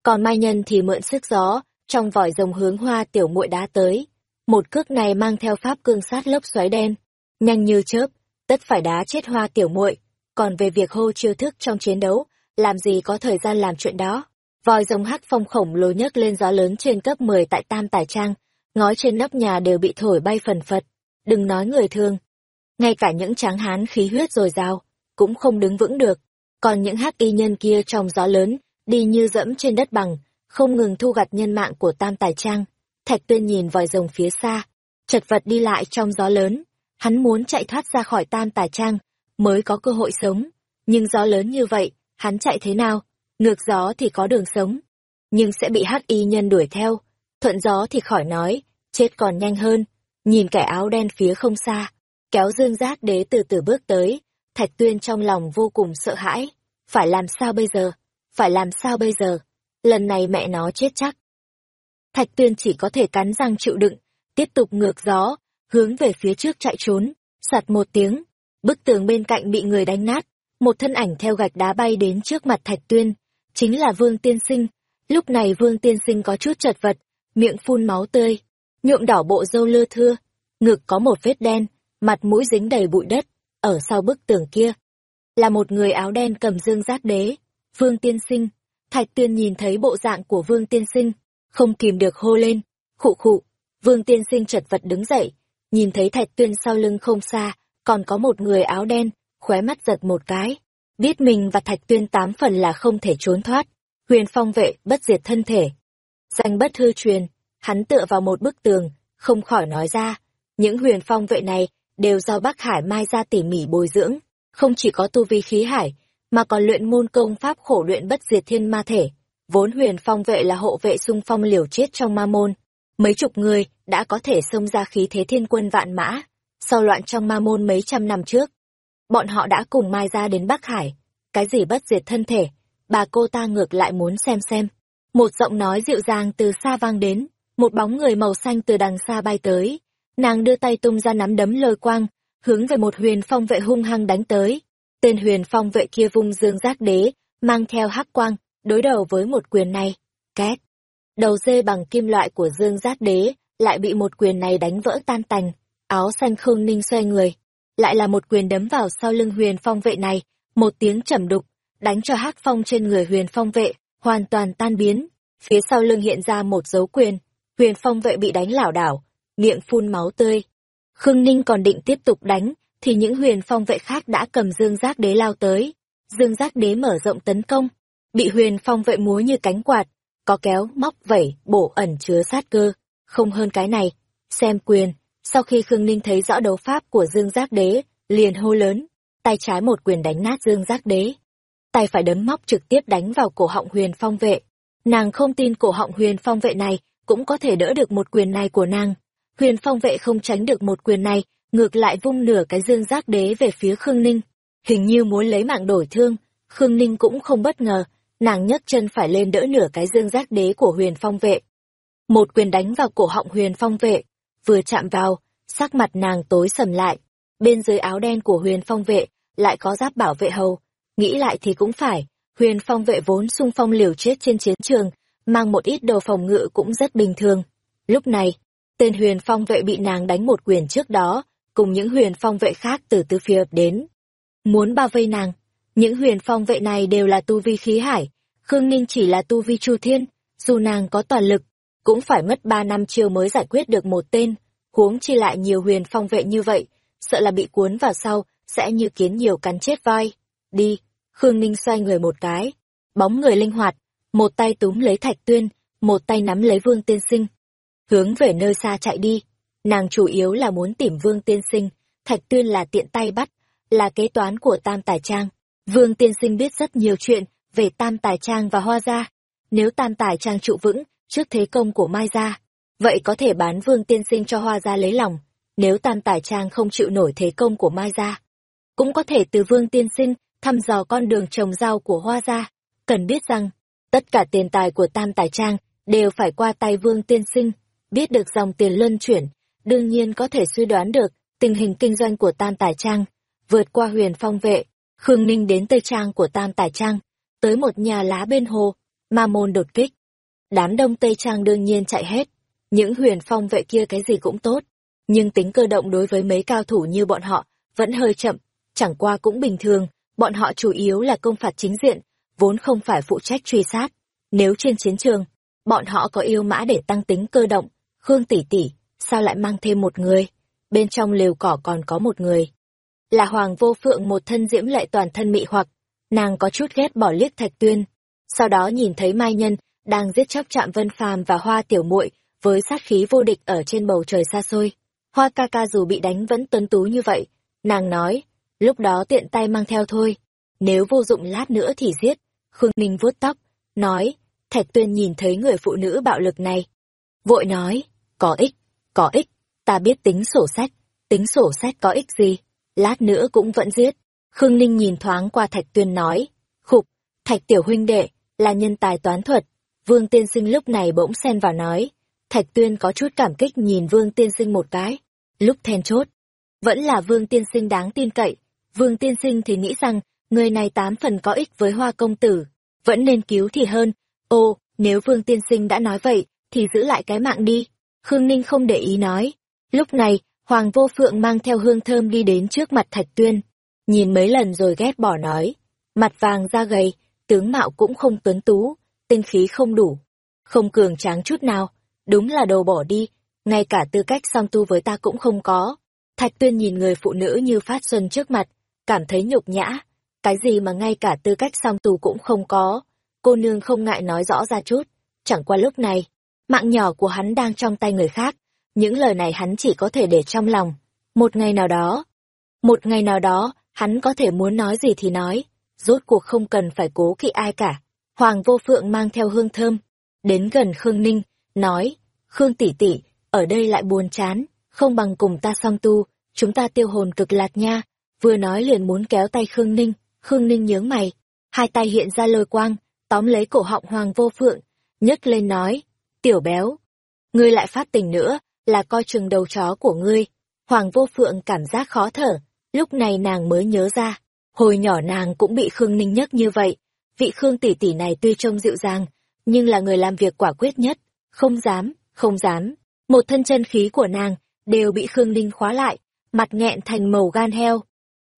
Còn mai nhân thì mượn sức gió, trong vòi rồng hướng hoa tiểu muội đá tới. Một cước này mang theo pháp cương sát lốc xoáy đen, nhanh như chớp, tất phải đá chết hoa tiểu muội. Còn về việc hô chiêu thức trong chiến đấu, làm gì có thời gian làm chuyện đó. Vòi rồng hắc phong khổng lồ nhấc lên gió lớn trên cấp 10 tại Tam Tài Trang, ngói trên nóc nhà đều bị thổi bay phần phật. Đừng nói người thương. Ngay cả những tráng hán khí huyết dồi dào, cũng không đứng vững được. Còn những hắc y nhân kia trong gió lớn, đi như dẫm trên đất bằng, không ngừng thu gặt nhân mạng của Tam Tài Trang. Thạch Tuyên nhìn vòi rồng phía xa, chật vật đi lại trong gió lớn. Hắn muốn chạy thoát ra khỏi Tam Tài Trang, mới có cơ hội sống. Nhưng gió lớn như vậy, hắn chạy thế nào? Ngược gió thì có đường sống, nhưng sẽ bị hắc y nhân đuổi theo. Thuận gió thì khỏi nói, chết còn nhanh hơn. Nhìn kẻ áo đen phía không xa, kéo dương giác đế từ từ bước tới. Thạch tuyên trong lòng vô cùng sợ hãi. Phải làm sao bây giờ? Phải làm sao bây giờ? Lần này mẹ nó chết chắc. Thạch tuyên chỉ có thể cắn răng chịu đựng, tiếp tục ngược gió, hướng về phía trước chạy trốn, sạt một tiếng, bức tường bên cạnh bị người đánh nát, một thân ảnh theo gạch đá bay đến trước mặt Thạch Tuyên, chính là Vương Tiên Sinh. Lúc này Vương Tiên Sinh có chút chật vật, miệng phun máu tươi, nhuộm đỏ bộ râu lưa thưa, ngực có một vết đen, mặt mũi dính đầy bụi đất, ở sau bức tường kia. Là một người áo đen cầm dương giác đế, Vương Tiên Sinh. Thạch Tuyên nhìn thấy bộ dạng của Vương Tiên Sinh, không kìm được hô lên, khụ khụ. Vương Tiên Sinh chật vật đứng dậy, nhìn thấy Thạch Tuyên sau lưng không xa, còn có một người áo đen, khóe mắt giật một cái. Biết mình và Thạch Tuyên tám phần là không thể trốn thoát. Huyền phong vệ, bất diệt thân thể. Danh bất hư truyền, hắn tựa vào một bức tường, không khỏi nói ra. Những huyền phong vệ này đều do Bắc Hải mai ra tỉ mỉ bồi dưỡng, không chỉ có tu vi khí hải, mà còn luyện môn công pháp khổ luyện bất diệt thiên ma thể. Vốn huyền phong vệ là hộ vệ sung phong liều chết trong ma môn. Mấy chục người đã có thể xông ra khí thế thiên quân vạn mã, sau loạn trong ma môn mấy trăm năm trước, bọn họ đã cùng mai ra đến Bắc Hải. Cái gì bất diệt thân thể, bà cô ta ngược lại muốn xem xem. Một giọng nói dịu dàng từ xa vang đến, một bóng người màu xanh từ đằng xa bay tới. Nàng đưa tay tung ra nắm đấm lôi quang, hướng về một huyền phong vệ hung hăng đánh tới. Tên huyền phong vệ kia vung dương giác đế, mang theo hắc quang, đối đầu với một quyền này. Két. Đầu dê bằng kim loại của dương giác đế, lại bị một quyền này đánh vỡ tan tành. Áo xanh khương ninh xoay người, lại là một quyền đấm vào sau lưng huyền phong vệ này, một tiếng trầm đục, đánh cho hắc phong trên người huyền phong vệ, hoàn toàn tan biến. Phía sau lưng hiện ra một dấu quyền, Huyền Phong vệ bị đánh lảo đảo, miệng phun máu tươi. Khương Ninh còn định tiếp tục đánh, thì những huyền phong vệ khác đã cầm dương giác đế lao tới. Dương giác đế mở rộng tấn công, bị huyền phong vệ múa như cánh quạt, có kéo, móc, vẩy, bổ ẩn chứa sát cơ. Không hơn cái này, xem quyền, sau khi Khương Ninh thấy rõ đấu pháp của dương giác đế, liền hô lớn, tay trái một quyền đánh nát dương giác đế. Tay phải đấm móc trực tiếp đánh vào cổ họng huyền phong vệ. Nàng không tin cổ họng huyền phong vệ này cũng có thể đỡ được một quyền này của nàng. Huyền phong vệ không tránh được một quyền này, ngược lại vung nửa cái dương giác đế về phía Khương Ninh. Hình như muốn lấy mạng đổi thương, Khương Ninh cũng không bất ngờ, nàng nhấc chân phải lên đỡ nửa cái dương giác đế của huyền phong vệ. Một quyền đánh vào cổ họng huyền phong vệ, vừa chạm vào, sắc mặt nàng tối sầm lại. Bên dưới áo đen của huyền phong vệ, lại có giáp bảo vệ hầu. Nghĩ lại thì cũng phải, huyền phong vệ vốn sung phong liều chết trên chiến trường, mang một ít đồ phòng ngự cũng rất bình thường. Lúc này, tên huyền phong vệ bị nàng đánh một quyền trước đó, cùng những huyền phong vệ khác từ từ phía đến. Muốn bao vây nàng, những huyền phong vệ này đều là tu vi khí hải, Khương Ninh chỉ là tu vi chu thiên, dù nàng có toàn lực, cũng phải mất ba năm chiều mới giải quyết được một tên, huống chi lại nhiều huyền phong vệ như vậy, sợ là bị cuốn vào sau, sẽ như kiến nhiều cắn chết voi. Đi, Khương Ninh xoay người một cái, bóng người linh hoạt, một tay túm lấy thạch tuyên, một tay nắm lấy vương tiên sinh. Hướng về nơi xa chạy đi, nàng chủ yếu là muốn tìm vương tiên sinh, thạch tuyên là tiện tay bắt, là kế toán của tam tài trang. Vương tiên sinh biết rất nhiều chuyện về tam tài trang và hoa gia. Nếu tam tài trang trụ vững, trước thế công của Mai gia, vậy có thể bán vương tiên sinh cho hoa gia lấy lòng. Nếu tam tài trang không chịu nổi thế công của Mai gia, cũng có thể từ vương tiên sinh thăm dò con đường trồng rau của hoa gia. Cần biết rằng, tất cả tiền tài của tam tài trang đều phải qua tay vương tiên sinh, biết được dòng tiền luân chuyển, đương nhiên có thể suy đoán được tình hình kinh doanh của tam tài trang. Vượt qua huyền phong vệ, Khương Ninh đến Tây Trang của tam tài trang, tới một nhà lá bên hồ, ma môn đột kích. Đám đông Tây Trang đương nhiên chạy hết, những huyền phong vệ kia cái gì cũng tốt, nhưng tính cơ động đối với mấy cao thủ như bọn họ vẫn hơi chậm, chẳng qua cũng bình thường, bọn họ chủ yếu là công phạt chính diện, vốn không phải phụ trách truy sát. Nếu trên chiến trường, bọn họ có yêu mã để tăng tính cơ động, Khương tỷ tỷ, sao lại mang thêm một người? Bên trong lều cỏ còn có một người. Là Hoàng Vô Phượng một thân diễm lệ toàn thân mị hoặc, nàng có chút ghét bỏ liếc Thạch Tuyên, sau đó nhìn thấy Mai Nhân đang giết chóc chạm Vân Phàm và Hoa Tiểu Muội với sát khí vô địch ở trên bầu trời xa xôi. Hoa ca ca dù bị đánh vẫn tuấn tú như vậy, nàng nói, lúc đó tiện tay mang theo thôi, nếu vô dụng lát nữa thì giết. Khương Ninh vuốt tóc, nói, Thạch Tuyên nhìn thấy người phụ nữ bạo lực này. Vội nói, có ích, có ích, ta biết tính sổ sách, tính sổ sách có ích gì, lát nữa cũng vẫn giết. Khương Ninh nhìn thoáng qua Thạch Tuyên nói, khục, Thạch tiểu huynh đệ, là nhân tài toán thuật. Vương Tiên Sinh lúc này bỗng xen vào nói, Thạch Tuyên có chút cảm kích nhìn Vương Tiên Sinh một cái, lúc then chốt. Vẫn là Vương Tiên Sinh đáng tin cậy, Vương Tiên Sinh thì nghĩ rằng, người này tám phần có ích với hoa công tử, vẫn nên cứu thì hơn. Ô, nếu Vương Tiên Sinh đã nói vậy, thì giữ lại cái mạng đi. Khương Ninh không để ý nói. Lúc này, Hoàng Vô Phượng mang theo hương thơm đi đến trước mặt Thạch Tuyên. Nhìn mấy lần rồi ghét bỏ nói. Mặt vàng da gầy, tướng mạo cũng không tuấn tú, tinh khí không đủ. Không cường tráng chút nào, đúng là đồ bỏ đi, ngay cả tư cách song tu với ta cũng không có. Thạch Tuyên nhìn người phụ nữ như phát xuân trước mặt, cảm thấy nhục nhã. Cái gì mà ngay cả tư cách song tu cũng không có. Cô nương không ngại nói rõ ra chút. Chẳng qua lúc này, mạng nhỏ của hắn đang trong tay người khác. Những lời này hắn chỉ có thể để trong lòng. Một ngày nào đó, một ngày nào đó, hắn có thể muốn nói gì thì nói. Rốt cuộc không cần phải cố kỵ ai cả. Hoàng vô phượng mang theo hương thơm. Đến gần Khương Ninh, nói, Khương tỷ tỷ, ở đây lại buồn chán, không bằng cùng ta song tu, chúng ta tiêu hồn cực lạc nha. Vừa nói liền muốn kéo tay Khương Ninh, Khương Ninh nhướng mày, hai tay hiện ra lôi quang, tóm lấy cổ họng Hoàng vô phượng, nhấc lên nói, tiểu béo, ngươi lại phát tình nữa, là coi chừng đầu chó của ngươi. Hoàng vô phượng cảm giác khó thở, lúc này nàng mới nhớ ra, hồi nhỏ nàng cũng bị Khương Ninh nhấc như vậy. Vị Khương tỷ tỷ này tuy trông dịu dàng, nhưng là người làm việc quả quyết nhất, không dám, không dám. Một thân chân khí của nàng đều bị Khương Ninh khóa lại, mặt nghẹn thành màu gan heo.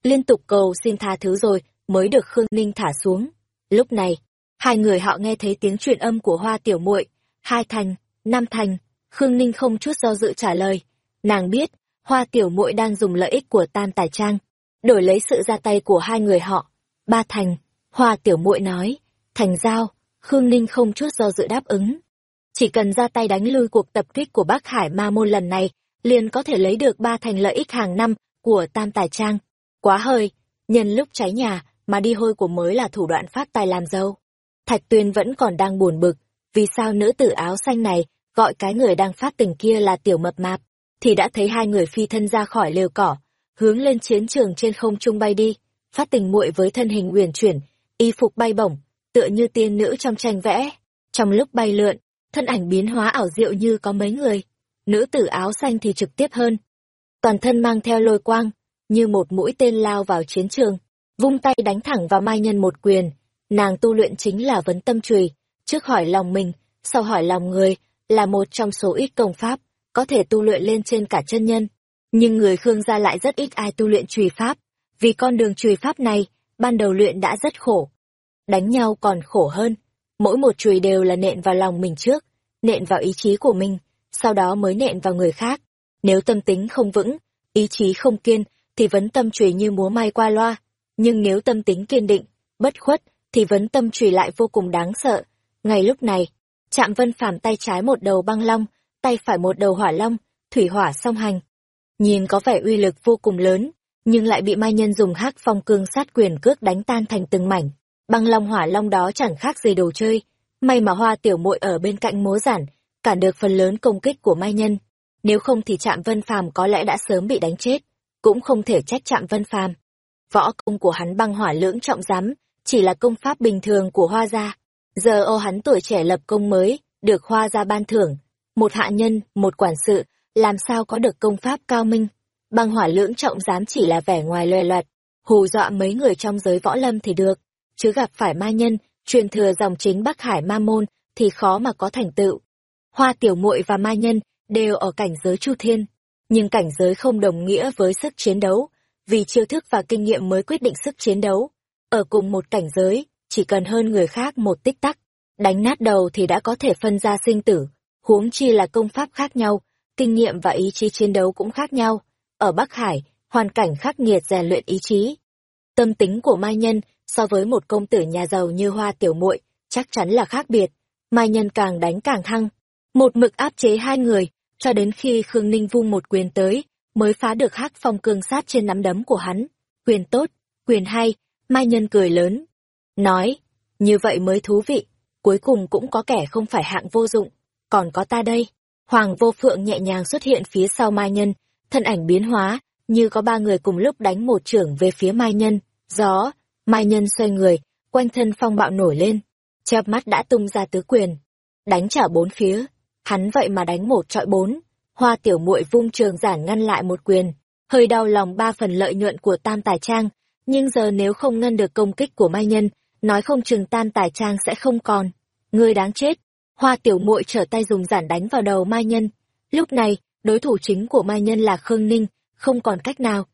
Liên tục cầu xin tha thứ rồi mới được Khương Ninh thả xuống. Lúc này, hai người họ nghe thấy tiếng truyền âm của hoa tiểu muội hai thành, năm thành, Khương Ninh không chút do dự trả lời. Nàng biết, hoa tiểu muội đang dùng lợi ích của tam tài trang, đổi lấy sự ra tay của hai người họ. Ba thành, hoa tiểu muội nói, thành giao, Khương Ninh không chút do dự đáp ứng. Chỉ cần ra tay đánh lui cuộc tập kích của Bắc Hải Ma Môn lần này, liền có thể lấy được ba thành lợi ích hàng năm của Tam Tài Trang. Quá hơi, nhân lúc cháy nhà mà đi hôi của mới là thủ đoạn phát tài làm dâu. Thạch Tuyên vẫn còn đang buồn bực, vì sao nữ tử áo xanh này gọi cái người đang phát tình kia là tiểu mập mạp, thì đã thấy hai người phi thân ra khỏi lều cỏ, hướng lên chiến trường trên không trung bay đi, phát tình muội với thân hình uyển chuyển, y phục bay bổng, tựa như tiên nữ trong tranh vẽ. Trong lúc bay lượn, thân ảnh biến hóa ảo diệu như có mấy người. Nữ tử áo xanh thì trực tiếp hơn. Toàn thân mang theo lôi quang, như một mũi tên lao vào chiến trường, vung tay đánh thẳng vào mai nhân một quyền. Nàng tu luyện chính là vấn tâm trùy, trước hỏi lòng mình, sau hỏi lòng người, là một trong số ít công pháp, có thể tu luyện lên trên cả chân nhân. Nhưng người Khương gia lại rất ít ai tu luyện trùy pháp, vì con đường trùy pháp này, ban đầu luyện đã rất khổ. Đánh nhau còn khổ hơn, mỗi một chùy đều là nện vào lòng mình trước, nện vào ý chí của mình, sau đó mới nện vào người khác. Nếu tâm tính không vững, ý chí không kiên, thì vấn tâm chùy như múa may qua loa. Nhưng nếu tâm tính kiên định, bất khuất, thì vấn tâm chùy lại vô cùng đáng sợ. Ngay lúc này, trạm vân phàm tay trái một đầu băng long, tay phải một đầu hỏa long, thủy hỏa song hành. Nhìn có vẻ uy lực vô cùng lớn, nhưng lại bị mai nhân dùng hắc phong cương sát quyền cước đánh tan thành từng mảnh. Băng long hỏa long đó chẳng khác gì đồ chơi. May mà hoa tiểu muội ở bên cạnh múa giản cản được phần lớn công kích của mai nhân. Nếu không thì trạm vân phàm có lẽ đã sớm bị đánh chết cũng không thể trách trạm vân phàm. Võ công của hắn băng hỏa lưỡng trọng giám chỉ là công pháp bình thường của hoa gia giờ ô hắn tuổi trẻ lập công mới được hoa ra ban thưởng một hạ nhân một quản sự làm sao có được công pháp cao minh băng hỏa lưỡng trọng dám chỉ là vẻ ngoài loè loẹt hù dọa mấy người trong giới võ lâm thì được chứ gặp phải ma nhân, truyền thừa dòng chính Bắc Hải Ma Môn thì khó mà có thành tựu. Hoa tiểu muội và ma nhân đều ở cảnh giới chu thiên, nhưng cảnh giới không đồng nghĩa với sức chiến đấu, vì chiêu thức và kinh nghiệm mới quyết định sức chiến đấu. Ở cùng một cảnh giới, chỉ cần hơn người khác một tích tắc, đánh nát đầu thì đã có thể phân ra sinh tử, huống chi là công pháp khác nhau, kinh nghiệm và ý chí chiến đấu cũng khác nhau. Ở Bắc Hải, hoàn cảnh khắc nghiệt rèn luyện ý chí. Tâm tính của Mai Nhân so với một công tử nhà giàu như hoa tiểu muội chắc chắn là khác biệt mai nhân càng đánh càng hăng một mực áp chế hai người cho đến khi khương ninh vung một quyền tới mới phá được hắc phong cương sát trên nắm đấm của hắn quyền tốt quyền hay mai nhân cười lớn nói như vậy mới thú vị cuối cùng cũng có kẻ không phải hạng vô dụng còn có ta đây. Hoàng vô phượng nhẹ nhàng xuất hiện phía sau mai nhân thân ảnh biến hóa như có ba người cùng lúc đánh một trưởng về phía mai nhân. Gió Mai Nhân xoay người, quanh thân phong bạo nổi lên, chớp mắt đã tung ra tứ quyền, đánh trả bốn phía. Hắn vậy mà đánh một trọi bốn, hoa tiểu muội vung trường giản ngăn lại một quyền, hơi đau lòng ba phần lợi nhuận của tam tài trang, nhưng giờ nếu không ngăn được công kích của Mai Nhân, nói không chừng tan tài trang sẽ không còn. Ngươi đáng chết. Hoa tiểu muội trở tay dùng giản đánh vào đầu Mai Nhân. Lúc này, đối thủ chính của Mai Nhân là Khương Ninh, không còn cách nào.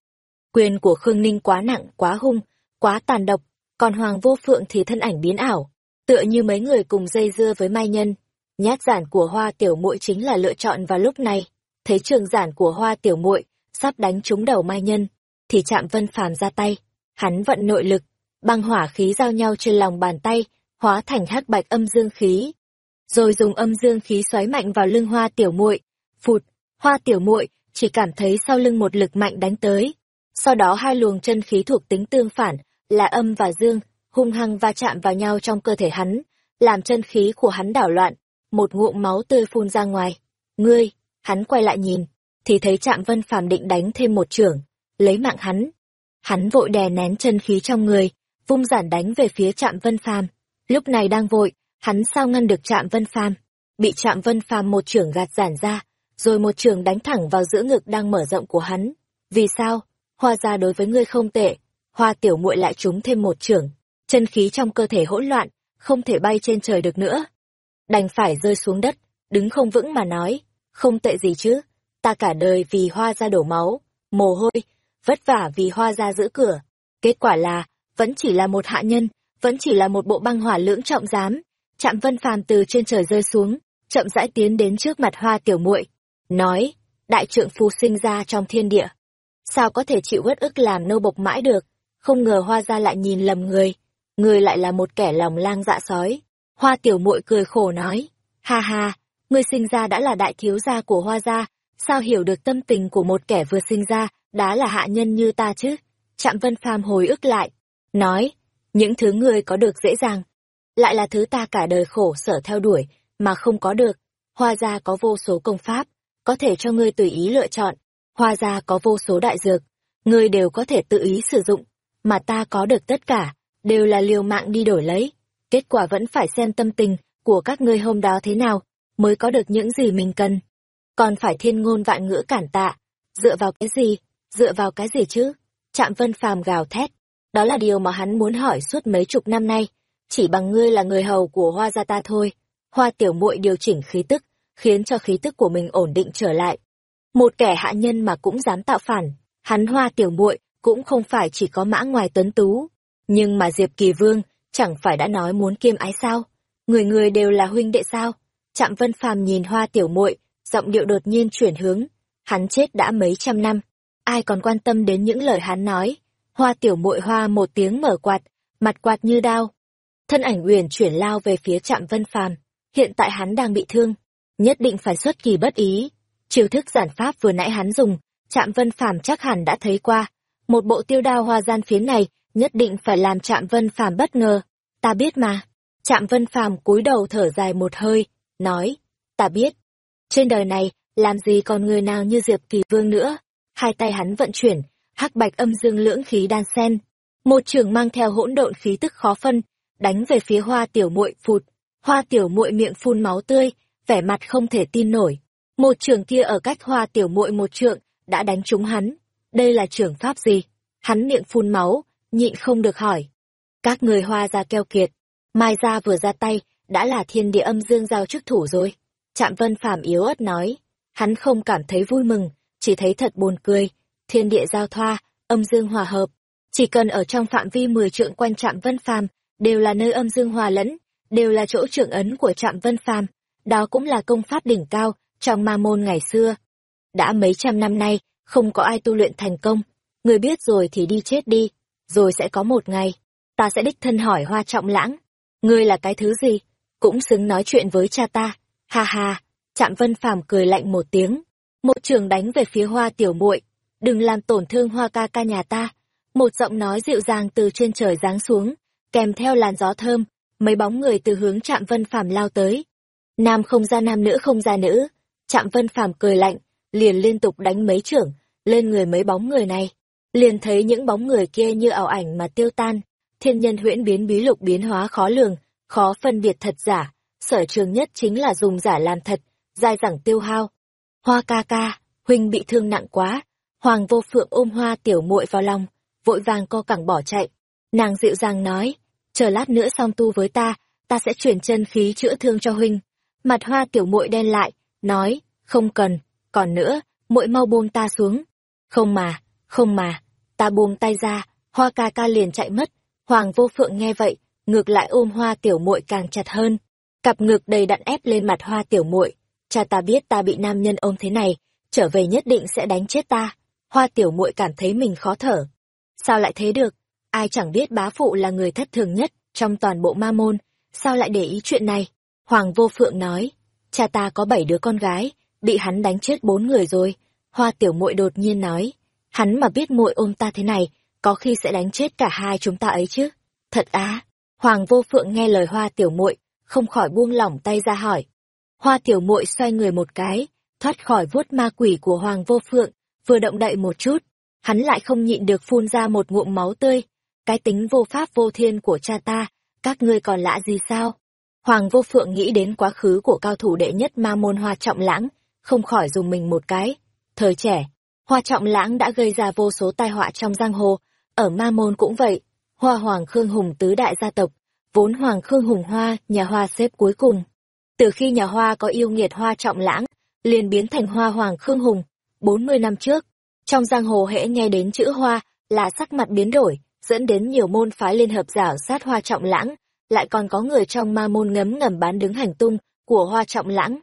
Quyền của Khương Ninh quá nặng, quá hung, quá tàn độc, còn Hoàng Vô Phượng thì thân ảnh biến ảo, tựa như mấy người cùng dây dưa với Mai Nhân. Nhát giản của Hoa Tiểu Muội chính là lựa chọn vào lúc này. Thấy trường giản của Hoa Tiểu Muội sắp đánh trúng đầu Mai Nhân, thì chạm Vân Phàm ra tay, hắn vận nội lực, băng hỏa khí giao nhau trên lòng bàn tay, hóa thành hắc bạch âm dương khí, rồi dùng âm dương khí xoáy mạnh vào lưng Hoa Tiểu Muội. Phụt, Hoa Tiểu Muội chỉ cảm thấy sau lưng một lực mạnh đánh tới, sau đó hai luồng chân khí thuộc tính tương phản là âm và dương, hung hăng va chạm vào nhau trong cơ thể hắn, làm chân khí của hắn đảo loạn, một ngụm máu tươi phun ra ngoài. Ngươi, hắn quay lại nhìn, thì thấy Trạm Vân Phàm định đánh thêm một trưởng, lấy mạng hắn. Hắn vội đè nén chân khí trong người, vung giản đánh về phía Trạm Vân Phàm. Lúc này đang vội, hắn sao ngăn được Trạm Vân Phàm? Bị Trạm Vân Phàm một trưởng gạt giản ra, rồi một trường đánh thẳng vào giữa ngực đang mở rộng của hắn. Vì sao? Hoa ra đối với ngươi không tệ, hoa tiểu muội lại trúng thêm một trưởng chân khí trong cơ thể hỗn loạn không thể bay trên trời được nữa đành phải rơi xuống đất đứng không vững mà nói không tệ gì chứ ta cả đời vì hoa ra đổ máu mồ hôi vất vả vì hoa ra giữ cửa kết quả là vẫn chỉ là một hạ nhân, vẫn chỉ là một bộ băng hỏa lưỡng trọng giám. Trạm vân phàm từ trên trời rơi xuống, chậm rãi tiến đến trước mặt hoa tiểu muội, nói, đại trượng phu sinh ra trong thiên địa, sao có thể chịu uất ức làm nô bộc mãi được? Không ngờ hoa gia lại nhìn lầm người người lại là một kẻ lòng lang dạ sói. Hoa tiểu muội cười khổ nói, ha ha, ngươi sinh ra đã là đại thiếu gia của hoa gia, sao hiểu được tâm tình của một kẻ vừa sinh ra đã là hạ nhân như ta chứ? Trạm vân phàm hồi ức lại nói, những thứ ngươi có được dễ dàng, lại là thứ ta cả đời khổ sở theo đuổi, mà không có được. Hoa gia có vô số công pháp, có thể cho ngươi tùy ý lựa chọn. Hoa gia có vô số đại dược, ngươi đều có thể tự ý sử dụng, mà ta có được tất cả, đều là liều mạng đi đổi lấy. Kết quả vẫn phải xem tâm tình của các ngươi hôm đó thế nào, mới có được những gì mình cần. Còn phải thiên ngôn vạn ngữ cản tạ, dựa vào cái gì, dựa vào cái gì chứ? Trạm vân phàm gào thét đó là điều mà hắn muốn hỏi suốt mấy chục năm nay. Chỉ bằng ngươi là người hầu của hoa gia ta thôi. Hoa tiểu muội điều chỉnh khí tức, khiến cho khí tức của mình ổn định trở lại. Một kẻ hạ nhân mà cũng dám tạo phản, hắn hoa tiểu muội cũng không phải chỉ có mã ngoài tuấn tú. Nhưng mà diệp kỳ vương chẳng phải đã nói muốn kiêm ái sao? Người người đều là huynh đệ sao? Trạm vân phàm nhìn hoa tiểu muội, giọng điệu đột nhiên chuyển hướng. Hắn chết đã mấy trăm năm. Ai còn quan tâm đến những lời hắn nói? Hoa tiểu muội hoa một tiếng mở quạt, mặt quạt như đao. Thân ảnh uyển chuyển lao về phía trạm vân phàm. Hiện tại hắn đang bị thương, nhất định phải xuất kỳ bất ý. Chiêu thức giản pháp vừa nãy hắn dùng, trạm vân phàm chắc hẳn đã thấy qua. Một bộ tiêu đao hoa gian phiến này, nhất định phải làm trạm vân phàm bất ngờ. Ta biết mà. Trạm vân phàm cúi đầu thở dài một hơi, nói, ta biết. Trên đời này, làm gì còn người nào như diệp kỳ vương nữa? Hai tay hắn vận chuyển hắc bạch âm dương lưỡng khí đan sen. Một trường mang theo hỗn độn khí tức khó phân, đánh về phía hoa tiểu muội phụt. Hoa tiểu muội miệng phun máu tươi, vẻ mặt không thể tin nổi. Một trường kia ở cách hoa tiểu muội một trượng, đã đánh trúng hắn. Đây là trường pháp gì? Hắn miệng phun máu, nhịn không được hỏi. Các người hoa ra keo kiệt. Mai ra vừa ra tay, đã là thiên địa âm dương giao chức thủ rồi. Trạm vân phàm yếu ớt nói. Hắn không cảm thấy vui mừng, chỉ thấy thật buồn cười thiên địa giao thoa, âm dương hòa hợp. Chỉ cần ở trong phạm vi mười trượng quanh trạm vân phàm, đều là nơi âm dương hòa lẫn, đều là chỗ trưởng ấn của trạm vân phàm. Đó cũng là công pháp đỉnh cao trong ma môn ngày xưa. Đã mấy trăm năm nay, không có ai tu luyện thành công. Người biết rồi thì đi chết đi, rồi sẽ có một ngày, ta sẽ đích thân hỏi hoa trọng lãng, ngươi là cái thứ gì? Cũng xứng nói chuyện với cha ta. Ha ha, trạm vân phàm cười lạnh một tiếng. Một trường đánh về phía hoa tiểu muội đừng làm tổn thương hoa ca ca nhà ta. Một giọng nói dịu dàng từ trên trời giáng xuống, kèm theo làn gió thơm, mấy bóng người từ hướng trạm vân phàm lao tới. Nam không ra nam nữ không ra nữ. Trạm vân phàm cười lạnh, liền liên tục đánh mấy trưởng, lên người mấy bóng người này. Liền thấy những bóng người kia như ảo ảnh mà tiêu tan. Thiên nhân huyễn biến bí lục biến hóa khó lường, khó phân biệt thật giả. Sở trường nhất chính là dùng giả làm thật dai dẳng tiêu hao. Hoa ca ca, huynh bị thương nặng quá hoàng vô phượng ôm hoa tiểu muội vào lòng, vội vàng co cẳng bỏ chạy. Nàng dịu dàng nói, chờ lát nữa xong tu với ta ta sẽ chuyển chân khí chữa thương cho huynh. Mặt hoa tiểu muội đen lại, nói, không cần, còn nữa, muội mau buông ta xuống. Không mà không mà, ta buông tay ra. Hoa ca ca liền chạy mất. Hoàng vô phượng nghe vậy, ngược lại ôm hoa tiểu muội càng chặt hơn. Cặp ngực đầy đặn ép lên mặt hoa tiểu muội, cha ta biết ta bị nam nhân ôm thế này, trở về nhất định sẽ đánh chết ta hoa tiểu muội cảm thấy mình khó thở. Sao lại thế được? Ai chẳng biết bá phụ là người thất thường nhất trong toàn bộ ma môn. Sao lại để ý chuyện này? Hoàng vô phượng nói, cha ta có bảy đứa con gái, bị hắn đánh chết bốn người rồi. Hoa tiểu muội đột nhiên nói, hắn mà biết muội ôm ta thế này, có khi sẽ đánh chết cả hai chúng ta ấy chứ. Thật á? Hoàng vô phượng nghe lời hoa tiểu muội, không khỏi buông lỏng tay ra hỏi. Hoa tiểu muội xoay người một cái, thoát khỏi vuốt ma quỷ của hoàng vô phượng vừa động đậy một chút, hắn lại không nhịn được phun ra một ngụm máu tươi. Cái tính vô pháp vô thiên của cha ta, các ngươi còn lạ gì sao? Hoàng vô phượng nghĩ đến quá khứ của cao thủ đệ nhất ma môn hoa trọng lãng, không khỏi dùng mình một cái. Thời trẻ, hoa trọng lãng đã gây ra vô số tai họa trong giang hồ. Ở ma môn cũng vậy, hoa hoàng khương hùng tứ đại gia tộc, vốn hoàng khương hùng hoa, nhà hoa xếp cuối cùng. Từ khi nhà hoa có yêu nghiệt hoa trọng lãng, liền biến thành hoa hoàng khương hùng bốn mươi năm trước trong giang hồ hễ nghe đến chữ hoa là sắc mặt biến đổi dẫn đến nhiều môn phái liên hợp giả sát hoa trọng lãng lại còn có người trong ma môn ngấm ngầm bán đứng hành tung của Hoa Trọng Lãng.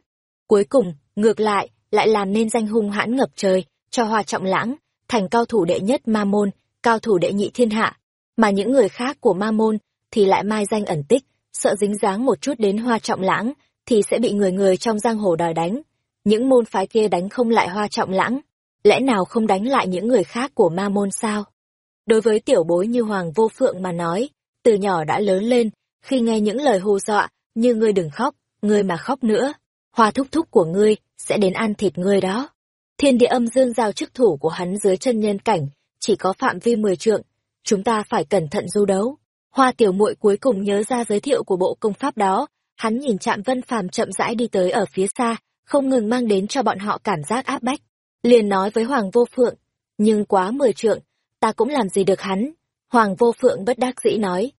Cuối cùng, ngược lại, lại làm nên danh hung hãn ngập trời, cho Hoa Trọng Lãng, thành cao thủ đệ nhất ma môn, cao thủ đệ nhị thiên hạ. Mà những người khác của ma môn, thì lại mai danh ẩn tích, sợ dính dáng một chút đến Hoa Trọng Lãng, thì sẽ bị người người trong giang hồ đòi đánh. Những môn phái kia đánh không lại Hoa Trọng Lãng, lẽ nào không đánh lại những người khác của ma môn sao? Đối với tiểu bối như Hoàng Vô Phượng mà nói, từ nhỏ đã lớn lên, khi nghe những lời hù dọa, như ngươi đừng khóc, ngươi mà khóc nữa, hoa thúc thúc của ngươi sẽ đến ăn thịt ngươi đó. Thiên địa âm dương giao chức thủ của hắn dưới chân nhân cảnh, chỉ có phạm vi mười trượng, chúng ta phải cẩn thận du đấu. Hoa tiểu muội cuối cùng nhớ ra giới thiệu của bộ công pháp đó, hắn nhìn chạm vân phàm chậm rãi đi tới ở phía xa, không ngừng mang đến cho bọn họ cảm giác áp bách. Liền nói với Hoàng Vô Phượng, nhưng quá mười trượng, ta cũng làm gì được hắn. Hoàng Vô Phượng bất đắc dĩ nói.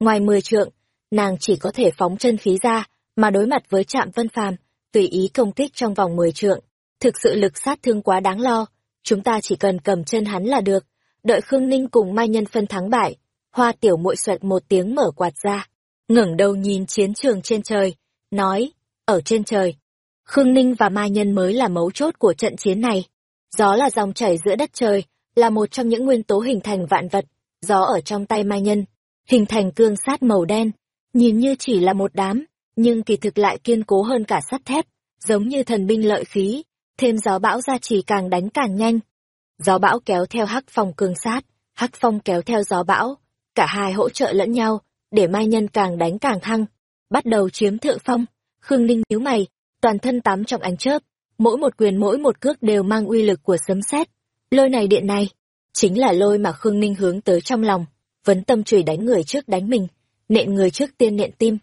Ngoài mười trượng, nàng chỉ có thể phóng chân khí ra, mà đối mặt với trạm vân phàm, tùy ý công kích trong vòng mười trượng. Thực sự lực sát thương quá đáng lo, chúng ta chỉ cần cầm chân hắn là được. Đợi Khương Ninh cùng Mai Nhân phân thắng bại, hoa tiểu muội xoẹt một tiếng mở quạt ra, ngẩng đầu nhìn chiến trường trên trời, nói, ở trên trời. Khương Ninh và Mai Nhân mới là mấu chốt của trận chiến này. Gió là dòng chảy giữa đất trời, là một trong những nguyên tố hình thành vạn vật. Gió ở trong tay Mai Nhân, hình thành cương sát màu đen, nhìn như chỉ là một đám, nhưng kỳ thực lại kiên cố hơn cả sắt thép, giống như thần binh lợi khí, thêm gió bão ra chỉ càng đánh càng nhanh. Gió bão kéo theo hắc phong cương sát, hắc phong kéo theo gió bão, cả hai hỗ trợ lẫn nhau, để mai nhân càng đánh càng thăng, bắt đầu chiếm thượng phong. Khương Ninh nhíu mày, toàn thân tắm trong ánh chớp, mỗi một quyền mỗi một cước đều mang uy lực của sấm sét. Lôi này điện này, chính là lôi mà Khương Ninh hướng tới trong lòng, vấn tâm chửi đánh người trước đánh mình, nện người trước tiên nện tim.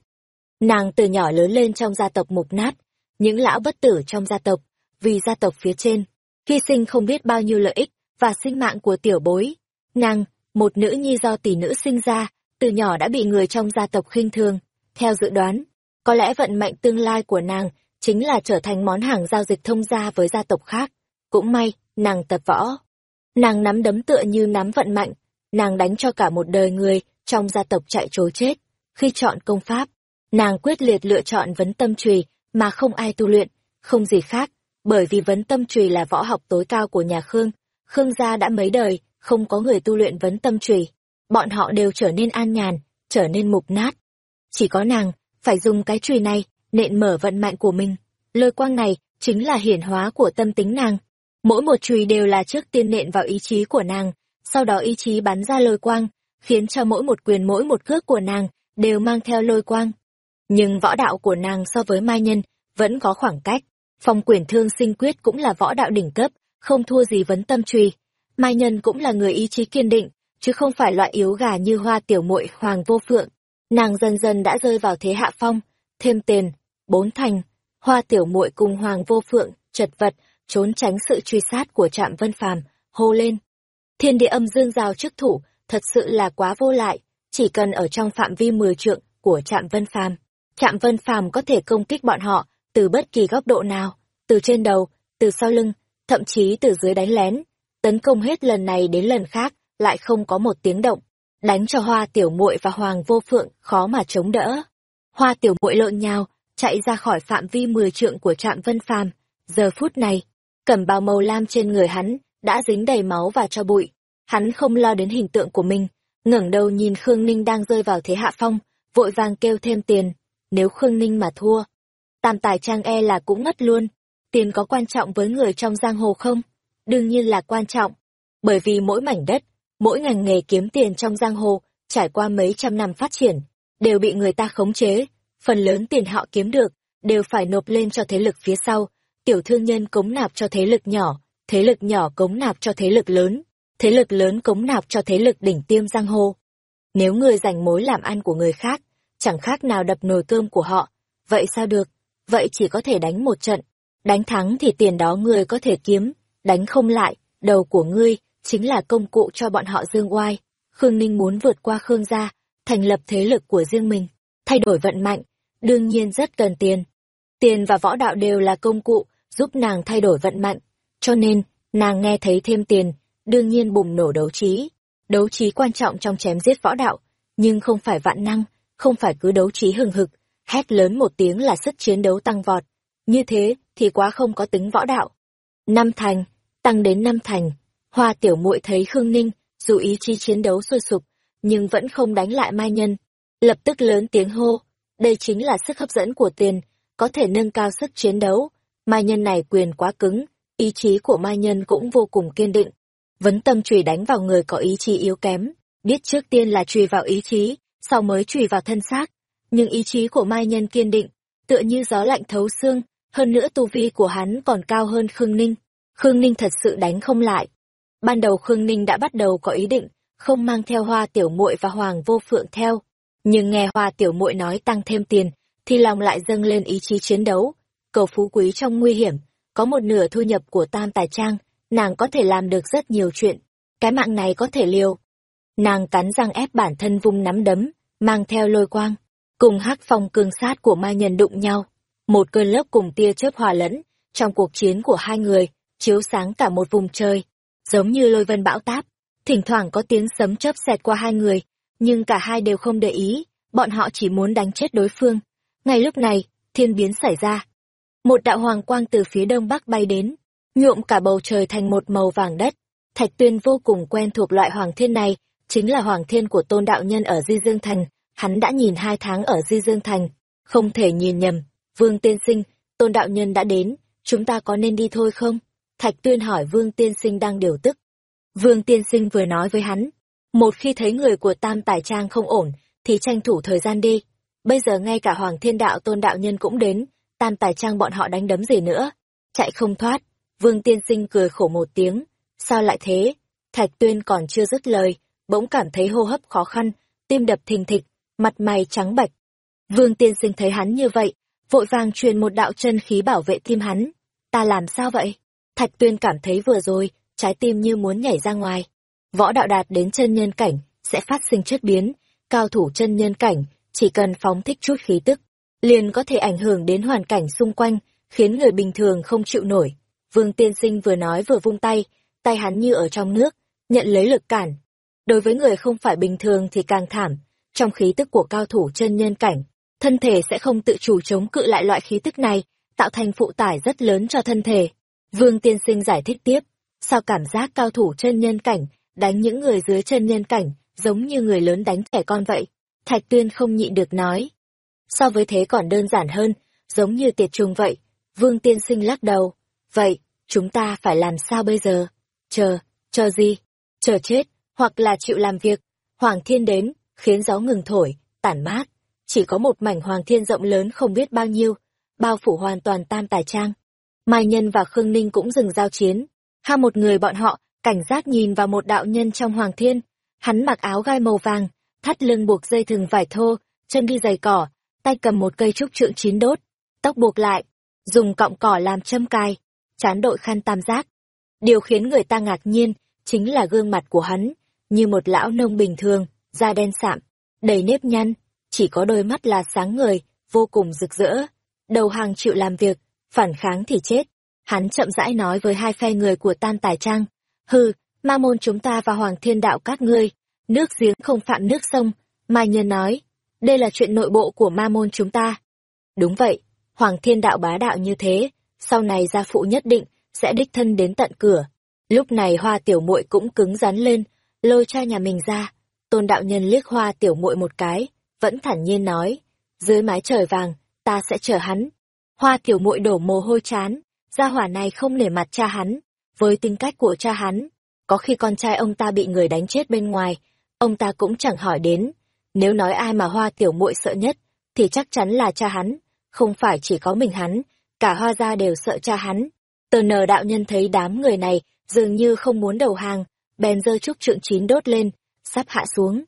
Nàng từ nhỏ lớn lên trong gia tộc mục nát, những lão bất tử trong gia tộc, vì gia tộc phía trên, hy sinh không biết bao nhiêu lợi ích và sinh mạng của tiểu bối. Nàng, một nữ nhi do tỷ nữ sinh ra, từ nhỏ đã bị người trong gia tộc khinh thường. Theo dự đoán, có lẽ vận mệnh tương lai của nàng chính là trở thành món hàng giao dịch thông gia với gia tộc khác. Cũng may, nàng tập võ. Nàng nắm đấm tựa như nắm vận mạnh, nàng đánh cho cả một đời người trong gia tộc chạy trối chết. Khi chọn công pháp, nàng quyết liệt lựa chọn vấn tâm trùy mà không ai tu luyện, không gì khác, bởi vì vấn tâm trùy là võ học tối cao của nhà Khương. Khương gia đã mấy đời, không có người tu luyện vấn tâm trùy. Bọn họ đều trở nên an nhàn, trở nên mục nát. Chỉ có nàng, phải dùng cái trùy này, nện mở vận mạnh của mình. Lôi quang này, chính là hiển hóa của tâm tính nàng. Mỗi một chùy đều là trước tiên nện vào ý chí của nàng, sau đó ý chí bắn ra lôi quang, khiến cho mỗi một quyền mỗi một cước của nàng đều mang theo lôi quang. Nhưng võ đạo của nàng so với Mai Nhân vẫn có khoảng cách. Phong quyển thương sinh quyết cũng là võ đạo đỉnh cấp, không thua gì vấn tâm trùy. Mai Nhân cũng là người ý chí kiên định, chứ không phải loại yếu gà như hoa tiểu muội hoàng vô phượng. Nàng dần dần đã rơi vào thế hạ phong, thêm tiền, bốn thành, hoa tiểu muội cùng hoàng vô phượng, chật vật, trốn tránh sự truy sát của trạm vân phàm, hô lên. Thiên địa âm dương giao chức thủ, thật sự là quá vô lại, chỉ cần ở trong phạm vi mười trượng của trạm vân phàm. Trạm vân phàm có thể công kích bọn họ từ bất kỳ góc độ nào, từ trên đầu, từ sau lưng, thậm chí từ dưới đánh lén, tấn công hết lần này đến lần khác, lại không có một tiếng động, đánh cho Hoa Tiểu Muội và Hoàng Vô Phượng khó mà chống đỡ. Hoa Tiểu Muội lộn nhào, chạy ra khỏi phạm vi mười trượng của Trạm Vân Phàm, giờ phút này, cẩm bào màu lam trên người hắn đã dính đầy máu và cho bụi. Hắn không lo đến hình tượng của mình, ngẩng đầu nhìn Khương Ninh đang rơi vào thế hạ phong, vội vàng kêu thêm tiền, nếu Khương Ninh mà thua, tam tài trang e là cũng ngất luôn. Tiền có quan trọng với người trong giang hồ không? Đương nhiên là quan trọng. Bởi vì mỗi mảnh đất, mỗi ngành nghề kiếm tiền trong giang hồ, trải qua mấy trăm năm phát triển, đều bị người ta khống chế. Phần lớn tiền họ kiếm được, đều phải nộp lên cho thế lực phía sau. Tiểu thương nhân cống nạp cho thế lực nhỏ, thế lực nhỏ cống nạp cho thế lực lớn, thế lực lớn cống nạp cho thế lực đỉnh tiêm giang hồ. Nếu người giành mối làm ăn của người khác, chẳng khác nào đập nồi cơm của họ, vậy sao được? vậy chỉ có thể đánh một trận. Đánh thắng thì tiền đó ngươi có thể kiếm, đánh không lại, đầu của ngươi chính là công cụ cho bọn họ dương oai. Khương Ninh muốn vượt qua Khương gia, thành lập thế lực của riêng mình, thay đổi vận mạnh, đương nhiên rất cần tiền. Tiền và võ đạo đều là công cụ giúp nàng thay đổi vận mạnh, cho nên nàng nghe thấy thêm tiền, đương nhiên bùng nổ đấu trí. Đấu trí quan trọng trong chém giết võ đạo, nhưng không phải vạn năng, không phải cứ đấu trí hừng hực, hét lớn một tiếng là sức chiến đấu tăng vọt. Như thế thì quá không có tính võ đạo. Năm thành, tăng đến năm thành. Hoa tiểu muội thấy Khương Ninh, dù ý chí chiến đấu sôi sục, nhưng vẫn không đánh lại Mai Nhân. Lập tức lớn tiếng hô, đây chính là sức hấp dẫn của tiền, có thể nâng cao sức chiến đấu. Mai Nhân này quyền quá cứng, ý chí của Mai Nhân cũng vô cùng kiên định. Vấn tâm chùy đánh vào người có ý chí yếu kém, biết trước tiên là chùy vào ý chí, sau mới chùy vào thân xác. Nhưng ý chí của Mai Nhân kiên định, tựa như gió lạnh thấu xương, hơn nữa tu vi của hắn còn cao hơn Khương Ninh. Khương Ninh thật sự đánh không lại. Ban đầu Khương Ninh đã bắt đầu có ý định, không mang theo hoa tiểu muội và hoàng vô phượng theo. Nhưng nghe hoa tiểu muội nói tăng thêm tiền, thì lòng lại dâng lên ý chí chiến đấu. Cầu phú quý trong nguy hiểm, có một nửa thu nhập của tam tài trang, nàng có thể làm được rất nhiều chuyện. Cái mạng này có thể liều. Nàng cắn răng ép bản thân vung nắm đấm, mang theo lôi quang, cùng hắc phong cương sát của mai nhân đụng nhau. Một cơn lốc cùng tia chớp hòa lẫn, trong cuộc chiến của hai người, chiếu sáng cả một vùng trời, giống như lôi vân bão táp. Thỉnh thoảng có tiếng sấm chớp xẹt qua hai người, nhưng cả hai đều không để ý, bọn họ chỉ muốn đánh chết đối phương. Ngay lúc này, thiên biến xảy ra. Một đạo hoàng quang từ phía đông bắc bay đến, nhuộm cả bầu trời thành một màu vàng đất. Thạch Tuyên vô cùng quen thuộc loại hoàng thiên này, chính là hoàng thiên của tôn đạo nhân ở Di Dương Thành. Hắn đã nhìn hai tháng ở Di Dương Thành, không thể nhìn nhầm. Vương Tiên Sinh, tôn đạo nhân đã đến, chúng ta có nên đi thôi không? Thạch Tuyên hỏi Vương Tiên Sinh đang điều tức. Vương Tiên Sinh vừa nói với hắn, một khi thấy người của Tam Tài Trang không ổn, thì tranh thủ thời gian đi. Bây giờ ngay cả Hoàng Thiên Đạo Tôn Đạo Nhân cũng đến, Tam Tài Trang bọn họ đánh đấm gì nữa. Chạy không thoát, Vương Tiên Sinh cười khổ một tiếng. Sao lại thế? Thạch Tuyên còn chưa dứt lời, bỗng cảm thấy hô hấp khó khăn, tim đập thình thịch, mặt mày trắng bạch. Vương Tiên Sinh thấy hắn như vậy, vội vàng truyền một đạo chân khí bảo vệ tim hắn. Ta làm sao vậy? Thạch Tuyên cảm thấy vừa rồi, trái tim như muốn nhảy ra ngoài. Võ đạo đạt đến chân nhân cảnh, sẽ phát sinh chất biến, cao thủ chân nhân cảnh, chỉ cần phóng thích chút khí tức, liền có thể ảnh hưởng đến hoàn cảnh xung quanh, khiến người bình thường không chịu nổi. Vương Tiên Sinh vừa nói vừa vung tay, tay hắn như ở trong nước, nhận lấy lực cản. Đối với người không phải bình thường thì càng thảm, trong khí tức của cao thủ chân nhân cảnh, thân thể sẽ không tự chủ chống cự lại loại khí tức này, tạo thành phụ tải rất lớn cho thân thể. Vương Tiên Sinh giải thích tiếp, sao cảm giác cao thủ chân nhân cảnh, đánh những người dưới chân nhân cảnh, giống như người lớn đánh trẻ con vậy. Thạch Tuyên không nhịn được nói. So với thế còn đơn giản hơn, giống như tiệt trùng vậy. Vương Tiên Sinh lắc đầu. Vậy, chúng ta phải làm sao bây giờ? Chờ, chờ gì? Chờ chết, hoặc là chịu làm việc. Hoàng Thiên đến, khiến gió ngừng thổi, tản mát. Chỉ có một mảnh Hoàng Thiên rộng lớn không biết bao nhiêu, bao phủ hoàn toàn tam tài trang. Mai Nhân và Khương Ninh cũng dừng giao chiến. Ha một người bọn họ, cảnh giác nhìn vào một đạo nhân trong Hoàng Thiên. Hắn mặc áo gai màu vàng, thắt lưng buộc dây thừng vải thô, chân đi giày cỏ, tay cầm một cây trúc trượng chín đốt, tóc buộc lại, dùng cọng cỏ làm châm cài, chán đội khăn tam giác. Điều khiến người ta ngạc nhiên, chính là gương mặt của hắn, như một lão nông bình thường, da đen sạm, đầy nếp nhăn, chỉ có đôi mắt là sáng ngời, vô cùng rực rỡ. Đầu hàng chịu làm việc, phản kháng thì chết. Hắn chậm rãi nói với hai phe người của Tam Tài Trang, hừ, ma môn chúng ta và Hoàng Thiên Đạo các ngươi, nước giếng không phạm nước sông, Mai Nhân nói, đây là chuyện nội bộ của ma môn chúng ta. Đúng vậy, Hoàng Thiên Đạo bá đạo như thế, sau này gia phụ nhất định sẽ đích thân đến tận cửa. Lúc này hoa tiểu muội cũng cứng rắn lên, lôi cha nhà mình ra. Tôn đạo nhân liếc hoa tiểu muội một cái, vẫn thản nhiên nói, dưới mái trời vàng, ta sẽ chờ hắn. Hoa tiểu muội đổ mồ hôi chán, gia hỏa này không nể mặt cha hắn, với tính cách của cha hắn, có khi con trai ông ta bị người đánh chết bên ngoài, ông ta cũng chẳng hỏi đến. Nếu nói ai mà hoa tiểu muội sợ nhất, thì chắc chắn là cha hắn, không phải chỉ có mình hắn, cả hoa gia đều sợ cha hắn. Tờ nờ đạo nhân thấy đám người này dường như không muốn đầu hàng, bèn giơ trúc trượng chín đốt lên, sắp hạ xuống.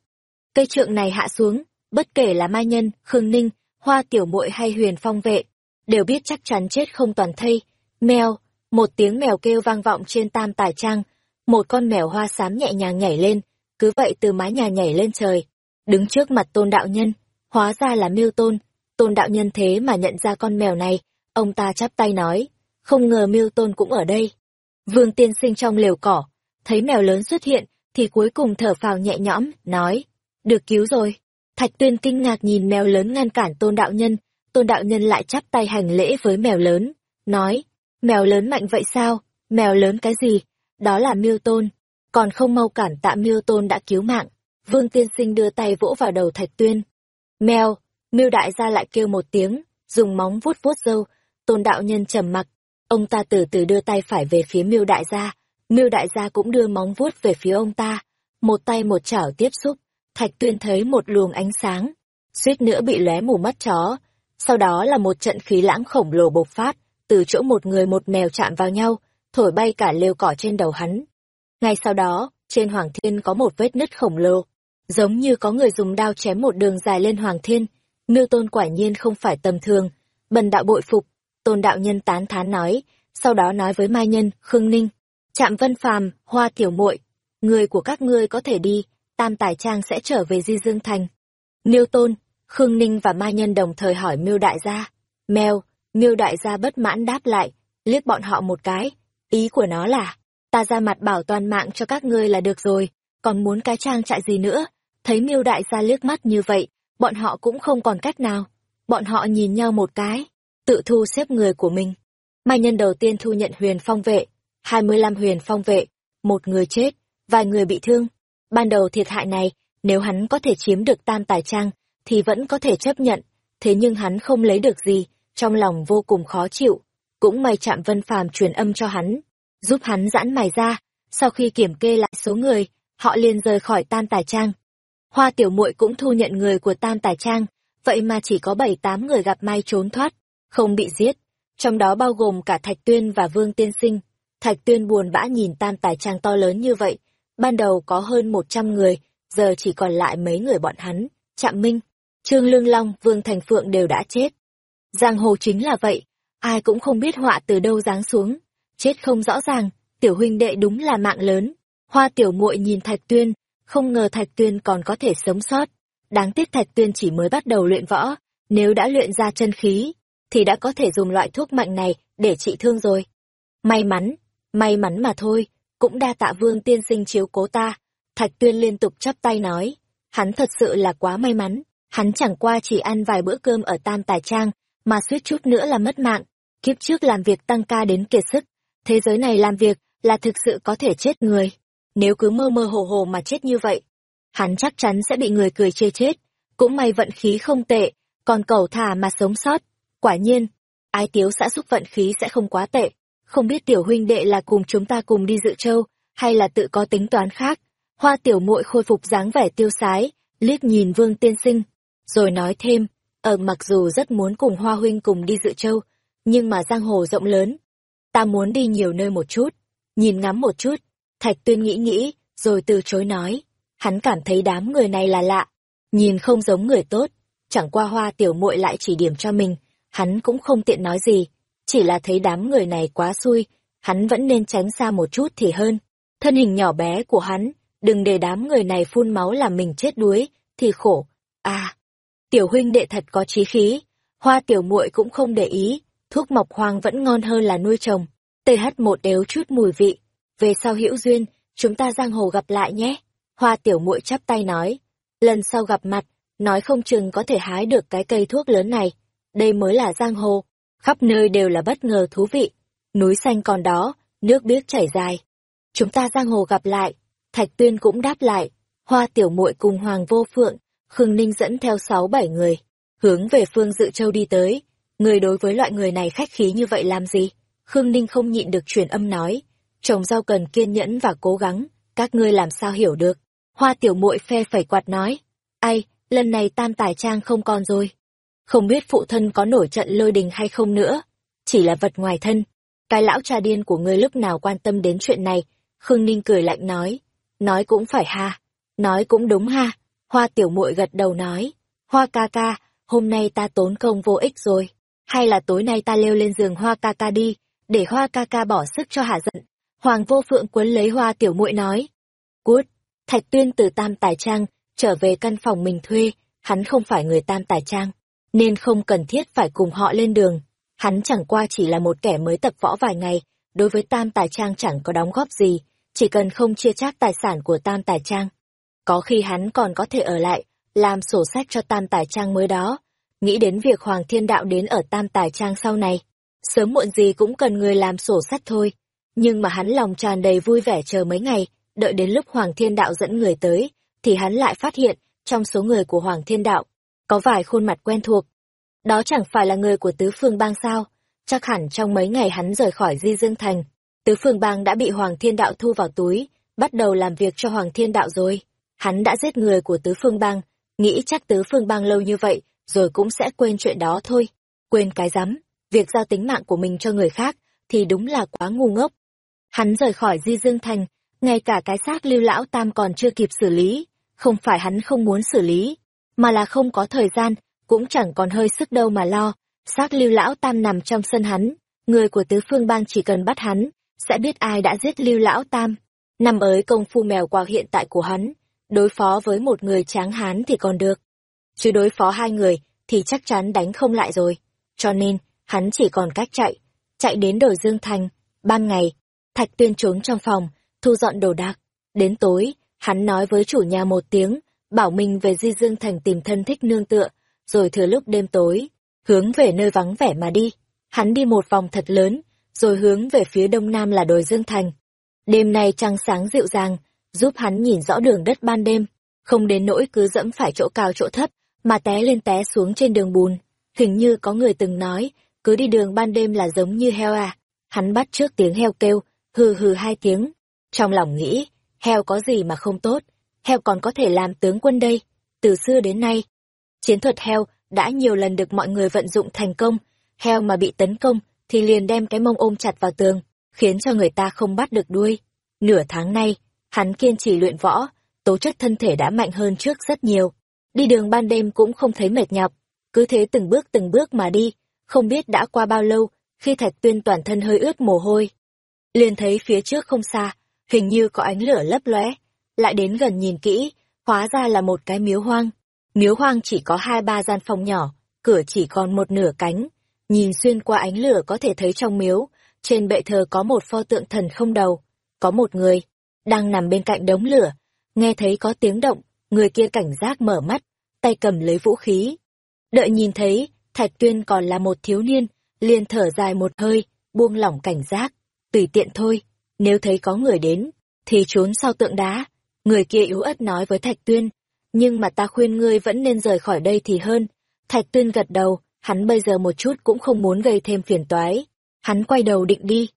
Cây trượng này hạ xuống, bất kể là Mai Nhân, Khương Ninh, Hoa Tiểu Muội hay Huyền Phong Vệ, đều biết chắc chắn chết không toàn thây. Mèo, một tiếng mèo kêu vang vọng trên tam tài trang, một con mèo hoa xám nhẹ nhàng nhảy lên, cứ vậy từ mái nhà nhảy lên trời, đứng trước mặt tôn đạo nhân, hóa ra là miêu tôn, tôn đạo nhân thế mà nhận ra con mèo này, ông ta chắp tay nói, không ngờ miêu tôn cũng ở đây. Vương tiên sinh trong lều cỏ, thấy mèo lớn xuất hiện, thì cuối cùng thở phào nhẹ nhõm, nói, được cứu rồi. Thạch tuyên kinh ngạc nhìn mèo lớn ngăn cản tôn đạo nhân, tôn đạo nhân lại chắp tay hành lễ với mèo lớn, nói, mèo lớn mạnh vậy sao, mèo lớn cái gì, đó là miêu tôn, còn không mau cản tạ miêu tôn đã cứu mạng. Vương tiên sinh đưa tay vỗ vào đầu thạch tuyên. Mèo, miêu đại gia lại kêu một tiếng, dùng móng vuốt vuốt râu, tôn đạo nhân trầm mặc, ông ta từ từ đưa tay phải về phía miêu đại gia, miêu đại gia cũng đưa móng vuốt về phía ông ta, một tay một chảo tiếp xúc, thạch tuyên thấy một luồng ánh sáng, suýt nữa bị lóe mù mắt chó, sau đó là một trận khí lãng khổng lồ bộc phát, từ chỗ một người một mèo chạm vào nhau, thổi bay cả lều cỏ trên đầu hắn. Ngay sau đó, trên Hoàng Thiên có một vết nứt khổng lồ, giống như có người dùng đao chém một đường dài lên Hoàng Thiên. Miêu Tôn quả nhiên không phải tầm thường, bần đạo bội phục, Tôn đạo nhân tán thán nói, sau đó nói với Mai Nhân, Khương Ninh, Trạm Vân Phàm, Hoa Tiểu Muội, người của các ngươi có thể đi, Tam Tài Trang sẽ trở về Di Dương Thành. Miêu Tôn, Khương Ninh và Mai Nhân đồng thời hỏi Miêu Đại gia, Mèo, Miêu Đại gia bất mãn đáp lại, liếc bọn họ một cái, ý của nó là, ta ra mặt bảo toàn mạng cho các ngươi là được rồi, còn muốn cái trang trại gì nữa, thấy Miêu Đại gia liếc mắt như vậy, bọn họ cũng không còn cách nào, bọn họ nhìn nhau một cái, tự thu xếp người của mình. Mai Nhân đầu tiên thu nhận huyền phong vệ, 25 huyền phong vệ, một người chết, vài người bị thương. Ban đầu thiệt hại này, nếu hắn có thể chiếm được tam tài trang, thì vẫn có thể chấp nhận, thế nhưng hắn không lấy được gì, trong lòng vô cùng khó chịu. Cũng may chạm vân phàm truyền âm cho hắn, giúp hắn giãn mày ra, sau khi kiểm kê lại số người, họ liền rời khỏi tam tài trang. Hoa tiểu muội cũng thu nhận người của tam tài trang, vậy mà chỉ có bảy tám người gặp may trốn thoát, không bị giết, trong đó bao gồm cả Thạch Tuyên và Vương Tiên Sinh. Thạch Tuyên buồn bã nhìn tam tài trang to lớn như vậy, ban đầu có hơn một trăm người, giờ chỉ còn lại mấy người bọn hắn, Trạm Minh, Trương Lương Long, Vương Thành Phượng đều đã chết. Giang hồ chính là vậy, ai cũng không biết họa từ đâu giáng xuống, chết không rõ ràng, tiểu huynh đệ đúng là mạng lớn. Hoa tiểu muội nhìn Thạch Tuyên, không ngờ Thạch Tuyên còn có thể sống sót. Đáng tiếc Thạch Tuyên chỉ mới bắt đầu luyện võ, nếu đã luyện ra chân khí, thì đã có thể dùng loại thuốc mạnh này để trị thương rồi. May mắn, may mắn mà thôi, cũng đa tạ vương tiên sinh chiếu cố ta. Thạch Tuyên liên tục chắp tay nói, hắn thật sự là quá may mắn, hắn chẳng qua chỉ ăn vài bữa cơm ở Tam Tài Trang, mà suýt chút nữa là mất mạng. Kiếp trước làm việc tăng ca đến kiệt sức, thế giới này làm việc là thực sự có thể chết người. Nếu cứ mơ mơ hồ hồ mà chết như vậy, hắn chắc chắn sẽ bị người cười chê chết. Cũng may vận khí không tệ, còn cầu thả mà sống sót. Quả nhiên, ái tiếu xã xúc vận khí sẽ không quá tệ. Không biết tiểu huynh đệ là cùng chúng ta cùng đi dự châu, hay là tự có tính toán khác. Hoa tiểu muội khôi phục dáng vẻ tiêu sái, liếc nhìn vương tiên sinh, rồi nói thêm, ở mặc dù rất muốn cùng Hoa huynh cùng đi dự châu, nhưng mà giang hồ rộng lớn. Ta muốn đi nhiều nơi một chút, nhìn ngắm một chút. Thạch tuyên nghĩ nghĩ, rồi từ chối nói. Hắn cảm thấy đám người này là lạ, nhìn không giống người tốt. Chẳng qua hoa tiểu muội lại chỉ điểm cho mình, hắn cũng không tiện nói gì. Chỉ là thấy đám người này quá xui, hắn vẫn nên tránh xa một chút thì hơn. Thân hình nhỏ bé của hắn, đừng để đám người này phun máu làm mình chết đuối, thì khổ. À, tiểu huynh đệ thật có chí khí, hoa tiểu muội cũng không để ý, thuốc mộc hoang vẫn ngon hơn là nuôi trồng. th một đều chút mùi vị. Về sau hữu duyên, chúng ta giang hồ gặp lại nhé. Hoa tiểu muội chắp tay nói. Lần sau gặp mặt, nói không chừng có thể hái được cái cây thuốc lớn này. Đây mới là giang hồ. Khắp nơi đều là bất ngờ thú vị. Núi xanh còn đó, nước biếc chảy dài. Chúng ta giang hồ gặp lại. Thạch tuyên cũng đáp lại. Hoa tiểu muội cùng Hoàng vô phượng, Khương Ninh dẫn theo sáu bảy người. Hướng về phương dự châu đi tới. Người đối với loại người này khách khí như vậy làm gì? Khương Ninh không nhịn được truyền âm nói, trồng rau cần kiên nhẫn và cố gắng, các ngươi làm sao hiểu được. Hoa tiểu muội phe phẩy quạt nói, ai, lần này tam tài trang không còn rồi. Không biết phụ thân có nổi trận lôi đình hay không nữa, chỉ là vật ngoài thân. Cái lão cha điên của ngươi lúc nào quan tâm đến chuyện này, Khương Ninh cười lạnh nói, nói cũng phải ha, nói cũng đúng ha. Hoa tiểu muội gật đầu nói, hoa ca ca, hôm nay ta tốn công vô ích rồi, hay là tối nay ta leo lên giường hoa ca ca đi, để hoa ca ca bỏ sức cho hạ giận. Hoàng vô phượng quấn lấy hoa tiểu muội nói. Cút, thạch tuyên từ tam tài trang, trở về căn phòng mình thuê, hắn không phải người tam tài trang, nên không cần thiết phải cùng họ lên đường. Hắn chẳng qua chỉ là một kẻ mới tập võ vài ngày, đối với tam tài trang chẳng có đóng góp gì, chỉ cần không chia chác tài sản của tam tài trang. Có khi hắn còn có thể ở lại, làm sổ sách cho tam tài trang mới đó. nghĩ đến việc Hoàng Thiên Đạo đến ở Tam Tài Trang sau này. Sớm muộn gì cũng cần người làm sổ sách thôi. Nhưng mà hắn lòng tràn đầy vui vẻ chờ mấy ngày, đợi đến lúc Hoàng Thiên Đạo dẫn người tới, thì hắn lại phát hiện, trong số người của Hoàng Thiên Đạo, có vài khuôn mặt quen thuộc. Đó chẳng phải là người của Tứ Phương Bang sao? Chắc hẳn trong mấy ngày hắn rời khỏi Di Dương Thành, Tứ Phương Bang đã bị Hoàng Thiên Đạo thu vào túi, bắt đầu làm việc cho Hoàng Thiên Đạo rồi. Hắn đã giết người của Tứ Phương Bang, nghĩ chắc Tứ Phương Bang lâu như vậy, rồi cũng sẽ quên chuyện đó thôi. Quên cái rắm, việc giao tính mạng của mình cho người khác, thì đúng là quá ngu ngốc. Hắn rời khỏi Di Dương Thành, ngay cả cái xác lưu lão tam còn chưa kịp xử lý. Không phải hắn không muốn xử lý, mà là không có thời gian, cũng chẳng còn hơi sức đâu mà lo. Xác lưu lão tam nằm trong sân hắn, người của tứ phương bang chỉ cần bắt hắn, sẽ biết ai đã giết lưu lão tam. Nằm ới công phu mèo quào hiện tại của hắn, đối phó với một người tráng hán thì còn được. Chứ đối phó hai người thì chắc chắn đánh không lại rồi. Cho nên, hắn chỉ còn cách chạy, chạy đến đồi Dương Thành. Ban ngày, Thạch Tuyên trốn trong phòng, thu dọn đồ đạc. Đến tối, hắn nói với chủ nhà một tiếng, bảo mình về Di Dương Thành tìm thân thích nương tựa, rồi thừa lúc đêm tối, hướng về nơi vắng vẻ mà đi. Hắn đi một vòng thật lớn, rồi hướng về phía đông nam là đồi Dương Thành. Đêm nay trăng sáng dịu dàng, giúp hắn nhìn rõ đường đất ban đêm, không đến nỗi cứ dẫm phải chỗ cao chỗ thấp, mà té lên té xuống trên đường bùn. Hình như có người từng nói, cứ đi đường ban đêm là giống như heo à. Hắn bắt trước tiếng heo kêu, hừ hừ hai tiếng. Trong lòng nghĩ, heo có gì mà không tốt, heo còn có thể làm tướng quân đây. Từ xưa đến nay, chiến thuật heo đã nhiều lần được mọi người vận dụng thành công, heo mà bị tấn công thì liền đem cái mông ôm chặt vào tường, khiến cho người ta không bắt được đuôi. Nửa tháng nay, hắn kiên trì luyện võ, tố chất thân thể đã mạnh hơn trước rất nhiều. Đi đường ban đêm cũng không thấy mệt nhọc, cứ thế từng bước từng bước mà đi, không biết đã qua bao lâu, khi Thạch Tuyên toàn thân hơi ướt mồ hôi. Liền thấy phía trước không xa, hình như có ánh lửa lấp lóe, lại đến gần nhìn kỹ, hóa ra là một cái miếu hoang. Miếu hoang chỉ có hai ba gian phòng nhỏ, cửa chỉ còn một nửa cánh, nhìn xuyên qua ánh lửa có thể thấy trong miếu, trên bệ thờ có một pho tượng thần không đầu, có một người, đang nằm bên cạnh đống lửa, nghe thấy có tiếng động, người kia cảnh giác mở mắt, tay cầm lấy vũ khí. Đợi nhìn thấy, Thạch Tuyên còn là một thiếu niên, liền thở dài một hơi, buông lỏng cảnh giác, tùy tiện thôi, nếu thấy có người đến, thì trốn sau tượng đá. Người kia yếu ớt nói với Thạch Tuyên, nhưng mà ta khuyên ngươi vẫn nên rời khỏi đây thì hơn. Thạch Tuyên gật đầu, hắn bây giờ một chút cũng không muốn gây thêm phiền toái. Hắn quay đầu định đi,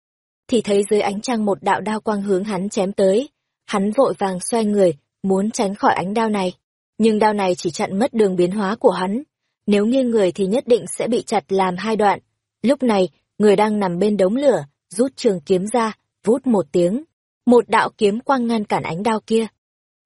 thì thấy dưới ánh trăng một đạo đao quang hướng hắn chém tới. Hắn vội vàng xoay người, muốn tránh khỏi ánh đao này. Nhưng đao này chỉ chặn mất đường biến hóa của hắn. Nếu nghiêng người thì nhất định sẽ bị chặt làm hai đoạn. Lúc này, người đang nằm bên đống lửa, rút trường kiếm ra, vút một tiếng. Một đạo kiếm quang ngăn cản ánh đao kia.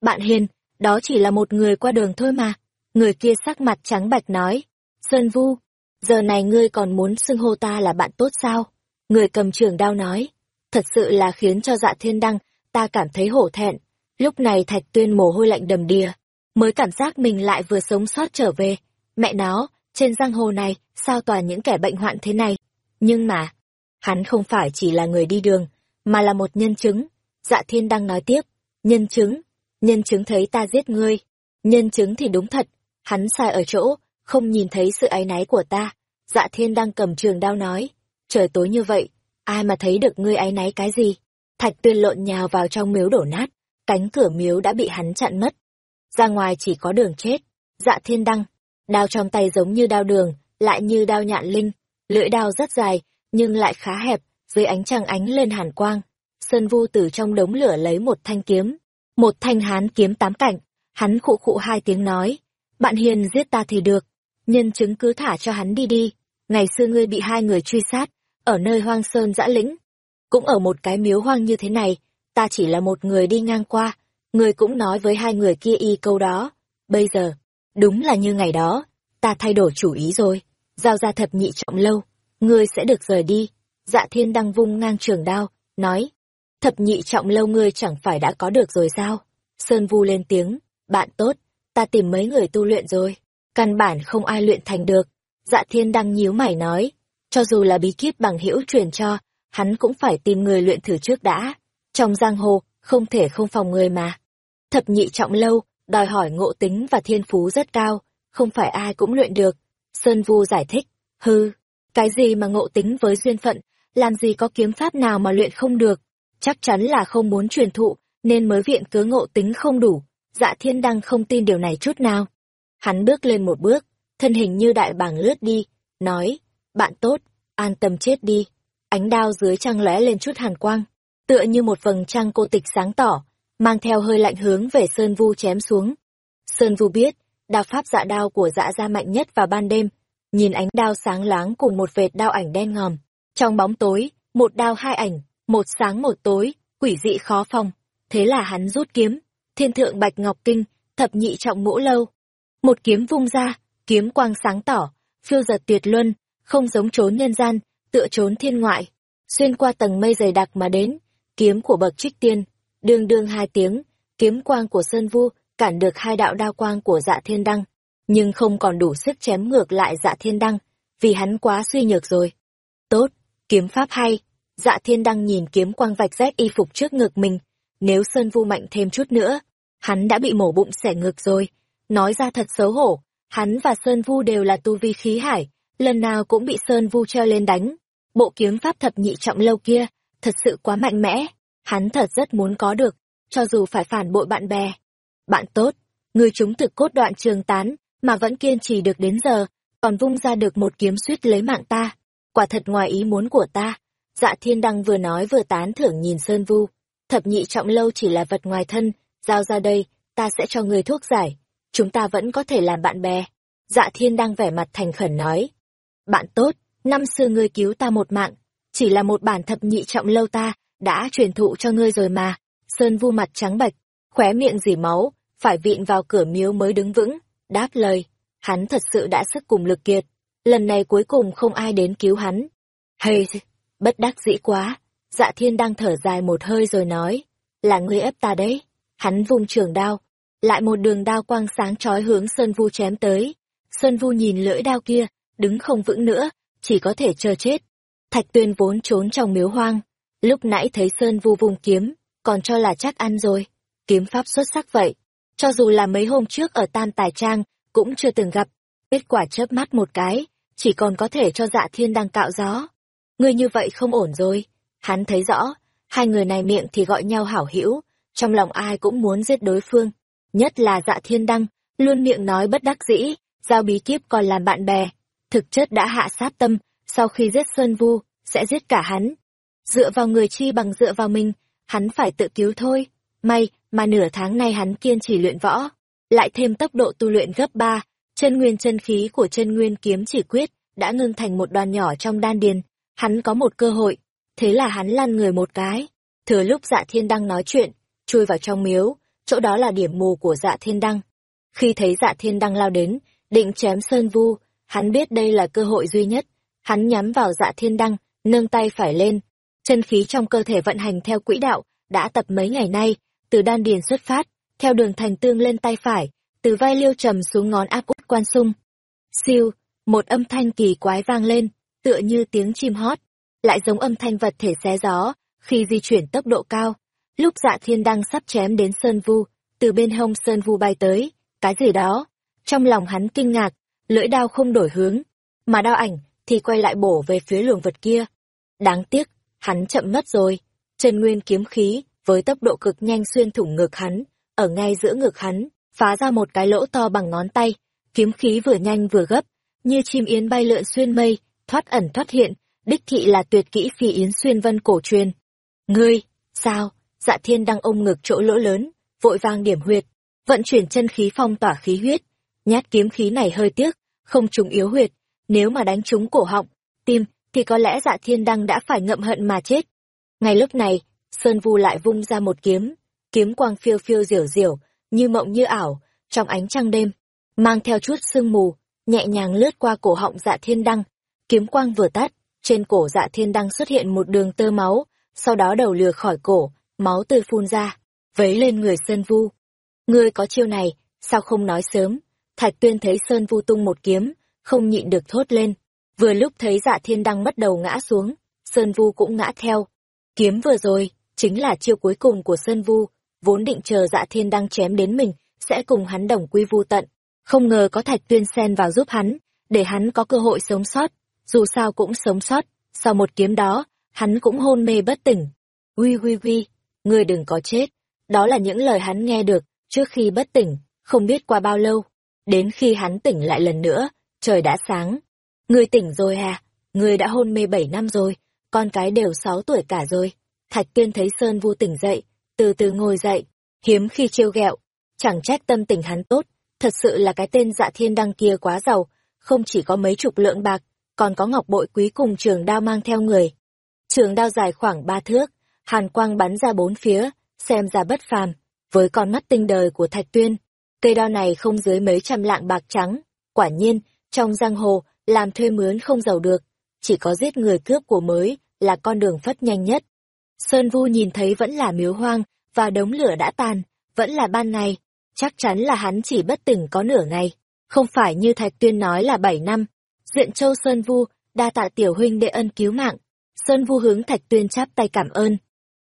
Bạn Hiền, đó chỉ là một người qua đường thôi mà. Người kia sắc mặt trắng bạch nói. Sơn Vu, giờ này ngươi còn muốn xưng hô ta là bạn tốt sao? Người cầm trường đao nói. Thật sự là khiến cho dạ thiên đăng, ta cảm thấy hổ thẹn. Lúc này thạch tuyên mồ hôi lạnh đầm đìa. Mới cảm giác mình lại vừa sống sót trở về. Mẹ nó, trên giang hồ này, sao toàn những kẻ bệnh hoạn thế này? Nhưng mà, hắn không phải chỉ là người đi đường, mà là một nhân chứng. Dạ thiên đăng nói tiếp. Nhân chứng, nhân chứng thấy ta giết ngươi. Nhân chứng thì đúng thật, hắn sai ở chỗ, không nhìn thấy sự áy náy của ta. Dạ thiên đang cầm trường đao nói, trời tối như vậy, ai mà thấy được ngươi áy náy cái gì? Thạch tuyên lộn nhào vào trong miếu đổ nát, cánh cửa miếu đã bị hắn chặn mất. Ra ngoài chỉ có đường chết. Dạ thiên đăng, đao trong tay giống như đao đường, lại như đao nhạn linh, lưỡi đao rất dài, nhưng lại khá hẹp, dưới ánh trăng ánh lên hàn quang. Sơn vu từ trong đống lửa lấy một thanh kiếm, một thanh hán kiếm tám cạnh, hắn khụ khụ hai tiếng nói, bạn hiền giết ta thì được, nhân chứng cứ thả cho hắn đi đi, ngày xưa ngươi bị hai người truy sát, ở nơi hoang sơn dã lĩnh, cũng ở một cái miếu hoang như thế này, ta chỉ là một người đi ngang qua, người cũng nói với hai người kia y câu đó, bây giờ, đúng là như ngày đó, ta thay đổi chủ ý rồi, giao ra thập nhị trọng lâu, ngươi sẽ được rời đi, dạ thiên đăng vung ngang trường đao, nói, thập nhị trọng lâu ngươi chẳng phải đã có được rồi sao? Sơn Vu lên tiếng, bạn tốt, ta tìm mấy người tu luyện rồi, căn bản không ai luyện thành được. Dạ thiên đăng nhíu mày nói, cho dù là bí kíp bằng hữu truyền cho, hắn cũng phải tìm người luyện thử trước đã. Trong giang hồ, không thể không phòng người mà. Thập nhị trọng lâu, đòi hỏi ngộ tính và thiên phú rất cao, không phải ai cũng luyện được. Sơn Vu giải thích, hư, cái gì mà ngộ tính với duyên phận, làm gì có kiếm pháp nào mà luyện không được, chắc chắn là không muốn truyền thụ, nên mới viện cớ ngộ tính không đủ, dạ thiên đăng không tin điều này chút nào. Hắn bước lên một bước, thân hình như đại bàng lướt đi, nói, bạn tốt, an tâm chết đi. Ánh đao dưới trăng lóe lên chút hàn quang, tựa như một vầng trăng cô tịch sáng tỏ, mang theo hơi lạnh hướng về Sơn Vu chém xuống. Sơn Vu biết, đao pháp dạ đao của dạ gia mạnh nhất vào ban đêm, nhìn ánh đao sáng láng cùng một vệt đao ảnh đen ngòm. Trong bóng tối, một đao hai ảnh, một sáng một tối, quỷ dị khó phòng. Thế là hắn rút kiếm, thiên thượng bạch ngọc kinh, thập nhị trọng ngũ lâu. Một kiếm vung ra, kiếm quang sáng tỏ, phiêu giật tuyệt luân, không giống trốn nhân gian, tựa trốn thiên ngoại. Xuyên qua tầng mây dày đặc mà đến, kiếm của bậc trích tiên, đương đương hai tiếng, kiếm quang của Sơn Vu cản được hai đạo đao quang của dạ thiên đăng, nhưng không còn đủ sức chém ngược lại dạ thiên đăng, vì hắn quá suy nhược rồi. Tốt, kiếm pháp hay, dạ thiên đăng nhìn kiếm quang vạch rách y phục trước ngực mình, nếu Sơn Vu mạnh thêm chút nữa, hắn đã bị mổ bụng xẻ ngực rồi, nói ra thật xấu hổ, hắn và Sơn Vu đều là tu vi khí hải, lần nào cũng bị Sơn Vu treo lên đánh. Bộ kiếm pháp thập nhị trọng lâu kia, thật sự quá mạnh mẽ, hắn thật rất muốn có được, cho dù phải phản bội bạn bè. Bạn tốt, người chúng thực cốt đoạn trường tán, mà vẫn kiên trì được đến giờ, còn vung ra được một kiếm suýt lấy mạng ta. Quả thật ngoài ý muốn của ta. Dạ thiên đăng vừa nói vừa tán thưởng nhìn Sơn Vu. Thập nhị trọng lâu chỉ là vật ngoài thân, giao ra đây, ta sẽ cho người thuốc giải. Chúng ta vẫn có thể làm bạn bè. Dạ thiên đăng vẻ mặt thành khẩn nói. Bạn tốt, năm xưa ngươi cứu ta một mạng, chỉ là một bản thập nhị trọng lâu ta, đã truyền thụ cho ngươi rồi mà. Sơn Vu mặt trắng bệch, khóe miệng dỉ máu, phải vịn vào cửa miếu mới đứng vững, đáp lời, hắn thật sự đã sức cùng lực kiệt, lần này cuối cùng không ai đến cứu hắn. Hây, bất đắc dĩ quá, dạ thiên đang thở dài một hơi rồi nói, là ngươi ép ta đấy, hắn vung trường đao, lại một đường đao quang sáng chói hướng Sơn Vu chém tới, Sơn Vu nhìn lưỡi đao kia, đứng không vững nữa, chỉ có thể chờ chết. Thạch tuyên vốn trốn trong miếu hoang, lúc nãy thấy Sơn Vu vùng kiếm, còn cho là chắc ăn rồi, kiếm pháp xuất sắc vậy, cho dù là mấy hôm trước ở Tam Tài Trang, cũng chưa từng gặp. Kết quả chớp mắt một cái, chỉ còn có thể cho dạ thiên đang cạo gió. Người như vậy không ổn rồi. Hắn thấy rõ, hai người này miệng thì gọi nhau hảo hữu, trong lòng ai cũng muốn giết đối phương. Nhất là dạ thiên đăng, luôn miệng nói bất đắc dĩ, giao bí kíp còn làm bạn bè. Thực chất đã hạ sát tâm, sau khi giết Xuân Vu, sẽ giết cả hắn. Dựa vào người chi bằng dựa vào mình, hắn phải tự cứu thôi. May, mà nửa tháng nay hắn kiên trì luyện võ, lại thêm tốc độ tu luyện gấp ba, chân nguyên chân khí của chân nguyên kiếm chỉ quyết đã ngưng thành một đoàn nhỏ trong đan điền, hắn có một cơ hội, thế là hắn lăn người một cái, thừa lúc Dạ Thiên Đăng nói chuyện, chui vào trong miếu, chỗ đó là điểm mù của Dạ Thiên Đăng. Khi thấy Dạ Thiên Đăng lao đến, định chém Sơn Vu, hắn biết đây là cơ hội duy nhất, hắn nhắm vào Dạ Thiên Đăng, nâng tay phải lên, chân khí trong cơ thể vận hành theo quỹ đạo, đã tập mấy ngày nay, từ đan điền xuất phát, theo đường thành tương lên tay phải, từ vai liêu trầm xuống ngón áp út quan sung. Siêu, một âm thanh kỳ quái vang lên, tựa như tiếng chim hót, lại giống âm thanh vật thể xé gió, khi di chuyển tốc độ cao. Lúc dạ thiên đăng sắp chém đến Sơn Vu, từ bên hông Sơn Vu bay tới, cái gì đó. Trong lòng hắn kinh ngạc, lưỡi đao không đổi hướng, mà đao ảnh thì quay lại bổ về phía luồng vật kia. Đáng tiếc, hắn chậm mất rồi, Trần nguyên kiếm khí với tốc độ cực nhanh xuyên thủng ngực hắn, ở ngay giữa ngực hắn, phá ra một cái lỗ to bằng ngón tay, kiếm khí vừa nhanh vừa gấp, như chim yến bay lượn xuyên mây, thoát ẩn thoát hiện, đích thị là tuyệt kỹ phi yến xuyên vân cổ truyền. Ngươi, sao? Dạ thiên đang ôm ngực chỗ lỗ lớn, vội vang điểm huyệt, vận chuyển chân khí phong tỏa khí huyết. Nhát kiếm khí này hơi tiếc, không trúng yếu huyệt, nếu mà đánh trúng cổ họng, tim, thì có lẽ dạ thiên đăng đã phải ngậm hận mà chết. Ngay lúc này, Sơn Vu lại vung ra một kiếm, kiếm quang phiêu phiêu diểu diểu, như mộng như ảo, trong ánh trăng đêm, mang theo chút sương mù, nhẹ nhàng lướt qua cổ họng dạ thiên đăng. Kiếm quang vừa tắt, trên cổ dạ thiên đăng xuất hiện một đường tơ máu, sau đó đầu lừa khỏi cổ, máu tươi phun ra, vấy lên người Sơn Vu. Ngươi có chiêu này, sao không nói sớm? Thạch tuyên thấy Sơn Vu tung một kiếm, không nhịn được thốt lên. Vừa lúc thấy dạ thiên đăng bắt đầu ngã xuống, Sơn Vu cũng ngã theo. Kiếm vừa rồi, chính là chiêu cuối cùng của Sơn Vu, vốn định chờ dạ thiên đăng chém đến mình, sẽ cùng hắn đồng quy vu tận. Không ngờ có thạch tuyên xen vào giúp hắn, để hắn có cơ hội sống sót, dù sao cũng sống sót, sau một kiếm đó, hắn cũng hôn mê bất tỉnh. Uy uy uy, ngươi đừng có chết, đó là những lời hắn nghe được trước khi bất tỉnh, không biết qua bao lâu. Đến khi hắn tỉnh lại lần nữa, trời đã sáng. Ngươi tỉnh rồi à? Ngươi đã hôn mê bảy năm rồi, con cái đều sáu tuổi cả rồi. Thạch Tuyên thấy Sơn Vu tỉnh dậy, từ từ ngồi dậy, hiếm khi trêu ghẹo, chẳng trách tâm tình hắn tốt, thật sự là cái tên dạ thiên đăng kia quá giàu, không chỉ có mấy chục lượng bạc, còn có ngọc bội quý cùng trường đao mang theo người. Trường đao dài khoảng ba thước, hàn quang bắn ra bốn phía, xem ra bất phàm, với con mắt tinh đời của Thạch Tuyên. Cây đao này không dưới mấy trăm lạng bạc trắng, quả nhiên, trong giang hồ, làm thuê mướn không giàu được, chỉ có giết người cướp của mới là con đường phất nhanh nhất. Sơn Vu nhìn thấy vẫn là miếu hoang, và đống lửa đã tàn, vẫn là ban ngày, chắc chắn là hắn chỉ bất tỉnh có nửa ngày, không phải như Thạch Tuyên nói là bảy năm. Diện Châu Sơn Vu, đa tạ tiểu huynh đệ ân cứu mạng. Sơn Vu hướng Thạch Tuyên chắp tay cảm ơn.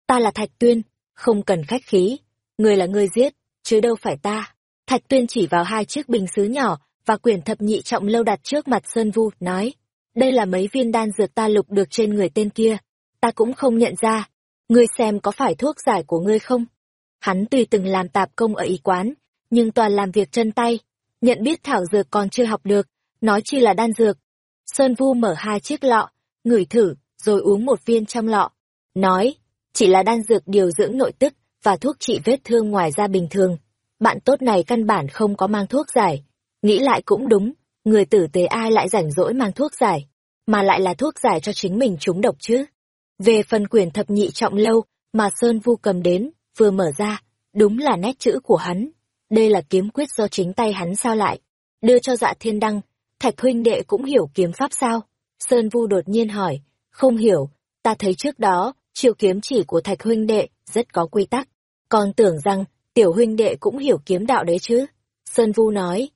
Ta là Thạch Tuyên, không cần khách khí, người là người giết, chứ đâu phải ta. Thạch Tuyên chỉ vào hai chiếc bình sứ nhỏ và quyển thập nhị trọng lâu đặt trước mặt Sơn Vu, nói, đây là mấy viên đan dược ta lục được trên người tên kia, ta cũng không nhận ra, ngươi xem có phải thuốc giải của ngươi không? Hắn tuy từng làm tạp công ở y quán, nhưng toàn làm việc chân tay, nhận biết thảo dược còn chưa học được, nói chi là đan dược. Sơn Vu mở hai chiếc lọ, ngửi thử, rồi uống một viên trong lọ. Nói, chỉ là đan dược điều dưỡng nội tức và thuốc trị vết thương ngoài da bình thường. Bạn tốt này căn bản không có mang thuốc giải. Nghĩ lại cũng đúng, người tử tế ai lại rảnh rỗi mang thuốc giải, mà lại là thuốc giải cho chính mình trúng độc chứ. Về phần quyền thập nhị trọng lâu mà Sơn Vu cầm đến, vừa mở ra, đúng là nét chữ của hắn. Đây là kiếm quyết do chính tay hắn sao lại. Đưa cho dạ thiên đăng, thạch huynh đệ cũng hiểu kiếm pháp sao? Sơn Vu đột nhiên hỏi, không hiểu, ta thấy trước đó, chiều kiếm chỉ của thạch huynh đệ rất có quy tắc. Còn tưởng rằng, tiểu huynh đệ cũng hiểu kiếm đạo đấy chứ. Sơn Vu nói,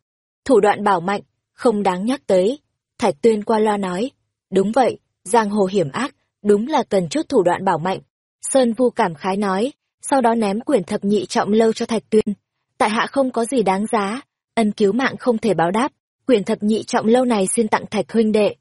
thủ đoạn bảo mạnh, không đáng nhắc tới. Thạch tuyên qua loa nói, đúng vậy, giang hồ hiểm ác, đúng là cần chút thủ đoạn bảo mạnh. Sơn Vu cảm khái nói, sau đó ném quyển thập nhị trọng lâu cho Thạch Tuyên. Tại hạ không có gì đáng giá, ân cứu mạng không thể báo đáp, quyển thập nhị trọng lâu này xin tặng Thạch huynh đệ.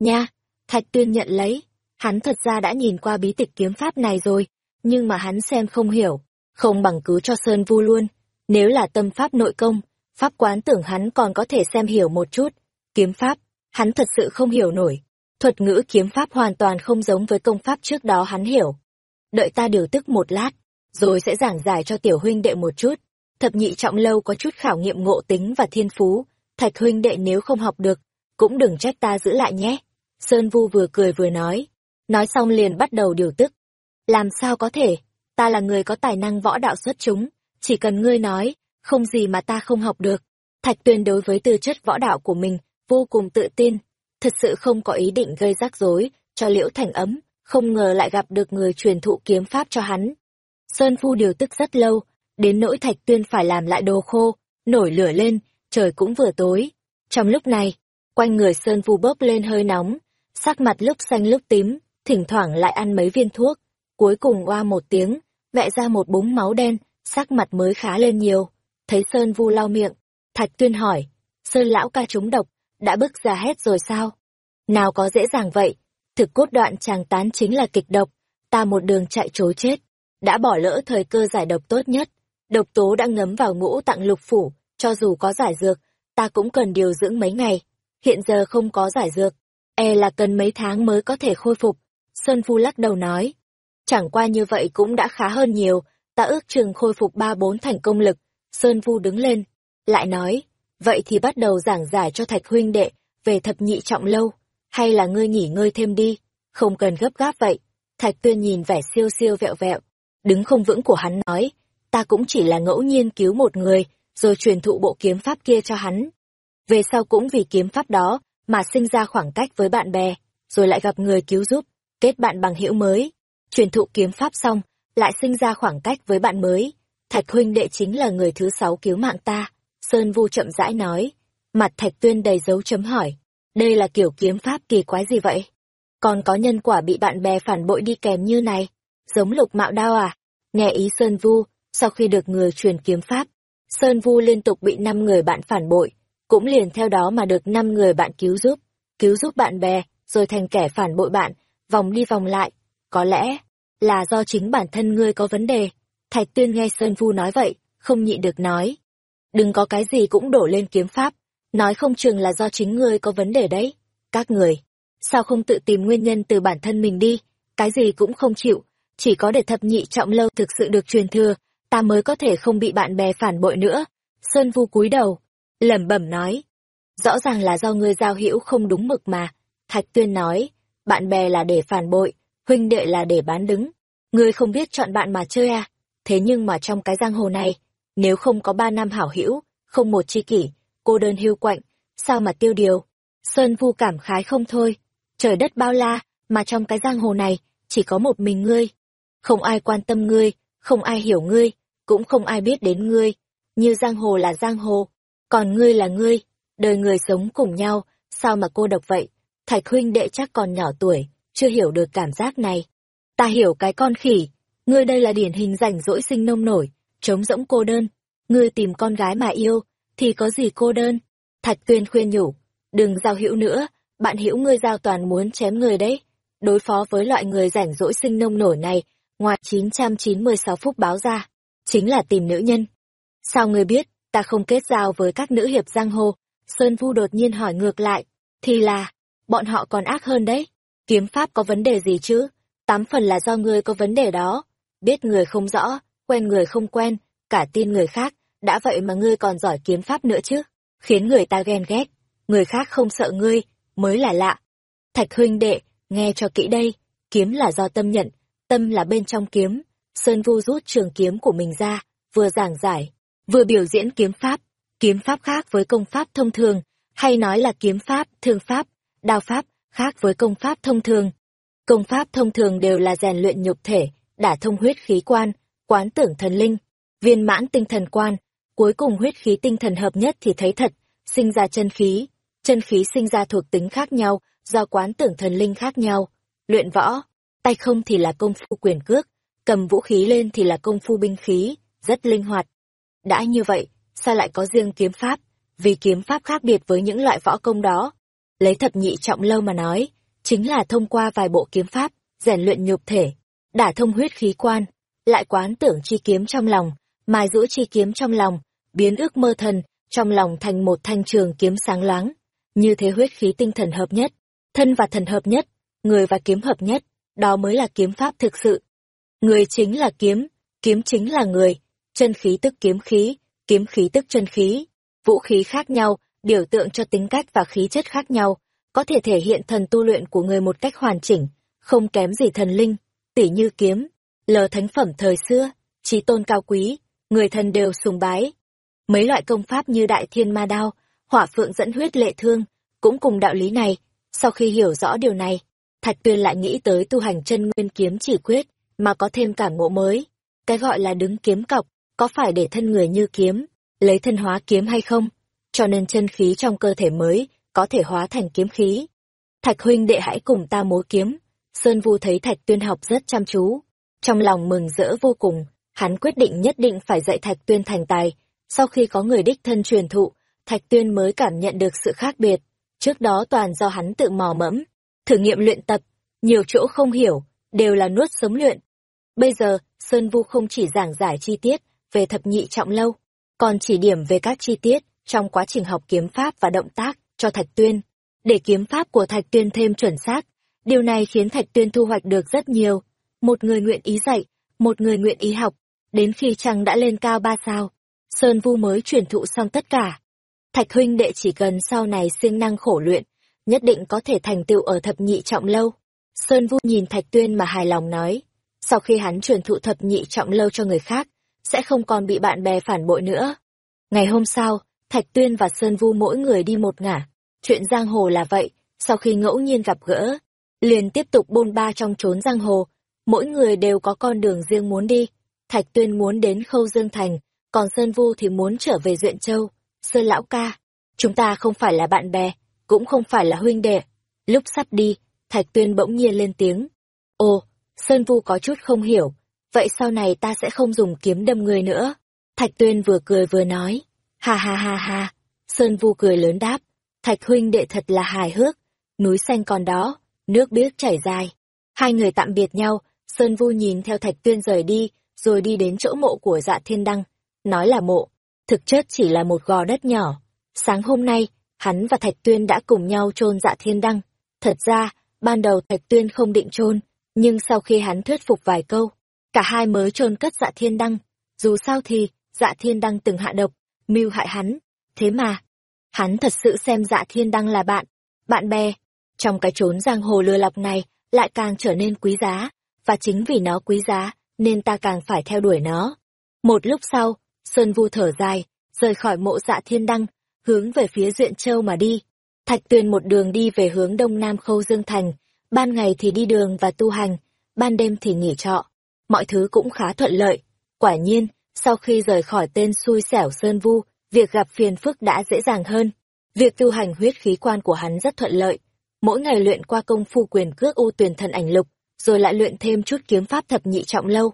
Nha, Thạch Tuyên nhận lấy, hắn thật ra đã nhìn qua bí tịch kiếm pháp này rồi, nhưng mà hắn xem không hiểu, không bằng cứ cho Sơn Vu luôn. Nếu là tâm pháp nội công, pháp quán tưởng hắn còn có thể xem hiểu một chút. Kiếm pháp, hắn thật sự không hiểu nổi. Thuật ngữ kiếm pháp hoàn toàn không giống với công pháp trước đó hắn hiểu. Đợi ta điều tức một lát, rồi sẽ giảng giải cho tiểu huynh đệ một chút. Thập nhị trọng lâu có chút khảo nghiệm ngộ tính và thiên phú, thạch huynh đệ nếu không học được, cũng đừng trách ta giữ lại nhé. Sơn Vu vừa cười vừa nói, nói xong liền bắt đầu điều tức. Làm sao có thể, ta là người có tài năng võ đạo xuất chúng, chỉ cần ngươi nói, không gì mà ta không học được. Thạch Tuyên đối với tư chất võ đạo của mình, vô cùng tự tin, thật sự không có ý định gây rắc rối cho Liễu Thành ấm, không ngờ lại gặp được người truyền thụ kiếm pháp cho hắn. Sơn Phu điều tức rất lâu, đến nỗi Thạch Tuyên phải làm lại đồ khô, nổi lửa lên, trời cũng vừa tối. Trong lúc này, quanh người Sơn Phu bốc lên hơi nóng, sắc mặt lúc xanh lúc tím, thỉnh thoảng lại ăn mấy viên thuốc, cuối cùng oa một tiếng, vẽ ra một búng máu đen, sắc mặt mới khá lên nhiều. Thấy Sơn Vu lau miệng, Thạch Tuyên hỏi, Sơn lão ca trúng độc, đã bức ra hết rồi sao? Nào có dễ dàng vậy, thực cốt đoạn chàng tán chính là kịch độc, ta một đường chạy trối chết, đã bỏ lỡ thời cơ giải độc tốt nhất. Độc tố đã ngấm vào ngũ tạng lục phủ, cho dù có giải dược, ta cũng cần điều dưỡng mấy ngày. Hiện giờ không có giải dược, e là cần mấy tháng mới có thể khôi phục. Sơn Phu lắc đầu nói, chẳng qua như vậy cũng đã khá hơn nhiều, ta ước chừng khôi phục ba bốn thành công lực. Sơn vu đứng lên, lại nói, vậy thì bắt đầu giảng giải cho Thạch huynh đệ về thập nhị trọng lâu, hay là ngươi nghỉ ngơi thêm đi, không cần gấp gáp vậy. Thạch Tuyên nhìn vẻ siêu siêu vẹo vẹo, đứng không vững của hắn nói, ta cũng chỉ là ngẫu nhiên cứu một người, rồi truyền thụ bộ kiếm pháp kia cho hắn. Về sau cũng vì kiếm pháp đó mà sinh ra khoảng cách với bạn bè, rồi lại gặp người cứu giúp, kết bạn bằng hữu mới. Truyền thụ kiếm pháp xong, lại sinh ra khoảng cách với bạn mới. Thạch huynh đệ chính là người thứ sáu cứu mạng ta. Sơn Vu chậm rãi nói, mặt Thạch Tuyên đầy dấu chấm hỏi. Đây là kiểu kiếm pháp kỳ quái gì vậy? Còn có nhân quả bị bạn bè phản bội đi kèm như này? Giống lục mạo đao à? Nghe ý Sơn Vu, sau khi được người truyền kiếm pháp, Sơn Vu liên tục bị năm người bạn phản bội. cũng liền theo đó mà được năm người bạn cứu giúp, cứu giúp bạn bè, rồi thành kẻ phản bội bạn, vòng đi vòng lại. Có lẽ là do chính bản thân ngươi có vấn đề. Thạch Tuyên nghe Sơn Vu nói vậy, không nhịn được nói. Đừng có cái gì cũng đổ lên kiếm pháp, nói không chừng là do chính ngươi có vấn đề đấy. Các người, sao không tự tìm nguyên nhân từ bản thân mình đi, cái gì cũng không chịu, chỉ có để thập nhị trọng lâu thực sự được truyền thừa, ta mới có thể không bị bạn bè phản bội nữa. Sơn Vu cúi đầu, lẩm bẩm nói. Rõ ràng là do ngươi giao hữu không đúng mực mà. Thạch Tuyên nói, bạn bè là để phản bội, huynh đệ là để bán đứng. Ngươi không biết chọn bạn mà chơi à? Thế nhưng mà trong cái giang hồ này, nếu không có ba năm hảo hữu, không một chi kỷ, cô đơn hưu quạnh, sao mà tiêu điều? Sơn Vu cảm khái không thôi. Trời đất bao la, mà trong cái giang hồ này, chỉ có một mình ngươi. Không ai quan tâm ngươi, không ai hiểu ngươi, cũng không ai biết đến ngươi. Như giang hồ là giang hồ, còn ngươi là ngươi, đời người sống cùng nhau, sao mà cô độc vậy? Thạch huynh đệ chắc còn nhỏ tuổi, chưa hiểu được cảm giác này. Ta hiểu cái con khỉ, ngươi đây là điển hình rảnh rỗi sinh nông nổi, trống rỗng cô đơn. Ngươi tìm con gái mà yêu, thì có gì cô đơn? Thạch tuyên khuyên nhủ, đừng giao hữu nữa, bạn hữu ngươi giao toàn muốn chém người đấy. Đối phó với loại người rảnh rỗi sinh nông nổi này, ngoài 996 phút báo ra, chính là tìm nữ nhân. Sao ngươi biết, ta không kết giao với các nữ hiệp giang hồ? Sơn Vu đột nhiên hỏi ngược lại, thì là, bọn họ còn ác hơn đấy. Kiếm pháp có vấn đề gì chứ? Tám phần là do ngươi có vấn đề đó. Biết người không rõ, quen người không quen, cả tin người khác, đã vậy mà ngươi còn giỏi kiếm pháp nữa chứ. Khiến người ta ghen ghét, người khác không sợ ngươi, mới là lạ. Thạch huynh đệ, nghe cho kỹ đây, kiếm là do tâm nhận, tâm là bên trong kiếm. Sơn Vu rút trường kiếm của mình ra, vừa giảng giải, vừa biểu diễn kiếm pháp. Kiếm pháp khác với công pháp thông thường, hay nói là kiếm pháp, thương pháp, đao pháp, khác với công pháp thông thường. Công pháp thông thường đều là rèn luyện nhục thể, đả thông huyết khí quan, quán tưởng thần linh, viên mãn tinh thần quan, cuối cùng huyết khí tinh thần hợp nhất thì thấy thật, sinh ra chân khí, chân khí sinh ra thuộc tính khác nhau, do quán tưởng thần linh khác nhau. Luyện võ, tay không thì là công phu quyền cước, cầm vũ khí lên thì là công phu binh khí, rất linh hoạt. Đã như vậy, sao lại có riêng kiếm pháp? Vì kiếm pháp khác biệt với những loại võ công đó. Lấy thập nhị trọng lâu mà nói, chính là thông qua vài bộ kiếm pháp, rèn luyện nhục thể, đả thông huyết khí quan, lại quán tưởng chi kiếm trong lòng, mài rũa chi kiếm trong lòng, biến ước mơ thần trong lòng thành một thanh trường kiếm sáng loáng. Như thế huyết khí tinh thần hợp nhất, thân và thần hợp nhất, người và kiếm hợp nhất, đó mới là kiếm pháp thực sự. Người chính là kiếm, kiếm chính là người, chân khí tức kiếm khí, kiếm khí tức chân khí, vũ khí khác nhau, biểu tượng cho tính cách và khí chất khác nhau, có thể thể hiện thần tu luyện của người một cách hoàn chỉnh, không kém gì thần linh, tỉ như kiếm, lờ thánh phẩm thời xưa, trí tôn cao quý, người thần đều sùng bái. Mấy loại công pháp như đại thiên ma đao, hỏa phượng dẫn huyết lệ thương, cũng cùng đạo lý này, sau khi hiểu rõ điều này, Thạch Tuyên lại nghĩ tới tu hành chân nguyên kiếm chỉ quyết, mà có thêm cả ngộ mới. Cái gọi là đứng kiếm cọc, có phải để thân người như kiếm, lấy thân hóa kiếm hay không? Cho nên chân khí trong cơ thể mới, có thể hóa thành kiếm khí. Thạch huynh đệ hãy cùng ta múa kiếm. Sơn Vu thấy Thạch Tuyên học rất chăm chú. Trong lòng mừng rỡ vô cùng, hắn quyết định nhất định phải dạy Thạch Tuyên thành tài. Sau khi có người đích thân truyền thụ, Thạch Tuyên mới cảm nhận được sự khác biệt. Trước đó toàn do hắn tự mò mẫm, thử nghiệm luyện tập, nhiều chỗ không hiểu, đều là nuốt sống luyện. Bây giờ, Sơn Vu không chỉ giảng giải chi tiết về thập nhị trọng lâu, còn chỉ điểm về các chi tiết trong quá trình học kiếm pháp và động tác cho Thạch Tuyên, để kiếm pháp của Thạch Tuyên thêm chuẩn xác. Điều này khiến Thạch Tuyên thu hoạch được rất nhiều. Một người nguyện ý dạy, một người nguyện ý học, đến khi chàng đã lên cao ba sao, Sơn Vu mới truyền thụ xong tất cả. Thạch huynh đệ chỉ cần sau này siêng năng khổ luyện, nhất định có thể thành tựu ở thập nhị trọng lâu. Sơn Vu nhìn Thạch Tuyên mà hài lòng nói, sau khi hắn truyền thụ thập nhị trọng lâu cho người khác, sẽ không còn bị bạn bè phản bội nữa. Ngày hôm sau, Thạch Tuyên và Sơn Vu mỗi người đi một ngả. Chuyện giang hồ là vậy, sau khi ngẫu nhiên gặp gỡ, liền tiếp tục bôn ba trong trốn giang hồ, mỗi người đều có con đường riêng muốn đi. Thạch Tuyên muốn đến Khâu Dương Thành, còn Sơn Vu thì muốn trở về Duyện Châu. Sơn Lão ca, chúng ta không phải là bạn bè, cũng không phải là huynh đệ. Lúc sắp đi, Thạch Tuyên bỗng nhiên lên tiếng. Ồ, Sơn Vu có chút không hiểu, vậy sau này ta sẽ không dùng kiếm đâm người nữa. Thạch Tuyên vừa cười vừa nói, ha ha ha ha, Sơn Vu cười lớn đáp, Thạch huynh đệ thật là hài hước, núi xanh còn đó, nước biếc chảy dài. Hai người tạm biệt nhau, Sơn Vu nhìn theo Thạch Tuyên rời đi, rồi đi đến chỗ mộ của dạ thiên đăng. Nói là mộ, thực chất chỉ là một gò đất nhỏ. Sáng hôm nay, hắn và Thạch Tuyên đã cùng nhau chôn dạ thiên đăng. Thật ra, ban đầu Thạch Tuyên không định chôn, nhưng sau khi hắn thuyết phục vài câu, cả hai mới chôn cất dạ thiên đăng. Dù sao thì, dạ thiên đăng từng hạ độc, mưu hại hắn. Thế mà, hắn thật sự xem dạ thiên đăng là bạn, bạn bè. Trong cái chốn giang hồ lừa lọc này, lại càng trở nên quý giá, và chính vì nó quý giá, nên ta càng phải theo đuổi nó. Một lúc sau, Sơn Vu thở dài, rời khỏi mộ dạ thiên đăng, hướng về phía Duyện Châu mà đi. Thạch Tuyền một đường đi về hướng đông nam Khâu Dương Thành, ban ngày thì đi đường và tu hành, ban đêm thì nghỉ trọ. Mọi thứ cũng khá thuận lợi. Quả nhiên, sau khi rời khỏi tên xui xẻo Sơn Vu, việc gặp phiền phức đã dễ dàng hơn. Việc tu hành huyết khí quan của hắn rất thuận lợi. Mỗi ngày luyện qua công phu quyền cước u tuyển thần ảnh lục, rồi lại luyện thêm chút kiếm pháp thập nhị trọng lâu.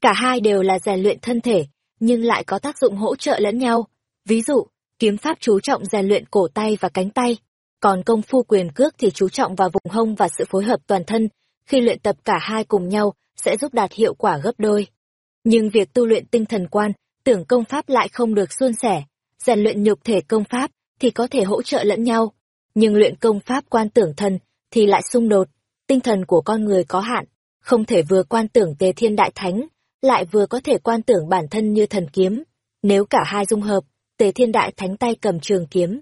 Cả hai đều là rèn luyện thân thể, nhưng lại có tác dụng hỗ trợ lẫn nhau. Ví dụ, kiếm pháp chú trọng rèn luyện cổ tay và cánh tay, còn công phu quyền cước thì chú trọng vào vùng hông và sự phối hợp toàn thân. Khi luyện tập cả hai cùng nhau, sẽ giúp đạt hiệu quả gấp đôi. Nhưng việc tu luyện tinh thần quan, tưởng công pháp lại không được suôn sẻ. Rèn luyện nhục thể công pháp thì có thể hỗ trợ lẫn nhau, nhưng luyện công pháp quan tưởng thần thì lại xung đột. Tinh thần của con người có hạn, không thể vừa quan tưởng tề thiên đại thánh, lại vừa có thể quan tưởng bản thân như thần kiếm. Nếu cả hai dung hợp, tề thiên đại thánh tay cầm trường kiếm.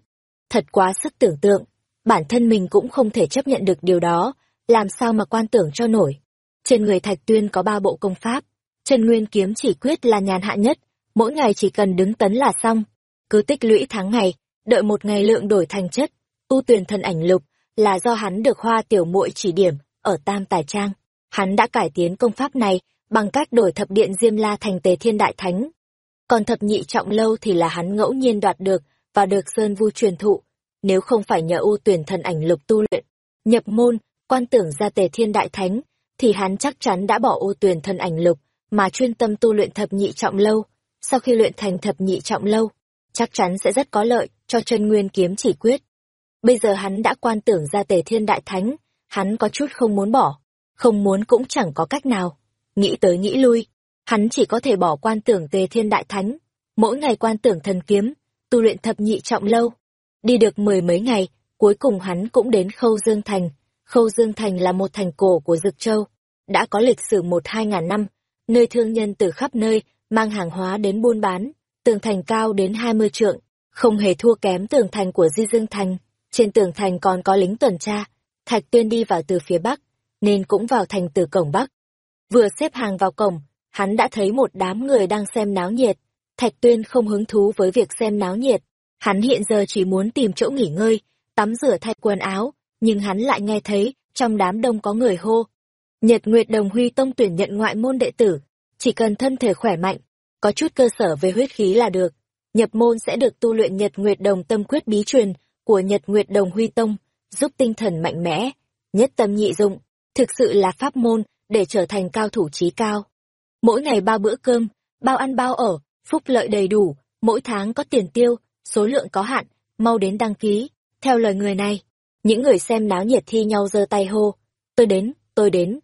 Thật quá sức tưởng tượng, bản thân mình cũng không thể chấp nhận được điều đó, làm sao mà quan tưởng cho nổi. Trên người Thạch Tuyên có ba bộ công pháp, chân nguyên kiếm chỉ quyết là nhàn hạ nhất, mỗi ngày chỉ cần đứng tấn là xong. Cứ tích lũy tháng ngày, đợi một ngày lượng đổi thành chất, tu tuyển thần ảnh lục là do hắn được hoa tiểu muội chỉ điểm ở Tam Tài Trang. Hắn đã cải tiến công pháp này bằng cách đổi thập điện Diêm La thành Tề Thiên Đại Thánh. Còn thập nhị trọng lâu thì là hắn ngẫu nhiên đoạt được và được Sơn Vu truyền thụ. Nếu không phải nhờ ưu tuyển thần ảnh lục tu luyện, nhập môn, quan tưởng ra Tề Thiên Đại Thánh, thì hắn chắc chắn đã bỏ ưu tuyển thần ảnh lục mà chuyên tâm tu luyện thập nhị trọng lâu. Sau khi luyện thành thập nhị trọng lâu, chắc chắn sẽ rất có lợi cho chân nguyên kiếm chỉ quyết. Bây giờ hắn đã quan tưởng ra Tề Thiên Đại Thánh, hắn có chút không muốn bỏ, không muốn cũng chẳng có cách nào. Nghĩ tới nghĩ lui, hắn chỉ có thể bỏ quan tưởng Tề Thiên Đại Thánh, mỗi ngày quan tưởng thần kiếm, tu luyện thập nhị trọng lâu. Đi được mười mấy ngày, cuối cùng hắn cũng đến Khâu Dương Thành. Khâu Dương Thành là một thành cổ của Dực Châu, đã có lịch sử một hai ngàn năm, nơi thương nhân từ khắp nơi mang hàng hóa đến buôn bán, tường thành cao đến hai mươi trượng, không hề thua kém tường thành của Di Dương Thành. Trên tường thành còn có lính tuần tra, Thạch Tuyên đi vào từ phía bắc, nên cũng vào thành từ cổng bắc. Vừa xếp hàng vào cổng, hắn đã thấy một đám người đang xem náo nhiệt. Thạch Tuyên không hứng thú với việc xem náo nhiệt. Hắn hiện giờ chỉ muốn tìm chỗ nghỉ ngơi, tắm rửa thay quần áo, nhưng hắn lại nghe thấy trong đám đông có người hô. Nhật Nguyệt Đồng Huy Tông tuyển nhận ngoại môn đệ tử, chỉ cần thân thể khỏe mạnh, có chút cơ sở về huyết khí là được. Nhập môn sẽ được tu luyện Nhật Nguyệt Đồng Tâm Quyết bí truyền của Nhật Nguyệt Đồng Huy Tông, giúp tinh thần mạnh mẽ, nhất tâm nhị dụng, thực sự là pháp môn để trở thành cao thủ trí cao. Mỗi ngày ba bữa cơm, bao ăn bao ở, phúc lợi đầy đủ, mỗi tháng có tiền tiêu, số lượng có hạn, mau đến đăng ký. Theo lời người này, những người xem náo nhiệt thi nhau giơ tay hô, tôi đến, tôi đến.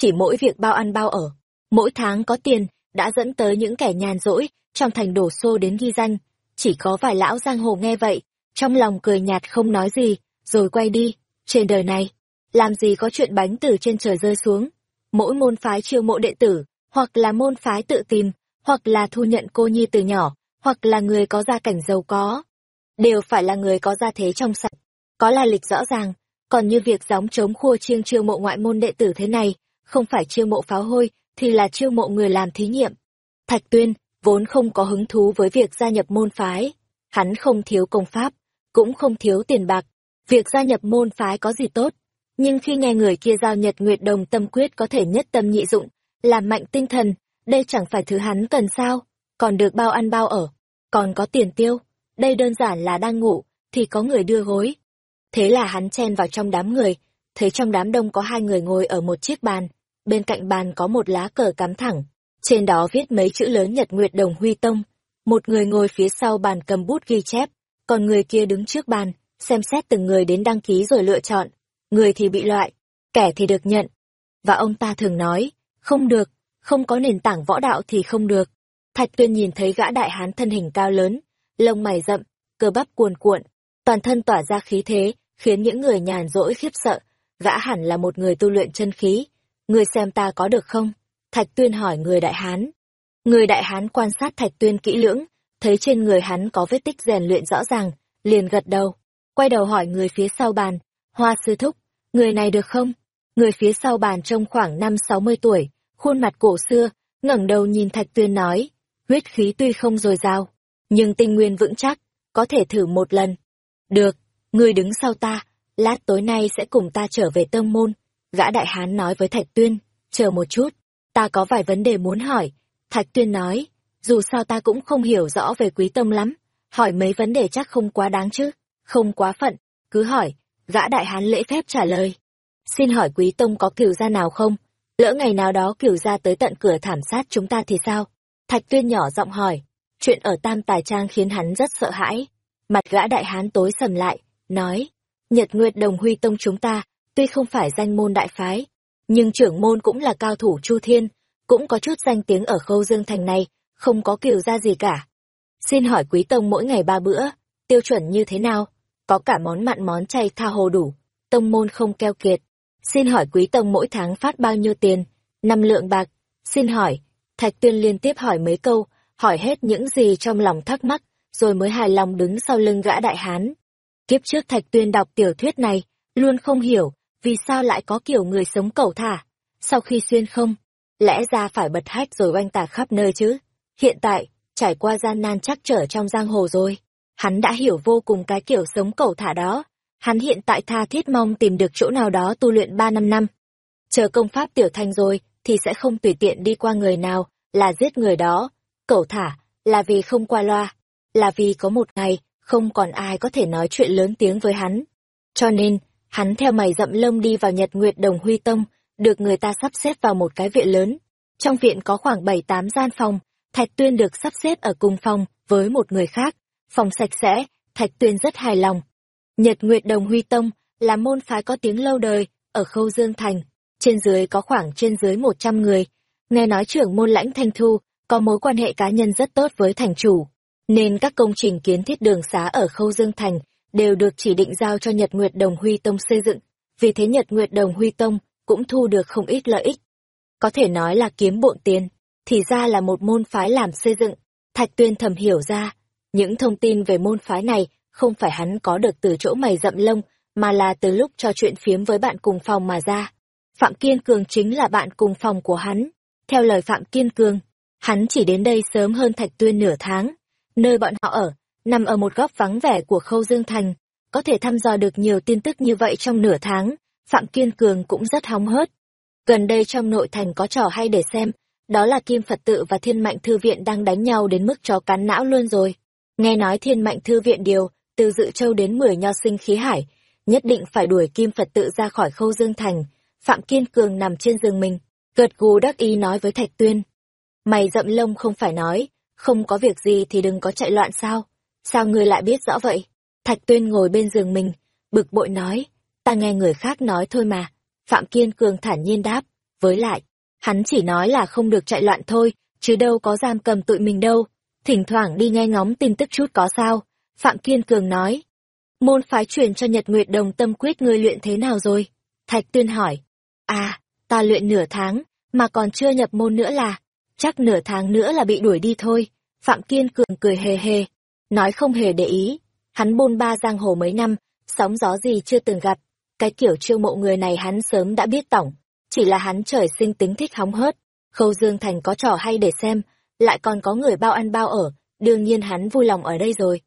Chỉ mỗi việc bao ăn bao ở, mỗi tháng có tiền, đã dẫn tới những kẻ nhàn rỗi, trong thành đổ xô đến ghi danh. Chỉ có vài lão giang hồ nghe vậy, trong lòng cười nhạt không nói gì, rồi quay đi. Trên đời này, làm gì có chuyện bánh từ trên trời rơi xuống. Mỗi môn phái chiêu mộ đệ tử, hoặc là môn phái tự tìm, hoặc là thu nhận cô nhi từ nhỏ, hoặc là người có gia cảnh giàu có. Đều phải là người có gia thế trong sạch, có là lịch rõ ràng. Còn như việc gióng chống khua chiêng chiêu mộ ngoại môn đệ tử thế này, không phải chiêu mộ pháo hôi, thì là chiêu mộ người làm thí nghiệm. Thạch Tuyên, vốn không có hứng thú với việc gia nhập môn phái. Hắn không thiếu công pháp, cũng không thiếu tiền bạc. Việc gia nhập môn phái có gì tốt, nhưng khi nghe người kia giao nhật nguyệt đồng tâm quyết có thể nhất tâm nhị dụng, làm mạnh tinh thần, đây chẳng phải thứ hắn cần sao, còn được bao ăn bao ở, còn có tiền tiêu, đây đơn giản là đang ngủ, thì có người đưa gối. Thế là hắn chen vào trong đám người, thấy trong đám đông có hai người ngồi ở một chiếc bàn, bên cạnh bàn có một lá cờ cắm thẳng, trên đó viết mấy chữ lớn Nhật Nguyệt Đồng Huy Tông, một người ngồi phía sau bàn cầm bút ghi chép, còn người kia đứng trước bàn, xem xét từng người đến đăng ký rồi lựa chọn. Người thì bị loại, kẻ thì được nhận. Và ông ta thường nói, không được, không có nền tảng võ đạo thì không được. Thạch tuyên nhìn thấy gã đại hán thân hình cao lớn, lông mày rậm, cơ bắp cuồn cuộn, toàn thân tỏa ra khí thế, khiến những người nhàn rỗi khiếp sợ. Gã hẳn là một người tu luyện chân khí. Người xem ta có được không? Thạch tuyên hỏi người đại hán. Người đại hán quan sát thạch tuyên kỹ lưỡng, thấy trên người hắn có vết tích rèn luyện rõ ràng, liền gật đầu. Quay đầu hỏi người phía sau bàn, hoa sư thúc, người này được không? Người phía sau bàn trông khoảng năm sáu mươi tuổi, khuôn mặt cổ xưa, ngẩng đầu nhìn thạch tuyên nói, huyết khí tuy không dồi dào, nhưng tinh nguyên vững chắc, có thể thử một lần. Được, người đứng sau ta, lát tối nay sẽ cùng ta trở về tông môn. Gã đại hán nói với Thạch Tuyên, chờ một chút, ta có vài vấn đề muốn hỏi. Thạch Tuyên nói, dù sao ta cũng không hiểu rõ về quý tông lắm, hỏi mấy vấn đề chắc không quá đáng chứ, không quá phận, cứ hỏi, gã đại hán lễ phép trả lời. Xin hỏi quý tông có cửu gia nào không? Lỡ ngày nào đó cửu gia tới tận cửa thảm sát chúng ta thì sao? Thạch Tuyên nhỏ giọng hỏi, chuyện ở Tam Tài Trang khiến hắn rất sợ hãi. Mặt gã đại hán tối sầm lại, nói, Nhật Nguyệt Đồng Huy Tông chúng ta, tuy không phải danh môn đại phái, nhưng trưởng môn cũng là cao thủ Chu Thiên, cũng có chút danh tiếng ở khâu dương thành này, không có kiều ra gì cả. Xin hỏi quý tông mỗi ngày ba bữa, tiêu chuẩn như thế nào? Có cả món mặn món chay tha hồ đủ, tông môn không keo kiệt. Xin hỏi quý tông mỗi tháng phát bao nhiêu tiền? Năm lượng bạc. Xin hỏi, Thạch Tuyên liên tiếp hỏi mấy câu, hỏi hết những gì trong lòng thắc mắc, rồi mới hài lòng đứng sau lưng gã đại hán. Kiếp trước Thạch Tuyên đọc tiểu thuyết này, luôn không hiểu, vì sao lại có kiểu người sống cẩu thả. Sau khi xuyên không, lẽ ra phải bật hách rồi oanh tạc khắp nơi chứ. Hiện tại, trải qua gian nan chắc trở trong giang hồ rồi, hắn đã hiểu vô cùng cái kiểu sống cẩu thả đó. Hắn hiện tại tha thiết mong tìm được chỗ nào đó tu luyện ba năm năm. Chờ công pháp tiểu thành rồi, thì sẽ không tùy tiện đi qua người nào, là giết người đó. Cẩu thả, là vì không qua loa, là vì có một ngày, không còn ai có thể nói chuyện lớn tiếng với hắn. Cho nên, hắn theo mày rậm lông đi vào Nhật Nguyệt Đồng Huy Tông, được người ta sắp xếp vào một cái viện lớn. Trong viện có khoảng bảy tám gian phòng, Thạch Tuyên được sắp xếp ở cùng phòng với một người khác. Phòng sạch sẽ, Thạch Tuyên rất hài lòng. Nhật Nguyệt Đồng Huy Tông là môn phái có tiếng lâu đời, ở Khâu Dương Thành. Trên dưới có khoảng trên dưới một trăm người. Nghe nói trưởng môn lãnh Thanh Thu có mối quan hệ cá nhân rất tốt với thành chủ nên các công trình kiến thiết đường xá ở Khâu Dương Thành đều được chỉ định giao cho Nhật Nguyệt Đồng Huy Tông xây dựng, vì thế Nhật Nguyệt Đồng Huy Tông cũng thu được không ít lợi ích. Có thể nói là kiếm bộn tiền, thì ra là một môn phái làm xây dựng. Thạch Tuyên thầm hiểu ra, những thông tin về môn phái này không phải hắn có được từ chỗ mày rậm lông, mà là từ lúc trò chuyện phiếm với bạn cùng phòng mà ra. Phạm Kiên Cường chính là bạn cùng phòng của hắn. Theo lời Phạm Kiên Cường, hắn chỉ đến đây sớm hơn Thạch Tuyên nửa tháng, Nơi bọn họ ở, nằm ở một góc vắng vẻ của Khâu Dương Thành, có thể thăm dò được nhiều tin tức như vậy trong nửa tháng, Phạm Kiên Cường cũng rất hóng hớt. Gần đây trong nội thành có trò hay để xem, đó là Kim Phật Tự và Thiên Mạnh Thư Viện đang đánh nhau đến mức chó cắn não luôn rồi. Nghe nói Thiên Mạnh Thư Viện điều, từ Dự Châu đến Mười Nho Sinh Khí Hải, nhất định phải đuổi Kim Phật Tự ra khỏi Khâu Dương Thành. Phạm Kiên Cường nằm trên giường mình, gật gù đắc ý nói với Thạch Tuyên. Mày rậm lông không phải nói, không có việc gì thì đừng có chạy loạn sao? Sao ngươi lại biết rõ vậy? Thạch Tuyên ngồi bên giường mình, bực bội nói, ta nghe người khác nói thôi mà. Phạm Kiên Cường thản nhiên đáp, với lại, hắn chỉ nói là không được chạy loạn thôi, chứ đâu có giam cầm tụi mình đâu. Thỉnh thoảng đi nghe ngóng tin tức chút có sao? Phạm Kiên Cường nói. Môn phái truyền cho Nhật Nguyệt Đồng tâm quyết ngươi luyện thế nào rồi? Thạch Tuyên hỏi. À, ta luyện nửa tháng, mà còn chưa nhập môn nữa là, chắc nửa tháng nữa là bị đuổi đi thôi. Phạm Kiên Cường cười hề hề, nói không hề để ý. Hắn bôn ba giang hồ mấy năm, sóng gió gì chưa từng gặp. Cái kiểu chiêu mộ người này hắn sớm đã biết tổng. Chỉ là hắn trời sinh tính thích hóng hớt. Khâu Dương Thành có trò hay để xem, lại còn có người bao ăn bao ở, đương nhiên hắn vui lòng ở đây rồi.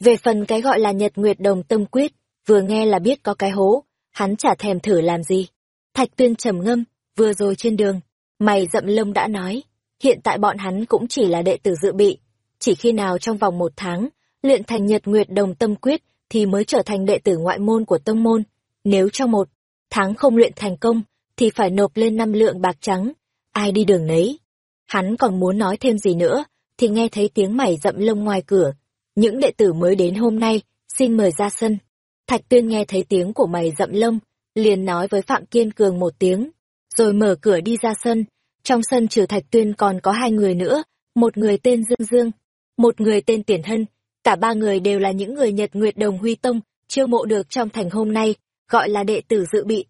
Về phần cái gọi là Nhật Nguyệt Đồng Tâm Quyết, vừa nghe là biết có cái hố, hắn chả thèm thử làm gì. Thạch Tuyên trầm ngâm, vừa rồi trên đường, mày dậm lông đã nói, hiện tại bọn hắn cũng chỉ là đệ tử dự bị. Chỉ khi nào trong vòng một tháng, luyện thành nhật nguyệt đồng tâm quyết thì mới trở thành đệ tử ngoại môn của tông môn. Nếu trong một tháng không luyện thành công, thì phải nộp lên năm lượng bạc trắng. Ai đi đường nấy? Hắn còn muốn nói thêm gì nữa, thì nghe thấy tiếng mày rậm lông ngoài cửa. những đệ tử mới đến hôm nay, xin mời ra sân. Thạch Tuyên nghe thấy tiếng của mày rậm lông, liền nói với Phạm Kiên Cường một tiếng, rồi mở cửa đi ra sân. Trong sân trừ Thạch Tuyên còn có hai người nữa, một người tên Dương Dương, một người tên Tiền Hân, cả ba người đều là những người Nhật Nguyệt Đồng Huy Tông, chiêu mộ được trong thành hôm nay, gọi là đệ tử dự bị.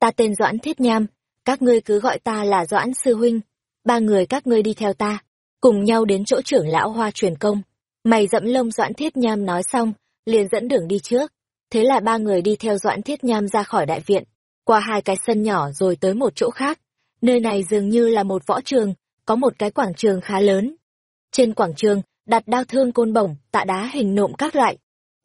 Ta tên Doãn Thiết Nham, các ngươi cứ gọi ta là Doãn Sư Huynh, ba người các ngươi đi theo ta, cùng nhau đến chỗ trưởng lão hoa truyền công. Mày dẫm lông Doãn Thiết Nham nói xong, liền dẫn đường đi trước. Thế là ba người đi theo Doãn Thiết Nham ra khỏi đại viện, qua hai cái sân nhỏ rồi tới một chỗ khác. Nơi này dường như là một võ trường, có một cái quảng trường khá lớn. Trên quảng trường, đặt đao thương côn bổng, tạ đá hình nộm các loại.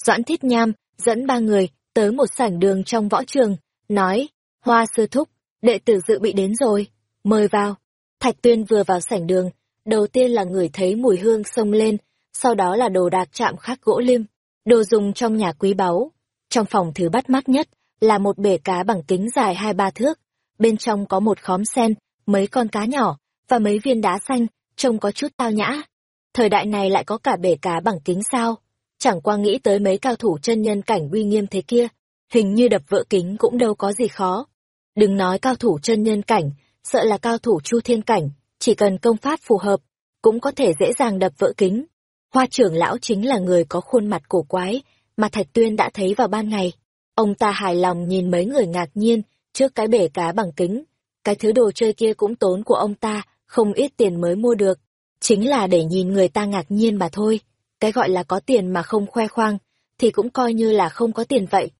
Doãn Thiết Nham dẫn ba người tới một sảnh đường trong võ trường, nói, Hoa sư thúc, đệ tử dự bị đến rồi, mời vào. Thạch Tuyên vừa vào sảnh đường, đầu tiên là người thấy mùi hương sông lên, sau đó là đồ đạc chạm khắc gỗ lim, đồ dùng trong nhà quý báu. Trong phòng thứ bắt mắt nhất là một bể cá bằng kính dài hai ba thước, bên trong có một khóm sen, mấy con cá nhỏ và mấy viên đá xanh, trông có chút tao nhã. Thời đại này lại có cả bể cá bằng kính sao? Chẳng qua nghĩ tới mấy cao thủ chân nhân cảnh uy nghiêm thế kia, hình như đập vỡ kính cũng đâu có gì khó. Đừng nói cao thủ chân nhân cảnh, sợ là cao thủ chu thiên cảnh, chỉ cần công pháp phù hợp, cũng có thể dễ dàng đập vỡ kính. Hoa trưởng lão chính là người có khuôn mặt cổ quái, mà Thạch Tuyên đã thấy vào ban ngày. Ông ta hài lòng nhìn mấy người ngạc nhiên trước cái bể cá bằng kính. Cái thứ đồ chơi kia cũng tốn của ông ta, không ít tiền mới mua được. Chính là để nhìn người ta ngạc nhiên mà thôi. Cái gọi là có tiền mà không khoe khoang, thì cũng coi như là không có tiền vậy.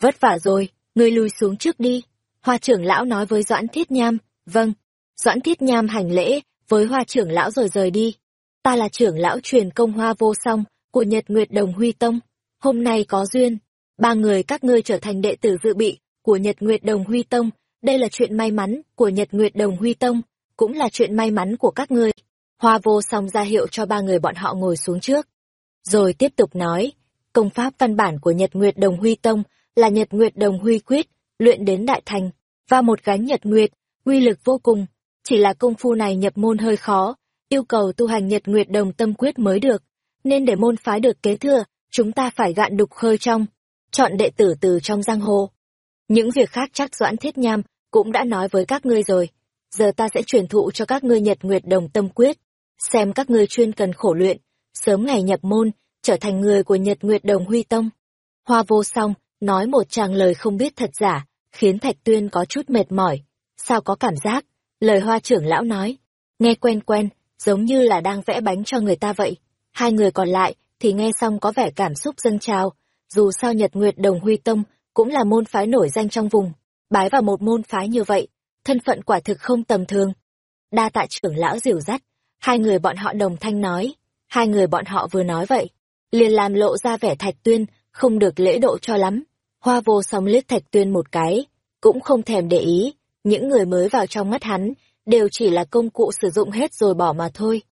Vất vả rồi, ngươi lùi xuống trước đi. Hoa trưởng lão nói với Doãn Thiết Nham, vâng. Doãn Thiết Nham hành lễ với hoa trưởng lão rồi rời đi. Ta là trưởng lão truyền công hoa vô song của Nhật Nguyệt Đồng Huy Tông. Hôm nay có duyên, ba người các ngươi trở thành đệ tử dự bị của Nhật Nguyệt Đồng Huy Tông. Đây là chuyện may mắn của Nhật Nguyệt Đồng Huy Tông, cũng là chuyện may mắn của các ngươi. Hoa vô song ra hiệu cho ba người bọn họ ngồi xuống trước. Rồi tiếp tục nói, công pháp văn bản của Nhật Nguyệt Đồng Huy Tông là Nhật Nguyệt Đồng Huy Quyết, luyện đến đại thành, và một gánh Nhật Nguyệt, uy lực vô cùng. Chỉ là công phu này nhập môn hơi khó, yêu cầu tu hành Nhật Nguyệt Đồng Tâm Quyết mới được, nên để môn phái được kế thừa, chúng ta phải gạn đục khơi trong, chọn đệ tử từ trong giang hồ. Những việc khác chắc Doãn Thiết Nham cũng đã nói với các ngươi rồi, giờ ta sẽ truyền thụ cho các ngươi Nhật Nguyệt Đồng Tâm Quyết, xem các ngươi chuyên cần khổ luyện, sớm ngày nhập môn, trở thành người của Nhật Nguyệt Đồng Huy Tông. Hoa vô song, nói một tràng lời không biết thật giả, khiến Thạch Tuyên có chút mệt mỏi. Sao có cảm giác? Lời hoa trưởng lão nói, nghe quen quen, giống như là đang vẽ bánh cho người ta vậy. Hai người còn lại thì nghe xong có vẻ cảm xúc dâng trào, dù sao Nhật Nguyệt Đồng Huy Tông cũng là môn phái nổi danh trong vùng, bái vào một môn phái như vậy, thân phận quả thực không tầm thường. Đa tạ trưởng lão dìu dắt, hai người bọn họ đồng thanh nói, hai người bọn họ vừa nói vậy, liền làm lộ ra vẻ Thạch Tuyên không được lễ độ cho lắm. Hoa vô song liếc Thạch Tuyên một cái, cũng không thèm để ý, những người mới vào trong mắt hắn, đều chỉ là công cụ sử dụng hết rồi bỏ mà thôi.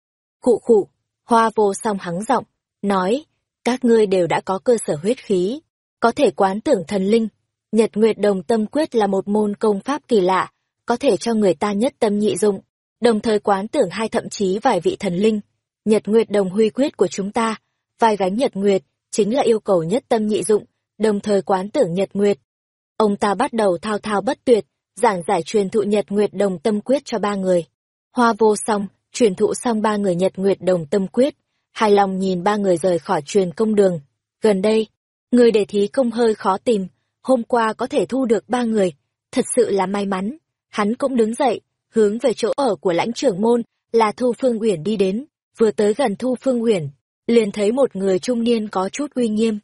Khụ khụ, hoa vô song hắng giọng, nói, các ngươi đều đã có cơ sở huyết khí, có thể quán tưởng thần linh. Nhật Nguyệt Đồng Tâm Quyết là một môn công pháp kỳ lạ, có thể cho người ta nhất tâm nhị dụng, đồng thời quán tưởng hai thậm chí vài vị thần linh. Nhật Nguyệt Đồng Huy Quyết của chúng ta, vai gánh Nhật Nguyệt, chính là yêu cầu nhất tâm nhị dụng, đồng thời quán tưởng Nhật Nguyệt. Ông ta bắt đầu thao thao bất tuyệt, giảng giải truyền thụ Nhật Nguyệt Đồng Tâm Quyết cho ba người. Hoa vô song, truyền thụ xong ba người Nhật Nguyệt Đồng Tâm Quyết, hài lòng nhìn ba người rời khỏi truyền công đường. Gần đây, người để thí công hơi khó tìm, hôm qua có thể thu được ba người, thật sự là may mắn. Hắn cũng đứng dậy, hướng về chỗ ở của lãnh trưởng môn, là Thu Phương Uyển đi đến, vừa tới gần Thu Phương Uyển, liền thấy một người trung niên có chút uy nghiêm.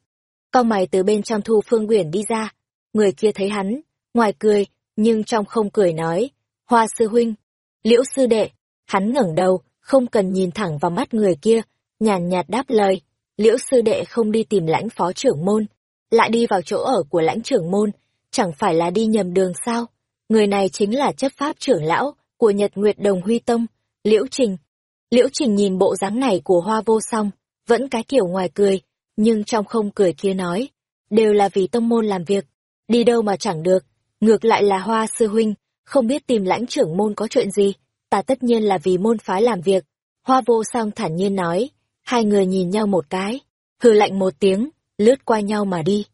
Cao mày từ bên trong Thu Phương Uyển đi ra, người kia thấy hắn, ngoài cười, nhưng trong không cười nói, Hoa sư huynh, Liễu sư đệ, hắn ngẩng đầu, không cần nhìn thẳng vào mắt người kia, nhàn nhạt đáp lời, Liễu sư đệ không đi tìm lãnh phó trưởng môn, lại đi vào chỗ ở của lãnh trưởng môn, chẳng phải là đi nhầm đường sao? Người này chính là chấp pháp trưởng lão của Nhật Nguyệt Đồng Huy Tông, Liễu Trình. Liễu Trình nhìn bộ dáng này của Hoa Vô Song, vẫn cái kiểu ngoài cười, nhưng trong không cười kia nói, đều là vì tông môn làm việc, đi đâu mà chẳng được, ngược lại là Hoa sư huynh, không biết tìm lãnh trưởng môn có chuyện gì, ta tất nhiên là vì môn phái làm việc. Hoa Vô Song thản nhiên nói, hai người nhìn nhau một cái, hừ lạnh một tiếng, lướt qua nhau mà đi.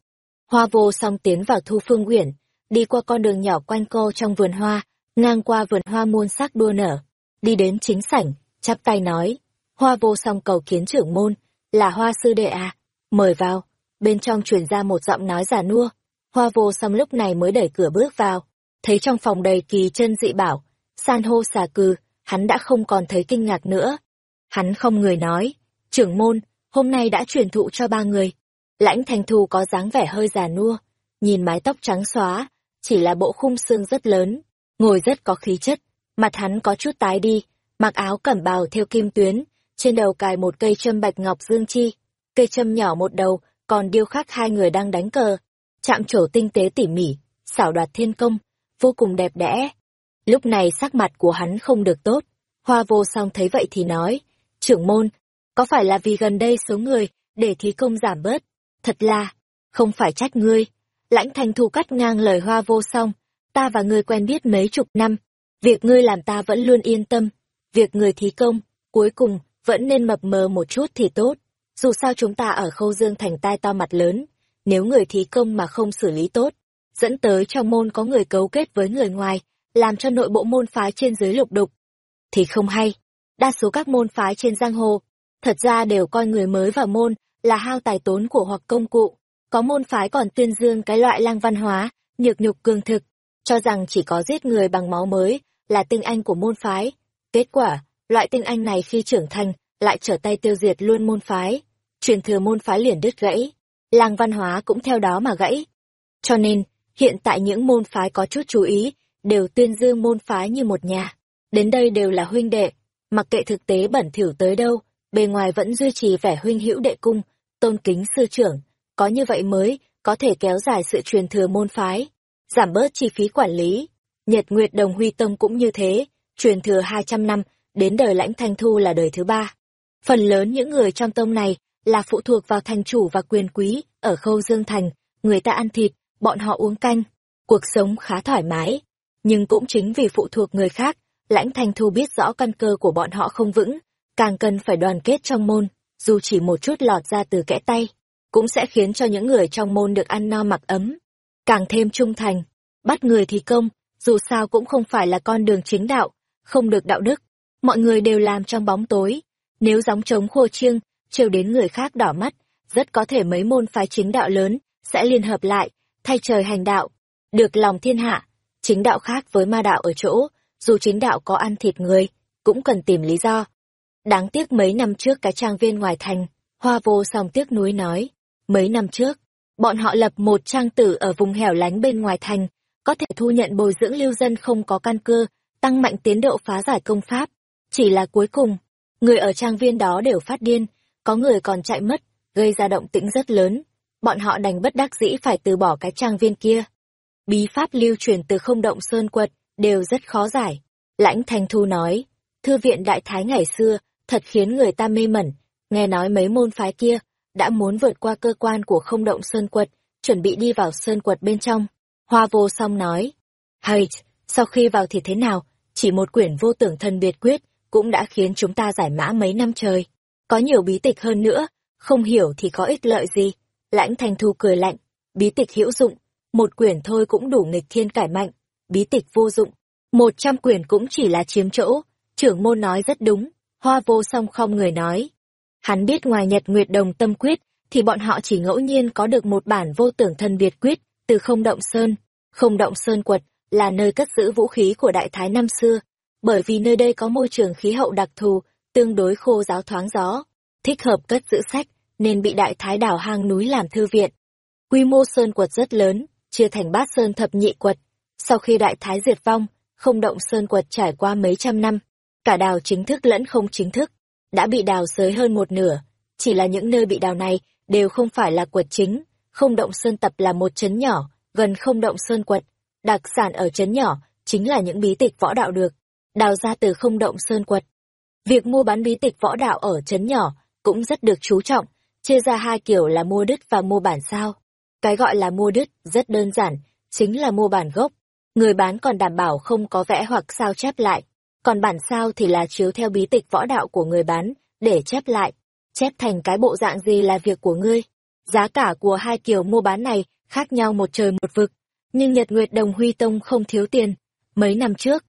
Hoa vô song tiến vào thu phương uyển, đi qua con đường nhỏ quanh cô trong vườn hoa, ngang qua vườn hoa muôn sắc đua nở, đi đến chính sảnh, chắp tay nói, hoa vô song cầu kiến trưởng môn, là hoa sư đệ à, mời vào, bên trong truyền ra một giọng nói giả nua, hoa vô song lúc này mới đẩy cửa bước vào, thấy trong phòng đầy kỳ chân dị bảo, san hô xà cừ, hắn đã không còn thấy kinh ngạc nữa. Hắn không người nói, trưởng môn, hôm nay đã truyền thụ cho ba người. Lãnh thành thù có dáng vẻ hơi già nua, nhìn mái tóc trắng xóa, chỉ là bộ khung xương rất lớn, ngồi rất có khí chất, mặt hắn có chút tái đi, mặc áo cẩm bào theo kim tuyến, trên đầu cài một cây châm bạch ngọc dương chi, cây châm nhỏ một đầu, còn điêu khắc hai người đang đánh cờ, chạm trổ tinh tế tỉ mỉ, xảo đoạt thiên công, vô cùng đẹp đẽ. Lúc này sắc mặt của hắn không được tốt, hoa vô song thấy vậy thì nói, trưởng môn, có phải là vì gần đây số người, để thí công giảm bớt, thật là, không phải trách ngươi. Lãnh thanh thu cắt ngang lời hoa vô song, ta và ngươi quen biết mấy chục năm, việc ngươi làm ta vẫn luôn yên tâm, việc người thí công, cuối cùng, vẫn nên mập mờ một chút thì tốt. Dù sao chúng ta ở khâu dương thành tai to mặt lớn, nếu người thí công mà không xử lý tốt, dẫn tới trong môn có người cấu kết với người ngoài, làm cho nội bộ môn phái trên dưới lục đục, thì không hay. Đa số các môn phái trên giang hồ, thật ra đều coi người mới vào môn là hao tài tốn của hoặc công cụ. Có môn phái còn tuyên dương cái loại lang văn hóa, nhược nhục cường thực, cho rằng chỉ có giết người bằng máu mới là tinh anh của môn phái. Kết quả, loại tinh anh này khi trưởng thành lại trở tay tiêu diệt luôn môn phái. Truyền thừa môn phái liền đứt gãy, lang văn hóa cũng theo đó mà gãy. Cho nên, hiện tại những môn phái có chút chú ý, đều tuyên dương môn phái như một nhà. Đến đây đều là huynh đệ, mặc kệ thực tế bẩn thỉu tới đâu, bề ngoài vẫn duy trì vẻ huynh hữu đệ cung, tôn kính sư trưởng, có như vậy mới có thể kéo dài sự truyền thừa môn phái, giảm bớt chi phí quản lý. Nhật Nguyệt Đồng Huy Tông cũng như thế, truyền thừa 200 năm, đến đời lãnh thanh thu là đời thứ ba. Phần lớn những người trong tông này là phụ thuộc vào thành chủ và quyền quý ở khâu Dương Thành, người ta ăn thịt, bọn họ uống canh, cuộc sống khá thoải mái. Nhưng cũng chính vì phụ thuộc người khác, lãnh thanh thu biết rõ căn cơ của bọn họ không vững, càng cần phải đoàn kết trong môn, dù chỉ một chút lọt ra từ kẽ tay, cũng sẽ khiến cho những người trong môn được ăn no mặc ấm, càng thêm trung thành. Bắt người thì công, dù sao cũng không phải là con đường chính đạo, không được đạo đức. Mọi người đều làm trong bóng tối, nếu gióng trống khô chiêng, trêu đến người khác đỏ mắt, rất có thể mấy môn phái chính đạo lớn sẽ liên hợp lại, thay trời hành đạo, được lòng thiên hạ. Chính đạo khác với ma đạo ở chỗ, dù chính đạo có ăn thịt người, cũng cần tìm lý do. Đáng tiếc mấy năm trước cái trang viên ngoài thành, hoa vô song tiếc núi nói. Mấy năm trước, bọn họ lập một trang tử ở vùng hẻo lánh bên ngoài thành, có thể thu nhận bồi dưỡng lưu dân không có căn cơ, tăng mạnh tiến độ phá giải công pháp. Chỉ là cuối cùng, người ở trang viên đó đều phát điên, có người còn chạy mất, gây ra động tĩnh rất lớn. Bọn họ đành bất đắc dĩ phải từ bỏ cái trang viên kia. Bí pháp lưu truyền từ không động sơn quật, đều rất khó giải. Lãnh Thanh Thu nói, thư viện đại thái ngày xưa, thật khiến người ta mê mẩn, nghe nói mấy môn phái kia, đã muốn vượt qua cơ quan của không động sơn quật, chuẩn bị đi vào sơn quật bên trong. Hoa vô song nói, hay, sau khi vào thì thế nào, chỉ một quyển vô tưởng thần biệt quyết, cũng đã khiến chúng ta giải mã mấy năm trời. Có nhiều bí tịch hơn nữa, không hiểu thì có ích lợi gì. Lãnh thành Thu cười lạnh, bí tịch hữu dụng, một quyển thôi cũng đủ nghịch thiên cải mạnh, bí tịch vô dụng, một trăm quyển cũng chỉ là chiếm chỗ, trưởng môn nói rất đúng, hoa vô song không người nói. Hắn biết ngoài nhật nguyệt đồng tâm quyết, thì bọn họ chỉ ngẫu nhiên có được một bản vô tưởng thân biệt quyết, từ không động sơn. Không động sơn quật, là nơi cất giữ vũ khí của đại thái năm xưa, bởi vì nơi đây có môi trường khí hậu đặc thù, tương đối khô giáo thoáng gió, thích hợp cất giữ sách, nên bị đại thái đảo hang núi làm thư viện. Quy mô sơn quật rất lớn, chia thành bát sơn thập nhị quật. Sau khi đại thái diệt vong, không động sơn quật trải qua mấy trăm năm, cả đào chính thức lẫn không chính thức, đã bị đào sới hơn một nửa. Chỉ là những nơi bị đào này đều không phải là quật chính, không động sơn tập là một chấn nhỏ, gần không động sơn quật. Đặc sản ở chấn nhỏ chính là những bí tịch võ đạo được, đào ra từ không động sơn quật. Việc mua bán bí tịch võ đạo ở chấn nhỏ cũng rất được chú trọng, chia ra hai kiểu là mua đứt và mua bản sao. Cái gọi là mua đứt rất đơn giản, chính là mua bản gốc. Người bán còn đảm bảo không có vẽ hoặc sao chép lại. Còn bản sao thì là chiếu theo bí tịch võ đạo của người bán, để chép lại. chép thành cái bộ dạng gì là việc của ngươi. Giá cả của hai kiểu mua bán này khác nhau một trời một vực, nhưng Nhật Nguyệt Đồng Huy Tông không thiếu tiền. Mấy năm trước,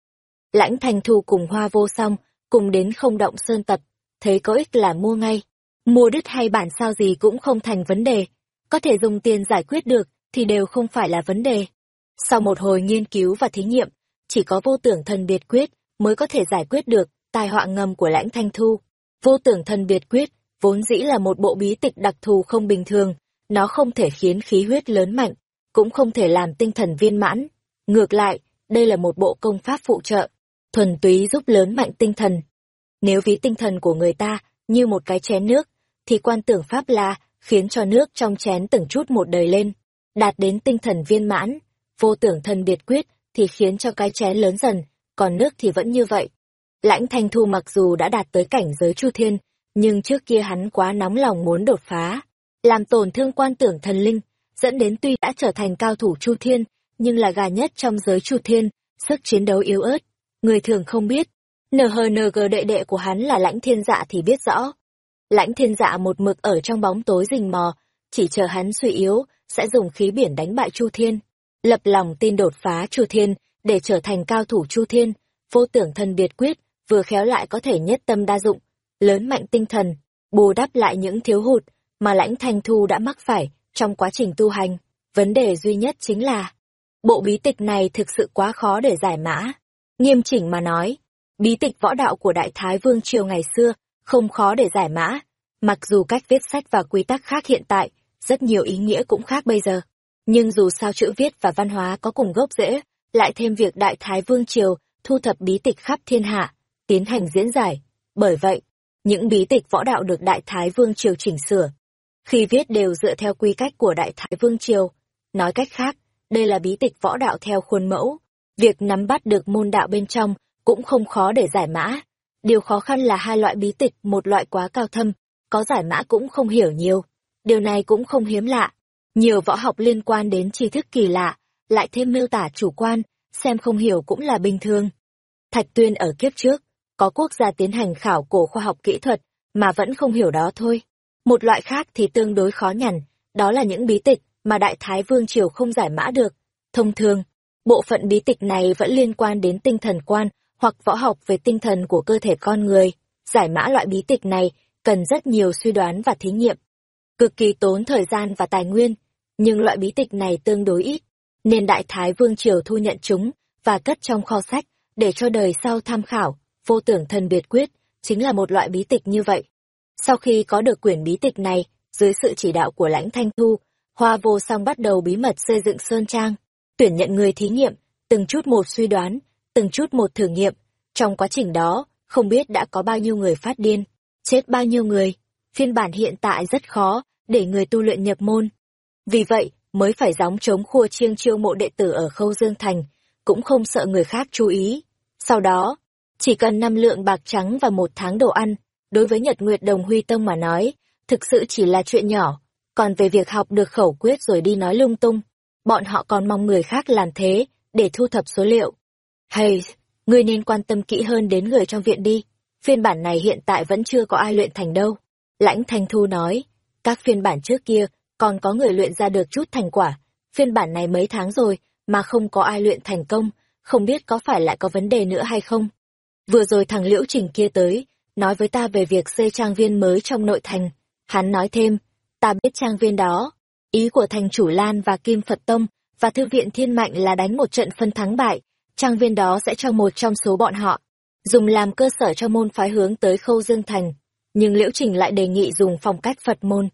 Lãnh Thành Thu cùng Hoa Vô Song cùng đến không động sơn tập, thấy có ích là mua ngay. Mua đứt hay bản sao gì cũng không thành vấn đề, có thể dùng tiền giải quyết được thì đều không phải là vấn đề. Sau một hồi nghiên cứu và thí nghiệm, chỉ có vô tưởng thần biệt quyết mới có thể giải quyết được tai họa ngầm của lãnh thanh thu. Vô tưởng thần biệt quyết vốn dĩ là một bộ bí tịch đặc thù không bình thường, nó không thể khiến khí huyết lớn mạnh, cũng không thể làm tinh thần viên mãn. Ngược lại, đây là một bộ công pháp phụ trợ, thuần túy giúp lớn mạnh tinh thần. Nếu ví tinh thần của người ta như một cái chén nước, thì quan tưởng pháp là khiến cho nước trong chén từng chút một đầy lên, đạt đến tinh thần viên mãn. Vô tưởng thần biệt quyết thì khiến cho cái chén lớn dần, còn nước thì vẫn như vậy. Lãnh Thanh Thu mặc dù đã đạt tới cảnh giới Chu Thiên, nhưng trước kia hắn quá nóng lòng muốn đột phá, làm tổn thương quan tưởng thần linh, dẫn đến tuy đã trở thành cao thủ Chu Thiên, nhưng là gà nhất trong giới Chu Thiên, sức chiến đấu yếu ớt. Người thường không biết, NHNG đệ đệ của hắn là lãnh thiên dạ thì biết rõ. Lãnh thiên dạ một mực ở trong bóng tối rình mò, chỉ chờ hắn suy yếu, sẽ dùng khí biển đánh bại Chu Thiên. Lập lòng tin đột phá Chu Thiên, để trở thành cao thủ Chu Thiên, vô tưởng thần biệt quyết, vừa khéo lại có thể nhất tâm đa dụng, lớn mạnh tinh thần, bù đắp lại những thiếu hụt mà lãnh thanh thu đã mắc phải trong quá trình tu hành. Vấn đề duy nhất chính là, bộ bí tịch này thực sự quá khó để giải mã. Nghiêm chỉnh mà nói, bí tịch võ đạo của Đại Thái Vương Triều ngày xưa không khó để giải mã, mặc dù cách viết sách và quy tắc khác hiện tại, rất nhiều ý nghĩa cũng khác bây giờ. Nhưng dù sao chữ viết và văn hóa có cùng gốc rễ, lại thêm việc Đại Thái Vương Triều thu thập bí tịch khắp thiên hạ, tiến hành diễn giải. Bởi vậy, những bí tịch võ đạo được Đại Thái Vương Triều chỉnh sửa. Khi viết đều dựa theo quy cách của Đại Thái Vương Triều. Nói cách khác, đây là bí tịch võ đạo theo khuôn mẫu. Việc nắm bắt được môn đạo bên trong cũng không khó để giải mã. Điều khó khăn là hai loại bí tịch, một loại quá cao thâm, có giải mã cũng không hiểu nhiều. Điều này cũng không hiếm lạ. Nhiều võ học liên quan đến tri thức kỳ lạ, lại thêm miêu tả chủ quan, xem không hiểu cũng là bình thường. Thạch Tuyên ở kiếp trước, có quốc gia tiến hành khảo cổ khoa học kỹ thuật, mà vẫn không hiểu đó thôi. Một loại khác thì tương đối khó nhằn, đó là những bí tịch mà Đại Thái Vương Triều không giải mã được. Thông thường, bộ phận bí tịch này vẫn liên quan đến tinh thần quan hoặc võ học về tinh thần của cơ thể con người. Giải mã loại bí tịch này cần rất nhiều suy đoán và thí nghiệm. Cực kỳ tốn thời gian và tài nguyên, nhưng loại bí tịch này tương đối ít, nên Đại Thái Vương Triều thu nhận chúng và cất trong kho sách để cho đời sau tham khảo vô tưởng thần biệt quyết, chính là một loại bí tịch như vậy. Sau khi có được quyển bí tịch này, dưới sự chỉ đạo của lãnh thanh thu, Hoa vô song bắt đầu bí mật xây dựng Sơn Trang, tuyển nhận người thí nghiệm, từng chút một suy đoán, từng chút một thử nghiệm. Trong quá trình đó, không biết đã có bao nhiêu người phát điên, chết bao nhiêu người. Phiên bản hiện tại rất khó để người tu luyện nhập môn. Vì vậy, mới phải gióng chống khua chiêng chiêu mộ đệ tử ở Khâu Dương Thành, cũng không sợ người khác chú ý. Sau đó, chỉ cần năm lượng bạc trắng và một tháng đồ ăn, đối với Nhật Nguyệt Đồng Huy Tông mà nói, thực sự chỉ là chuyện nhỏ. Còn về việc học được khẩu quyết rồi đi nói lung tung, bọn họ còn mong người khác làm thế, để thu thập số liệu. Hay, ngươi nên quan tâm kỹ hơn đến người trong viện đi. Phiên bản này hiện tại vẫn chưa có ai luyện thành đâu. Lãnh Thanh Thu nói, các phiên bản trước kia còn có người luyện ra được chút thành quả. Phiên bản này mấy tháng rồi mà không có ai luyện thành công, không biết có phải lại có vấn đề nữa hay không. Vừa rồi thằng Liễu Trình kia tới, nói với ta về việc xây trang viên mới trong nội thành. Hắn nói thêm, ta biết trang viên đó. Ý của thành chủ Lan và Kim Phật Tông và Thư viện Thiên Mạnh là đánh một trận phân thắng bại. Trang viên đó sẽ cho một trong số bọn họ, dùng làm cơ sở cho môn phái hướng tới khâu dương thành. Nhưng Liễu Trình lại đề nghị dùng phong cách Phật môn.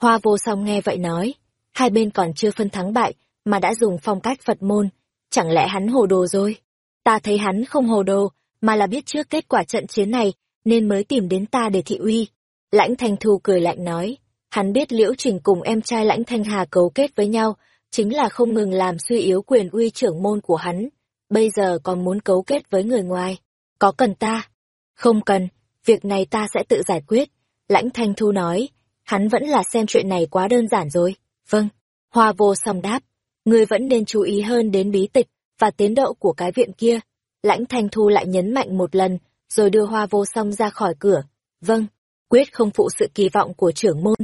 Hoa vô song nghe vậy nói, hai bên còn chưa phân thắng bại, mà đã dùng phong cách Phật môn. Chẳng lẽ hắn hồ đồ rồi? Ta thấy hắn không hồ đồ, mà là biết trước kết quả trận chiến này, nên mới tìm đến ta để thị uy. Lãnh Thanh Thu cười lạnh nói, hắn biết Liễu Trình cùng em trai Lãnh Thanh Hà cấu kết với nhau, chính là không ngừng làm suy yếu quyền uy trưởng môn của hắn, bây giờ còn muốn cấu kết với người ngoài. Có cần ta? Không cần, việc này ta sẽ tự giải quyết. Lãnh Thanh Thu nói, hắn vẫn là xem chuyện này quá đơn giản rồi. Vâng, Hoa vô song đáp, ngươi vẫn nên chú ý hơn đến bí tịch và tiến độ của cái viện kia. Lãnh Thanh Thu lại nhấn mạnh một lần, rồi đưa hoa vô song ra khỏi cửa. Vâng, quyết không phụ sự kỳ vọng của trưởng môn.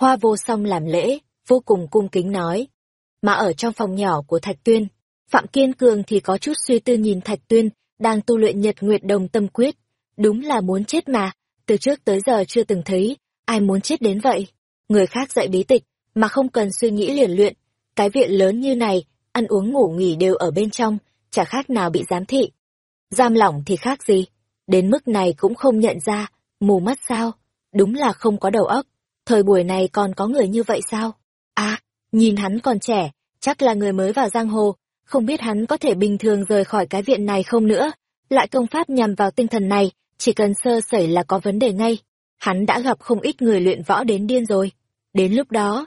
Hoa vô song làm lễ, vô cùng cung kính nói. Mà ở trong phòng nhỏ của Thạch Tuyên, Phạm Kiên Cường thì có chút suy tư nhìn Thạch Tuyên, đang tu luyện nhật nguyệt đồng tâm quyết. Đúng là muốn chết mà, từ trước tới giờ chưa từng thấy, ai muốn chết đến vậy. Người khác dạy bí tịch, mà không cần suy nghĩ liền luyện. Cái viện lớn như này, ăn uống ngủ nghỉ đều ở bên trong, chả khác nào bị giám thị. Giam lỏng thì khác gì, đến mức này cũng không nhận ra, mù mắt sao, đúng là không có đầu óc. Thời buổi này còn có người như vậy sao? À, nhìn hắn còn trẻ, chắc là người mới vào giang hồ, không biết hắn có thể bình thường rời khỏi cái viện này không nữa. Lại công pháp nhằm vào tinh thần này, chỉ cần sơ sẩy là có vấn đề ngay. Hắn đã gặp không ít người luyện võ đến điên rồi. Đến lúc đó,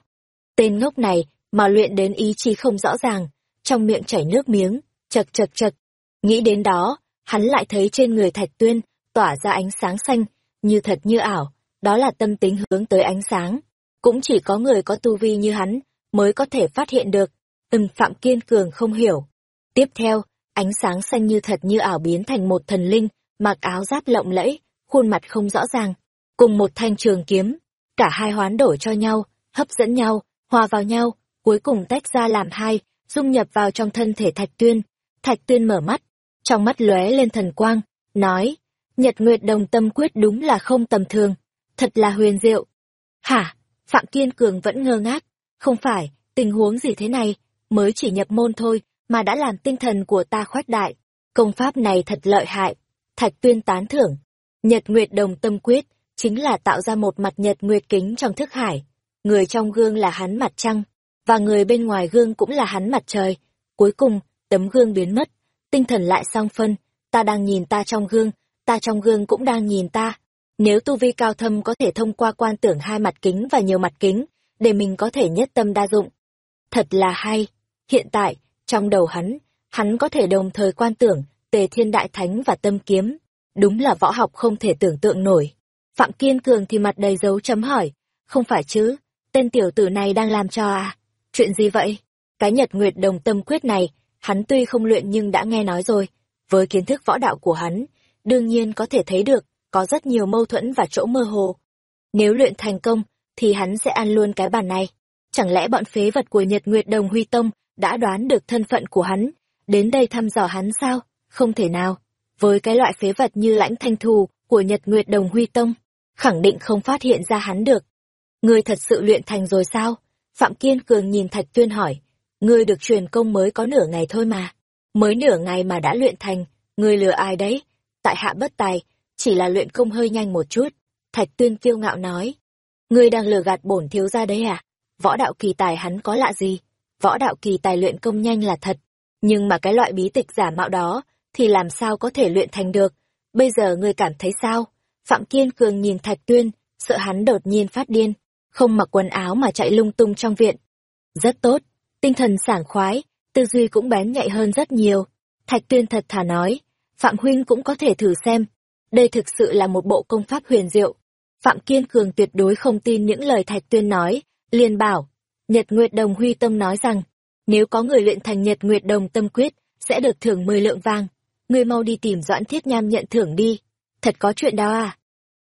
tên ngốc này mà luyện đến ý chí không rõ ràng, trong miệng chảy nước miếng, chật chật chật. Nghĩ đến đó, hắn lại thấy trên người thạch tuyên, tỏa ra ánh sáng xanh, như thật như ảo, đó là tâm tính hướng tới ánh sáng. Cũng chỉ có người có tu vi như hắn, mới có thể phát hiện được. Ừm Phạm Kiên Cường không hiểu. Tiếp theo, ánh sáng xanh như thật như ảo biến thành một thần linh, mặc áo giáp lộng lẫy, khuôn mặt không rõ ràng, cùng một thanh trường kiếm. Cả hai hoán đổi cho nhau, hấp dẫn nhau, hòa vào nhau, cuối cùng tách ra làm hai, dung nhập vào trong thân thể Thạch Tuyên. Thạch Tuyên mở mắt, trong mắt lóe lên thần quang, nói, Nhật Nguyệt Đồng Tâm Quyết đúng là không tầm thường, thật là huyền diệu. Hả? Phạm Kiên Cường vẫn ngơ ngác, không phải, tình huống gì thế này, mới chỉ nhập môn thôi, mà đã làm tinh thần của ta khoát đại. Công pháp này thật lợi hại. Thạch Tuyên tán thưởng. Nhật Nguyệt Đồng Tâm Quyết, chính là tạo ra một mặt nhật nguyệt kính trong thức hải. Người trong gương là hắn mặt trăng, và người bên ngoài gương cũng là hắn mặt trời. Cuối cùng, tấm gương biến mất, tinh thần lại song phân, ta đang nhìn ta trong gương, ta trong gương cũng đang nhìn ta. Nếu tu vi cao thâm có thể thông qua quan tưởng hai mặt kính và nhiều mặt kính, để mình có thể nhất tâm đa dụng. Thật là hay. Hiện tại, trong đầu hắn, hắn có thể đồng thời quan tưởng, tề thiên đại thánh và tâm kiếm. Đúng là võ học không thể tưởng tượng nổi. Phạm Kiên Cường thì mặt đầy dấu chấm hỏi. Không phải chứ, tên tiểu tử này đang làm cho à? Chuyện gì vậy? Cái nhật nguyệt đồng tâm quyết này, hắn tuy không luyện nhưng đã nghe nói rồi. Với kiến thức võ đạo của hắn, đương nhiên có thể thấy được, có rất nhiều mâu thuẫn và chỗ mơ hồ. Nếu luyện thành công, thì hắn sẽ ăn luôn cái bàn này. Chẳng lẽ bọn phế vật của Nhật Nguyệt Đồng Huy Tông đã đoán được thân phận của hắn, đến đây thăm dò hắn sao? Không thể nào. Với cái loại phế vật như lãnh thanh thù của Nhật Nguyệt Đồng Huy Tông, khẳng định không phát hiện ra hắn được. Ngươi thật sự luyện thành rồi sao? Phạm Kiên Cường nhìn Thạch Tuyên hỏi. Ngươi được truyền công mới có nửa ngày thôi mà. Mới nửa ngày mà đã luyện thành, ngươi lừa ai đấy? Tại hạ bất tài, chỉ là luyện công hơi nhanh một chút. Thạch Tuyên kiêu ngạo nói. Ngươi đang lừa gạt bổn thiếu gia đấy à? Võ đạo kỳ tài hắn có lạ gì? Võ đạo kỳ tài luyện công nhanh là thật. Nhưng mà cái loại bí tịch giả mạo đó, thì làm sao có thể luyện thành được? Bây giờ ngươi cảm thấy sao? Phạm Kiên Cường nhìn Thạch Tuyên, sợ hắn đột nhiên phát điên, không mặc quần áo mà chạy lung tung trong viện. Rất tốt, tinh thần sảng khoái, tư duy cũng bén nhạy hơn rất nhiều. Thạch Tuyên thật thà nói, Phạm Huynh cũng có thể thử xem. Đây thực sự là một bộ công pháp huyền diệu. Phạm Kiên Cường tuyệt đối không tin những lời Thạch Tuyên nói, liền bảo, Nhật Nguyệt Đồng Huy Tâm nói rằng, nếu có người luyện thành Nhật Nguyệt Đồng Tâm Quyết, sẽ được thưởng 10 lượng vàng. Ngươi mau đi tìm Doãn Thiết Nham nhận thưởng đi. Thật có chuyện đó à?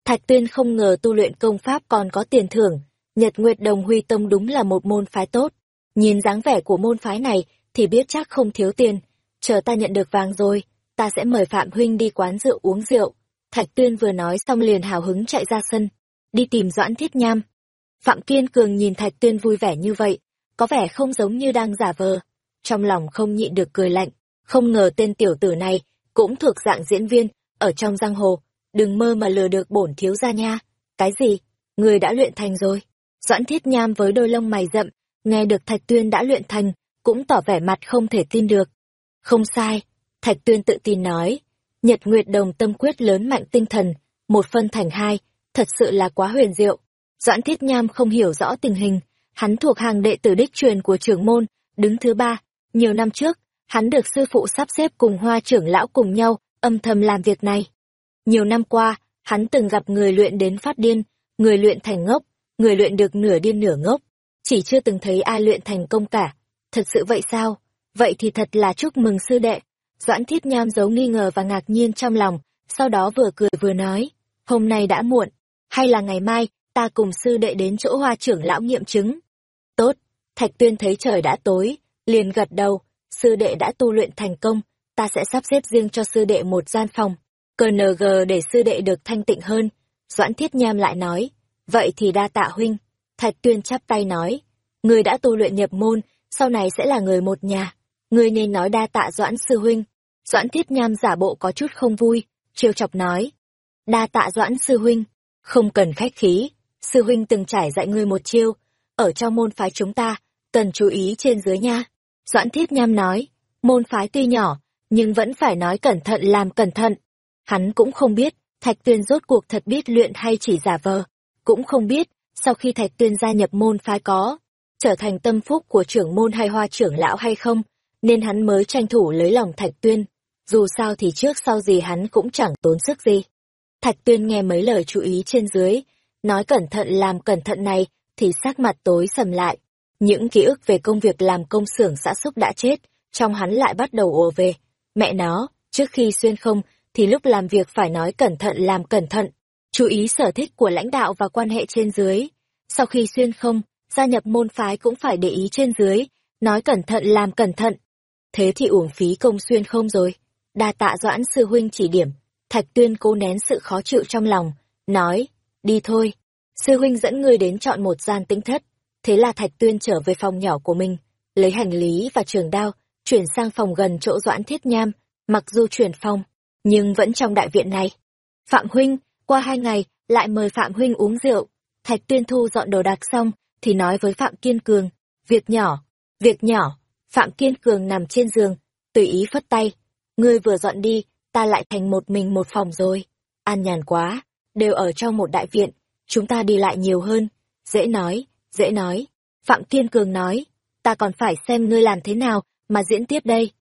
Thạch Tuyên không ngờ tu luyện công pháp còn có tiền thưởng. Nhật Nguyệt Đồng Huy Tông đúng là một môn phái tốt. Nhìn dáng vẻ của môn phái này thì biết chắc không thiếu tiền. Chờ ta nhận được vàng rồi, ta sẽ mời Phạm Huynh đi quán rượu uống rượu. Thạch Tuyên vừa nói xong liền hào hứng chạy ra sân, đi tìm Doãn Thiết Nham. Phạm Kiên Cường nhìn Thạch Tuyên vui vẻ như vậy, có vẻ không giống như đang giả vờ. Trong lòng không nhịn được cười lạnh, không ngờ tên tiểu tử này cũng thuộc dạng diễn viên, ở trong giang hồ, đừng mơ mà lừa được bổn thiếu gia nha. Cái gì? Người đã luyện thành rồi. Doãn Thiết Nham với đôi lông mày rậm, nghe được Thạch Tuyên đã luyện thành, cũng tỏ vẻ mặt không thể tin được. Không sai, Thạch Tuyên tự tin nói, Nhật Nguyệt Đồng tâm quyết lớn mạnh tinh thần, một phân thành hai, thật sự là quá huyền diệu. Doãn Thiết Nham không hiểu rõ tình hình, hắn thuộc hàng đệ tử đích truyền của trưởng môn, đứng thứ ba. Nhiều năm trước, hắn được sư phụ sắp xếp cùng hoa trưởng lão cùng nhau, âm thầm làm việc này. Nhiều năm qua, hắn từng gặp người luyện đến phát điên, người luyện thành ngốc, người luyện được nửa điên nửa ngốc, chỉ chưa từng thấy ai luyện thành công cả. Thật sự vậy sao? Vậy thì thật là chúc mừng sư đệ. Doãn thiết nham giấu nghi ngờ và ngạc nhiên trong lòng, sau đó vừa cười vừa nói, hôm nay đã muộn, hay là ngày mai, ta cùng sư đệ đến chỗ hoa trưởng lão nghiệm chứng. Tốt, Thạch Tuyên thấy trời đã tối, liền gật đầu, sư đệ đã tu luyện thành công, ta sẽ sắp xếp riêng cho sư đệ một gian phòng, CNG để sư đệ được thanh tịnh hơn. Doãn Thiết Nham lại nói, vậy thì đa tạ huynh. Thạch Tuyên chắp tay nói, người đã tu luyện nhập môn, sau này sẽ là người một nhà. Người nên nói đa tạ Doãn Sư Huynh. Doãn Thiết Nham giả bộ có chút không vui, trêu chọc nói. Đa tạ Doãn Sư Huynh, không cần khách khí, Sư Huynh từng trải dạy ngươi một chiêu, ở trong môn phái chúng ta, cần chú ý trên dưới nha. Doãn Thiết Nham nói, môn phái tuy nhỏ, nhưng vẫn phải nói cẩn thận làm cẩn thận. Hắn cũng không biết, Thạch Tuyên rốt cuộc thật biết luyện hay chỉ giả vờ. Cũng không biết, sau khi Thạch Tuyên gia nhập môn phái có, trở thành tâm phúc của trưởng môn hay hoa trưởng lão hay không, nên hắn mới tranh thủ lấy lòng Thạch Tuyên. Dù sao thì trước sau gì hắn cũng chẳng tốn sức gì. Thạch Tuyên nghe mấy lời chú ý trên dưới, nói cẩn thận làm cẩn thận này, thì sắc mặt tối sầm lại. Những ký ức về công việc làm công xưởng xã xúc đã chết, trong hắn lại bắt đầu ùa về. Mẹ nó, trước khi xuyên không, thì lúc làm việc phải nói cẩn thận làm cẩn thận, chú ý sở thích của lãnh đạo và quan hệ trên dưới. Sau khi xuyên không, gia nhập môn phái cũng phải để ý trên dưới, nói cẩn thận làm cẩn thận. Thế thì uổng phí công xuyên không rồi. Đa tạ doãn sư huynh chỉ điểm, Thạch Tuyên cố nén sự khó chịu trong lòng, nói, đi thôi. Sư huynh dẫn ngươi đến chọn một gian tĩnh thất. Thế là Thạch Tuyên trở về phòng nhỏ của mình, lấy hành lý và trường đao, chuyển sang phòng gần chỗ Doãn Thiết Nham, mặc dù chuyển phòng, nhưng vẫn trong đại viện này. Phạm Huynh, qua hai ngày, lại mời Phạm Huynh uống rượu. Thạch Tuyên Thu dọn đồ đạc xong, thì nói với Phạm Kiên Cường, việc nhỏ, việc nhỏ. Phạm Kiên Cường nằm trên giường, tùy ý phất tay. Ngươi vừa dọn đi, ta lại thành một mình một phòng rồi. An nhàn quá, đều ở trong một đại viện, chúng ta đi lại nhiều hơn. Dễ nói, dễ nói. Phạm Kiên Cường nói, ta còn phải xem ngươi làm thế nào mà diễn tiếp đây.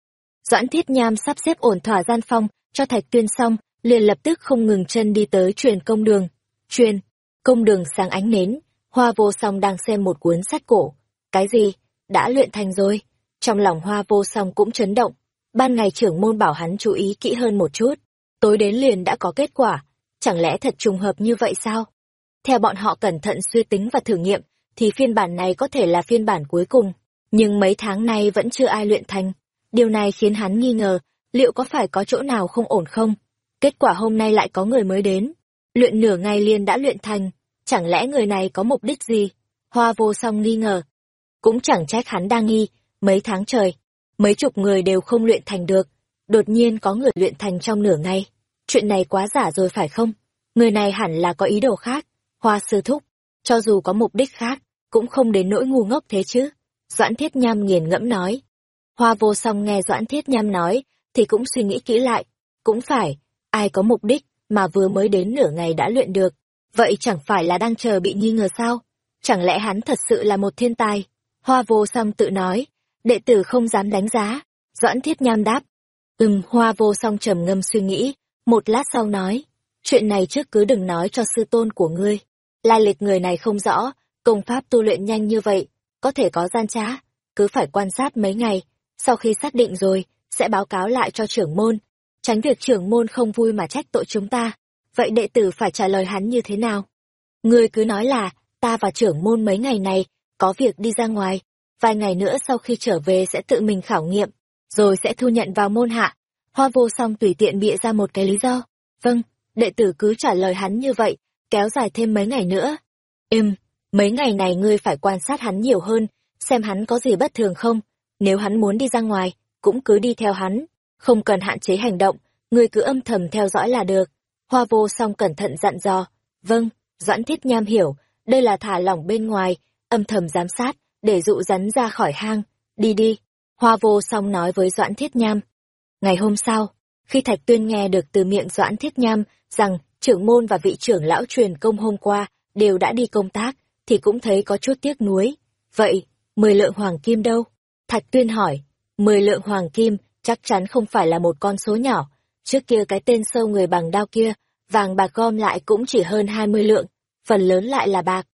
Doãn Thiết Nham sắp xếp ổn thỏa gian phong cho Thạch Tuyên xong, liền lập tức không ngừng chân đi tới truyền công đường. Truyền, công đường sáng ánh nến, Hoa Vô Song đang xem một cuốn sách cổ. Cái gì? Đã luyện thành rồi. Trong lòng Hoa Vô Song cũng chấn động. Ban ngày trưởng môn bảo hắn chú ý kỹ hơn một chút. Tối đến liền đã có kết quả. Chẳng lẽ thật trùng hợp như vậy sao? Theo bọn họ cẩn thận suy tính và thử nghiệm, thì phiên bản này có thể là phiên bản cuối cùng. Nhưng mấy tháng nay vẫn chưa ai luyện thành. Điều này khiến hắn nghi ngờ, liệu có phải có chỗ nào không ổn không? Kết quả hôm nay lại có người mới đến. Luyện nửa ngày liền đã luyện thành. Chẳng lẽ người này có mục đích gì? Hoa vô song nghi ngờ. Cũng chẳng trách hắn đang nghi, mấy tháng trời. Mấy chục người đều không luyện thành được. Đột nhiên có người luyện thành trong nửa ngày. Chuyện này quá giả rồi phải không? Người này hẳn là có ý đồ khác. Hoa sư thúc, cho dù có mục đích khác, cũng không đến nỗi ngu ngốc thế chứ. Doãn Thiết Nham nghiền ngẫm nói. Hoa vô song nghe Doãn Thiết Nham nói, thì cũng suy nghĩ kỹ lại. Cũng phải, ai có mục đích mà vừa mới đến nửa ngày đã luyện được. Vậy chẳng phải là đang chờ bị nghi ngờ sao? Chẳng lẽ hắn thật sự là một thiên tài? Hoa vô song tự nói, đệ tử không dám đánh giá. Doãn Thiết Nham đáp. Ừm, hoa vô song trầm ngâm suy nghĩ, một lát sau nói. Chuyện này trước cứ đừng nói cho sư tôn của ngươi. Lai lịch người này không rõ, công pháp tu luyện nhanh như vậy, có thể có gian trá, cứ phải quan sát mấy ngày, sau khi xác định rồi, sẽ báo cáo lại cho trưởng môn, tránh việc trưởng môn không vui mà trách tội chúng ta. Vậy đệ tử phải trả lời hắn như thế nào? Ngươi cứ nói là, ta và trưởng môn mấy ngày này, có việc đi ra ngoài, vài ngày nữa sau khi trở về sẽ tự mình khảo nghiệm, rồi sẽ thu nhận vào môn hạ. Hoa vô song tùy tiện bịa ra một cái lý do. Vâng, đệ tử cứ trả lời hắn như vậy, kéo dài thêm mấy ngày nữa. Im, mấy ngày này ngươi phải quan sát hắn nhiều hơn, xem hắn có gì bất thường không. Nếu hắn muốn đi ra ngoài, cũng cứ đi theo hắn, không cần hạn chế hành động, ngươi cứ âm thầm theo dõi là được. Hoa vô song cẩn thận dặn dò. Vâng, Doãn Thiết Nham hiểu, đây là thả lỏng bên ngoài, âm thầm giám sát, để dụ rắn ra khỏi hang. Đi đi. Hoa vô song nói với Doãn Thiết Nham. Ngày hôm sau, khi Thạch Tuyên nghe được từ miệng Doãn Thiết Nham rằng trưởng môn và vị trưởng lão truyền công hôm qua đều đã đi công tác, thì cũng thấy có chút tiếc nuối. Vậy, mười lượng hoàng kim đâu? Thạch Tuyên hỏi, mười lượng hoàng kim chắc chắn không phải là một con số nhỏ. Trước kia cái tên sâu người bằng đao kia, vàng bạc gom lại cũng chỉ hơn hai mươi lượng, phần lớn lại là bạc.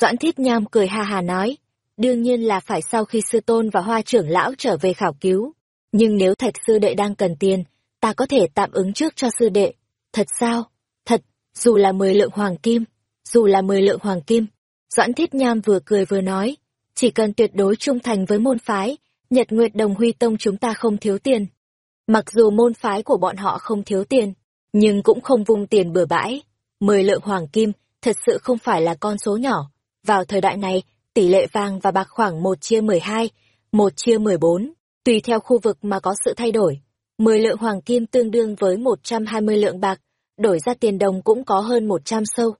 Doãn Thiết Nham cười ha hà nói, đương nhiên là phải sau khi sư tôn và hoa trưởng lão trở về khảo cứu. Nhưng nếu thạch sư đệ đang cần tiền, ta có thể tạm ứng trước cho sư đệ. Thật sao? Thật, dù là mười lượng hoàng kim, dù là mười lượng hoàng kim. Doãn Thiết Nham vừa cười vừa nói, chỉ cần tuyệt đối trung thành với môn phái, Nhật Nguyệt Đồng Huy Tông chúng ta không thiếu tiền. Mặc dù môn phái của bọn họ không thiếu tiền, nhưng cũng không vung tiền bừa bãi. Mười lượng hoàng kim thật sự không phải là con số nhỏ. Vào thời đại này, tỷ lệ vàng và bạc khoảng một chia mười hai, một chia mười bốn, tùy theo khu vực mà có sự thay đổi. Mười lượng hoàng kim tương đương với một trăm hai mươi lượng bạc, đổi ra tiền đồng cũng có hơn một trăm sâu.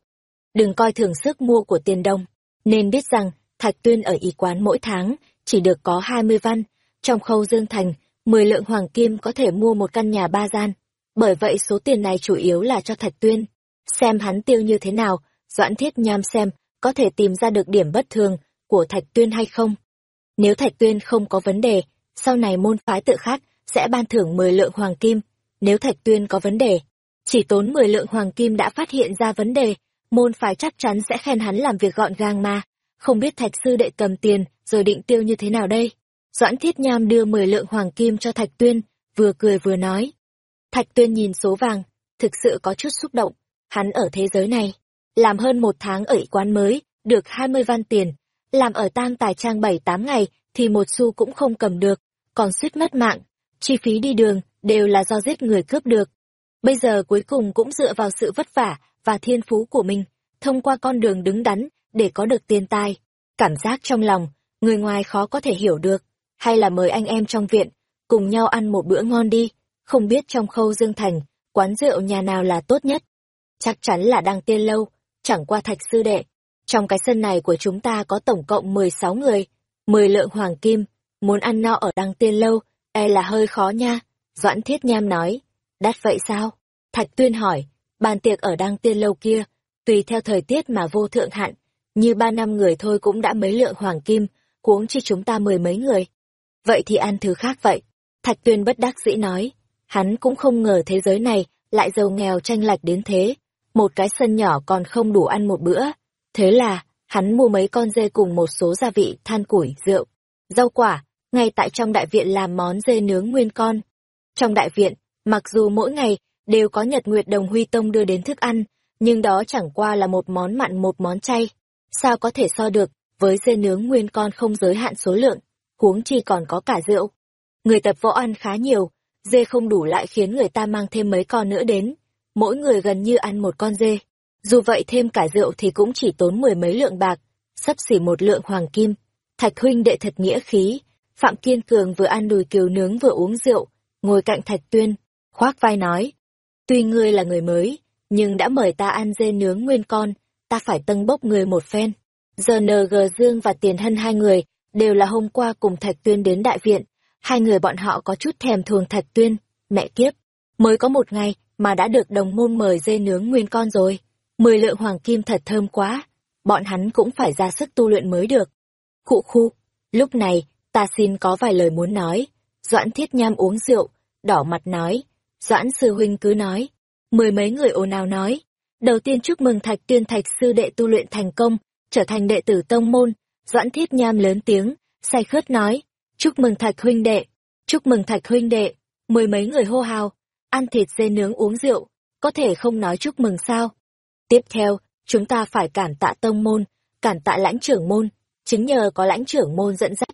Đừng coi thường sức mua của tiền đồng, nên biết rằng Thạch Tuyên ở y quán mỗi tháng chỉ được có hai mươi văn, trong khâu Dương Thành, mười lượng hoàng kim có thể mua một căn nhà ba gian. Bởi vậy số tiền này chủ yếu là cho Thạch Tuyên. Xem hắn tiêu như thế nào, Doãn Thiết Nham xem có thể tìm ra được điểm bất thường của Thạch Tuyên hay không. Nếu Thạch Tuyên không có vấn đề, sau này môn phái tự khác sẽ ban thưởng 10 lượng hoàng kim. Nếu Thạch Tuyên có vấn đề, chỉ tốn 10 lượng hoàng kim đã phát hiện ra vấn đề, môn phái chắc chắn sẽ khen hắn làm việc gọn gàng mà. Không biết Thạch Sư đệ cầm tiền rồi định tiêu như thế nào đây? Doãn Thiết Nham đưa 10 lượng hoàng kim cho Thạch Tuyên, vừa cười vừa nói. Thạch Tuyên nhìn số vàng, thực sự có chút xúc động. Hắn ở thế giới này, làm hơn một tháng ở quán mới, được 20 văn tiền. Làm ở tam tài trang 7-8 ngày thì một xu cũng không cầm được, còn suýt mất mạng. Chi phí đi đường đều là do giết người cướp được. Bây giờ cuối cùng cũng dựa vào sự vất vả và thiên phú của mình, thông qua con đường đứng đắn để có được tiền tài. Cảm giác trong lòng, người ngoài khó có thể hiểu được. Hay là mời anh em trong viện, cùng nhau ăn một bữa ngon đi, không biết trong khâu Dương Thành, quán rượu nhà nào là tốt nhất. Chắc chắn là Đang tiên lâu, chẳng qua thạch sư đệ. Trong cái sân này của chúng ta có tổng cộng 16 người, 10 lượng hoàng kim, muốn ăn no ở đăng tiên lâu, e là hơi khó nha. Doãn Thiết Nham nói, đắt vậy sao? Thạch Tuyên hỏi, bàn tiệc ở đăng tiên lâu kia, tùy theo thời tiết mà vô thượng hạn, như ba năm người thôi cũng đã mấy lượng hoàng kim, huống chi chúng ta mười mấy người. Vậy thì ăn thứ khác vậy. Thạch Tuyên bất đắc dĩ nói, hắn cũng không ngờ thế giới này lại giàu nghèo tranh lệch đến thế. Một cái sân nhỏ còn không đủ ăn một bữa. Thế là, hắn mua mấy con dê cùng một số gia vị, than củi, rượu, rau quả, ngay tại trong đại viện làm món dê nướng nguyên con. Trong đại viện, mặc dù mỗi ngày đều có Nhật Nguyệt Đồng Huy Tông đưa đến thức ăn, nhưng đó chẳng qua là một món mặn một món chay. Sao có thể so được với dê nướng nguyên con không giới hạn số lượng, huống chi còn có cả rượu. Người tập võ ăn khá nhiều, dê không đủ lại khiến người ta mang thêm mấy con nữa đến. Mỗi người gần như ăn một con dê. Dù vậy thêm cả rượu thì cũng chỉ tốn mười mấy lượng bạc, sắp xỉ một lượng hoàng kim. Thạch huynh đệ thật nghĩa khí. Phạm Kiên Cường vừa ăn đùi kiều nướng vừa uống rượu, ngồi cạnh Thạch Tuyên, khoác vai nói. Tuy ngươi là người mới, nhưng đã mời ta ăn dê nướng nguyên con, ta phải tân bốc người một phen. Giờ NG Dương và Tiền Hân hai người, đều là hôm qua cùng Thạch Tuyên đến đại viện. Hai người bọn họ có chút thèm thuồng Thạch Tuyên, mẹ kiếp. Mới có một ngày mà đã được đồng môn mời dê nướng nguyên con rồi. Mười lượng hoàng kim thật thơm quá, bọn hắn cũng phải ra sức tu luyện mới được. Khụ khu, lúc này, ta xin có vài lời muốn nói. Doãn thiết nham uống rượu, đỏ mặt nói. Doãn sư huynh cứ nói. Mười mấy người ồn ào nói. Đầu tiên chúc mừng thạch tuyên thạch sư đệ tu luyện thành công, trở thành đệ tử tông môn. Doãn thiết nham lớn tiếng, say khướt nói. Chúc mừng thạch huynh đệ, chúc mừng thạch huynh đệ. Mười mấy người hô hào, ăn thịt dê nướng uống rượu, có thể không nói chúc mừng sao. Tiếp theo, chúng ta phải cản tạ tông môn, cản tạ lãnh trưởng môn, chính nhờ có lãnh trưởng môn dẫn dắt.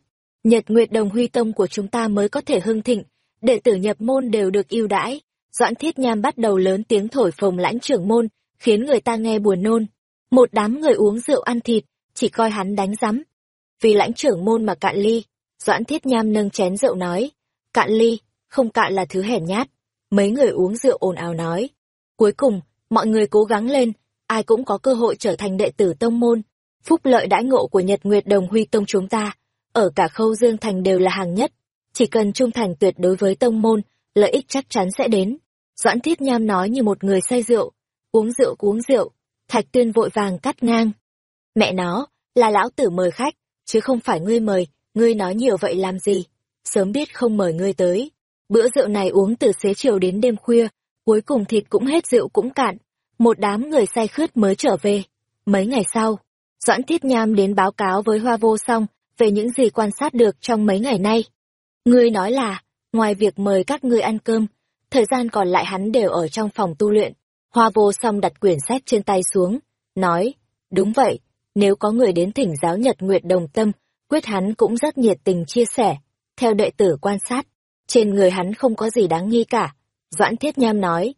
Nhật Nguyệt Đồng Huy Tông của chúng ta mới có thể hưng thịnh, đệ tử nhập môn đều được ưu đãi. Doãn Thiết Nham bắt đầu lớn tiếng thổi phồng lãnh trưởng môn, khiến người ta nghe buồn nôn. Một đám người uống rượu ăn thịt, chỉ coi hắn đánh rắm. Vì lãnh trưởng môn mà cạn ly, Doãn Thiết Nham nâng chén rượu nói, cạn ly, không cạn là thứ hèn nhát. Mấy người uống rượu ồn ào nói. Cuối cùng, mọi người cố gắng lên, ai cũng có cơ hội trở thành đệ tử tông môn. Phúc lợi đãi ngộ của Nhật Nguyệt Đồng Huy Tông chúng ta, ở cả khâu Dương Thành đều là hàng nhất. Chỉ cần trung thành tuyệt đối với tông môn, lợi ích chắc chắn sẽ đến. Doãn Thiết Nham nói như một người say rượu, uống rượu uống rượu, Thạch Tuyên vội vàng cắt ngang. Mẹ nó, là lão tử mời khách, chứ không phải ngươi mời, ngươi nói nhiều vậy làm gì? Sớm biết không mời ngươi tới. Bữa rượu này uống từ xế chiều đến đêm khuya, cuối cùng thịt cũng hết rượu cũng cạn, một đám người say khướt mới trở về. Mấy ngày sau, Doãn Thiết Nham đến báo cáo với Hoa Vô Song về những gì quan sát được trong mấy ngày nay. Ngươi nói là, ngoài việc mời các ngươi ăn cơm, thời gian còn lại hắn đều ở trong phòng tu luyện. Hoa Vô Song đặt quyển sách trên tay xuống, nói, Đúng vậy, nếu có người đến thỉnh giáo Nhật Nguyệt Đồng Tâm, quyết hắn cũng rất nhiệt tình chia sẻ. Theo đệ tử quan sát, trên người hắn không có gì đáng nghi cả. Doãn Thiết Nham nói.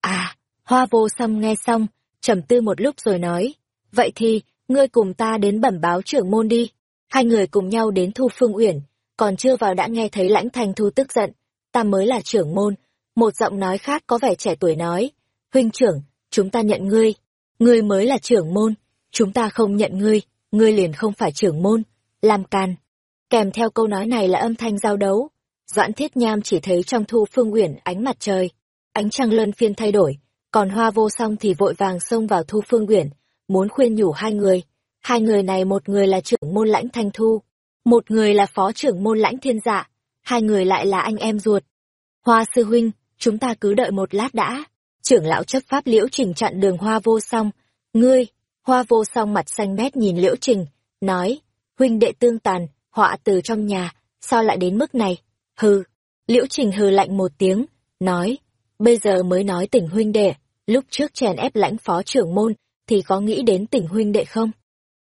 À, hoa vô song nghe xong, trầm tư một lúc rồi nói. Vậy thì, ngươi cùng ta đến bẩm báo trưởng môn đi. Hai người cùng nhau đến Thu Phương Uyển, còn chưa vào đã nghe thấy lãnh thành thu tức giận. Ta mới là trưởng môn. Một giọng nói khác có vẻ trẻ tuổi nói. Huynh trưởng, chúng ta nhận ngươi. Ngươi mới là trưởng môn. Chúng ta không nhận ngươi, ngươi liền không phải trưởng môn. Làm can. Kèm theo câu nói này là âm thanh giao đấu. Doãn Thiết Nham chỉ thấy trong Thu Phương Uyển ánh mặt trời, ánh trăng lân phiên thay đổi, còn Hoa Vô Song thì vội vàng xông vào Thu Phương Uyển, muốn khuyên nhủ hai người. Hai người này một người là trưởng môn lãnh thanh thu, một người là phó trưởng môn lãnh thiên dạ, hai người lại là anh em ruột. Hoa sư huynh, chúng ta cứ đợi một lát đã. Trưởng lão chấp pháp liễu trình chặn đường hoa vô song. Ngươi, hoa vô song mặt xanh bét nhìn liễu trình, nói, huynh đệ tương tàn, họa từ trong nhà, sao lại đến mức này? Hừ, liễu trình hừ lạnh một tiếng, nói, bây giờ mới nói tỉnh huynh đệ, lúc trước chèn ép lãnh phó trưởng môn, thì có nghĩ đến tỉnh huynh đệ không?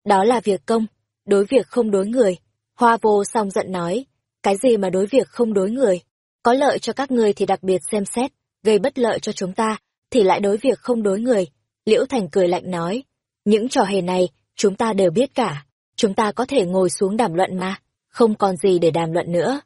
Đó là việc công, đối việc không đối người. Hoa vô song giận nói, cái gì mà đối việc không đối người? Có lợi cho các ngươi thì đặc biệt xem xét, gây bất lợi cho chúng ta, thì lại đối việc không đối người. Liễu Thành cười lạnh nói, những trò hề này, chúng ta đều biết cả. Chúng ta có thể ngồi xuống đàm luận mà, không còn gì để đàm luận nữa.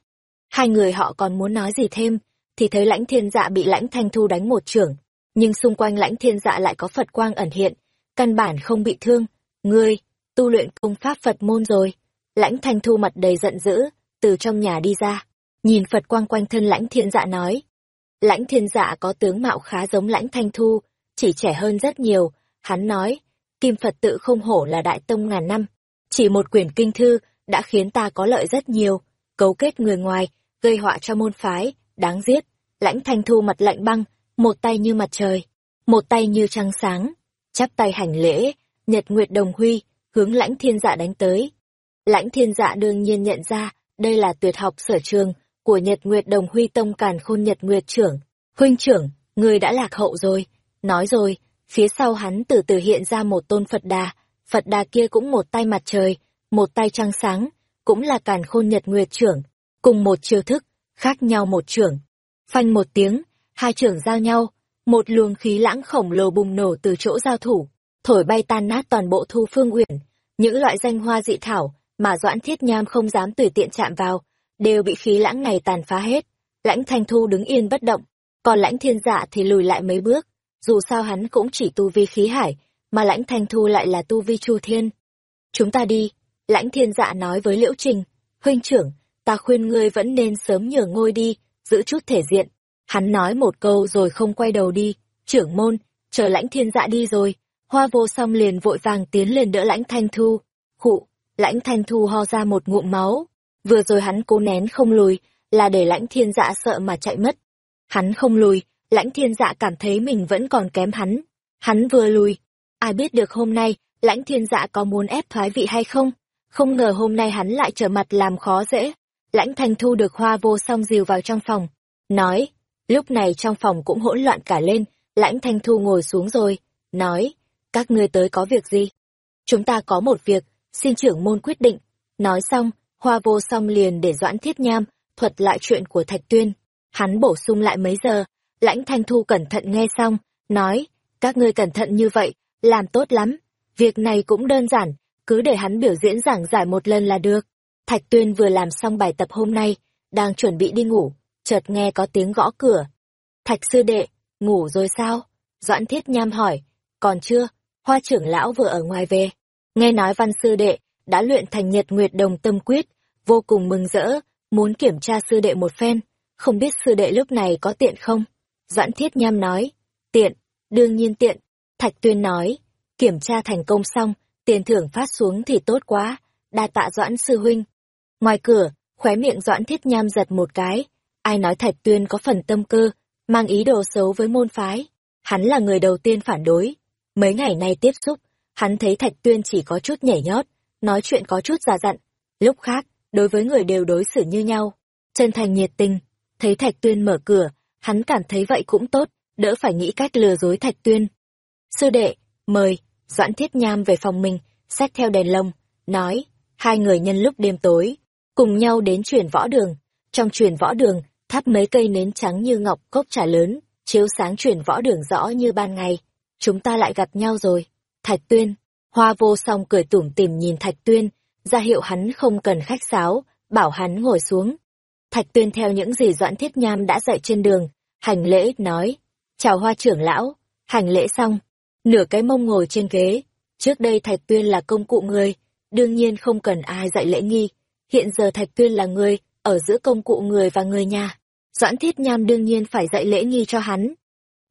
Hai người họ còn muốn nói gì thêm, thì thấy lãnh thiên dạ bị lãnh thanh thu đánh một trưởng. Nhưng xung quanh lãnh thiên dạ lại có Phật quang ẩn hiện, căn bản không bị thương. Ngươi, tu luyện công pháp Phật môn rồi. Lãnh thanh thu mặt đầy giận dữ, từ trong nhà đi ra. Nhìn Phật quang quanh thân lãnh thiên dạ nói. Lãnh thiên dạ có tướng mạo khá giống lãnh thanh thu, chỉ trẻ hơn rất nhiều. Hắn nói, Kim Phật tự không hổ là đại tông ngàn năm. Chỉ một quyển kinh thư đã khiến ta có lợi rất nhiều. Cấu kết người ngoài, gây họa cho môn phái, đáng giết. Lãnh thanh thu mặt lạnh băng, một tay như mặt trời, một tay như trăng sáng. Chắp tay hành lễ, nhật nguyệt đồng huy, hướng lãnh thiên dạ đánh tới. Lãnh thiên dạ đương nhiên nhận ra, đây là tuyệt học sở trường của Nhật Nguyệt Đồng Huy Tông Càn Khôn Nhật Nguyệt trưởng. Huynh trưởng, người đã lạc hậu rồi. Nói rồi, phía sau hắn từ từ hiện ra một tôn Phật Đà. Phật Đà kia cũng một tay mặt trời, một tay trăng sáng, cũng là Càn Khôn Nhật Nguyệt trưởng. Cùng một chiêu thức, khác nhau một trưởng. Phanh một tiếng, hai trưởng giao nhau, một luồng khí lãng khổng lồ bùng nổ từ chỗ giao thủ, thổi bay tan nát toàn bộ thu phương uyển. Những loại danh hoa dị thảo mà Doãn Thiết Nham không dám tùy tiện chạm vào, đều bị khí lãng này tàn phá hết. Lãnh Thanh Thu đứng yên bất động, còn Lãnh Thiên Dạ thì lùi lại mấy bước, dù sao hắn cũng chỉ tu vi khí hải, mà Lãnh Thanh Thu lại là tu vi chu thiên. Chúng ta đi, Lãnh Thiên Dạ nói với Liễu Trình, huynh trưởng, ta khuyên ngươi vẫn nên sớm nhường ngôi đi, giữ chút thể diện. Hắn nói một câu rồi không quay đầu đi, trưởng môn, chờ Lãnh Thiên Dạ đi rồi, hoa vô song liền vội vàng tiến lên đỡ Lãnh Thanh Thu. Khụ, Lãnh Thanh Thu ho ra một ngụm máu, vừa rồi hắn cố nén không lùi, là để lãnh thiên dạ sợ mà chạy mất. Hắn không lùi, lãnh thiên dạ cảm thấy mình vẫn còn kém hắn. Hắn vừa lùi, ai biết được hôm nay, lãnh thiên dạ có muốn ép thoái vị hay không? Không ngờ hôm nay hắn lại trở mặt làm khó dễ. Lãnh thanh thu được hoa vô song dìu vào trong phòng. Nói, lúc này trong phòng cũng hỗn loạn cả lên, lãnh thanh thu ngồi xuống rồi. Nói, các ngươi tới có việc gì? Chúng ta có một việc, xin trưởng môn quyết định. Nói xong, Hoa vô song liền để Doãn Thiết Nham thuật lại chuyện của Thạch Tuyên. Hắn bổ sung lại mấy giờ, lãnh thanh thu cẩn thận nghe xong, nói, các ngươi cẩn thận như vậy, làm tốt lắm. Việc này cũng đơn giản, cứ để hắn biểu diễn giảng giải một lần là được. Thạch Tuyên vừa làm xong bài tập hôm nay, đang chuẩn bị đi ngủ, chợt nghe có tiếng gõ cửa. Thạch sư đệ, ngủ rồi sao? Doãn Thiết Nham hỏi, còn chưa, hoa trưởng lão vừa ở ngoài về. Nghe nói văn sư đệ, đã luyện thành nhật nguyệt đồng tâm quyết, vô cùng mừng rỡ, muốn kiểm tra sư đệ một phen, không biết sư đệ lúc này có tiện không? Doãn Thiết Nham nói, tiện, đương nhiên tiện. Thạch Tuyên nói, kiểm tra thành công xong, tiền thưởng phát xuống thì tốt quá, đa tạ Doãn sư huynh. Ngoài cửa, khóe miệng Doãn Thiết Nham giật một cái, ai nói Thạch Tuyên có phần tâm cơ, mang ý đồ xấu với môn phái. Hắn là người đầu tiên phản đối. Mấy ngày nay tiếp xúc, hắn thấy Thạch Tuyên chỉ có chút nhảy nhót, nói chuyện có chút già dặn. Lúc khác, đối với người đều đối xử như nhau. Chân thành nhiệt tình, thấy Thạch Tuyên mở cửa, hắn cảm thấy vậy cũng tốt, đỡ phải nghĩ cách lừa dối Thạch Tuyên. Sư đệ, mời, Doãn Thiết Nham về phòng mình, xách theo đèn lồng, nói, hai người nhân lúc đêm tối, cùng nhau đến chuyển võ đường. Trong chuyển võ đường, thắp mấy cây nến trắng như ngọc cốc trà lớn, chiếu sáng chuyển võ đường rõ như ban ngày. Chúng ta lại gặp nhau rồi. Thạch Tuyên, Hoa vô song cười tủm tỉm nhìn Thạch Tuyên, ra hiệu hắn không cần khách sáo, bảo hắn ngồi xuống. Thạch Tuyên theo những gì Doãn Thiết Nham đã dạy trên đường, hành lễ, nói, chào hoa trưởng lão, hành lễ xong, nửa cái mông ngồi trên ghế. Trước đây Thạch Tuyên là công cụ người, đương nhiên không cần ai dạy lễ nghi. Hiện giờ Thạch Tuyên là người, ở giữa công cụ người và người nhà. Doãn Thiết Nham đương nhiên phải dạy lễ nghi cho hắn.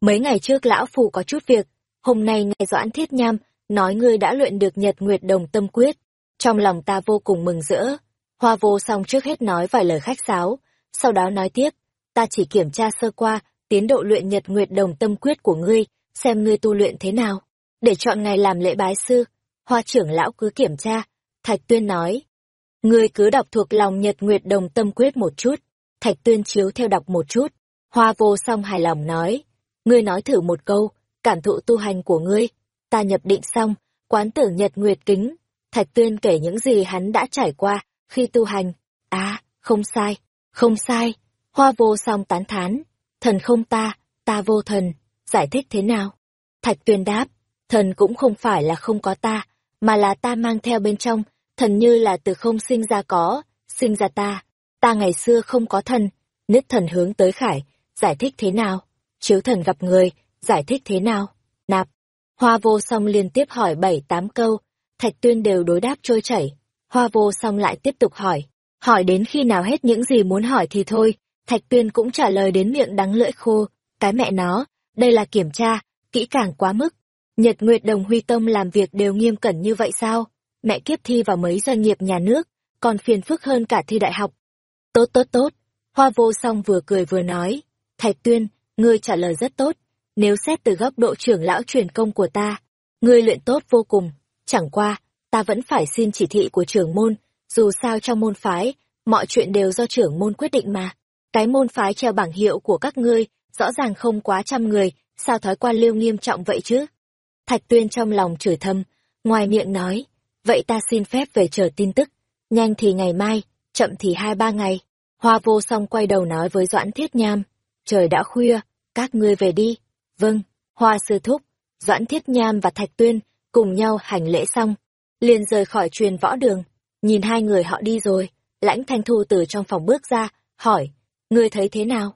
Mấy ngày trước lão phù có chút việc, hôm nay nghe Doãn Thiết Nham nói ngươi đã luyện được Nhật Nguyệt Đồng Tâm Quyết. Trong lòng ta vô cùng mừng rỡ. Hoa vô xong trước hết nói vài lời khách sáo, sau đó nói tiếp, ta chỉ kiểm tra sơ qua tiến độ luyện Nhật Nguyệt Đồng Tâm Quyết của ngươi, xem ngươi tu luyện thế nào. Để chọn ngày làm lễ bái sư, hoa trưởng lão cứ kiểm tra. Thạch Tuyên nói, ngươi cứ đọc thuộc lòng Nhật Nguyệt Đồng Tâm Quyết một chút. Thạch Tuyên chiếu theo đọc một chút. Hoa vô song hài lòng nói, ngươi nói thử một câu, cảm thụ tu hành của ngươi. Ta nhập định xong, quán tưởng Nhật Nguyệt Kính. Thạch Tuyên kể những gì hắn đã trải qua khi tu hành. À, không sai, không sai. Hoa vô song tán thán. Thần không ta, ta vô thần. Giải thích thế nào? Thạch Tuyên đáp, thần cũng không phải là không có ta, mà là ta mang theo bên trong, thần như là từ không sinh ra có, sinh ra ta. Ta ngày xưa không có thần, nứt thần hướng tới khải, giải thích thế nào? Chiếu thần gặp người, giải thích thế nào? Nạp. Hoa vô song liên tiếp hỏi bảy tám câu, Thạch Tuyên đều đối đáp trôi chảy. Hoa vô song lại tiếp tục hỏi. Hỏi đến khi nào hết những gì muốn hỏi thì thôi, Thạch Tuyên cũng trả lời đến miệng đắng lưỡi khô. Cái mẹ nó, đây là kiểm tra, kỹ càng quá mức. Nhật Nguyệt Đồng Huy Tông làm việc đều nghiêm cẩn như vậy sao? Mẹ kiếp thi vào mấy doanh nghiệp nhà nước, còn phiền phức hơn cả thi đại học. Tốt tốt tốt, Hoa vô song vừa cười vừa nói. Thạch Tuyên, ngươi trả lời rất tốt. Nếu xét từ góc độ trưởng lão truyền công của ta, ngươi luyện tốt vô cùng. Chẳng qua, ta vẫn phải xin chỉ thị của trưởng môn, dù sao trong môn phái, mọi chuyện đều do trưởng môn quyết định mà. Cái môn phái treo bảng hiệu của các ngươi, rõ ràng không quá trăm người, sao thói quan liêu nghiêm trọng vậy chứ? Thạch Tuyên trong lòng chửi thầm, ngoài miệng nói, vậy ta xin phép về chờ tin tức, nhanh thì ngày mai, chậm thì hai ba ngày. Hoa vô song quay đầu nói với Doãn Thiết Nham, trời đã khuya, các ngươi về đi. Vâng, Hoa sư thúc, Doãn Thiết Nham và Thạch Tuyên cùng nhau hành lễ xong, liền rời khỏi truyền võ đường, nhìn hai người họ đi rồi, lãnh thanh thu từ trong phòng bước ra, hỏi, ngươi thấy thế nào?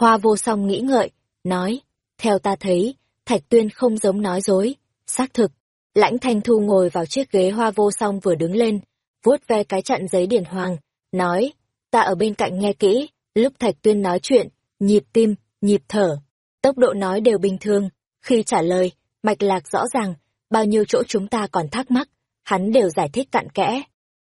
Hoa vô song nghĩ ngợi, nói, theo ta thấy, Thạch Tuyên không giống nói dối, xác thực. Lãnh thanh thu ngồi vào chiếc ghế hoa vô song vừa đứng lên, vuốt ve cái chặn giấy điển hoàng, nói, ta ở bên cạnh nghe kỹ, lúc Thạch Tuyên nói chuyện, nhịp tim, nhịp thở, tốc độ nói đều bình thường, khi trả lời, mạch lạc rõ ràng, bao nhiêu chỗ chúng ta còn thắc mắc, hắn đều giải thích cặn kẽ.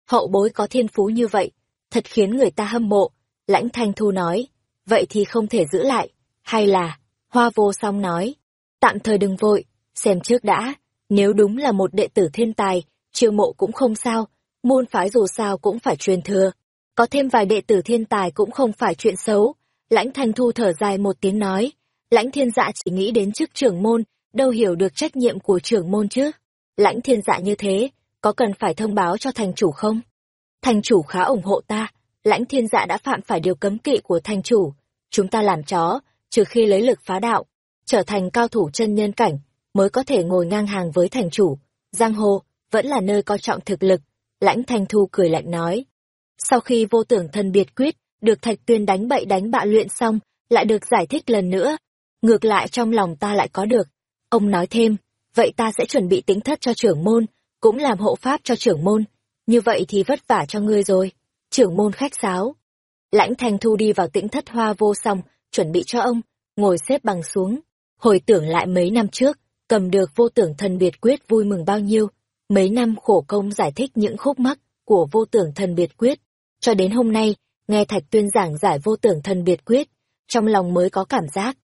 Hậu bối có thiên phú như vậy, thật khiến người ta hâm mộ, lãnh thanh thu nói, vậy thì không thể giữ lại, hay là, hoa vô song nói, tạm thời đừng vội, xem trước đã, nếu đúng là một đệ tử thiên tài, chiêu mộ cũng không sao, môn phái dù sao cũng phải truyền thừa, có thêm vài đệ tử thiên tài cũng không phải chuyện xấu. Lãnh Thanh Thu thở dài một tiếng nói, lãnh thiên dạ chỉ nghĩ đến chức trưởng môn, đâu hiểu được trách nhiệm của trưởng môn chứ. Lãnh thiên dạ như thế, có cần phải thông báo cho thành chủ không? Thành chủ khá ủng hộ ta, lãnh thiên dạ đã phạm phải điều cấm kỵ của thành chủ. Chúng ta làm chó, trừ khi lấy lực phá đạo, trở thành cao thủ chân nhân cảnh, mới có thể ngồi ngang hàng với thành chủ. Giang hồ, vẫn là nơi coi trọng thực lực. Lãnh thanh thu cười lạnh nói. Sau khi vô tưởng thần biệt quyết, được thạch tuyên đánh bậy đánh bạ luyện xong, lại được giải thích lần nữa. Ngược lại trong lòng ta lại có được. Ông nói thêm, vậy ta sẽ chuẩn bị tính thất cho trưởng môn, cũng làm hộ pháp cho trưởng môn. Như vậy thì vất vả cho ngươi rồi. Trưởng môn khách sáo. Lãnh thanh thu đi vào tĩnh thất hoa vô song, chuẩn bị cho ông, ngồi xếp bằng xuống. Hồi tưởng lại mấy năm trước, cầm được vô tưởng thần biệt quyết vui mừng bao nhiêu. Mấy năm khổ công giải thích những khúc mắc của vô tưởng thần biệt quyết. Cho đến hôm nay, nghe Thạch Tuyên giảng giải vô tưởng thần biệt quyết, trong lòng mới có cảm giác.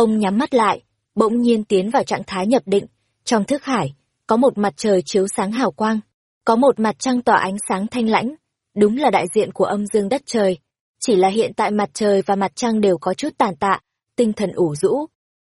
Ông nhắm mắt lại, bỗng nhiên tiến vào trạng thái nhập định. Trong thức hải, có một mặt trời chiếu sáng hào quang, có một mặt trăng tỏa ánh sáng thanh lãnh. Đúng là đại diện của âm dương đất trời. Chỉ là hiện tại mặt trời và mặt trăng đều có chút tàn tạ, tinh thần ủ rũ.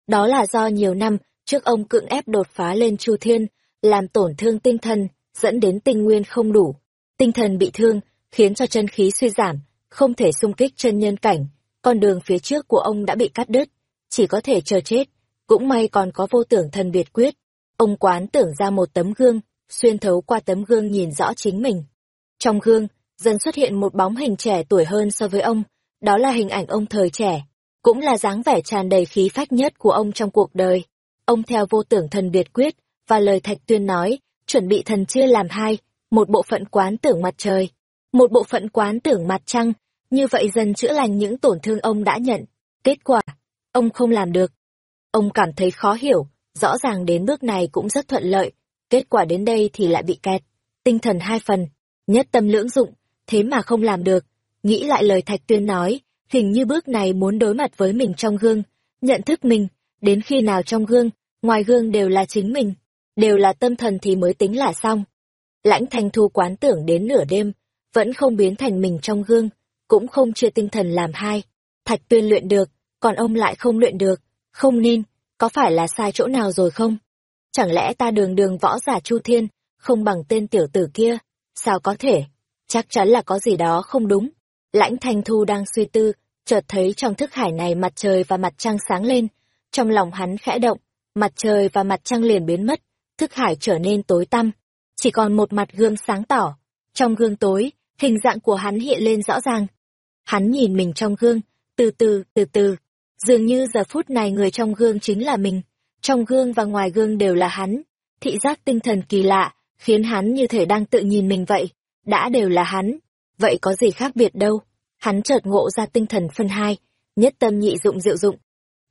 Đó là do nhiều năm trước ông cưỡng ép đột phá lên Chu Thiên, làm tổn thương tinh thần, dẫn đến tinh nguyên không đủ. Tinh thần bị thương, khiến cho chân khí suy giảm, không thể xung kích chân nhân cảnh, con đường phía trước của ông đã bị cắt đứt, chỉ có thể chờ chết. Cũng may còn có vô tưởng thần biệt quyết. Ông quán tưởng ra một tấm gương, xuyên thấu qua tấm gương nhìn rõ chính mình. Trong gương, dần xuất hiện một bóng hình trẻ tuổi hơn so với ông, đó là hình ảnh ông thời trẻ, cũng là dáng vẻ tràn đầy khí phách nhất của ông trong cuộc đời. Ông theo vô tưởng thần biệt quyết, và lời thạch tuyên nói, chuẩn bị thần chia làm hai, một bộ phận quán tưởng mặt trời, một bộ phận quán tưởng mặt trăng, như vậy dần chữa lành những tổn thương ông đã nhận. Kết quả, ông không làm được. Ông cảm thấy khó hiểu, rõ ràng đến bước này cũng rất thuận lợi, kết quả đến đây thì lại bị kẹt. Tinh thần hai phần, nhất tâm lưỡng dụng, thế mà không làm được. Nghĩ lại lời Thạch Tuyên nói, hình như bước này muốn đối mặt với mình trong gương, nhận thức mình, đến khi nào trong gương, ngoài gương đều là chính mình, đều là tâm thần thì mới tính là xong. Lãnh thanh thu quán tưởng đến nửa đêm, vẫn không biến thành mình trong gương, cũng không chia tinh thần làm hai. Thạch tuyên luyện được, còn ông lại không luyện được, không nên, có phải là sai chỗ nào rồi không? Chẳng lẽ ta đường đường võ giả Chu Thiên, không bằng tên tiểu tử kia? Sao có thể? Chắc chắn là có gì đó không đúng. Lãnh Thanh Thu đang suy tư, chợt thấy trong thức hải này mặt trời và mặt trăng sáng lên. Trong lòng hắn khẽ động, mặt trời và mặt trăng liền biến mất, thức hải trở nên tối tăm. Chỉ còn một mặt gương sáng tỏ. Trong gương tối, hình dạng của hắn hiện lên rõ ràng. Hắn nhìn mình trong gương, từ từ, từ từ. Dường như giờ phút này người trong gương chính là mình. Trong gương và ngoài gương đều là hắn. Thị giác tinh thần kỳ lạ, khiến hắn như thể đang tự nhìn mình vậy. Đã đều là hắn. Vậy có gì khác biệt đâu. Hắn chợt ngộ ra tinh thần phân hai, nhất tâm nhị dụng diệu dụng.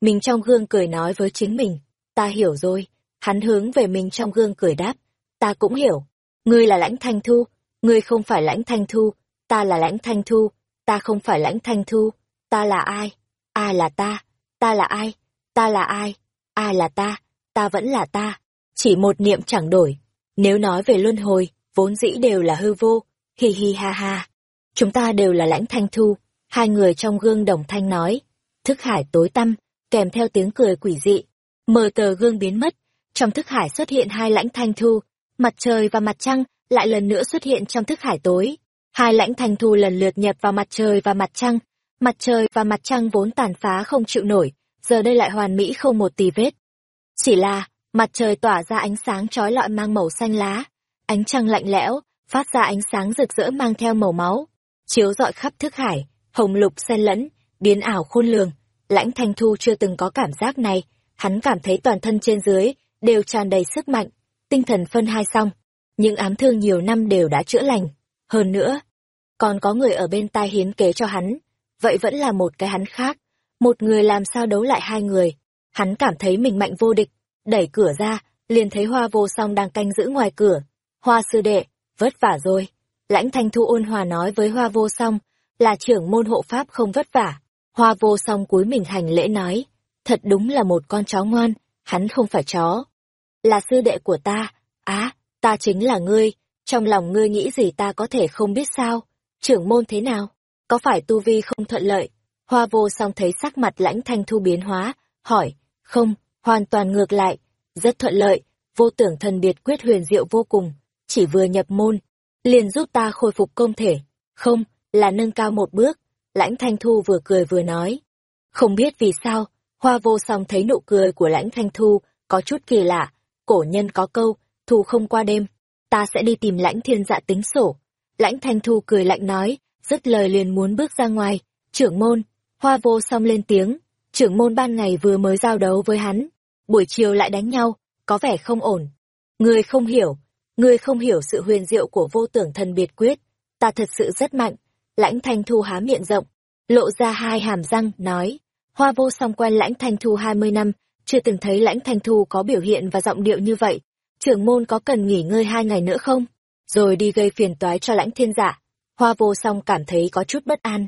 Mình trong gương cười nói với chính mình. Ta hiểu rồi. Hắn hướng về mình trong gương cười đáp. Ta cũng hiểu. Ngươi là lãnh thanh thu. Ngươi không phải lãnh thanh thu. Ta là lãnh thanh thu. Ta không phải lãnh thanh thu. Ta là ai? Ai là ta? Ta là ai? Ta là ai? Ai là ta? Ta vẫn là ta. Chỉ một niệm chẳng đổi. Nếu nói về luân hồi, vốn dĩ đều là hư vô. Hi hi ha ha. Chúng ta đều là lãnh thanh thu. Hai người trong gương đồng thanh nói. Thức hải tối tăm, kèm theo tiếng cười quỷ dị. Mờ tờ gương biến mất. Trong thức hải xuất hiện hai lãnh thanh thu. Mặt trời và mặt trăng lại lần nữa xuất hiện trong thức hải tối. Hai lãnh thanh thu lần lượt nhập vào mặt trời và mặt trăng. Mặt trời và mặt trăng vốn tàn phá không chịu nổi, giờ đây lại hoàn mỹ không một tì vết. Chỉ là, mặt trời tỏa ra ánh sáng trói lọi mang màu xanh lá, ánh trăng lạnh lẽo, phát ra ánh sáng rực rỡ mang theo màu máu, chiếu rọi khắp thức hải, hồng lục xen lẫn, biến ảo khôn lường. Lãnh Thanh Thu chưa từng có cảm giác này, hắn cảm thấy toàn thân trên dưới đều tràn đầy sức mạnh, tinh thần phân hai xong, những ám thương nhiều năm đều đã chữa lành. Hơn nữa, còn có người ở bên tai hiến kế cho hắn, vậy vẫn là một cái hắn khác. Một người làm sao đấu lại hai người. Hắn cảm thấy mình mạnh vô địch, đẩy cửa ra, liền thấy hoa vô song đang canh giữ ngoài cửa. Hoa sư đệ, vất vả rồi. Lãnh thanh thu ôn hòa nói với hoa vô song, là trưởng môn hộ pháp không vất vả. Hoa vô song cúi mình hành lễ nói, thật đúng là một con chó ngoan, hắn không phải chó. Là sư đệ của ta, á, ta chính là ngươi, trong lòng ngươi nghĩ gì ta có thể không biết sao, trưởng môn thế nào? Có phải tu vi không thuận lợi? Hoa vô song thấy sắc mặt lãnh thanh thu biến hóa, hỏi, không, hoàn toàn ngược lại, rất thuận lợi, vô tưởng thần biệt quyết huyền diệu vô cùng, chỉ vừa nhập môn, liền giúp ta khôi phục công thể, không, là nâng cao một bước, lãnh thanh thu vừa cười vừa nói. Không biết vì sao, hoa vô song thấy nụ cười của lãnh thanh thu có chút kỳ lạ, cổ nhân có câu, thu không qua đêm, ta sẽ đi tìm lãnh thiên dạ tính sổ. Lãnh thanh thu cười lạnh nói, dứt lời liền muốn bước ra ngoài. Trưởng môn, hoa vô song lên tiếng, trưởng môn ban ngày vừa mới giao đấu với hắn, buổi chiều lại đánh nhau, có vẻ không ổn. Ngươi không hiểu, ngươi không hiểu sự huyền diệu của vô tưởng thần biệt quyết, ta thật sự rất mạnh. Lãnh thanh thu há miệng rộng, lộ ra hai hàm răng, nói, hoa vô song quen lãnh thanh thu hai mươi năm, chưa từng thấy lãnh thanh thu có biểu hiện và giọng điệu như vậy. Trưởng môn có cần nghỉ ngơi hai ngày nữa không? Rồi đi gây phiền toái cho lãnh thiên giả. Hoa vô song cảm thấy có chút bất an.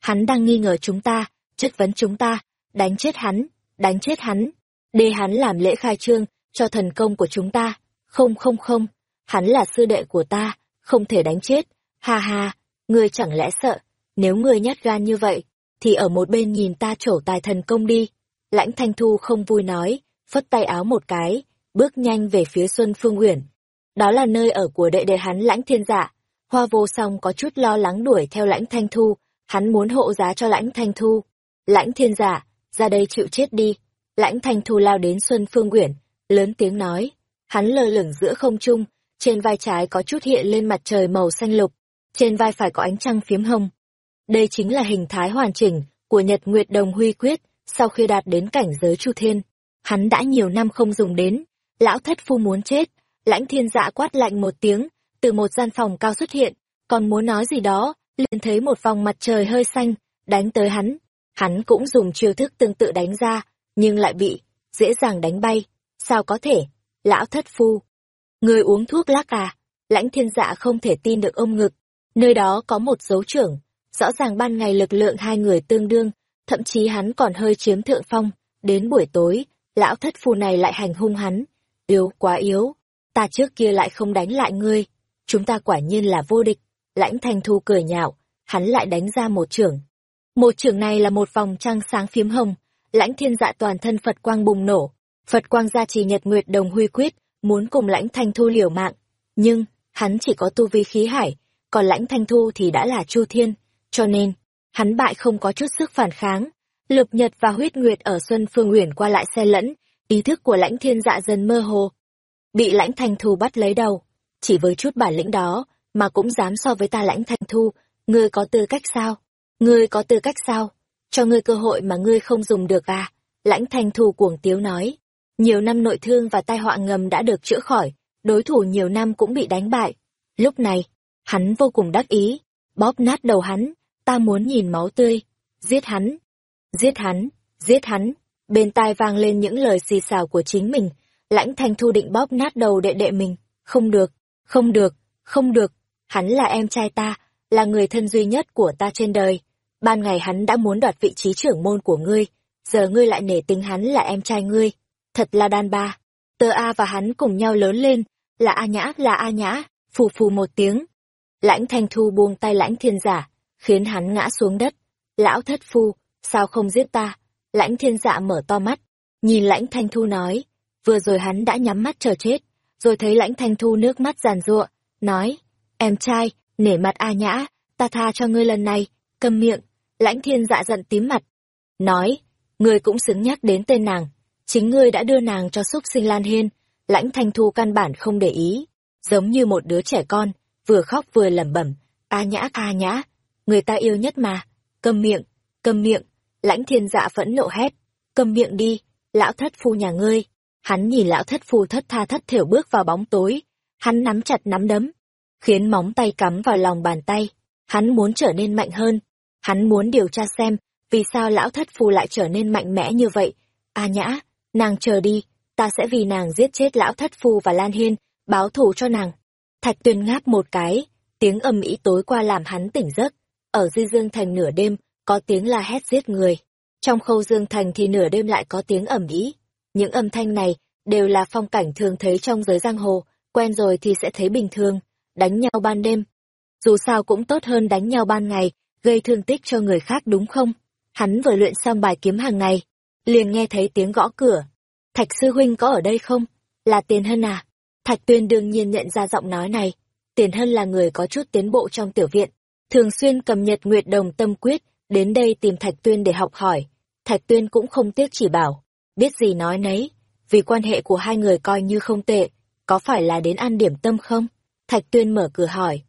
Hắn đang nghi ngờ chúng ta, chất vấn chúng ta, đánh chết hắn, đánh chết hắn, để hắn làm lễ khai trương cho thần công của chúng ta. Không không không, hắn là sư đệ của ta, không thể đánh chết. Ha ha, ngươi chẳng lẽ sợ, nếu ngươi nhát gan như vậy, thì ở một bên nhìn ta trổ tài thần công đi. Lãnh Thanh Thu không vui nói, phất tay áo một cái, bước nhanh về phía Xuân Phương Uyển. Đó là nơi ở của đệ đệ hắn Lãnh Thiên Dạ. Hoa vô song có chút lo lắng đuổi theo Lãnh Thanh Thu, hắn muốn hộ giá cho Lãnh Thanh Thu. Lãnh Thiên giả ra đây chịu chết đi. Lãnh Thanh Thu lao đến Xuân Phương Uyển, lớn tiếng nói. Hắn lơ lửng giữa không trung, trên vai trái có chút hiện lên mặt trời màu xanh lục, trên vai phải có ánh trăng phiếm hồng. Đây chính là hình thái hoàn chỉnh của Nhật Nguyệt Đồng Huy Quyết, sau khi đạt đến cảnh giới Chu Thiên. Hắn đã nhiều năm không dùng đến, lão thất phu muốn chết, lãnh thiên dạ quát lạnh một tiếng, từ một gian phòng cao xuất hiện, còn muốn nói gì đó, liền thấy một vòng mặt trời hơi xanh, đánh tới hắn. Hắn cũng dùng chiêu thức tương tự đánh ra, nhưng lại bị, dễ dàng đánh bay. Sao có thể? Lão thất phu. Người uống thuốc lắc à? Lãnh thiên dạ không thể tin được ôm ngực. Nơi đó có một dấu trưởng. Rõ ràng ban ngày lực lượng hai người tương đương, thậm chí hắn còn hơi chiếm thượng phong. Đến buổi tối, lão thất phu này lại hành hung hắn. Yếu, quá yếu. Ta trước kia lại không đánh lại ngươi. Chúng ta quả nhiên là vô địch. Lãnh thanh thu cười nhạo, hắn lại đánh ra một trưởng. Một trưởng này là một vòng trăng sáng phiếm hồng, lãnh thiên dạ toàn thân Phật quang bùng nổ. Phật quang gia trì nhật nguyệt đồng huy quyết, muốn cùng lãnh thanh thu liều mạng. Nhưng, hắn chỉ có tu vi khí hải, còn lãnh thanh thu thì đã là chu thiên, cho nên, hắn bại không có chút sức phản kháng. Lục nhật và huyết nguyệt ở Xuân Phương Uyển qua lại xe lẫn, ý thức của lãnh thiên dạ dần mơ hồ. Bị lãnh thanh thu bắt lấy đầu, chỉ với chút bản lĩnh đó, mà cũng dám so với ta lãnh thanh thu, ngươi có tư cách sao? Ngươi có tư cách sao? Cho ngươi cơ hội mà ngươi không dùng được à? Lãnh thanh thu cuồng tiếu nói. Nhiều năm nội thương và tai họa ngầm đã được chữa khỏi, đối thủ nhiều năm cũng bị đánh bại. Lúc này, hắn vô cùng đắc ý, bóp nát đầu hắn, ta muốn nhìn máu tươi, giết hắn, giết hắn, giết hắn. Bên tai vang lên những lời xì xào của chính mình, lãnh thanh thu định bóp nát đầu đệ đệ mình, không được, không được, không được, hắn là em trai ta, là người thân duy nhất của ta trên đời. Ban ngày hắn đã muốn đoạt vị trí trưởng môn của ngươi, giờ ngươi lại nể tính hắn là em trai ngươi. Thật là đàn ba. Tơ A và hắn cùng nhau lớn lên, là A Nhã, là A Nhã, phù phù một tiếng. Lãnh Thanh Thu buông tay lãnh thiên giả, khiến hắn ngã xuống đất. Lão thất phu, sao không giết ta? Lãnh thiên dạ mở to mắt, nhìn lãnh Thanh Thu nói, vừa rồi hắn đã nhắm mắt chờ chết, rồi thấy lãnh Thanh Thu nước mắt giàn giụa, nói, em trai, nể mặt A Nhã, ta tha cho ngươi lần này, cầm miệng, lãnh thiên dạ giận tím mặt. Nói, ngươi cũng xứng nhắc đến tên nàng, chính ngươi đã đưa nàng cho xúc sinh Lan Hiên, lãnh thanh thu căn bản không để ý, giống như một đứa trẻ con, vừa khóc vừa lẩm bẩm, a nhã a nhã, người ta yêu nhất mà, cầm miệng, cầm miệng, lãnh thiên dạ phẫn nộ hét, cầm miệng đi, lão thất phu nhà ngươi, hắn nhìn lão thất phu thất tha thất thểu bước vào bóng tối, hắn nắm chặt nắm đấm, khiến móng tay cắm vào lòng bàn tay, hắn muốn trở nên mạnh hơn, hắn muốn điều tra xem, vì sao lão thất phu lại trở nên mạnh mẽ như vậy, a nhã, Nàng chờ đi, ta sẽ vì nàng giết chết lão thất phu và Lan Hiên, báo thù cho nàng. Thạch tuyên ngáp một cái, tiếng ầm ĩ tối qua làm hắn tỉnh giấc. Ở Di Dương Thành nửa đêm, có tiếng la hét giết người. Trong khâu Dương Thành thì nửa đêm lại có tiếng ầm ĩ. Những âm thanh này đều là phong cảnh thường thấy trong giới giang hồ, quen rồi thì sẽ thấy bình thường, đánh nhau ban đêm. Dù sao cũng tốt hơn đánh nhau ban ngày, gây thương tích cho người khác đúng không? Hắn vừa luyện xong bài kiếm hàng ngày, liền nghe thấy tiếng gõ cửa. Thạch sư huynh có ở đây không? Là Tiền Hân à? Thạch Tuyên đương nhiên nhận ra giọng nói này. Tiền Hân là người có chút tiến bộ trong tiểu viện, thường xuyên cầm nhật nguyệt đồng tâm quyết, đến đây tìm Thạch Tuyên để học hỏi. Thạch Tuyên cũng không tiếc chỉ bảo, biết gì nói nấy, vì quan hệ của hai người coi như không tệ, có phải là đến ăn điểm tâm không? Thạch Tuyên mở cửa hỏi.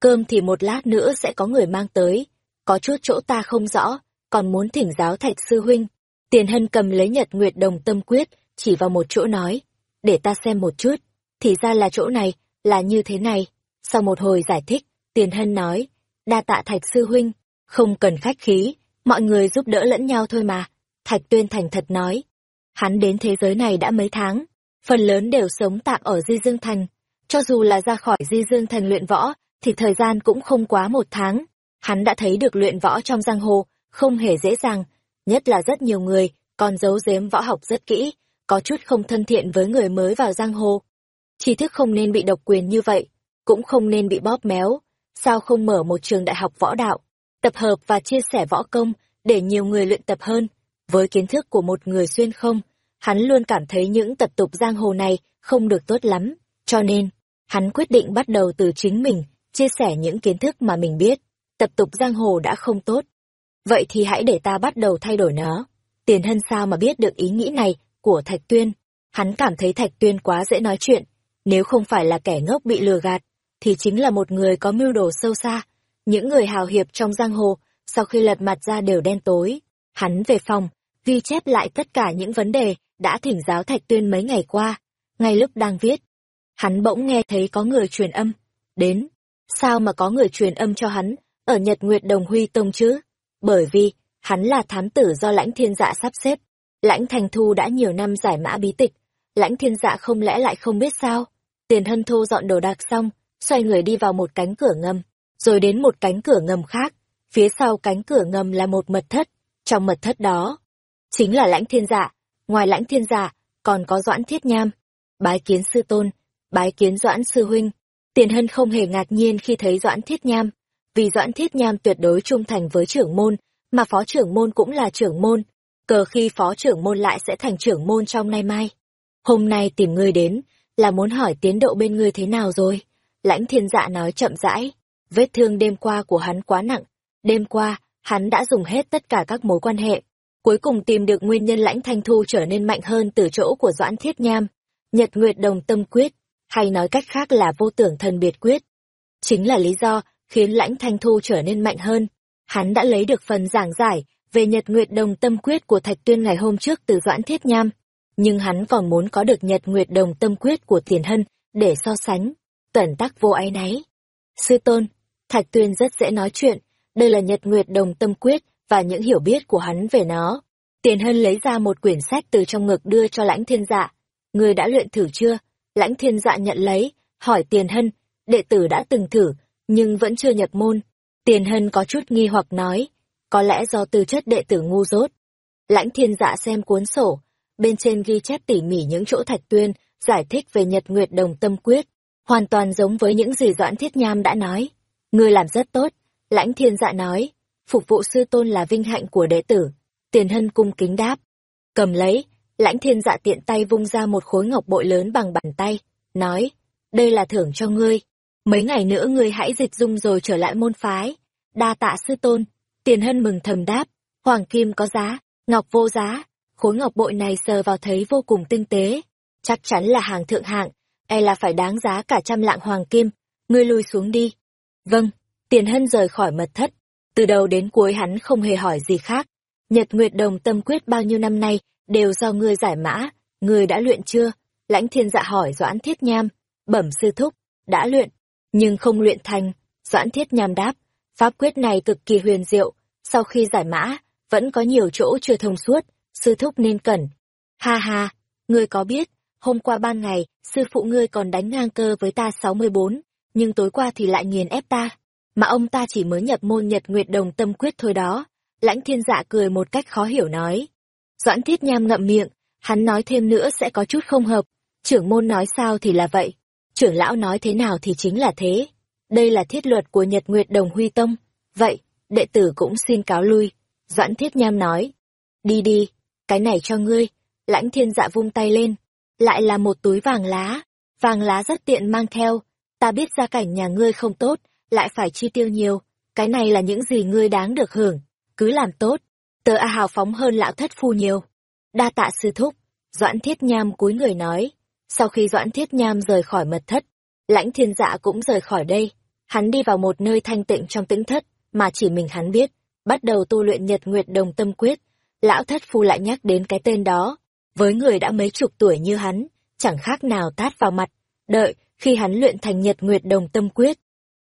Cơm thì một lát nữa sẽ có người mang tới, có chút chỗ ta không rõ, còn muốn thỉnh giáo Thạch Sư Huynh, Tiền Hân cầm lấy Nhật Nguyệt Đồng Tâm Quyết, chỉ vào một chỗ nói, để ta xem một chút, thì ra là chỗ này, là như thế này. Sau một hồi giải thích, Tiền Hân nói, đa tạ Thạch Sư Huynh, không cần khách khí, mọi người giúp đỡ lẫn nhau thôi mà. Thạch Tuyên thành thật nói, hắn đến thế giới này đã mấy tháng, phần lớn đều sống tạm ở Di Dương Thành. Cho dù là ra khỏi Di Dương Thành luyện võ, thì thời gian cũng không quá một tháng. Hắn đã thấy được luyện võ trong giang hồ, không hề dễ dàng, nhất là rất nhiều người còn giấu giếm võ học rất kỹ, có chút không thân thiện với người mới vào giang hồ. Tri thức không nên bị độc quyền như vậy, cũng không nên bị bóp méo, sao không mở một trường đại học võ đạo, tập hợp và chia sẻ võ công để nhiều người luyện tập hơn. Với kiến thức của một người xuyên không, hắn luôn cảm thấy những tập tục giang hồ này không được tốt lắm, cho nên, hắn quyết định bắt đầu từ chính mình, chia sẻ những kiến thức mà mình biết. Tập tục giang hồ đã không tốt. Vậy thì hãy để ta bắt đầu thay đổi nó. Tiền hân sao mà biết được ý nghĩ này của Thạch Tuyên. Hắn cảm thấy Thạch Tuyên quá dễ nói chuyện. Nếu không phải là kẻ ngốc bị lừa gạt, thì chính là một người có mưu đồ sâu xa. Những người hào hiệp trong giang hồ, sau khi lật mặt ra đều đen tối. Hắn về phòng, ghi chép lại tất cả những vấn đề đã thỉnh giáo Thạch Tuyên mấy ngày qua. Ngay lúc đang viết, hắn bỗng nghe thấy có người truyền âm. Đến, sao mà có người truyền âm cho hắn, ở Nhật Nguyệt Đồng Huy Tông chứ? Bởi vì, hắn là thám tử do lãnh thiên dạ sắp xếp. Lãnh thành thu đã nhiều năm giải mã bí tịch, lãnh thiên dạ không lẽ lại không biết sao? Tiền hân thô dọn đồ đạc xong, xoay người đi vào một cánh cửa ngầm, rồi đến một cánh cửa ngầm khác. Phía sau cánh cửa ngầm là một mật thất, trong mật thất đó, chính là lãnh thiên dạ, ngoài lãnh thiên dạ, còn có doãn thiết nham. Bái kiến sư tôn, bái kiến doãn sư huynh. Tiền hân không hề ngạc nhiên khi thấy doãn thiết nham, vì doãn thiết nham tuyệt đối trung thành với trưởng môn, mà phó trưởng môn cũng là trưởng môn. Cờ khi phó trưởng môn lại sẽ thành trưởng môn trong nay mai. Hôm nay tìm ngươi đến, là muốn hỏi tiến độ bên ngươi thế nào rồi? Lãnh thiên dạ nói chậm rãi, vết thương đêm qua của hắn quá nặng. Đêm qua, hắn đã dùng hết tất cả các mối quan hệ. Cuối cùng tìm được nguyên nhân lãnh thanh thu trở nên mạnh hơn từ chỗ của Doãn Thiết Nham. Nhật Nguyệt Đồng Tâm Quyết, hay nói cách khác là vô tưởng thần biệt quyết. Chính là lý do khiến lãnh thanh thu trở nên mạnh hơn. Hắn đã lấy được phần giảng giải về Nhật Nguyệt Đồng Tâm Quyết của Thạch Tuyên ngày hôm trước từ Doãn Thiết Nham. Nhưng hắn còn muốn có được Nhật Nguyệt Đồng Tâm Quyết của Tiền Hân để so sánh. Tuẩn tắc vô áy náy. Sư Tôn, Thạch Tuyên rất dễ nói chuyện, đây là Nhật Nguyệt Đồng Tâm Quyết và những hiểu biết của hắn về nó. Tiền Hân lấy ra một quyển sách từ trong ngực đưa cho Lãnh Thiên Dạ. Người đã luyện thử chưa? Lãnh Thiên Dạ nhận lấy, hỏi Tiền Hân, đệ tử đã từng thử, nhưng vẫn chưa nhập môn. Tiền Hân có chút nghi hoặc nói, có lẽ do tư chất đệ tử ngu dốt. Lãnh Thiên Dạ xem cuốn sổ, bên trên ghi chép tỉ mỉ những chỗ Thạch Tuyên giải thích về Nhật Nguyệt Đồng Tâm Quyết, hoàn toàn giống với những gì Doãn Thiết Nham đã nói. Ngươi làm rất tốt, Lãnh thiên dạ nói, phục vụ sư tôn là vinh hạnh của đệ tử. Tiền hân cung kính đáp. Cầm lấy, lãnh thiên dạ tiện tay vung ra một khối ngọc bội lớn bằng bàn tay, nói, đây là thưởng cho ngươi. Mấy ngày nữa ngươi hãy dịch dung rồi trở lại môn phái. Đa tạ sư tôn, tiền hân mừng thầm đáp, hoàng kim có giá, ngọc vô giá. Khối ngọc bội này sờ vào thấy vô cùng tinh tế. Chắc chắn là hàng thượng hạng, e là phải đáng giá cả trăm lạng hoàng kim. Ngươi lùi xuống đi. Vâng, Tiền Hân rời khỏi mật thất, từ đầu đến cuối hắn không hề hỏi gì khác. Nhật Nguyệt Đồng tâm quyết bao nhiêu năm nay đều do ngươi giải mã, ngươi đã luyện chưa? Lãnh Thiên Dạ hỏi Doãn Thiết Nham, bẩm sư thúc, đã luyện, nhưng không luyện thành. Doãn Thiết Nham đáp, pháp quyết này cực kỳ huyền diệu, sau khi giải mã, vẫn có nhiều chỗ chưa thông suốt, sư thúc nên cẩn. Ha ha, ngươi có biết, hôm qua ban ngày, sư phụ ngươi còn đánh ngang cơ với ta 64, nhưng tối qua thì lại nghiền ép ta mà ông ta chỉ mới nhập môn nhật nguyệt đồng tâm quyết thôi đó. Lãnh thiên dạ cười một cách khó hiểu nói. Doãn thiết nham ngậm miệng, hắn nói thêm nữa sẽ có chút không hợp. Trưởng môn nói sao thì là vậy. Trưởng lão nói thế nào thì chính là thế. Đây là thiết luật của nhật nguyệt đồng huy tông. Vậy, đệ tử cũng xin cáo lui. Doãn thiết nham nói. Đi đi, cái này cho ngươi. Lãnh thiên dạ vung tay lên. Lại là một túi vàng lá. Vàng lá rất tiện mang theo. Ta biết gia cảnh nhà ngươi không tốt, lại phải chi tiêu nhiều, cái này là những gì ngươi đáng được hưởng, cứ làm tốt, tớ A hào phóng hơn lão thất phu nhiều. Đa tạ sư thúc, Doãn Thiết Nham cúi người nói, sau khi Doãn Thiết Nham rời khỏi mật thất, lãnh thiên dạ cũng rời khỏi đây, hắn đi vào một nơi thanh tịnh trong tĩnh thất, mà chỉ mình hắn biết, bắt đầu tu luyện nhật nguyệt đồng tâm quyết, lão thất phu lại nhắc đến cái tên đó, với người đã mấy chục tuổi như hắn, chẳng khác nào tát vào mặt, đợi, khi hắn luyện thành nhật nguyệt đồng tâm quyết,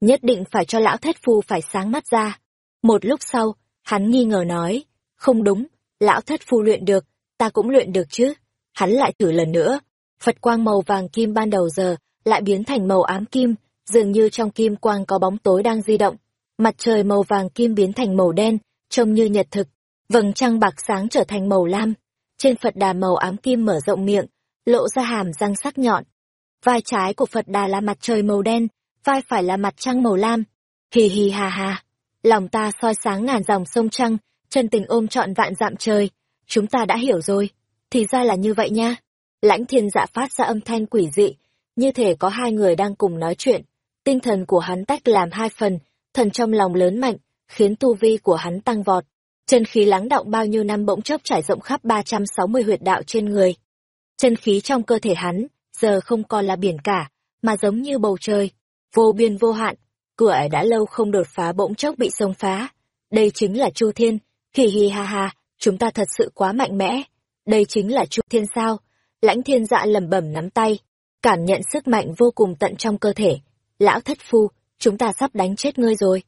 nhất định phải cho lão thất phu phải sáng mắt ra. Một lúc sau, hắn nghi ngờ nói, không đúng, lão thất phu luyện được, ta cũng luyện được chứ. Hắn lại thử lần nữa, Phật quang màu vàng kim ban đầu giờ, lại biến thành màu ám kim, dường như trong kim quang có bóng tối đang di động. Mặt trời màu vàng kim biến thành màu đen, trông như nhật thực, vầng trăng bạc sáng trở thành màu lam. Trên Phật đà màu ám kim mở rộng miệng, lộ ra hàm răng sắc nhọn. Vai trái của Phật đà là mặt trời màu đen, vai phải là mặt trăng màu lam. Hì hì hà hà, lòng ta soi sáng ngàn dòng sông trăng, chân tình ôm trọn vạn dạm trời. Chúng ta đã hiểu rồi. thì ra là như vậy nha. Lãnh thiên dạ phát ra âm thanh quỷ dị, như thể có hai người đang cùng nói chuyện. Tinh thần của hắn tách làm hai phần, thần trong lòng lớn mạnh, khiến tu vi của hắn tăng vọt. Chân khí lắng động bao nhiêu năm bỗng chốc trải rộng khắp 360 huyệt đạo trên người. Chân khí trong cơ thể hắn, giờ không còn là biển cả, mà giống như bầu trời, vô biên vô hạn, cửa ải đã lâu không đột phá bỗng chốc bị xông phá. Đây chính là Chu Thiên, hì hì ha ha, chúng ta thật sự quá mạnh mẽ. Đây chính là Chu Thiên sao? Lãnh thiên dạ lẩm bẩm nắm tay, cảm nhận sức mạnh vô cùng tận trong cơ thể. Lão thất phu, chúng ta sắp đánh chết ngươi rồi.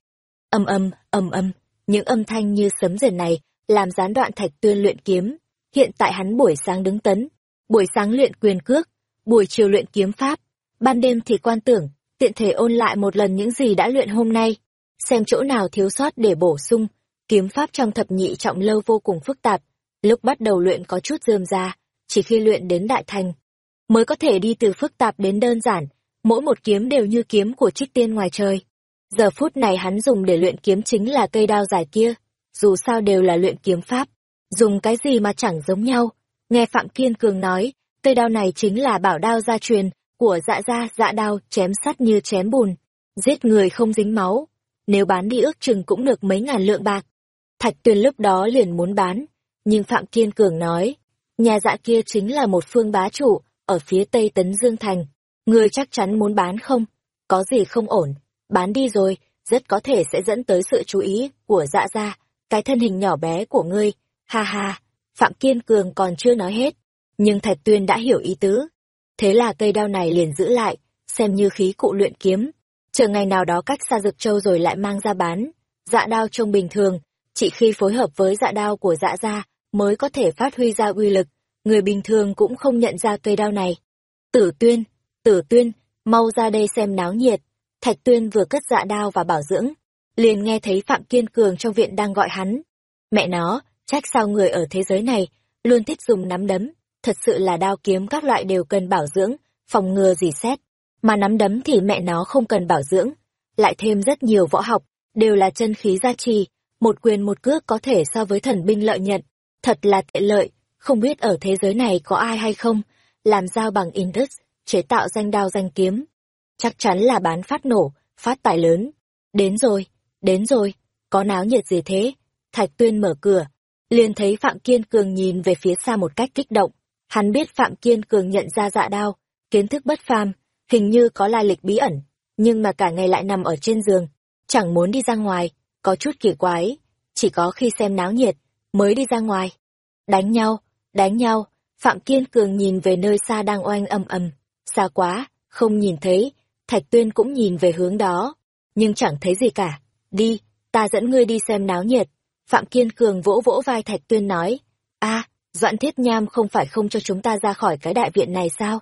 Âm âm, âm âm, những âm thanh như sấm rền này làm gián đoạn thạch tuyên luyện kiếm. Hiện tại hắn buổi sáng đứng tấn, buổi sáng luyện quyền cước, buổi chiều luyện kiếm pháp, ban đêm thì quan tưởng, tiện thể ôn lại một lần những gì đã luyện hôm nay, xem chỗ nào thiếu sót để bổ sung. Kiếm pháp trong thập nhị trọng lâu vô cùng phức tạp, lúc bắt đầu luyện có chút rườm ra, chỉ khi luyện đến đại thành, mới có thể đi từ phức tạp đến đơn giản, mỗi một kiếm đều như kiếm của trích tiên ngoài trời. Giờ phút này hắn dùng để luyện kiếm chính là cây đao dài kia, dù sao đều là luyện kiếm pháp, dùng cái gì mà chẳng giống nhau. Nghe Phạm Kiên Cường nói, cây đao này chính là bảo đao gia truyền của dạ gia dạ đao chém sắt như chém bùn, giết người không dính máu. Nếu bán đi ước chừng cũng được mấy ngàn lượng bạc. Thạch Tuyền lúc đó liền muốn bán, nhưng Phạm Kiên Cường nói, nhà dạ kia chính là một phương bá chủ, ở phía tây Tấn Dương Thành. Người chắc chắn muốn bán không? Có gì không ổn? Bán đi rồi, rất có thể sẽ dẫn tới sự chú ý của dạ gia, cái thân hình nhỏ bé của ngươi. Ha ha, Phạm Kiên Cường còn chưa nói hết, nhưng Thạch Tuyên đã hiểu ý tứ. Thế là cây đao này liền giữ lại, xem như khí cụ luyện kiếm. Chờ ngày nào đó cách xa Dực Châu rồi lại mang ra bán. Dạ đao trông bình thường, chỉ khi phối hợp với dạ đao của dạ gia mới có thể phát huy ra uy lực. Người bình thường cũng không nhận ra cây đao này. Tử Tuyên, Tử Tuyên, mau ra đây xem náo nhiệt. Thạch Tuyên vừa cất dạ đao và bảo dưỡng, liền nghe thấy Phạm Kiên Cường trong viện đang gọi hắn. Mẹ nó, trách sao người ở thế giới này, luôn thích dùng nắm đấm, thật sự là đao kiếm các loại đều cần bảo dưỡng, phòng ngừa gì xét. Mà nắm đấm thì mẹ nó không cần bảo dưỡng, lại thêm rất nhiều võ học, đều là chân khí gia trì, một quyền một cước có thể so với thần binh lợi nhận. Thật là tệ lợi, không biết ở thế giới này có ai hay không, làm dao bằng Indus, chế tạo danh đao danh kiếm. Chắc chắn là bán phát nổ, phát tài lớn. Đến rồi, đến rồi, có náo nhiệt gì thế? Thạch Tuyên mở cửa, liền thấy Phạm Kiên Cường nhìn về phía xa một cách kích động. Hắn biết Phạm Kiên Cường nhận ra dạ đao, kiến thức bất phàm, hình như có lai lịch bí ẩn, nhưng mà cả ngày lại nằm ở trên giường, chẳng muốn đi ra ngoài, có chút kỳ quái, chỉ có khi xem náo nhiệt, mới đi ra ngoài. Đánh nhau, đánh nhau, Phạm Kiên Cường nhìn về nơi xa đang oanh âm ầm, xa quá, không nhìn thấy, Thạch Tuyên cũng nhìn về hướng đó, nhưng chẳng thấy gì cả. Đi, ta dẫn ngươi đi xem náo nhiệt. Phạm Kiên Cường vỗ vỗ vai Thạch Tuyên nói, a Doãn Thiết Nham không phải không cho chúng ta ra khỏi cái đại viện này sao?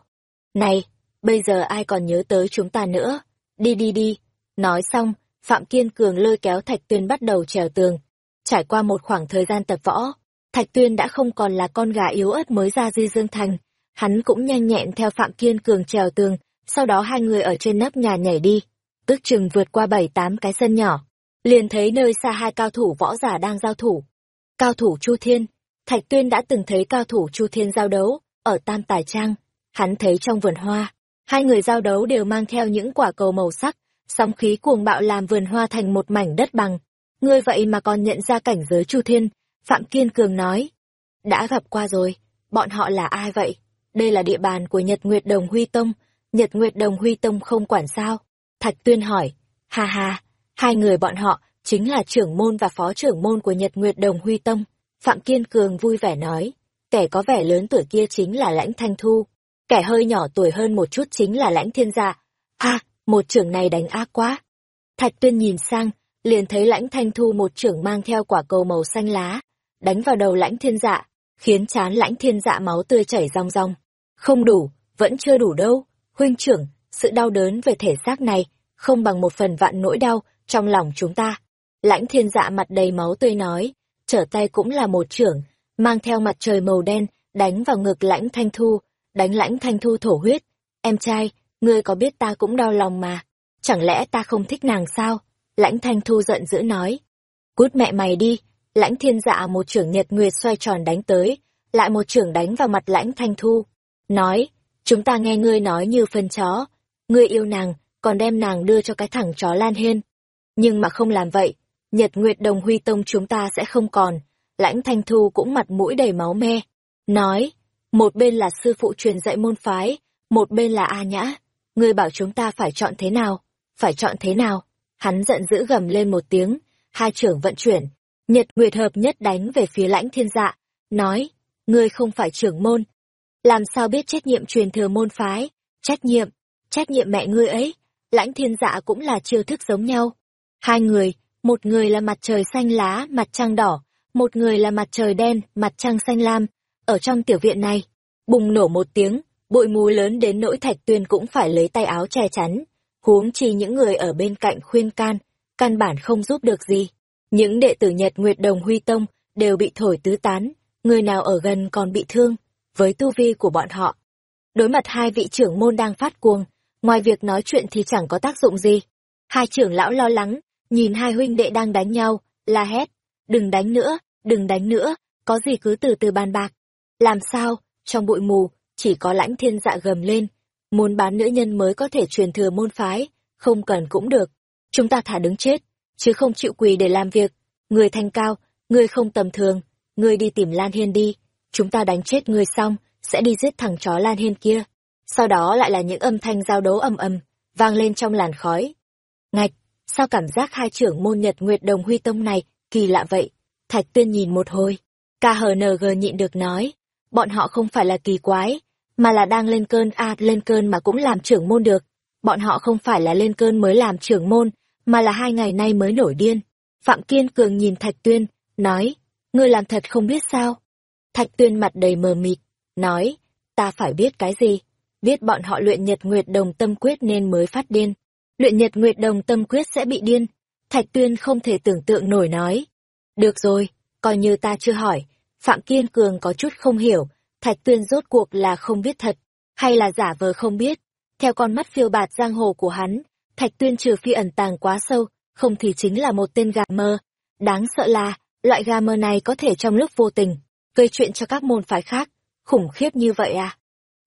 Này, bây giờ ai còn nhớ tới chúng ta nữa? Đi đi đi. Nói xong, Phạm Kiên Cường lôi kéo Thạch Tuyên bắt đầu trèo tường. Trải qua một khoảng thời gian tập võ, Thạch Tuyên đã không còn là con gà yếu ớt mới ra Di Dương Thành. Hắn cũng nhanh nhẹn theo Phạm Kiên Cường trèo tường, sau đó hai người ở trên nắp nhà nhảy đi. Tức chừng vượt qua bảy tám cái sân nhỏ. Liền thấy nơi xa hai cao thủ võ giả đang giao thủ. Cao thủ Chu Thiên, Thạch Tuyên đã từng thấy cao thủ Chu Thiên giao đấu, ở Tam Tài Trang. Hắn thấy trong vườn hoa, hai người giao đấu đều mang theo những quả cầu màu sắc, sóng khí cuồng bạo làm vườn hoa thành một mảnh đất bằng. Ngươi vậy mà còn nhận ra cảnh giới Chu Thiên, Phạm Kiên Cường nói. Đã gặp qua rồi, bọn họ là ai vậy? Đây là địa bàn của Nhật Nguyệt Đồng Huy Tông, Nhật Nguyệt Đồng Huy Tông không quản sao? Thạch Tuyên hỏi, ha ha, hai người bọn họ chính là trưởng môn và phó trưởng môn của Nhật Nguyệt Đồng Huy Tông. Phạm Kiên Cường vui vẻ nói, kẻ có vẻ lớn tuổi kia chính là Lãnh Thanh Thu, kẻ hơi nhỏ tuổi hơn một chút chính là Lãnh Thiên Dạ. Ha, một trưởng này đánh ác quá. Thạch Tuyên nhìn sang, liền thấy Lãnh Thanh Thu một trưởng mang theo quả cầu màu xanh lá, đánh vào đầu Lãnh Thiên Dạ, khiến chán Lãnh Thiên Dạ máu tươi chảy ròng ròng. Không đủ, vẫn chưa đủ đâu, huynh trưởng, sự đau đớn về thể xác này không bằng một phần vạn nỗi đau trong lòng chúng ta. Lãnh Thiên Dạ mặt đầy máu tươi nói, trở tay cũng là một trưởng, mang theo mặt trời màu đen, đánh vào ngực lãnh thanh thu, đánh lãnh thanh thu thổ huyết. Em trai, ngươi có biết ta cũng đau lòng mà, chẳng lẽ ta không thích nàng sao? Lãnh thanh thu giận dữ nói. Cút mẹ mày đi, lãnh thiên dạ một trưởng nhật nguyệt xoay tròn đánh tới, lại một trưởng đánh vào mặt lãnh thanh thu. Nói, chúng ta nghe ngươi nói như phân chó. Ngươi yêu nàng, còn đem nàng đưa cho cái thằng chó Lan Hiên. Nhưng mà không làm vậy, Nhật Nguyệt Đồng Huy Tông chúng ta sẽ không còn. Lãnh Thanh Thu cũng mặt mũi đầy máu me. Nói, một bên là sư phụ truyền dạy môn phái, một bên là A Nhã. Ngươi bảo chúng ta phải chọn thế nào? Phải chọn thế nào? Hắn giận dữ gầm lên một tiếng, hai trưởng vận chuyển. Nhật Nguyệt hợp nhất đánh về phía lãnh thiên dạ, nói, ngươi không phải trưởng môn. Làm sao biết trách nhiệm truyền thừa môn phái? Trách nhiệm, trách nhiệm mẹ ngươi ấy. Lãnh thiên dạ cũng là chiêu thức giống nhau. Hai người, một người là mặt trời xanh lá, mặt trăng đỏ, một người là mặt trời đen, mặt trăng xanh lam. Ở trong tiểu viện này, bùng nổ một tiếng, bụi mù lớn đến nỗi thạch tuyên cũng phải lấy tay áo che chắn. Huống chi những người ở bên cạnh khuyên can, căn bản không giúp được gì. Những đệ tử Nhật Nguyệt Đồng Huy Tông đều bị thổi tứ tán, người nào ở gần còn bị thương, với tu vi của bọn họ. Đối mặt hai vị trưởng môn đang phát cuồng, ngoài việc nói chuyện thì chẳng có tác dụng gì. Hai trưởng lão lo lắng, nhìn hai huynh đệ đang đánh nhau, la hét, đừng đánh nữa, đừng đánh nữa, có gì cứ từ từ bàn bạc. Làm sao, trong bụi mù, chỉ có lãnh thiên dạ gầm lên, muốn bán nữ nhân mới có thể truyền thừa môn phái, không cần cũng được. Chúng ta thả đứng chết, chứ không chịu quỳ để làm việc. Người thanh cao, người không tầm thường, người đi tìm Lan Hiên đi, chúng ta đánh chết người xong, sẽ đi giết thằng chó Lan Hiên kia. Sau đó lại là những âm thanh giao đấu ầm ầm, vang lên trong làn khói. Ngạch, sao cảm giác hai trưởng môn nhật nguyệt đồng huy tông này kỳ lạ vậy? Thạch tuyên nhìn một hồi, KHNG nhịn được nói, bọn họ không phải là kỳ quái, mà là đang lên cơn a lên cơn mà cũng làm trưởng môn được. Bọn họ không phải là lên cơn mới làm trưởng môn, mà là hai ngày nay mới nổi điên. Phạm Kiên Cường nhìn Thạch Tuyên, nói, ngươi làm thật không biết sao. Thạch Tuyên mặt đầy mờ mịt, nói, ta phải biết cái gì? Biết bọn họ luyện nhật nguyệt đồng tâm quyết nên mới phát điên. Luyện nhật nguyệt đồng tâm quyết sẽ bị điên. Thạch Tuyên không thể tưởng tượng nổi nói. Được rồi, coi như ta chưa hỏi. Phạm Kiên Cường có chút không hiểu, Thạch Tuyên rốt cuộc là không biết thật, hay là giả vờ không biết. Theo con mắt phiêu bạt giang hồ của hắn, Thạch Tuyên trừ phi ẩn tàng quá sâu, không thì chính là một tên gà mơ. Đáng sợ là, loại gà mơ này có thể trong lúc vô tình, gây chuyện cho các môn phái khác. Khủng khiếp như vậy à?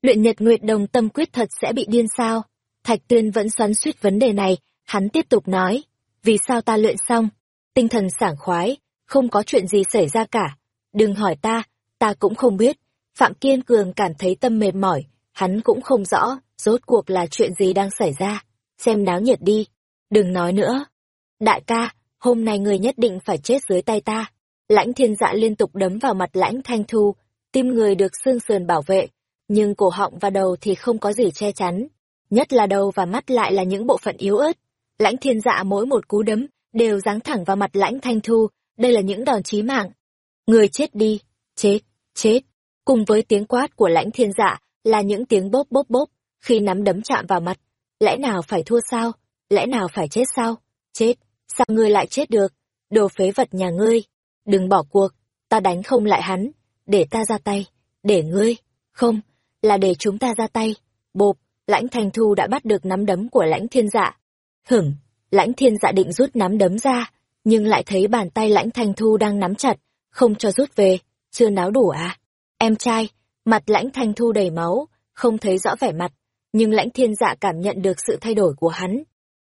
Luyện Nhật Nguyệt Đồng tâm quyết thật sẽ bị điên sao? Thạch Tuyên vẫn xoắn suýt vấn đề này, hắn tiếp tục nói. Vì sao ta luyện xong? Tinh thần sảng khoái, không có chuyện gì xảy ra cả. Đừng hỏi ta, ta cũng không biết. Phạm Kiên Cường cảm thấy tâm mệt mỏi, hắn cũng không rõ, rốt cuộc là chuyện gì đang xảy ra. Xem náo nhiệt đi, đừng nói nữa. Đại ca, hôm nay người nhất định phải chết dưới tay ta. Lãnh thiên dạ liên tục đấm vào mặt lãnh thanh thu, tim người được xương sườn bảo vệ, nhưng cổ họng và đầu thì không có gì che chắn. Nhất là đầu và mắt lại là những bộ phận yếu ớt. Lãnh thiên dạ mỗi một cú đấm, đều giáng thẳng vào mặt lãnh thanh thu, đây là những đòn chí mạng. Người chết đi, chết, chết. Cùng với tiếng quát của lãnh thiên dạ, là những tiếng bốp bốp bốp, khi nắm đấm chạm vào mặt. Lẽ nào phải thua sao? Lẽ nào phải chết sao? Chết, sao ngươi lại chết được? Đồ phế vật nhà ngươi. Đừng bỏ cuộc, ta đánh không lại hắn. Để ta ra tay. Để ngươi. Không, là để chúng ta ra tay. Bộp, lãnh thanh thu đã bắt được nắm đấm của lãnh thiên dạ. Hửng, lãnh thiên dạ định rút nắm đấm ra, nhưng lại thấy bàn tay lãnh thanh thu đang nắm chặt, không cho rút về. Chưa náo đủ à? Em trai, mặt lãnh thanh thu đầy máu, không thấy rõ vẻ mặt, nhưng lãnh thiên dạ cảm nhận được sự thay đổi của hắn.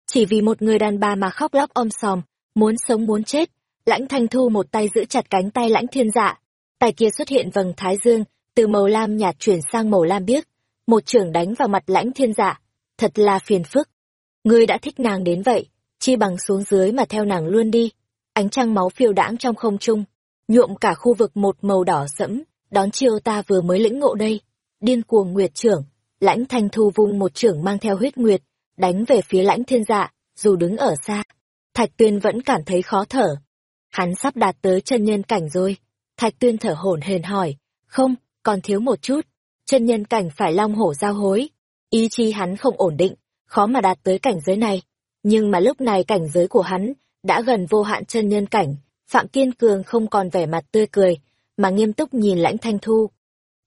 Chỉ vì một người đàn bà mà khóc lóc om sòm, muốn sống muốn chết, lãnh thanh thu một tay giữ chặt cánh tay lãnh thiên dạ. Tay kia xuất hiện vầng thái dương, từ màu lam nhạt chuyển sang màu lam biếc, một trưởng đánh vào mặt lãnh thiên dạ. Thật là phiền phức. Ngươi đã thích nàng đến vậy, chi bằng xuống dưới mà theo nàng luôn đi. Ánh trăng máu phiêu đãng trong không trung, nhuộm cả khu vực một màu đỏ sẫm, đón chiêu ta vừa mới lĩnh ngộ đây. Điên cuồng nguyệt trưởng, lãnh thanh thu vung một trưởng mang theo huyết nguyệt, đánh về phía lãnh thiên dạ, dù đứng ở xa. Thạch tuyên vẫn cảm thấy khó thở. Hắn sắp đạt tới chân nhân cảnh rồi. Thạch tuyên thở hổn hển hỏi, không, còn thiếu một chút. Chân nhân cảnh phải long hổ giao hối. Ý chí hắn không ổn định, khó mà đạt tới cảnh giới này. Nhưng mà lúc này cảnh giới của hắn đã gần vô hạn chân nhân cảnh. Phạm Kiên Cường không còn vẻ mặt tươi cười, mà nghiêm túc nhìn lãnh thanh thu.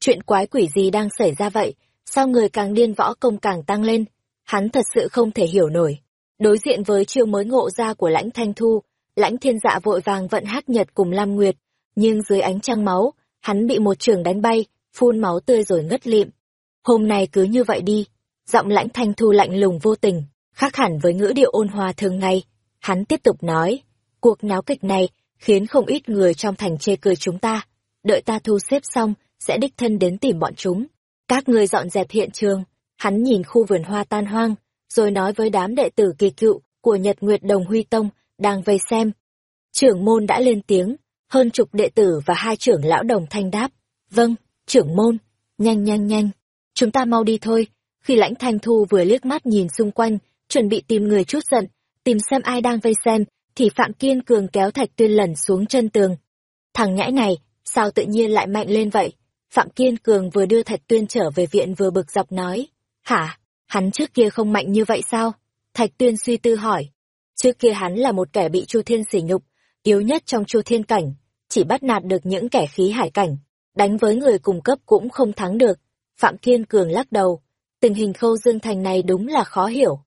Chuyện quái quỷ gì đang xảy ra vậy? Sao người càng điên võ công càng tăng lên? Hắn thật sự không thể hiểu nổi. Đối diện với chiêu mới ngộ ra của lãnh thanh thu, lãnh thiên dạ vội vàng vận hát nhật cùng Lam Nguyệt, nhưng dưới ánh trăng máu, hắn bị một trường đánh bay, phun máu tươi rồi ngất lịm. Hôm nay cứ như vậy đi, giọng lãnh thanh thu lạnh lùng vô tình, khác hẳn với ngữ điệu ôn hòa thường ngày. Hắn tiếp tục nói, cuộc náo kịch này khiến không ít người trong thành chê cười chúng ta. Đợi ta thu xếp xong, sẽ đích thân đến tìm bọn chúng. Các người dọn dẹp hiện trường. Hắn nhìn khu vườn hoa tan hoang, rồi nói với đám đệ tử kỳ cựu của Nhật Nguyệt Đồng Huy Tông đang vây xem. Trưởng môn đã lên tiếng, hơn chục đệ tử và hai trưởng lão đồng thanh đáp. Vâng, trưởng môn, nhanh nhanh nhanh, chúng ta mau đi thôi. Khi lãnh thanh thu vừa liếc mắt nhìn xung quanh, chuẩn bị tìm người chút giận, tìm xem ai đang vây xem, thì Phạm Kiên Cường kéo Thạch Tuyên lẩn xuống chân tường. Thằng nhãi này, sao tự nhiên lại mạnh lên vậy? Phạm Kiên Cường vừa đưa Thạch Tuyên trở về viện vừa bực dọc nói. Hả? Hắn trước kia không mạnh như vậy sao? Thạch Tuyên suy tư hỏi. Trước kia hắn là một kẻ bị Chu Thiên sỉ nhục, yếu nhất trong Chu Thiên cảnh, chỉ bắt nạt được những kẻ khí hải cảnh, đánh với người cùng cấp cũng không thắng được. Phạm Kiên Cường lắc đầu. Tình hình khâu dương thành này đúng là khó hiểu.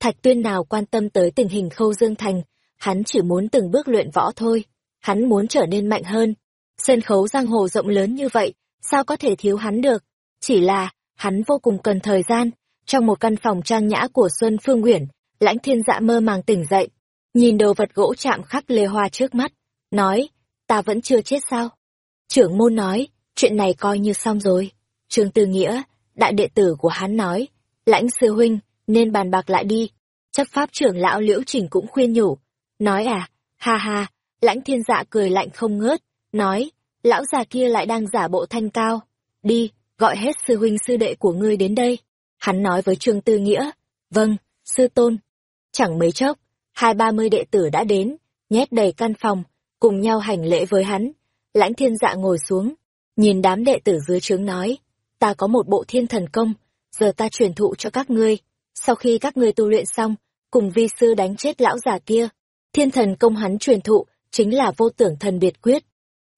Thạch Tuyên nào quan tâm tới tình hình khâu dương thành, hắn chỉ muốn từng bước luyện võ thôi. Hắn muốn trở nên mạnh hơn. Sân khấu giang hồ rộng lớn như vậy, sao có thể thiếu hắn được? Chỉ là, hắn vô cùng cần thời gian. Trong một căn phòng trang nhã của Xuân Phương Nguyễn, lãnh thiên dạ mơ màng tỉnh dậy. Nhìn đồ vật gỗ chạm khắc lê hoa trước mắt. Nói, ta vẫn chưa chết sao? Trưởng môn nói, chuyện này coi như xong rồi. Trương Tư Nghĩa, đại đệ tử của hắn nói, lãnh sư huynh, nên bàn bạc lại đi. Chấp pháp trưởng lão Liễu Trình cũng khuyên nhủ. Nói à, ha ha, lãnh thiên dạ cười lạnh không ngớt, nói, lão già kia lại đang giả bộ thanh cao. Đi, gọi hết sư huynh sư đệ của ngươi đến đây. Hắn nói với Trương Tư Nghĩa, vâng, sư tôn. Chẳng mấy chốc, hai ba mươi đệ tử đã đến, nhét đầy căn phòng, cùng nhau hành lễ với hắn. Lãnh thiên dạ ngồi xuống, nhìn đám đệ tử dưới trướng nói, ta có một bộ thiên thần công, giờ ta truyền thụ cho các ngươi. Sau khi các ngươi tu luyện xong, cùng vi sư đánh chết lão già kia, thiên thần công hắn truyền thụ chính là vô tưởng thần biệt quyết.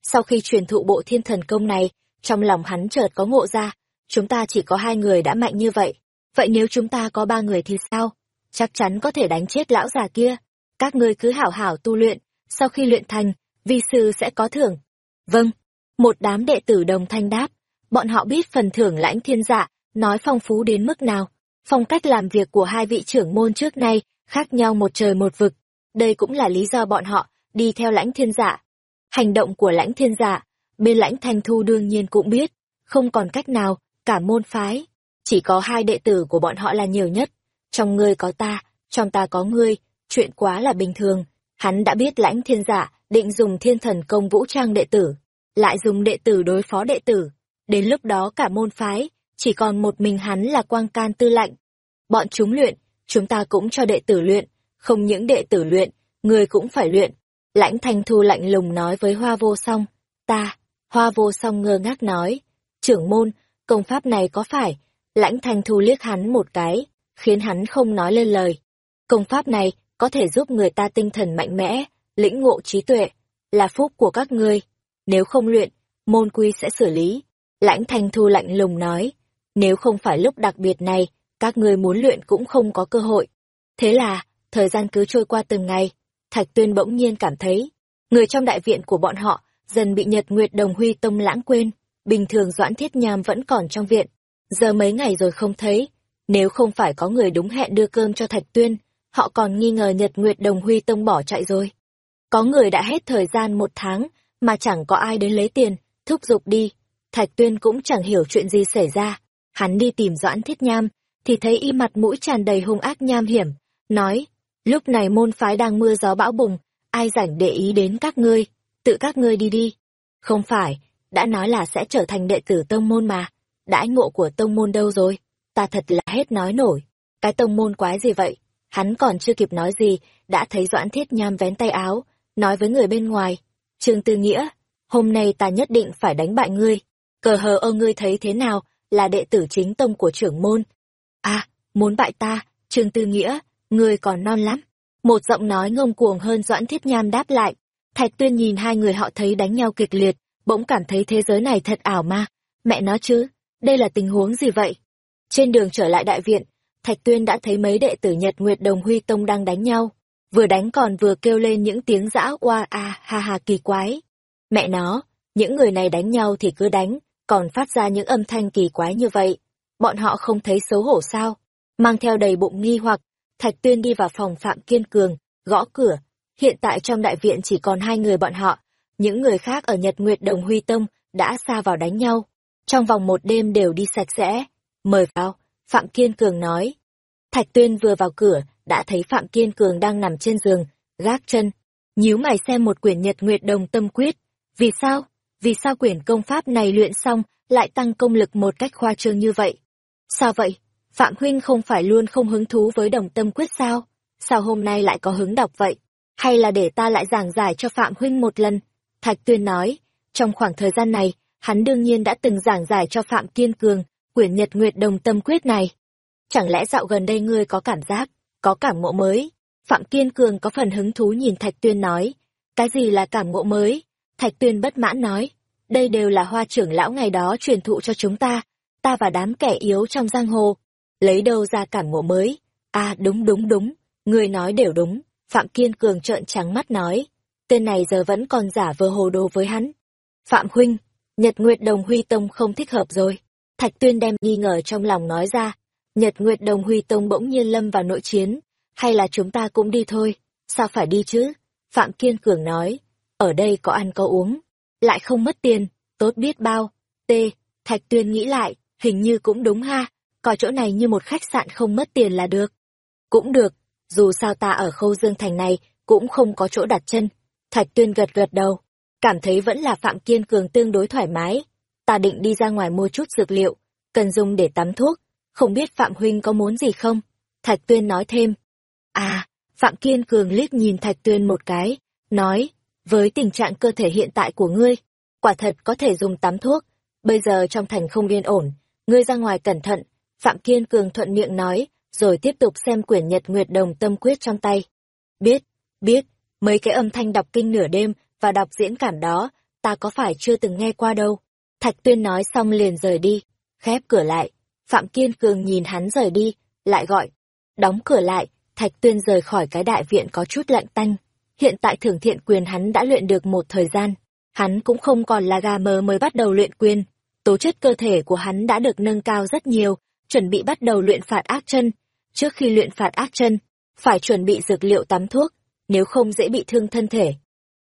Sau khi truyền thụ bộ thiên thần công này, trong lòng hắn chợt có ngộ ra, chúng ta chỉ có hai người đã mạnh như vậy. Vậy nếu chúng ta có ba người thì sao? Chắc chắn có thể đánh chết lão già kia. Các ngươi cứ hảo hảo tu luyện, sau khi luyện thành, vi sư sẽ có thưởng. Vâng, một đám đệ tử đồng thanh đáp, bọn họ biết phần thưởng lãnh thiên dạ, nói phong phú đến mức nào. Phong cách làm việc của hai vị trưởng môn trước nay khác nhau một trời một vực. Đây cũng là lý do bọn họ đi theo lãnh thiên dạ. Hành động của lãnh thiên dạ, bên lãnh thanh thu đương nhiên cũng biết, không còn cách nào, cả môn phái. Chỉ có hai đệ tử của bọn họ là nhiều nhất. Trong ngươi có ta, trong ta có ngươi, chuyện quá là bình thường. Hắn đã biết lãnh thiên dạ định dùng thiên thần công vũ trang đệ tử, lại dùng đệ tử đối phó đệ tử. Đến lúc đó cả môn phái, chỉ còn một mình hắn là quang can tư lạnh. Bọn chúng luyện, chúng ta cũng cho đệ tử luyện, không những đệ tử luyện, người cũng phải luyện. Lãnh thanh thu lạnh lùng nói với hoa vô song, ta, hoa vô song ngơ ngác nói, trưởng môn, công pháp này có phải, lãnh thanh thu liếc hắn một cái, khiến hắn không nói lên lời. Công pháp này có thể giúp người ta tinh thần mạnh mẽ, lĩnh ngộ trí tuệ, là phúc của các ngươi. Nếu không luyện, môn quy sẽ xử lý. Lãnh thanh thu lạnh lùng nói, nếu không phải lúc đặc biệt này, các ngươi muốn luyện cũng không có cơ hội. Thế là, thời gian cứ trôi qua từng ngày, Thạch Tuyên bỗng nhiên cảm thấy, người trong đại viện của bọn họ dần bị Nhật Nguyệt Đồng Huy Tông lãng quên, bình thường Doãn Thiết Nham vẫn còn trong viện, giờ mấy ngày rồi không thấy, nếu không phải có người đúng hẹn đưa cơm cho Thạch Tuyên, họ còn nghi ngờ Nhật Nguyệt Đồng Huy Tông bỏ chạy rồi. Có người đã hết thời gian một tháng, mà chẳng có ai đến lấy tiền, thúc giục đi. Thạch Tuyên cũng chẳng hiểu chuyện gì xảy ra. Hắn đi tìm Doãn Thiết Nham, thì thấy y mặt mũi tràn đầy hung ác nham hiểm, nói, lúc này môn phái đang mưa gió bão bùng, ai rảnh để ý đến các ngươi, tự các ngươi đi đi. Không phải, đã nói là sẽ trở thành đệ tử tông môn mà, đãi ngộ của tông môn đâu rồi, ta thật là hết nói nổi, cái tông môn quái gì vậy, hắn còn chưa kịp nói gì, đã thấy Doãn Thiết Nham vén tay áo, nói với người bên ngoài, Trương Tư Nghĩa, hôm nay ta nhất định phải đánh bại ngươi, cờ hờ ơ ngươi thấy thế nào, là đệ tử chính tông của trưởng môn. À, muốn bại ta, Trương Tư Nghĩa, ngươi còn non lắm. Một giọng nói ngông cuồng hơn Doãn Thiết Nham đáp lại. Thạch Tuyên nhìn hai người họ thấy đánh nhau kịch liệt, bỗng cảm thấy thế giới này thật ảo ma. Mẹ nó chứ, đây là tình huống gì vậy? Trên đường trở lại đại viện, Thạch Tuyên đã thấy mấy đệ tử Nhật Nguyệt Đồng Huy Tông đang đánh nhau vừa đánh còn vừa kêu lên những tiếng dã oa a ha ha kỳ quái. Mẹ nó, những người này đánh nhau thì cứ đánh, còn phát ra những âm thanh kỳ quái như vậy. Bọn họ không thấy xấu hổ sao? Mang theo đầy bụng nghi hoặc, Thạch Tuyên đi vào phòng Phạm Kiên Cường, gõ cửa. Hiện tại trong đại viện chỉ còn hai người bọn họ, những người khác ở Nhật Nguyệt Đồng Huy Tông đã xa vào đánh nhau. Trong vòng một đêm đều đi sạch sẽ. Mời vào, Phạm Kiên Cường nói. Thạch Tuyên vừa vào cửa, đã thấy Phạm Kiên Cường đang nằm trên giường, gác chân. Nhíu mày xem một quyển Nhật Nguyệt Đồng Tâm Quyết. Vì sao? Vì sao quyển công pháp này luyện xong lại tăng công lực một cách khoa trương như vậy? Sao vậy? Phạm Huynh không phải luôn không hứng thú với đồng tâm quyết sao? Sao hôm nay lại có hứng đọc vậy? Hay là để ta lại giảng giải cho Phạm Huynh một lần? Thạch Tuyên nói, trong khoảng thời gian này, hắn đương nhiên đã từng giảng giải cho Phạm Kiên Cường, quyển Nhật Nguyệt Đồng Tâm Quyết này. Chẳng lẽ dạo gần đây ngươi có cảm giác, có cảm ngộ mới? Phạm Kiên Cường có phần hứng thú nhìn Thạch Tuyên nói, cái gì là cảm ngộ mới? Thạch Tuyên bất mãn nói, đây đều là hoa trưởng lão ngày đó truyền thụ cho chúng ta, ta và đám kẻ yếu trong giang hồ. Lấy đâu ra cảm ngộ mới? À đúng đúng đúng, người nói đều đúng. Phạm Kiên Cường trợn trắng mắt nói, tên này giờ vẫn còn giả vờ hồ đồ với hắn. Phạm Huynh, Nhật Nguyệt Đồng Huy Tông không thích hợp rồi. Thạch Tuyên đem nghi ngờ trong lòng nói ra. Nhật Nguyệt Đồng Huy Tông bỗng nhiên lâm vào nội chiến. Hay là chúng ta cũng đi thôi? Sao phải đi chứ? Phạm Kiên Cường nói. Ở đây có ăn có uống. Lại không mất tiền. Tốt biết bao. T. Thạch Tuyên nghĩ lại. Hình như cũng đúng ha. Coi chỗ này như một khách sạn không mất tiền là được. Cũng được. Dù sao ta ở khâu dương thành này cũng không có chỗ đặt chân. Thạch Tuyên gật gật đầu cảm thấy vẫn là Phạm Kiên Cường tương đối thoải mái. Ta định đi ra ngoài mua chút dược liệu, cần dùng để tắm thuốc, không biết Phạm Huynh có muốn gì không? Thạch Tuyên nói thêm. À, Phạm Kiên Cường liếc nhìn Thạch Tuyên một cái, nói, với tình trạng cơ thể hiện tại của ngươi, quả thật có thể dùng tắm thuốc, bây giờ trong thành không yên ổn, ngươi ra ngoài cẩn thận, Phạm Kiên Cường thuận miệng nói, rồi tiếp tục xem quyển Nhật Nguyệt Đồng Tâm Quyết trong tay. Biết, biết, mấy cái âm thanh đọc kinh nửa đêm và đọc diễn cảm đó, ta có phải chưa từng nghe qua đâu. Thạch Tuyên nói xong liền rời đi, khép cửa lại. Phạm Kiên Cường nhìn hắn rời đi, lại gọi. Đóng cửa lại, Thạch Tuyên rời khỏi cái đại viện có chút lạnh tanh. Hiện tại thưởng thiện quyền hắn đã luyện được một thời gian. Hắn cũng không còn là gà mờ mới bắt đầu luyện quyền. Tố chất cơ thể của hắn đã được nâng cao rất nhiều, chuẩn bị bắt đầu luyện phạt ác chân. Trước khi luyện phạt ác chân, phải chuẩn bị dược liệu tắm thuốc, nếu không dễ bị thương thân thể.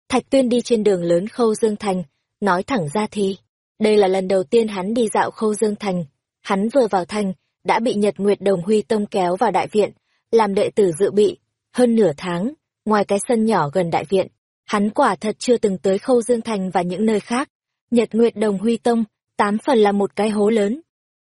Thạch Tuyên đi trên đường lớn Khâu Dương Thành, nói thẳng ra thì, đây là lần đầu tiên hắn đi dạo Khâu Dương Thành. Hắn vừa vào thành, đã bị Nhật Nguyệt Đồng Huy Tông kéo vào đại viện, làm đệ tử dự bị. Hơn nửa tháng, ngoài cái sân nhỏ gần đại viện, hắn quả thật chưa từng tới Khâu Dương Thành và những nơi khác. Nhật Nguyệt Đồng Huy Tông, tám phần là một cái hố lớn.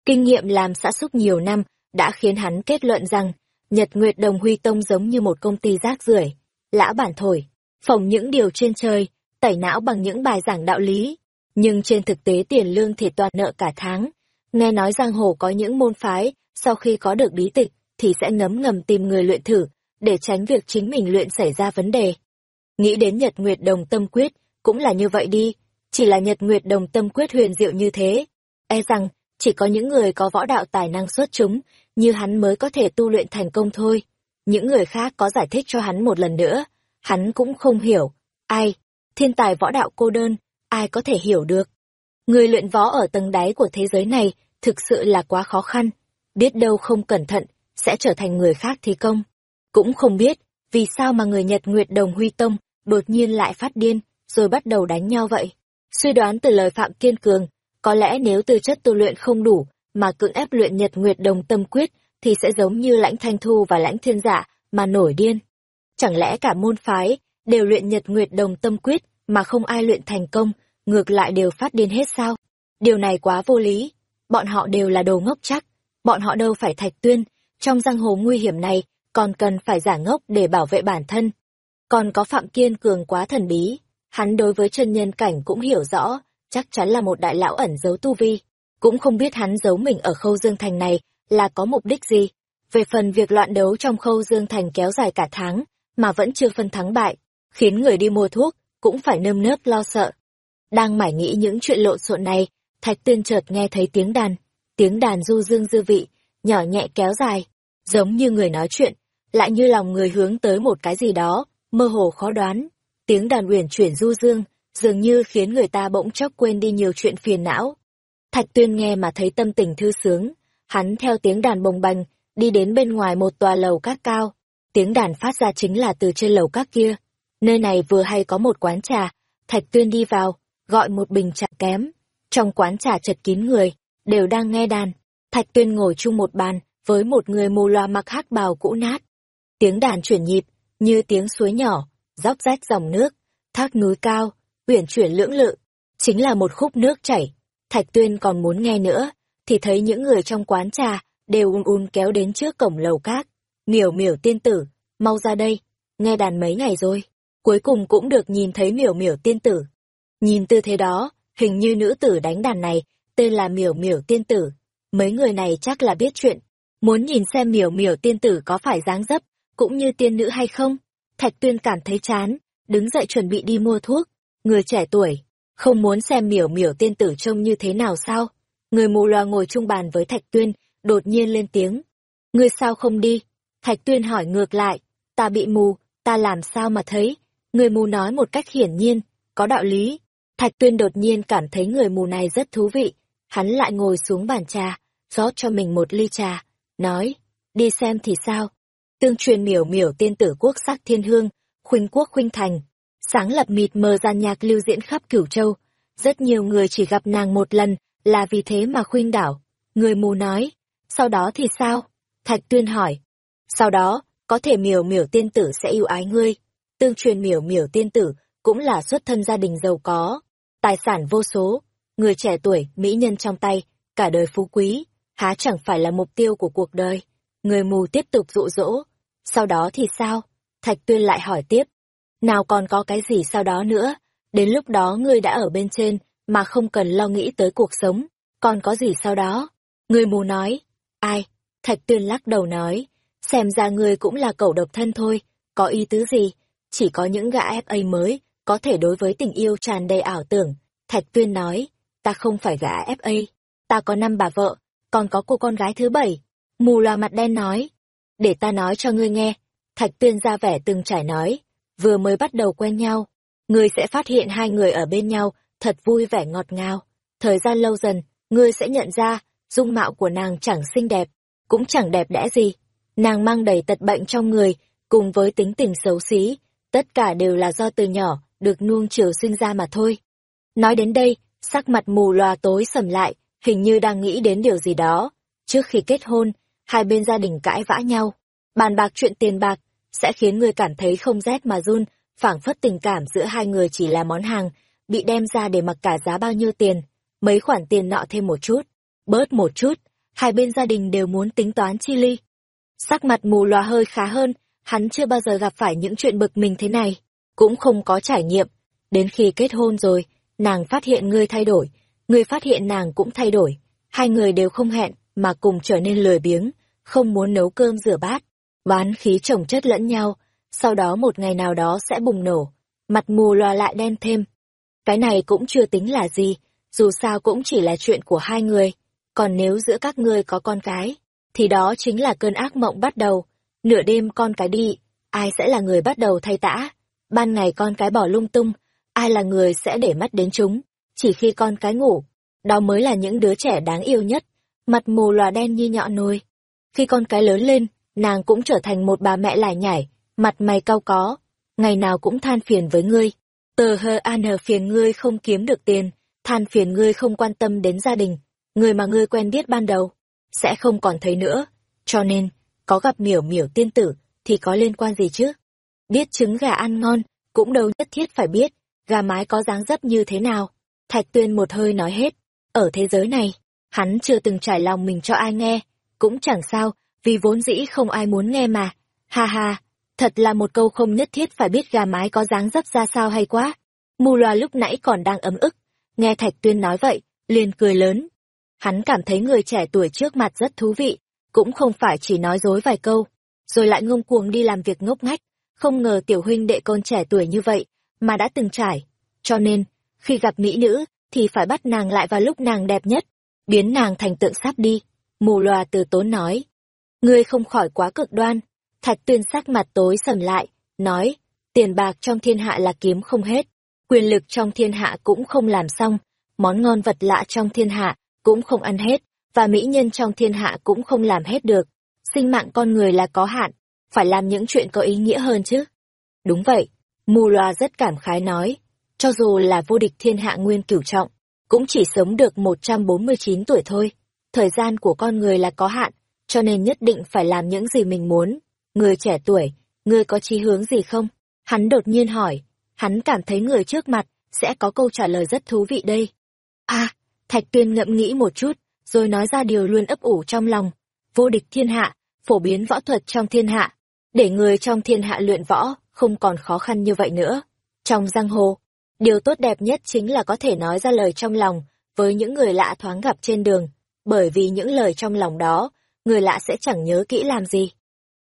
Kinh nghiệm làm xã xúc nhiều năm, đã khiến hắn kết luận rằng, Nhật Nguyệt Đồng Huy Tông giống như một công ty rác rưởi lã bản thổi, phồng những điều trên trời, tẩy não bằng những bài giảng đạo lý. Nhưng trên thực tế tiền lương thì toàn nợ cả tháng. Nghe nói giang hồ có những môn phái, sau khi có được bí tịch, thì sẽ ngấm ngầm tìm người luyện thử, để tránh việc chính mình luyện xảy ra vấn đề. Nghĩ đến Nhật Nguyệt Đồng Tâm Quyết, cũng là như vậy đi, chỉ là Nhật Nguyệt Đồng Tâm Quyết huyền diệu như thế. E rằng, chỉ có những người có võ đạo tài năng xuất chúng, như hắn mới có thể tu luyện thành công thôi. Những người khác có giải thích cho hắn một lần nữa, hắn cũng không hiểu. Ai? Thiên tài võ đạo cô đơn, ai có thể hiểu được? Người luyện võ ở tầng đáy của thế giới này thực sự là quá khó khăn. Biết đâu không cẩn thận, sẽ trở thành người khác thi công. Cũng không biết, vì sao mà người Nhật Nguyệt Đồng Huy Tông đột nhiên lại phát điên, rồi bắt đầu đánh nhau vậy. Suy đoán từ lời Phạm Kiên Cường, có lẽ nếu tư chất tu luyện không đủ, mà cưỡng ép luyện Nhật Nguyệt Đồng Tâm Quyết, thì sẽ giống như lãnh thanh thu và lãnh thiên dạ, mà nổi điên. Chẳng lẽ cả môn phái đều luyện nhật nguyệt đồng tâm quyết mà không ai luyện thành công, ngược lại đều phát điên hết sao? Điều này quá vô lý. Bọn họ đều là đồ ngốc chắc. Bọn họ đâu phải thạch tuyên. Trong giang hồ nguy hiểm này, còn cần phải giả ngốc để bảo vệ bản thân. Còn có Phạm Kiên Cường quá thần bí. Hắn đối với chân nhân cảnh cũng hiểu rõ, chắc chắn là một đại lão ẩn giấu tu vi. Cũng không biết hắn giấu mình ở khâu dương thành này là có mục đích gì. Về phần việc loạn đấu trong khâu dương thành kéo dài cả tháng, mà vẫn chưa phân thắng bại, khiến người đi mua thuốc cũng phải nơm nớp lo sợ. Đang mải nghĩ những chuyện lộn xộn này, Thạch Tuyên chợt nghe thấy tiếng đàn, tiếng đàn du dương dư vị, nhỏ nhẹ kéo dài, giống như người nói chuyện, lại như lòng người hướng tới một cái gì đó, mơ hồ khó đoán. Tiếng đàn uyển chuyển du dương, dường như khiến người ta bỗng chốc quên đi nhiều chuyện phiền não. Thạch Tuyên nghe mà thấy tâm tình thư sướng, hắn theo tiếng đàn bồng bềnh đi đến bên ngoài một tòa lầu các cao. Tiếng đàn phát ra chính là từ trên lầu các kia. Nơi này vừa hay có một quán trà, Thạch Tuyên đi vào, gọi một bình trà kém. Trong quán trà chật kín người, đều đang nghe đàn. Thạch Tuyên ngồi chung một bàn, với một người mù loa mặc hắc bào cũ nát. Tiếng đàn chuyển nhịp, như tiếng suối nhỏ, róc rách dòng nước, thác núi cao, uyển chuyển lưỡng lự, chính là một khúc nước chảy. Thạch Tuyên còn muốn nghe nữa, thì thấy những người trong quán trà đều un un kéo đến trước cổng lầu cát. Miểu miểu tiên tử, mau ra đây, nghe đàn mấy ngày rồi. Cuối cùng cũng được nhìn thấy miểu miểu tiên tử. Nhìn tư thế đó, hình như nữ tử đánh đàn này, tên là miểu miểu tiên tử. Mấy người này chắc là biết chuyện. Muốn nhìn xem miểu miểu tiên tử có phải dáng dấp, cũng như tiên nữ hay không. Thạch tuyên cảm thấy chán, đứng dậy chuẩn bị đi mua thuốc. Người trẻ tuổi, không muốn xem miểu miểu tiên tử trông như thế nào sao? Người mù loa ngồi chung bàn với Thạch Tuyên, đột nhiên lên tiếng. Ngươi sao không đi? Thạch Tuyên hỏi ngược lại. Ta bị mù, ta làm sao mà thấy? Người mù nói một cách hiển nhiên, có đạo lý. Thạch Tuyên đột nhiên cảm thấy người mù này rất thú vị. Hắn lại ngồi xuống bàn trà, rót cho mình một ly trà, nói, đi xem thì sao? Tương truyền miểu miểu tiên tử quốc sắc thiên hương, khuynh quốc khuynh thành, sáng lập mịt mờ gian nhạc lưu diễn khắp cửu châu. Rất nhiều người chỉ gặp nàng một lần, là vì thế mà khuynh đảo. Người mù nói, sau đó thì sao? Thạch tuyên hỏi. Sau đó, có thể miểu miểu tiên tử sẽ yêu ái ngươi. Tương truyền miểu miểu tiên tử cũng là xuất thân gia đình giàu có, tài sản vô số, người trẻ tuổi, mỹ nhân trong tay, cả đời phú quý, há chẳng phải là mục tiêu của cuộc đời. Người mù tiếp tục dụ dỗ. Sau đó thì sao? Thạch tuyên lại hỏi tiếp. Nào còn có cái gì sau đó nữa? Đến lúc đó ngươi đã ở bên trên, mà không cần lo nghĩ tới cuộc sống. Còn có gì sau đó? Người mù nói. Ai? Thạch tuyên lắc đầu nói. Xem ra ngươi cũng là cậu độc thân thôi. Có ý tứ gì? Chỉ có những gã FA mới, có thể đối với tình yêu tràn đầy ảo tưởng. Thạch tuyên nói. Ta không phải gã FA. Ta có năm bà vợ, còn có cô con gái thứ bảy. Mù loà mặt đen nói. Để ta nói cho ngươi nghe. Thạch tuyên ra vẻ từng trải nói. Vừa mới bắt đầu quen nhau. Ngươi sẽ phát hiện hai người ở bên nhau thật vui vẻ ngọt ngào. Thời gian lâu dần, ngươi sẽ nhận ra, dung mạo của nàng chẳng xinh đẹp, cũng chẳng đẹp đẽ gì. Nàng mang đầy tật bệnh trong người, cùng với tính tình xấu xí, tất cả đều là do từ nhỏ, được nuông chiều sinh ra mà thôi. Nói đến đây, sắc mặt mù loà tối sầm lại, hình như đang nghĩ đến điều gì đó. Trước khi kết hôn, hai bên gia đình cãi vã nhau. Bàn bạc chuyện tiền bạc, sẽ khiến người cảm thấy không rét mà run, phảng phất tình cảm giữa hai người chỉ là món hàng, bị đem ra để mặc cả giá bao nhiêu tiền, mấy khoản tiền nọ thêm một chút, bớt một chút, hai bên gia đình đều muốn tính toán chi ly. Sắc mặt mù loà hơi khá hơn, hắn chưa bao giờ gặp phải những chuyện bực mình thế này, cũng không có trải nghiệm. Đến khi kết hôn rồi, nàng phát hiện ngươi thay đổi, ngươi phát hiện nàng cũng thay đổi. Hai người đều không hẹn, mà cùng trở nên lười biếng, không muốn nấu cơm rửa bát, bán khí chồng chất lẫn nhau, sau đó một ngày nào đó sẽ bùng nổ, mặt mù loa lại đen thêm, cái này cũng chưa tính là gì, dù sao cũng chỉ là chuyện của hai người. Còn nếu giữa các ngươi có con cái, thì đó chính là cơn ác mộng bắt đầu. Nửa đêm con cái đi, ai sẽ là người bắt đầu thay tã? Ban ngày con cái bỏ lung tung, ai là người sẽ để mắt đến chúng? Chỉ khi con cái ngủ, đó mới là những đứa trẻ đáng yêu nhất. Mặt mù lòa đen như nhọ nồi. Khi con cái lớn lên, nàng cũng trở thành một bà mẹ lải nhải, mặt mày cau có, ngày nào cũng than phiền với ngươi Tờ hờ an hờ phiền ngươi không kiếm được tiền, than phiền ngươi không quan tâm đến gia đình, người mà ngươi quen biết ban đầu, sẽ không còn thấy nữa. Cho nên, có gặp miểu miểu tiên tử, thì có liên quan gì chứ? Biết trứng gà ăn ngon, cũng đâu nhất thiết phải biết, gà mái có dáng dấp như thế nào. Thạch tuyên một hơi nói hết, ở thế giới này, hắn chưa từng trải lòng mình cho ai nghe, cũng chẳng sao, vì vốn dĩ không ai muốn nghe mà. Ha ha, Thật là một câu không nhất thiết phải biết gà mái có dáng dấp ra sao hay quá. Mù loà lúc nãy còn đang ấm ức, nghe Thạch Tuyên nói vậy, liền cười lớn. Hắn cảm thấy người trẻ tuổi trước mặt rất thú vị, cũng không phải chỉ nói dối vài câu, rồi lại ngông cuồng đi làm việc ngốc ngách, không ngờ tiểu huynh đệ con trẻ tuổi như vậy, mà đã từng trải. Cho nên, khi gặp mỹ nữ, thì phải bắt nàng lại vào lúc nàng đẹp nhất, biến nàng thành tượng sáp đi. Mù loà từ tốn nói. Ngươi không khỏi quá cực đoan, Thạch tuyên sắc mặt tối sầm lại, nói, tiền bạc trong thiên hạ là kiếm không hết. quyền lực trong thiên hạ cũng không làm xong, món ngon vật lạ trong thiên hạ cũng không ăn hết, và mỹ nhân trong thiên hạ cũng không làm hết được. Sinh mạng con người là có hạn, phải làm những chuyện có ý nghĩa hơn chứ. Đúng vậy, Mù Loa rất cảm khái nói, cho dù là vô địch thiên hạ nguyên cửu trọng, cũng chỉ sống được 149 tuổi thôi. Thời gian của con người là có hạn, cho nên nhất định phải làm những gì mình muốn. Người trẻ tuổi, người có chí hướng gì không? Hắn đột nhiên hỏi, hắn cảm thấy người trước mặt sẽ có câu trả lời rất thú vị đây. À, Thạch Tuyên ngẫm nghĩ một chút, rồi nói ra điều luôn ấp ủ trong lòng. Vô địch thiên hạ, phổ biến võ thuật trong thiên hạ, để người trong thiên hạ luyện võ, không còn khó khăn như vậy nữa. Trong giang hồ, điều tốt đẹp nhất chính là có thể nói ra lời trong lòng với những người lạ thoáng gặp trên đường, bởi vì những lời trong lòng đó, người lạ sẽ chẳng nhớ kỹ làm gì.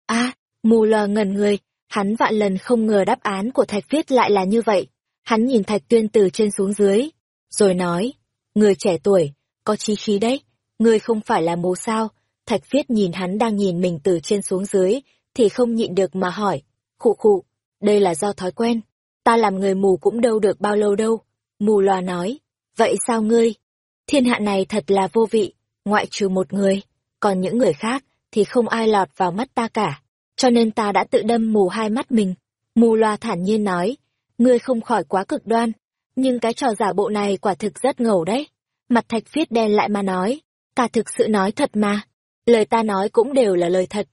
a mù lờ ngần người, hắn vạn lần không ngờ đáp án của Thạch Viết lại là như vậy. Hắn nhìn Thạch Tuyên từ trên xuống dưới, rồi nói, người trẻ tuổi, có chí khí đấy, người không phải là mù sao. Thạch Viết nhìn hắn đang nhìn mình từ trên xuống dưới, thì không nhịn được mà hỏi, khụ khụ, đây là do thói quen, ta làm người mù cũng đâu được bao lâu đâu. Mù loà nói, vậy sao ngươi? Thiên hạ này thật là vô vị, ngoại trừ một người, còn những người khác thì không ai lọt vào mắt ta cả, cho nên ta đã tự đâm mù hai mắt mình. Mù loà thản nhiên nói, ngươi không khỏi quá cực đoan, nhưng cái trò giả bộ này quả thực rất ngầu đấy. Mặt thạch phiết đen lại mà nói, ta thực sự nói thật mà, lời ta nói cũng đều là lời thật.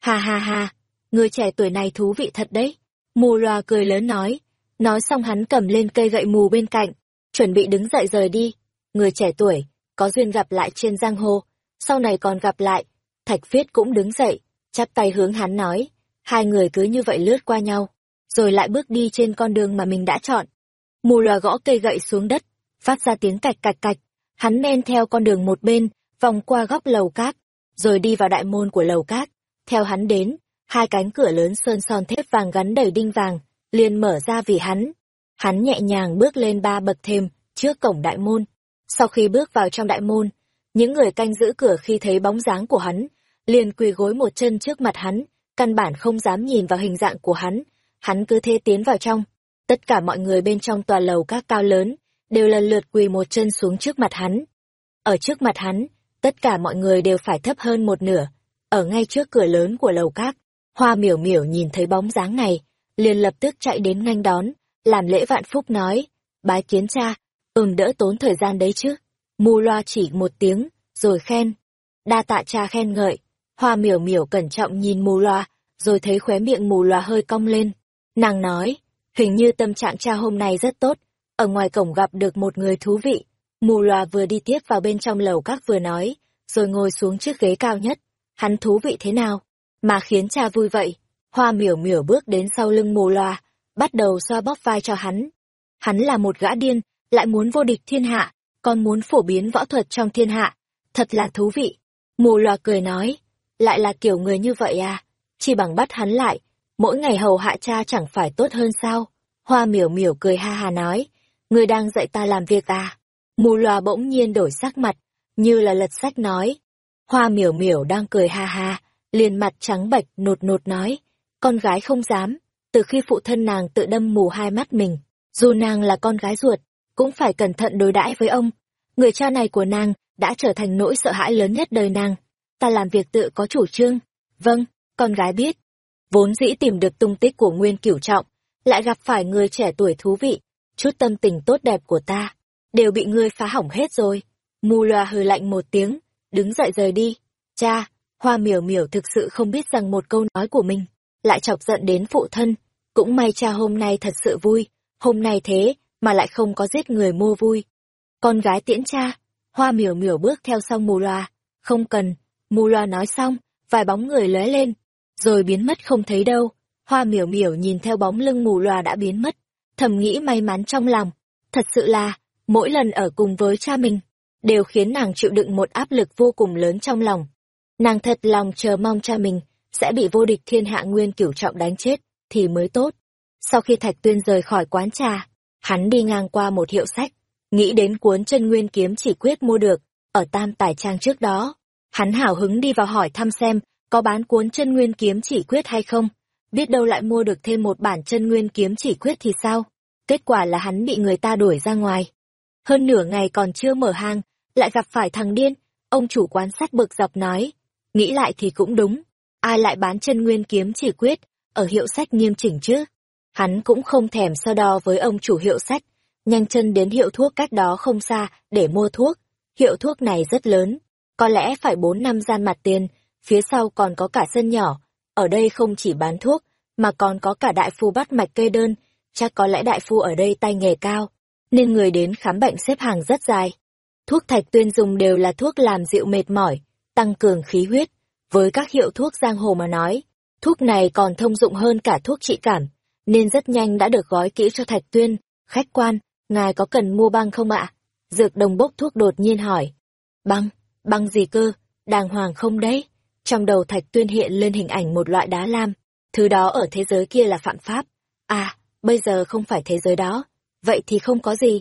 Ha ha ha, người trẻ tuổi này thú vị thật đấy. Mù loà cười lớn nói, nói xong hắn cầm lên cây gậy mù bên cạnh, chuẩn bị đứng dậy rời đi. Người trẻ tuổi, có duyên gặp lại trên giang hồ, sau này còn gặp lại. Thạch viết cũng đứng dậy, chắp tay hướng hắn nói, hai người cứ như vậy lướt qua nhau, rồi lại bước đi trên con đường mà mình đã chọn. Mù loà gõ cây gậy xuống đất, phát ra tiếng cạch cạch cạch, hắn men theo con đường một bên, vòng qua góc lầu cát, rồi đi vào đại môn của lầu cát. Theo hắn đến, hai cánh cửa lớn sơn son thép vàng gắn đầy đinh vàng, liền mở ra vì hắn. Hắn nhẹ nhàng bước lên ba bậc thềm, trước cổng đại môn. Sau khi bước vào trong đại môn, những người canh giữ cửa khi thấy bóng dáng của hắn, liền quỳ gối một chân trước mặt hắn, căn bản không dám nhìn vào hình dạng của hắn. Hắn cứ thế tiến vào trong. Tất cả mọi người bên trong tòa lầu các cao lớn, đều lần lượt quỳ một chân xuống trước mặt hắn. Ở trước mặt hắn, tất cả mọi người đều phải thấp hơn một nửa. Ở ngay trước cửa lớn của lầu các, hoa miểu miểu nhìn thấy bóng dáng này, liền lập tức chạy đến nhanh đón, làm lễ vạn phúc nói, bái kiến cha, ừm đỡ tốn thời gian đấy chứ. Mù loa chỉ một tiếng, rồi khen. Đa tạ cha khen ngợi, hoa miểu miểu cẩn trọng nhìn mù loa, rồi thấy khóe miệng mù loa hơi cong lên. Nàng nói, hình như tâm trạng cha hôm nay rất tốt, ở ngoài cổng gặp được một người thú vị. Mù loa vừa đi tiếp vào bên trong lầu các vừa nói, rồi ngồi xuống chiếc ghế cao nhất. Hắn thú vị thế nào? Mà khiến cha vui vậy. Hoa miểu miểu bước đến sau lưng mù loa, bắt đầu xoa bóp vai cho hắn. Hắn là một gã điên, lại muốn vô địch thiên hạ, còn muốn phổ biến võ thuật trong thiên hạ. Thật là thú vị. Mù loa cười nói, lại là kiểu người như vậy à? Chỉ bằng bắt hắn lại, mỗi ngày hầu hạ cha chẳng phải tốt hơn sao? Hoa miểu miểu cười ha ha nói, người đang dạy ta làm việc à? Mù loa bỗng nhiên đổi sắc mặt, như là lật sách nói. Hoa miểu miểu đang cười ha ha, liền mặt trắng bệch nột nột nói, con gái không dám, từ khi phụ thân nàng tự đâm mù hai mắt mình, dù nàng là con gái ruột, cũng phải cẩn thận đối đãi với ông. Người cha này của nàng đã trở thành nỗi sợ hãi lớn nhất đời nàng. Ta làm việc tự có chủ trương. Vâng, con gái biết. Vốn dĩ tìm được tung tích của Nguyên Cửu Trọng, lại gặp phải người trẻ tuổi thú vị, chút tâm tình tốt đẹp của ta, đều bị ngươi phá hỏng hết rồi. Mù loa hừ lạnh một tiếng, đứng dậy rời đi. Cha, hoa miểu miểu thực sự không biết rằng một câu nói của mình, lại chọc giận đến phụ thân. Cũng may cha hôm nay thật sự vui, hôm nay thế, mà lại không có giết người mua vui. Con gái tiễn cha, hoa miểu miểu bước theo sau mù loa. Không cần, mù loa nói xong, vài bóng người lóe lên, rồi biến mất không thấy đâu. Hoa miểu miểu nhìn theo bóng lưng mù loa đã biến mất, thầm nghĩ may mắn trong lòng. Thật sự là, mỗi lần ở cùng với cha mình, đều khiến nàng chịu đựng một áp lực vô cùng lớn trong lòng. Nàng thật lòng chờ mong cha mình sẽ bị vô địch thiên hạ nguyên cửu trọng đánh chết, thì mới tốt. Sau khi Thạch Tuyên rời khỏi quán trà, hắn đi ngang qua một hiệu sách, nghĩ đến cuốn chân nguyên kiếm chỉ quyết mua được, ở tam tài trang trước đó. Hắn hào hứng đi vào hỏi thăm xem, có bán cuốn chân nguyên kiếm chỉ quyết hay không, biết đâu lại mua được thêm một bản chân nguyên kiếm chỉ quyết thì sao. Kết quả là hắn bị người ta đuổi ra ngoài. Hơn nửa ngày còn chưa mở hàng, lại gặp phải thằng điên, ông chủ quán sát bực dọc nói. Nghĩ lại thì cũng đúng, ai lại bán chân nguyên kiếm chỉ quyết, ở hiệu sách nghiêm chỉnh chứ. Hắn cũng không thèm so đo với ông chủ hiệu sách, nhanh chân đến hiệu thuốc cách đó không xa để mua thuốc. Hiệu thuốc này rất lớn, có lẽ phải bốn năm gian mặt tiền, phía sau còn có cả sân nhỏ. Ở đây không chỉ bán thuốc, mà còn có cả đại phu bắt mạch kê đơn, chắc có lẽ đại phu ở đây tay nghề cao, nên người đến khám bệnh xếp hàng rất dài. Thuốc thạch tuyên dùng đều là thuốc làm dịu mệt mỏi, tăng cường khí huyết. Với các hiệu thuốc giang hồ mà nói, thuốc này còn thông dụng hơn cả thuốc trị cảm, nên rất nhanh đã được gói kỹ cho thạch tuyên. Khách quan, ngài có cần mua băng không ạ? Dược đồng bốc thuốc đột nhiên hỏi. Băng, băng gì cơ, đàng hoàng không đấy? Trong đầu thạch tuyên hiện lên hình ảnh một loại đá lam, thứ đó ở thế giới kia là phạm pháp. À, bây giờ không phải thế giới đó, vậy thì không có gì.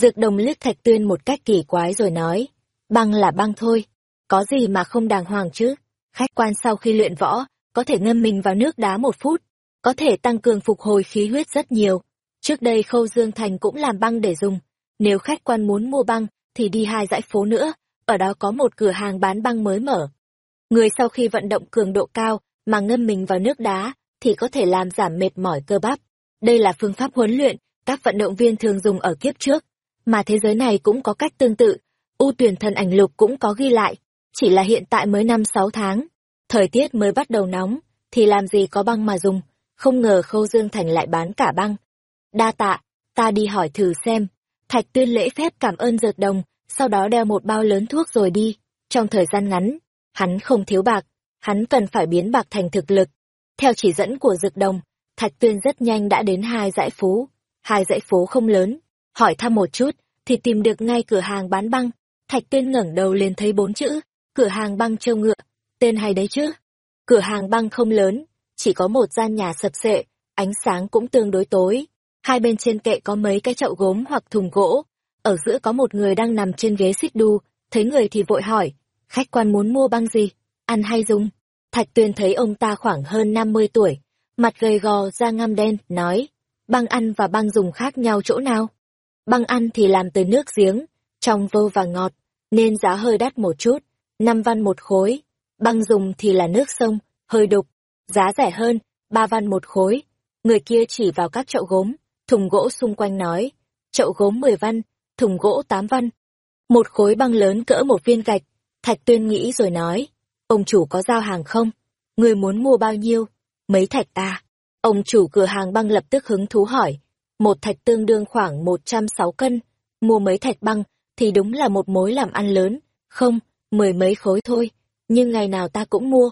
Dược đồng liếc thạch tuyên một cách kỳ quái rồi nói, băng là băng thôi, có gì mà không đàng hoàng chứ. Khách quan sau khi luyện võ, có thể ngâm mình vào nước đá một phút, có thể tăng cường phục hồi khí huyết rất nhiều. Trước đây Khâu Dương Thành cũng làm băng để dùng, nếu khách quan muốn mua băng thì đi hai dãy phố nữa, ở đó có một cửa hàng bán băng mới mở. Người sau khi vận động cường độ cao mà ngâm mình vào nước đá thì có thể làm giảm mệt mỏi cơ bắp. Đây là phương pháp huấn luyện các vận động viên thường dùng ở kiếp trước, mà thế giới này cũng có cách tương tự. U tuyển thần ảnh lục cũng có ghi lại, chỉ là hiện tại mới năm sáu tháng, thời tiết mới bắt đầu nóng, thì làm gì có băng mà dùng, không ngờ Khâu Dương Thành lại bán cả băng. Đa tạ, ta đi hỏi thử xem. Thạch tuyên lễ phép cảm ơn dược đồng, sau đó đeo một bao lớn thuốc rồi đi. Trong thời gian ngắn, hắn không thiếu bạc, hắn cần phải biến bạc thành thực lực. Theo chỉ dẫn của dược đồng, Thạch tuyên rất nhanh đã đến hai dãy phố. Hai dãy phố không lớn, hỏi thăm một chút, thì tìm được ngay cửa hàng bán băng. Thạch tuyên ngẩng đầu lên thấy bốn chữ, cửa hàng băng châu ngựa, tên hay đấy chứ. Cửa hàng băng không lớn, chỉ có một gian nhà sập sệ, ánh sáng cũng tương đối tối. Hai bên trên kệ có mấy cái chậu gốm hoặc thùng gỗ, ở giữa có một người đang nằm trên ghế xích đu, thấy người thì vội hỏi, khách quan muốn mua băng gì, ăn hay dùng. Thạch Tuyên thấy ông ta khoảng hơn 50 tuổi, mặt gầy gò da ngăm đen, nói, băng ăn và băng dùng khác nhau chỗ nào? Băng ăn thì làm từ nước giếng, trong vô và ngọt, nên giá hơi đắt một chút, năm văn một khối. Băng dùng thì là nước sông, hơi đục, giá rẻ hơn, ba văn một khối. Người kia chỉ vào các chậu gốm, thùng gỗ xung quanh nói, chậu gốm mười văn, thùng gỗ tám văn. Một khối băng lớn cỡ một viên gạch, Thạch Tuyên nghĩ rồi nói, ông chủ có giao hàng không? Người muốn mua bao nhiêu? Mấy thạch ta? Ông chủ cửa hàng băng lập tức hứng thú hỏi, một thạch tương đương khoảng một trăm sáu cân, mua mấy thạch băng thì đúng là một mối làm ăn lớn, không, mười mấy khối thôi, nhưng ngày nào ta cũng mua.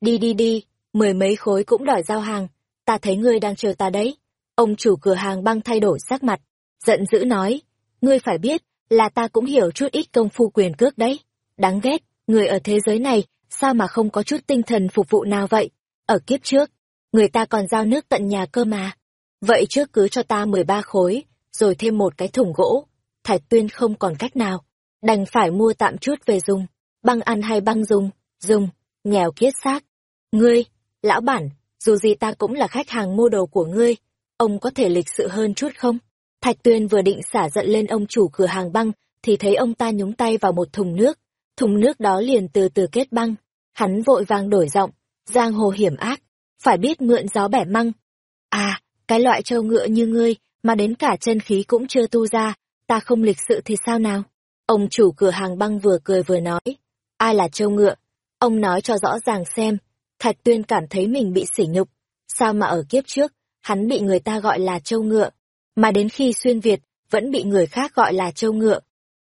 Đi đi đi, mười mấy khối cũng đòi giao hàng, ta thấy ngươi đang chờ ta đấy. Ông chủ cửa hàng băng thay đổi sắc mặt, giận dữ nói, ngươi phải biết, là ta cũng hiểu chút ít công phu quyền cước đấy. Đáng ghét, người ở thế giới này, sao mà không có chút tinh thần phục vụ nào vậy? Ở kiếp trước, người ta còn giao nước tận nhà cơ mà. Vậy trước cứ cho ta mười ba khối, rồi thêm một cái thùng gỗ. Thạch tuyên không còn cách nào, đành phải mua tạm chút về dùng. Băng ăn hay băng dùng, dùng, nghèo kiết xác. Ngươi, lão bản, dù gì ta cũng là khách hàng mua đồ của ngươi, ông có thể lịch sự hơn chút không? Thạch Tuyên vừa định xả giận lên ông chủ cửa hàng băng, thì thấy ông ta nhúng tay vào một thùng nước. Thùng nước đó liền từ từ kết băng. Hắn vội vàng đổi giọng, giang hồ hiểm ác, phải biết mượn gió bẻ măng. À, cái loại trâu ngựa như ngươi, mà đến cả chân khí cũng chưa tu ra, ta không lịch sự thì sao nào? Ông chủ cửa hàng băng vừa cười vừa nói, ai là trâu ngựa? Ông nói cho rõ ràng xem, Thạch Tuyên cảm thấy mình bị sỉ nhục, sao mà ở kiếp trước, hắn bị người ta gọi là trâu ngựa, mà đến khi xuyên Việt, vẫn bị người khác gọi là trâu ngựa.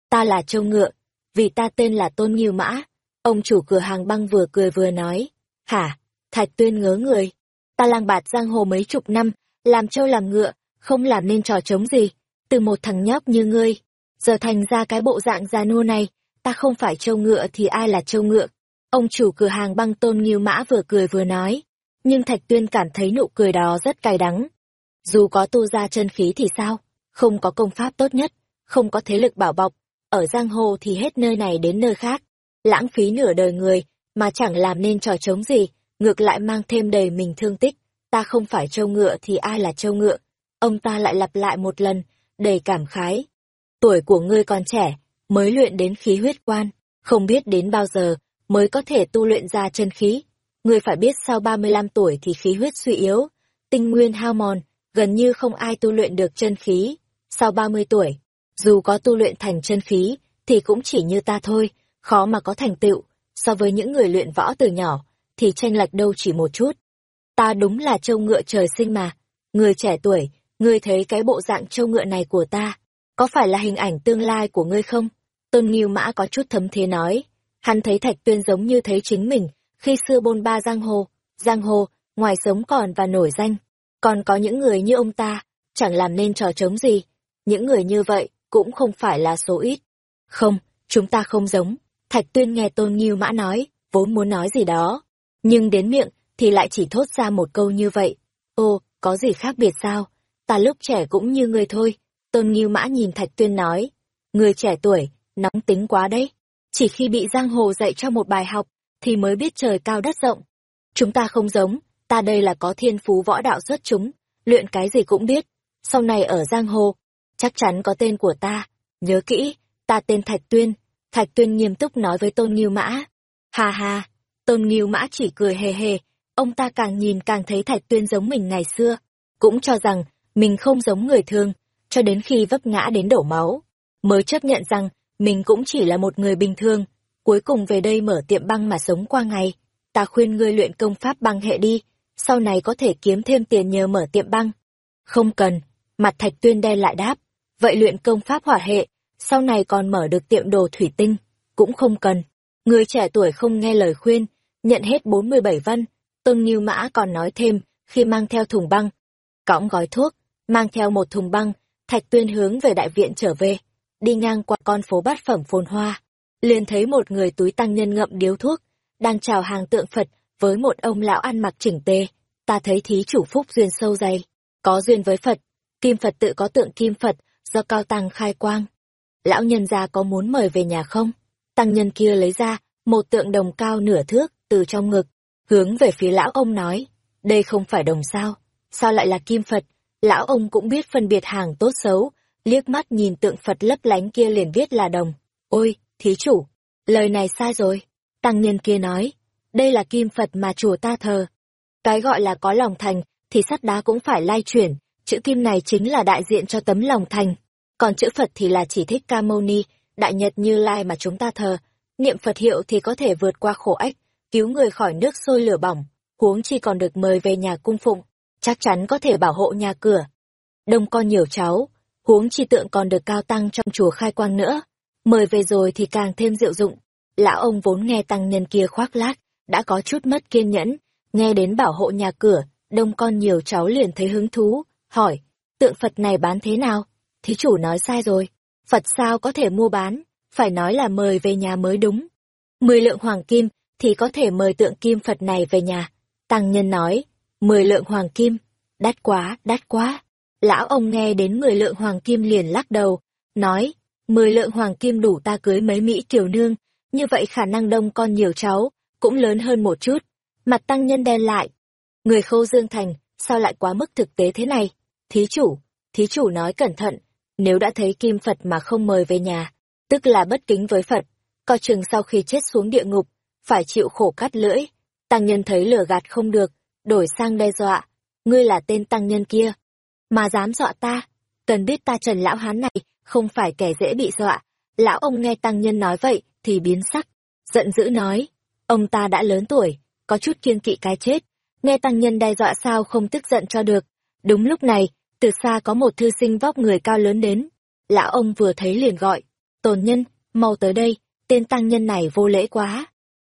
Ta là trâu ngựa, vì ta tên là Tôn Nghiêu Mã. Ông chủ cửa hàng băng vừa cười vừa nói, hả, Thạch Tuyên ngớ người, ta lang bạt giang hồ mấy chục năm, làm trâu làm ngựa, không làm nên trò trống gì, từ một thằng nhóc như ngươi, giờ thành ra cái bộ dạng già nua này, ta không phải trâu ngựa thì ai là trâu ngựa. Ông chủ cửa hàng băng tôn nghiêu mã vừa cười vừa nói, nhưng Thạch Tuyên cảm thấy nụ cười đó rất cay đắng. Dù có tu ra chân khí thì sao, không có công pháp tốt nhất, không có thế lực bảo bọc, ở giang hồ thì hết nơi này đến nơi khác, lãng phí nửa đời người mà chẳng làm nên trò trống gì, ngược lại mang thêm đầy mình thương tích, ta không phải trâu ngựa thì ai là trâu ngựa. Ông ta lại lặp lại một lần, đầy cảm khái. Tuổi của ngươi còn trẻ, mới luyện đến khí huyết quan, không biết đến bao giờ mới có thể tu luyện ra chân khí. Ngươi phải biết sau 35 tuổi thì khí huyết suy yếu, tinh nguyên hao mòn, gần như không ai tu luyện được chân khí. Sau 30 tuổi, dù có tu luyện thành chân khí, thì cũng chỉ như ta thôi, khó mà có thành tựu. So với những người luyện võ từ nhỏ, thì tranh lệch đâu chỉ một chút. Ta đúng là trâu ngựa trời sinh mà. Người trẻ tuổi, ngươi thấy cái bộ dạng trâu ngựa này của ta, có phải là hình ảnh tương lai của ngươi không? Tôn Nghiêu Mã có chút thấm thế nói. Hắn thấy Thạch Tuyên giống như thấy chính mình, khi xưa bôn ba giang hồ. Giang hồ, ngoài sống còn và nổi danh. Còn có những người như ông ta, chẳng làm nên trò trống gì. Những người như vậy, cũng không phải là số ít. Không, chúng ta không giống. Thạch Tuyên nghe Tôn Nghiêu Mã nói, vốn muốn nói gì đó. Nhưng đến miệng, thì lại chỉ thốt ra một câu như vậy. Ô, có gì khác biệt sao? Ta lúc trẻ cũng như người thôi. Tôn Nghiêu Mã nhìn Thạch Tuyên nói. Người trẻ tuổi, nóng tính quá đấy. Chỉ khi bị giang hồ dạy cho một bài học, thì mới biết trời cao đất rộng. Chúng ta không giống, ta đây là có thiên phú võ đạo xuất chúng, luyện cái gì cũng biết. Sau này ở giang hồ, chắc chắn có tên của ta. Nhớ kỹ, ta tên Thạch Tuyên. Thạch Tuyên nghiêm túc nói với Tôn Nghiêu Mã. Hà hà, Tôn Nghiêu Mã chỉ cười hề hề, ông ta càng nhìn càng thấy Thạch Tuyên giống mình ngày xưa, cũng cho rằng mình không giống người thường, cho đến khi vấp ngã đến đổ máu, mới chấp nhận rằng mình cũng chỉ là một người bình thường, cuối cùng về đây mở tiệm băng mà sống qua ngày. Ta khuyên ngươi luyện công pháp băng hệ đi, sau này có thể kiếm thêm tiền nhờ mở tiệm băng. Không cần, mặt Thạch Tuyên đen lại đáp, vậy luyện công pháp hỏa hệ, sau này còn mở được tiệm đồ thủy tinh, cũng không cần. Người trẻ tuổi không nghe lời khuyên, nhận hết 47 văn, Tôn Nghiêu Mã còn nói thêm, khi mang theo thùng băng, cõng gói thuốc, mang theo một thùng băng, Thạch Tuyên hướng về đại viện trở về, đi ngang qua con phố bát phẩm phồn hoa, liền thấy một người túi tăng nhân ngậm điếu thuốc, đang chào hàng tượng Phật với một ông lão ăn mặc chỉnh tề. Ta thấy thí chủ phúc duyên sâu dày, có duyên với Phật, kim Phật tự có tượng kim Phật do cao tăng khai quang. Lão nhân gia có muốn mời về nhà không? Tăng nhân kia lấy ra một tượng đồng cao nửa thước từ trong ngực, hướng về phía lão ông nói, đây không phải đồng sao, sao lại là kim Phật? Lão ông cũng biết phân biệt hàng tốt xấu, liếc mắt nhìn tượng Phật lấp lánh kia liền biết là đồng. Ôi, thí chủ, lời này sai rồi. Tăng nhân kia nói, đây là kim Phật mà chùa ta thờ. Cái gọi là có lòng thành, thì sắt đá cũng phải lai chuyển, chữ kim này chính là đại diện cho tấm lòng thành. Còn chữ Phật thì là chỉ thích ca mâu ni, đại nhật như lai mà chúng ta thờ. Niệm Phật hiệu thì có thể vượt qua khổ ách, cứu người khỏi nước sôi lửa bỏng, huống chi còn được mời về nhà cung phụng, chắc chắn có thể bảo hộ nhà cửa. Đông con nhiều cháu, huống chi tượng còn được cao tăng trong chùa khai quang nữa. Mời về rồi thì càng thêm diệu dụng. Lão ông vốn nghe tăng nhân kia khoác lác, đã có chút mất kiên nhẫn, nghe đến bảo hộ nhà cửa, đông con nhiều cháu liền thấy hứng thú, hỏi, tượng Phật này bán thế nào? Thí chủ nói sai rồi, Phật sao có thể mua bán, phải nói là mời về nhà mới đúng. Mười lượng hoàng kim thì có thể mời tượng kim Phật này về nhà. Tăng nhân nói, mười lượng hoàng kim, đắt quá, đắt quá. Lão ông nghe đến mười lượng hoàng kim liền lắc đầu, nói, mười lượng hoàng kim đủ ta cưới mấy Mỹ triều nương, như vậy khả năng đông con nhiều cháu, cũng lớn hơn một chút. Mặt tăng nhân đen lại. Người khâu dương thành, sao lại quá mức thực tế thế này? Thí chủ, thí chủ nói cẩn thận, nếu đã thấy kim Phật mà không mời về nhà, tức là bất kính với Phật, coi chừng sau khi chết xuống địa ngục, phải chịu khổ cắt lưỡi. Tăng nhân thấy lửa gạt không được, đổi sang đe dọa. Ngươi là tên tăng nhân kia, mà dám dọa ta, cần biết ta trần lão hán này không phải kẻ dễ bị dọa. Lão ông nghe tăng nhân nói vậy thì biến sắc, giận dữ nói, ông ta đã lớn tuổi, có chút kiên kỵ cái chết, nghe tăng nhân đe dọa sao không tức giận cho được. Đúng lúc này, từ xa có một thư sinh vóc người cao lớn đến, lão ông vừa thấy liền gọi, tồn nhân, mau tới đây, tên tăng nhân này vô lễ quá.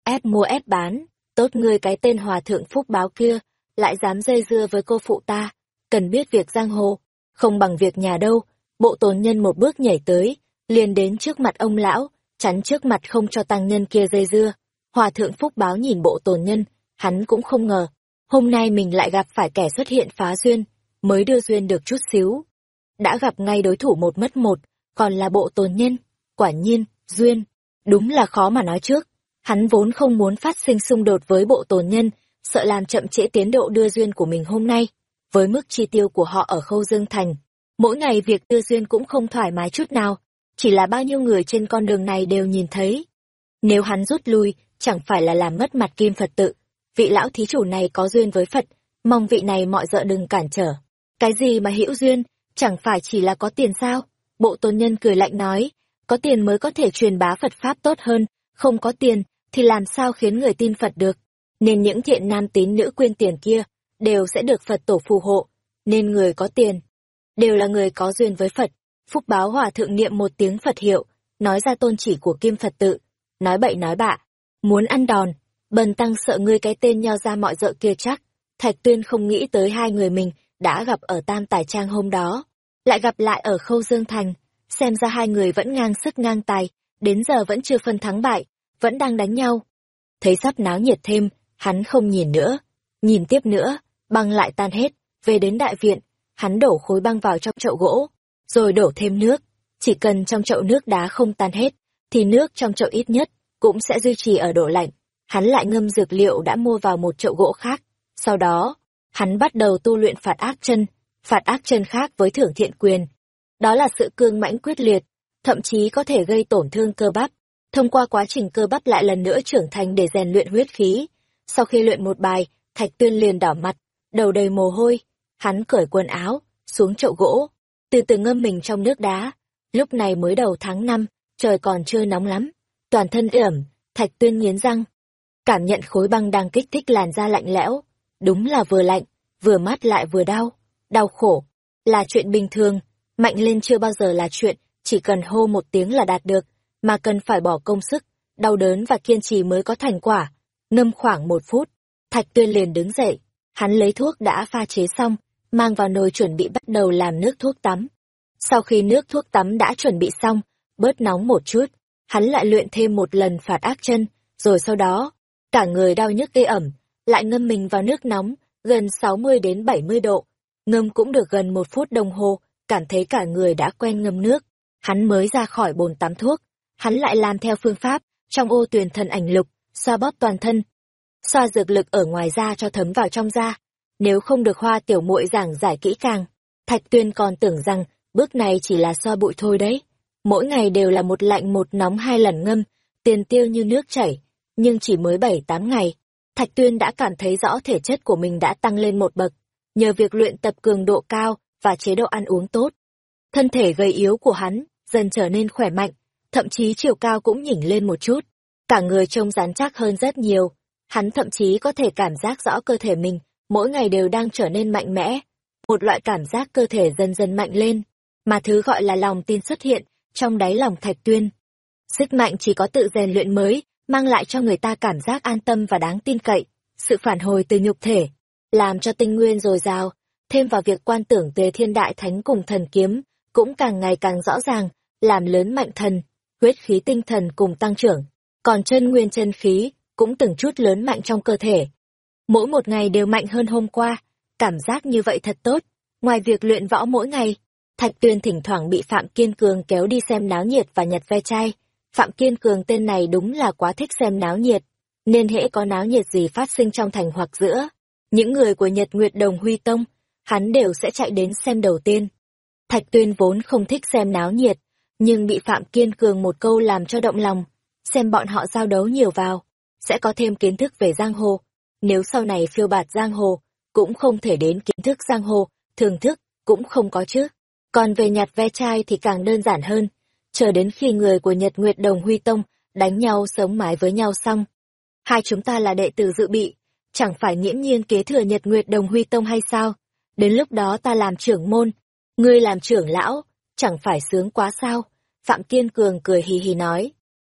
Ép mua ép bán, tốt ngươi cái tên hòa thượng phúc báo kia, lại dám dây dưa với cô phụ ta, cần biết việc giang hồ, không bằng việc nhà đâu, bộ tồn nhân một bước nhảy tới, liền đến trước mặt ông lão, chắn trước mặt không cho tăng nhân kia dây dưa. Hòa thượng phúc báo nhìn bộ tồn nhân, hắn cũng không ngờ, hôm nay mình lại gặp phải kẻ xuất hiện phá duyên, mới đưa duyên được chút xíu. Đã gặp ngay đối thủ một mất một, còn là bộ tồn nhân, quả nhiên, duyên, đúng là khó mà nói trước. Hắn vốn không muốn phát sinh xung đột với bộ tồn nhân, sợ làm chậm trễ tiến độ đưa duyên của mình hôm nay. với mức chi tiêu của họ ở Khâu Dương Thành. Mỗi ngày việc đưa duyên cũng không thoải mái chút nào, chỉ là bao nhiêu người trên con đường này đều nhìn thấy. Nếu hắn rút lui, chẳng phải là làm mất mặt kim Phật tự. Vị lão thí chủ này có duyên với Phật, mong vị này mọi dợ đừng cản trở. Cái gì mà hữu duyên, chẳng phải chỉ là có tiền sao? Bộ tôn nhân cười lạnh nói, có tiền mới có thể truyền bá Phật Pháp tốt hơn, không có tiền, thì làm sao khiến người tin Phật được? Nên những thiện nam tín nữ quyên tiền kia, đều sẽ được Phật tổ phù hộ, nên người có tiền, đều là người có duyên với Phật. Phúc báo hòa thượng niệm một tiếng Phật hiệu, nói ra tôn chỉ của Kim Phật tự, nói bậy nói bạ, muốn ăn đòn, bần tăng sợ ngươi cái tên nho ra mọi dợ kia chắc. Thạch Tuyên không nghĩ tới hai người mình đã gặp ở Tam Tài Trang hôm đó, lại gặp lại ở Khâu Dương Thành, xem ra hai người vẫn ngang sức ngang tài, đến giờ vẫn chưa phân thắng bại, vẫn đang đánh nhau. Thấy sắp náo nhiệt thêm, hắn không nhìn nữa, nhìn tiếp nữa, băng lại tan hết, về đến đại viện, hắn đổ khối băng vào trong chậu gỗ, rồi đổ thêm nước, chỉ cần trong chậu nước đá không tan hết, thì nước trong chậu ít nhất cũng sẽ duy trì ở độ lạnh. Hắn lại ngâm dược liệu đã mua vào một chậu gỗ khác, sau đó, hắn bắt đầu tu luyện phạt ác chân, phạt ác chân khác với thưởng thiện quyền. Đó là sự cương mãnh quyết liệt, thậm chí có thể gây tổn thương cơ bắp. Thông qua quá trình cơ bắp lại lần nữa trưởng thành để rèn luyện huyết khí. Sau khi luyện một bài, Thạch Tuyên liền đỏ mặt, đầu đầy mồ hôi, hắn cởi quần áo, xuống chậu gỗ, từ từ ngâm mình trong nước đá. Lúc này mới đầu tháng năm, trời còn chưa nóng lắm, toàn thân ẩm, Thạch Tuyên nghiến răng. Cảm nhận khối băng đang kích thích làn da lạnh lẽo, đúng là vừa lạnh, vừa mát lại vừa đau, đau khổ, là chuyện bình thường, mạnh lên chưa bao giờ là chuyện, chỉ cần hô một tiếng là đạt được, mà cần phải bỏ công sức, đau đớn và kiên trì mới có thành quả. Ngâm khoảng một phút, Thạch Tuyên liền đứng dậy, hắn lấy thuốc đã pha chế xong, mang vào nồi chuẩn bị bắt đầu làm nước thuốc tắm. Sau khi nước thuốc tắm đã chuẩn bị xong, bớt nóng một chút, hắn lại luyện thêm một lần phạt ác chân, rồi sau đó, cả người đau nhức gây ẩm, lại ngâm mình vào nước nóng, gần 60 đến 70 độ. Ngâm cũng được gần một phút đồng hồ, cảm thấy cả người đã quen ngâm nước. Hắn mới ra khỏi bồn tắm thuốc, hắn lại làm theo phương pháp, trong ô tuyền thần ảnh lục, xoa bóp toàn thân. Xoa dược lực ở ngoài da cho thấm vào trong da. Nếu không được hoa tiểu muội giảng giải kỹ càng, Thạch Tuyên còn tưởng rằng bước này chỉ là xoa bụi thôi đấy. Mỗi ngày đều là một lạnh một nóng hai lần ngâm, tiền tiêu như nước chảy, nhưng chỉ mới bảy tám ngày, Thạch Tuyên đã cảm thấy rõ thể chất của mình đã tăng lên một bậc, nhờ việc luyện tập cường độ cao và chế độ ăn uống tốt. Thân thể gầy yếu của hắn dần trở nên khỏe mạnh, thậm chí chiều cao cũng nhỉnh lên một chút. Cả người trông rắn chắc hơn rất nhiều. Hắn thậm chí có thể cảm giác rõ cơ thể mình, mỗi ngày đều đang trở nên mạnh mẽ. Một loại cảm giác cơ thể dần dần mạnh lên, mà thứ gọi là lòng tin xuất hiện trong đáy lòng Thạch Tuyên. Sức mạnh chỉ có tự rèn luyện mới, mang lại cho người ta cảm giác an tâm và đáng tin cậy, sự phản hồi từ nhục thể, làm cho tinh nguyên dồi dào, thêm vào việc quan tưởng về thiên đại thánh cùng thần kiếm, cũng càng ngày càng rõ ràng, làm lớn mạnh thần, huyết khí tinh thần cùng tăng trưởng, còn chân nguyên chân khí cũng từng chút lớn mạnh trong cơ thể. Mỗi một ngày đều mạnh hơn hôm qua, cảm giác như vậy thật tốt. Ngoài việc luyện võ mỗi ngày, Thạch Tuyên thỉnh thoảng bị Phạm Kiên Cường kéo đi xem náo nhiệt và nhặt ve chai. Phạm Kiên Cường tên này đúng là quá thích xem náo nhiệt, nên hễ có náo nhiệt gì phát sinh trong thành hoặc giữa, những người của Nhật Nguyệt Đồng Huy Tông, hắn đều sẽ chạy đến xem đầu tiên. Thạch Tuyên vốn không thích xem náo nhiệt, nhưng bị Phạm Kiên Cường một câu làm cho động lòng, xem bọn họ giao đấu nhiều vào, sẽ có thêm kiến thức về giang hồ. Nếu sau này phiêu bạt giang hồ, cũng không thể đến kiến thức giang hồ, thường thức, cũng không có chứ. Còn về nhặt ve chai thì càng đơn giản hơn, chờ đến khi người của Nhật Nguyệt Đồng Huy Tông đánh nhau sống mái với nhau xong. Hai chúng ta là đệ tử dự bị, chẳng phải nghiễm nhiên kế thừa Nhật Nguyệt Đồng Huy Tông hay sao? Đến lúc đó ta làm trưởng môn, ngươi làm trưởng lão, chẳng phải sướng quá sao? Phạm Kiên Cường cười hì hì nói.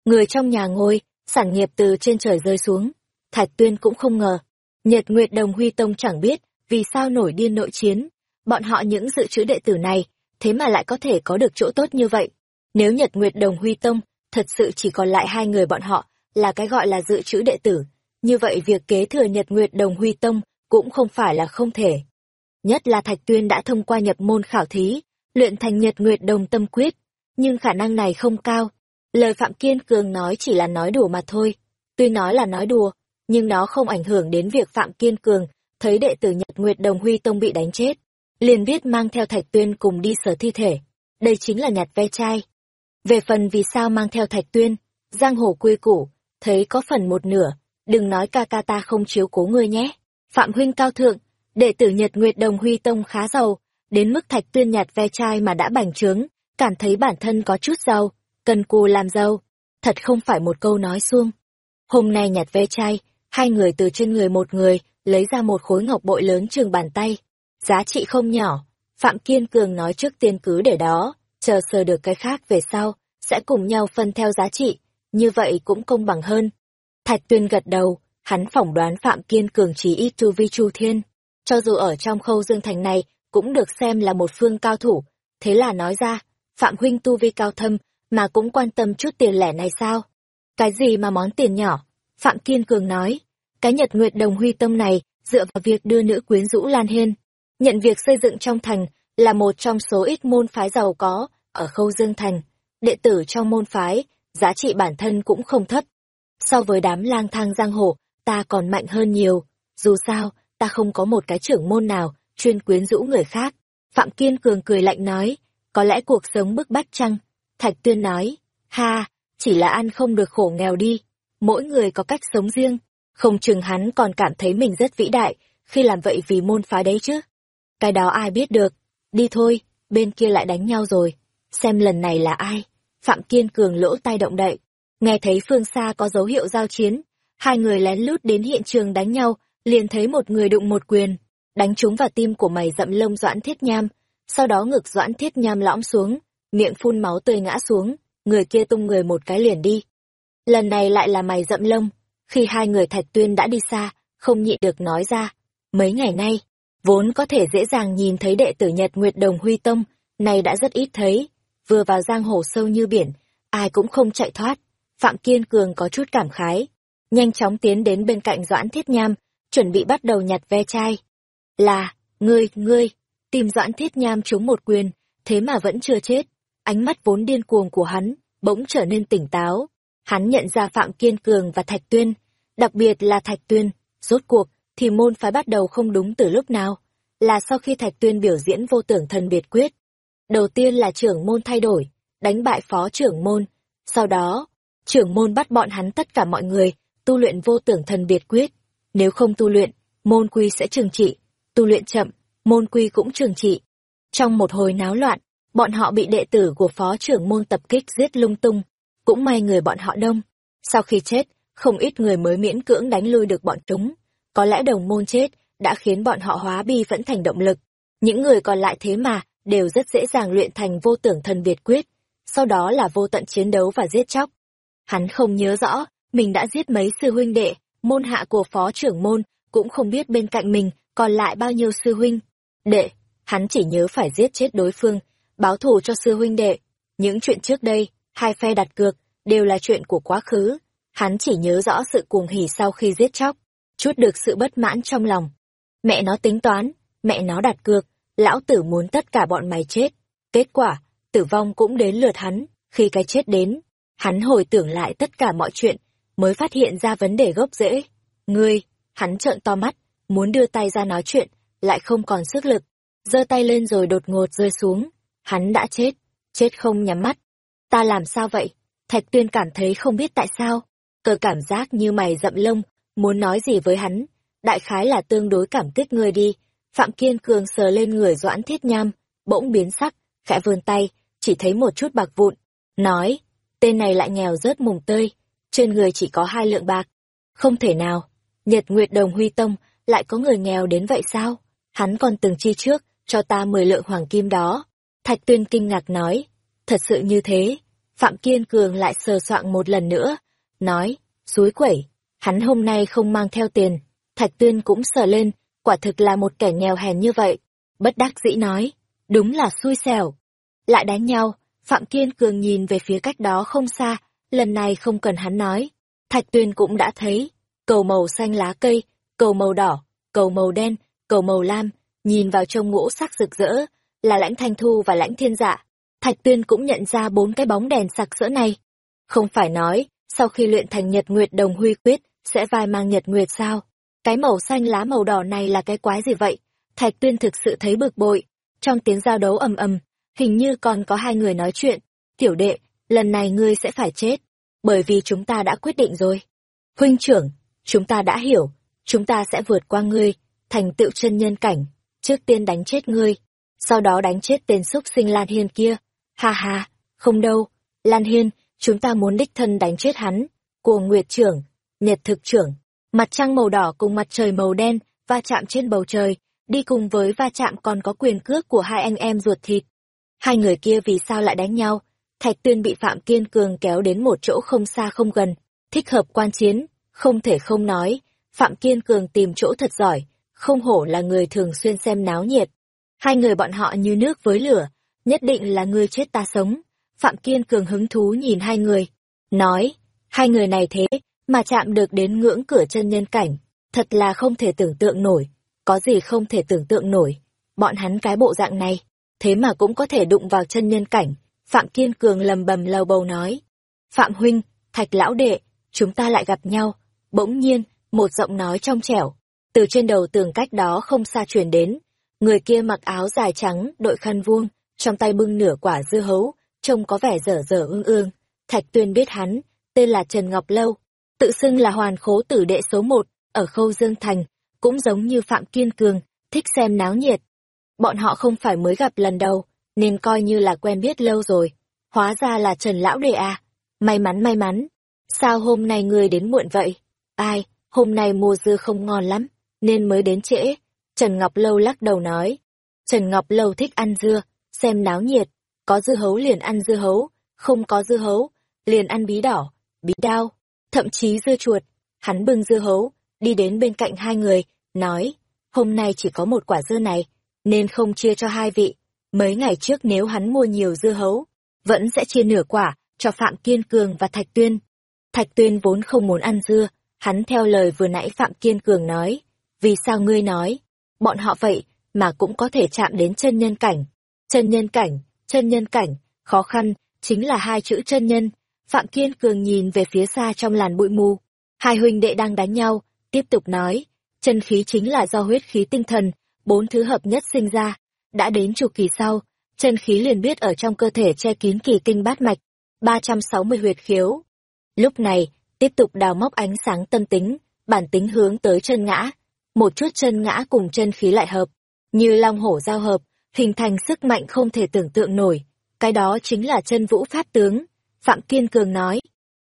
Người trong nhà ngồi, sản nghiệp từ trên trời rơi xuống. Thạch Tuyên cũng không ngờ. Nhật Nguyệt Đồng Huy Tông chẳng biết vì sao nổi điên nội chiến. Bọn họ những dự trữ đệ tử này, thế mà lại có thể có được chỗ tốt như vậy. Nếu Nhật Nguyệt Đồng Huy Tông thật sự chỉ còn lại hai người bọn họ là cái gọi là dự trữ đệ tử, như vậy việc kế thừa Nhật Nguyệt Đồng Huy Tông cũng không phải là không thể. Nhất là Thạch Tuyên đã thông qua nhập môn khảo thí, luyện thành Nhật Nguyệt Đồng Tâm Quyết, nhưng khả năng này không cao. Lời Phạm Kiên Cường nói chỉ là nói đùa mà thôi. Tuy nói là nói đùa, nhưng nó không ảnh hưởng đến việc Phạm Kiên Cường thấy đệ tử Nhật Nguyệt Đồng Huy Tông bị đánh chết, liền biết mang theo Thạch Tuyên cùng đi sở thi thể. Đây chính là nhặt ve chai. Về phần vì sao mang theo Thạch Tuyên, giang hồ quy củ, thấy có phần một nửa, đừng nói ca ca ta không chiếu cố ngươi nhé. Phạm huynh cao thượng, đệ tử Nhật Nguyệt Đồng Huy Tông khá giàu, đến mức Thạch Tuyên nhặt ve chai mà đã bành trướng, cảm thấy bản thân có chút giàu, cần cù làm giàu. Thật không phải một câu nói xuông. Hôm nay nhặt ve chai, hai người từ trên người một người, lấy ra một khối ngọc bội lớn chừng bàn tay. Giá trị không nhỏ, Phạm Kiên Cường nói trước tiên cứ để đó, chờ sờ được cái khác về sau, sẽ cùng nhau phân theo giá trị, như vậy cũng công bằng hơn. Thạch Tuyên gật đầu, hắn phỏng đoán Phạm Kiên Cường chỉ ít tu vi chu thiên, cho dù ở trong khâu dương thành này, cũng được xem là một phương cao thủ, thế là nói ra, Phạm huynh tu vi cao thâm, mà cũng quan tâm chút tiền lẻ này sao? Cái gì mà món tiền nhỏ? Phạm Kiên Cường nói, cái Nhật Nguyệt Đồng Huy Tâm này dựa vào việc đưa nữ quyến rũ Lan Hiên, nhận việc xây dựng trong thành là một trong số ít môn phái giàu có ở Khâu Dương Thành. Đệ tử trong môn phái, giá trị bản thân cũng không thấp. So với đám lang thang giang hồ, ta còn mạnh hơn nhiều. Dù sao, ta không có một cái trưởng môn nào chuyên quyến rũ người khác. Phạm Kiên Cường cười lạnh nói, có lẽ cuộc sống bức bách chăng? Thạch Tuyên nói, ha, chỉ là ăn không được khổ nghèo đi. Mỗi người có cách sống riêng, không chừng hắn còn cảm thấy mình rất vĩ đại, khi làm vậy vì môn phái đấy chứ. Cái đó ai biết được. Đi thôi, bên kia lại đánh nhau rồi. Xem lần này là ai. Phạm Kiên Cường lỗ tai động đậy. Nghe thấy phương xa có dấu hiệu giao chiến. Hai người lén lút đến hiện trường đánh nhau, liền thấy một người đụng một quyền. Đánh trúng vào tim của mày dậm lông Doãn Thiết Nham. Sau đó ngực Doãn Thiết Nham lõm xuống, miệng phun máu tươi ngã xuống. Người kia tung người một cái liền đi. Lần này lại là mày dậm lông, khi hai người thạch tuyên đã đi xa, không nhịn được nói ra. Mấy ngày nay, vốn có thể dễ dàng nhìn thấy đệ tử Nhật Nguyệt Đồng Huy Tông, này đã rất ít thấy. Vừa vào giang hồ sâu như biển, ai cũng không chạy thoát. Phạm Kiên Cường có chút cảm khái. Nhanh chóng tiến đến bên cạnh Doãn Thiết Nham, chuẩn bị bắt đầu nhặt ve chai. Là, ngươi, ngươi, tìm Doãn Thiết Nham trúng một quyền, thế mà vẫn chưa chết. Ánh mắt vốn điên cuồng của hắn, bỗng trở nên tỉnh táo. Hắn nhận ra Phạm Kiên Cường và Thạch Tuyên, đặc biệt là Thạch Tuyên, rốt cuộc, thì môn phái bắt đầu không đúng từ lúc nào, là sau khi Thạch Tuyên biểu diễn vô tưởng thần biệt quyết. Đầu tiên là trưởng môn thay đổi, đánh bại phó trưởng môn, sau đó, trưởng môn bắt bọn hắn tất cả mọi người, tu luyện vô tưởng thần biệt quyết. Nếu không tu luyện, môn quy sẽ trừng trị, tu luyện chậm, môn quy cũng trừng trị. Trong một hồi náo loạn, bọn họ bị đệ tử của phó trưởng môn tập kích giết lung tung, cũng may người bọn họ đông. Sau khi chết, không ít người mới miễn cưỡng đánh lui được bọn chúng. Có lẽ đồng môn chết đã khiến bọn họ hóa bi vẫn thành động lực. Những người còn lại thế mà đều rất dễ dàng luyện thành vô tưởng thần biệt quyết, sau đó là vô tận chiến đấu và giết chóc. Hắn không nhớ rõ, mình đã giết mấy sư huynh đệ, môn hạ của phó trưởng môn, cũng không biết bên cạnh mình còn lại bao nhiêu sư huynh. Đệ, hắn chỉ nhớ phải giết chết đối phương, báo thù cho sư huynh đệ. Những chuyện trước đây, hai phe đặt cược, đều là chuyện của quá khứ. Hắn chỉ nhớ rõ sự cuồng hỉ sau khi giết chóc, chút được sự bất mãn trong lòng. Mẹ nó tính toán, mẹ nó đặt cược, lão tử muốn tất cả bọn mày chết. Kết quả, tử vong cũng đến lượt hắn, khi cái chết đến, hắn hồi tưởng lại tất cả mọi chuyện, mới phát hiện ra vấn đề gốc rễ. Ngươi, hắn trợn to mắt, muốn đưa tay ra nói chuyện, lại không còn sức lực, giơ tay lên rồi đột ngột rơi xuống. Hắn đã chết, chết không nhắm mắt. Ta làm sao vậy? Thạch tuyên cảm thấy không biết tại sao. Cơ cảm giác như mày rậm lông, muốn nói gì với hắn. Đại khái là tương đối cảm kích người đi. Phạm Kiên Cường sờ lên người Doãn Thiết Nham, bỗng biến sắc, khẽ vươn tay, chỉ thấy một chút bạc vụn. Nói, tên này lại nghèo rớt mùng tơi, trên người chỉ có hai lượng bạc. Không thể nào, Nhật Nguyệt Đồng Huy Tông lại có người nghèo đến vậy sao? Hắn còn từng chi trước, cho ta mười lượng hoàng kim đó. Thạch Tuyên kinh ngạc nói, thật sự như thế. Phạm Kiên Cường lại sờ soạn một lần nữa, nói, suối quẩy, hắn hôm nay không mang theo tiền. Thạch Tuyên cũng sờ lên, quả thực là một kẻ nghèo hèn như vậy. Bất đắc dĩ nói, đúng là xui xẻo. Lại đánh nhau, Phạm Kiên Cường nhìn về phía cách đó không xa, lần này không cần hắn nói. Thạch Tuyên cũng đã thấy, cầu màu xanh lá cây, cầu màu đỏ, cầu màu đen, cầu màu lam, nhìn vào trong ngũ sắc rực rỡ, là lãnh thanh thu và lãnh thiên dạ. Thạch Tuyên cũng nhận ra bốn cái bóng đèn sặc sỡ này. Không phải nói, sau khi luyện thành Nhật Nguyệt Đồng Huy Quyết, sẽ vai mang Nhật Nguyệt sao? cái màu xanh lá màu đỏ này là cái quái gì vậy? Thạch Tuyên thực sự thấy bực bội. Trong tiếng giao đấu ầm ầm, hình như còn có hai người nói chuyện. Tiểu đệ, lần này ngươi sẽ phải chết, bởi vì chúng ta đã quyết định rồi. Huynh trưởng, chúng ta đã hiểu, chúng ta sẽ vượt qua ngươi, thành tựu chân nhân cảnh, trước tiên đánh chết ngươi, sau đó đánh chết tên xúc sinh Lan Hiên kia. Ha ha, không đâu, Lan Hiên, chúng ta muốn đích thân đánh chết hắn. Cuồng Nguyệt trưởng, Nhật thực trưởng, mặt trăng màu đỏ cùng mặt trời màu đen va chạm trên bầu trời, đi cùng với va chạm còn có quyền cước của hai anh em ruột thịt. Hai người kia vì sao lại đánh nhau? Thạch Tuyên bị Phạm Kiên Cường kéo đến một chỗ không xa không gần, thích hợp quan chiến, không thể không nói, Phạm Kiên Cường tìm chỗ thật giỏi, không hổ là người thường xuyên xem náo nhiệt. Hai người bọn họ như nước với lửa, nhất định là ngươi chết ta sống. Phạm Kiên Cường hứng thú nhìn hai người, nói, hai người này thế, mà chạm được đến ngưỡng cửa chân nhân cảnh, thật là không thể tưởng tượng nổi, có gì không thể tưởng tượng nổi, bọn hắn cái bộ dạng này, thế mà cũng có thể đụng vào chân nhân cảnh, Phạm Kiên Cường lầm bầm lầu bầu nói. Phạm Huynh, Thạch Lão Đệ, chúng ta lại gặp nhau, bỗng nhiên, một giọng nói trong trẻo, từ trên đầu tường cách đó không xa truyền đến, người kia mặc áo dài trắng, đội khăn vuông, trong tay bưng nửa quả dưa hấu, trông có vẻ dở dở ương ương. Thạch Tuyên biết hắn, tên là Trần Ngọc Lâu, tự xưng là hoàn khố tử đệ số một ở Khâu Dương Thành, cũng giống như Phạm Kiên Cường, thích xem náo nhiệt. Bọn họ không phải mới gặp lần đầu, nên coi như là quen biết lâu rồi. Hóa ra là Trần Lão Đệ à. May mắn may mắn. Sao hôm nay ngươi đến muộn vậy? Ai, hôm nay mua dưa không ngon lắm, nên mới đến trễ. Trần Ngọc Lâu lắc đầu nói. Trần Ngọc Lâu thích ăn dưa, xem náo nhiệt. Có dưa hấu liền ăn dưa hấu, không có dưa hấu, liền ăn bí đỏ, bí đao, thậm chí dưa chuột. Hắn bưng dưa hấu, đi đến bên cạnh hai người, nói, hôm nay chỉ có một quả dưa này, nên không chia cho hai vị. Mấy ngày trước nếu hắn mua nhiều dưa hấu, vẫn sẽ chia nửa quả cho Phạm Kiên Cường và Thạch Tuyên. Thạch Tuyên vốn không muốn ăn dưa, hắn theo lời vừa nãy Phạm Kiên Cường nói. Vì sao ngươi nói? Bọn họ vậy mà cũng có thể chạm đến chân nhân cảnh. Chân nhân cảnh, chân nhân cảnh, khó khăn, chính là hai chữ chân nhân. Phạm Kiên Cường nhìn về phía xa trong làn bụi mù. Hai huynh đệ đang đánh nhau, tiếp tục nói. Chân khí chính là do huyết khí tinh thần, bốn thứ hợp nhất sinh ra. Đã đến chu kỳ sau, chân khí liền biết ở trong cơ thể che kín kỳ kinh bát mạch, 360 huyệt khiếu. Lúc này, tiếp tục đào móc ánh sáng tâm tính, bản tính hướng tới chân ngã. Một chút chân ngã cùng chân khí lại hợp, như long hổ giao hợp, hình thành sức mạnh không thể tưởng tượng nổi. Cái đó chính là chân vũ pháp tướng. Phạm Kiên Cường nói.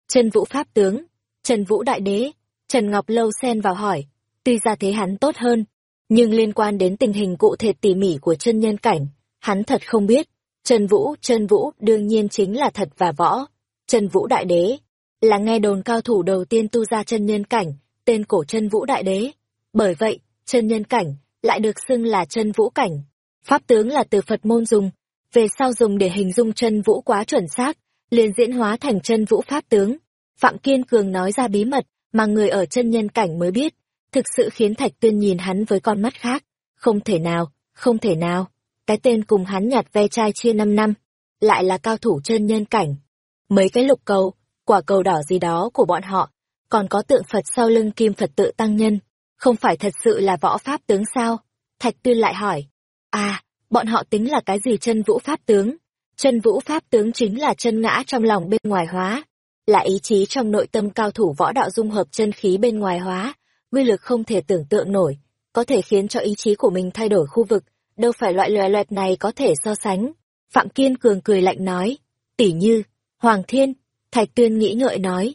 Chân vũ pháp tướng, Trần Vũ Đại Đế, Trần Ngọc Lâu xen vào hỏi. Tuy ra thế hắn tốt hơn, nhưng liên quan đến tình hình cụ thể tỉ mỉ của chân nhân cảnh, hắn thật không biết. Trần Vũ, Trần Vũ đương nhiên chính là thật và võ. Trần Vũ Đại Đế, là nghe đồn cao thủ đầu tiên tu ra chân nhân cảnh, tên cổ chân Vũ Đại Đế. Bởi vậy, chân nhân cảnh lại được xưng là chân vũ cảnh. Pháp tướng là từ Phật môn dùng, về sau dùng để hình dung chân vũ quá chuẩn xác, liền diễn hóa thành chân vũ pháp tướng. Phạm Kiên Cường nói ra bí mật mà người ở chân nhân cảnh mới biết, thực sự khiến Thạch Tuyên nhìn hắn với con mắt khác. Không thể nào, không thể nào. Cái tên cùng hắn nhặt ve chai chia năm năm, lại là cao thủ chân nhân cảnh. Mấy cái lục cầu, quả cầu đỏ gì đó của bọn họ, còn có tượng Phật sau lưng kim Phật tự tăng nhân, không phải thật sự là võ pháp tướng sao? Thạch Tuyên lại hỏi, à, bọn họ tính là cái gì chân vũ pháp tướng? Chân vũ pháp tướng chính là chân ngã trong lòng bên ngoài hóa, là ý chí trong nội tâm cao thủ võ đạo dung hợp chân khí bên ngoài hóa, quy lực không thể tưởng tượng nổi, có thể khiến cho ý chí của mình thay đổi khu vực, đâu phải loại loè loẹt này có thể so sánh. Phạm Kiên Cường cười lạnh nói, tỉ như, Hoàng Thiên, Thạch Tuyên nghĩ ngợi nói.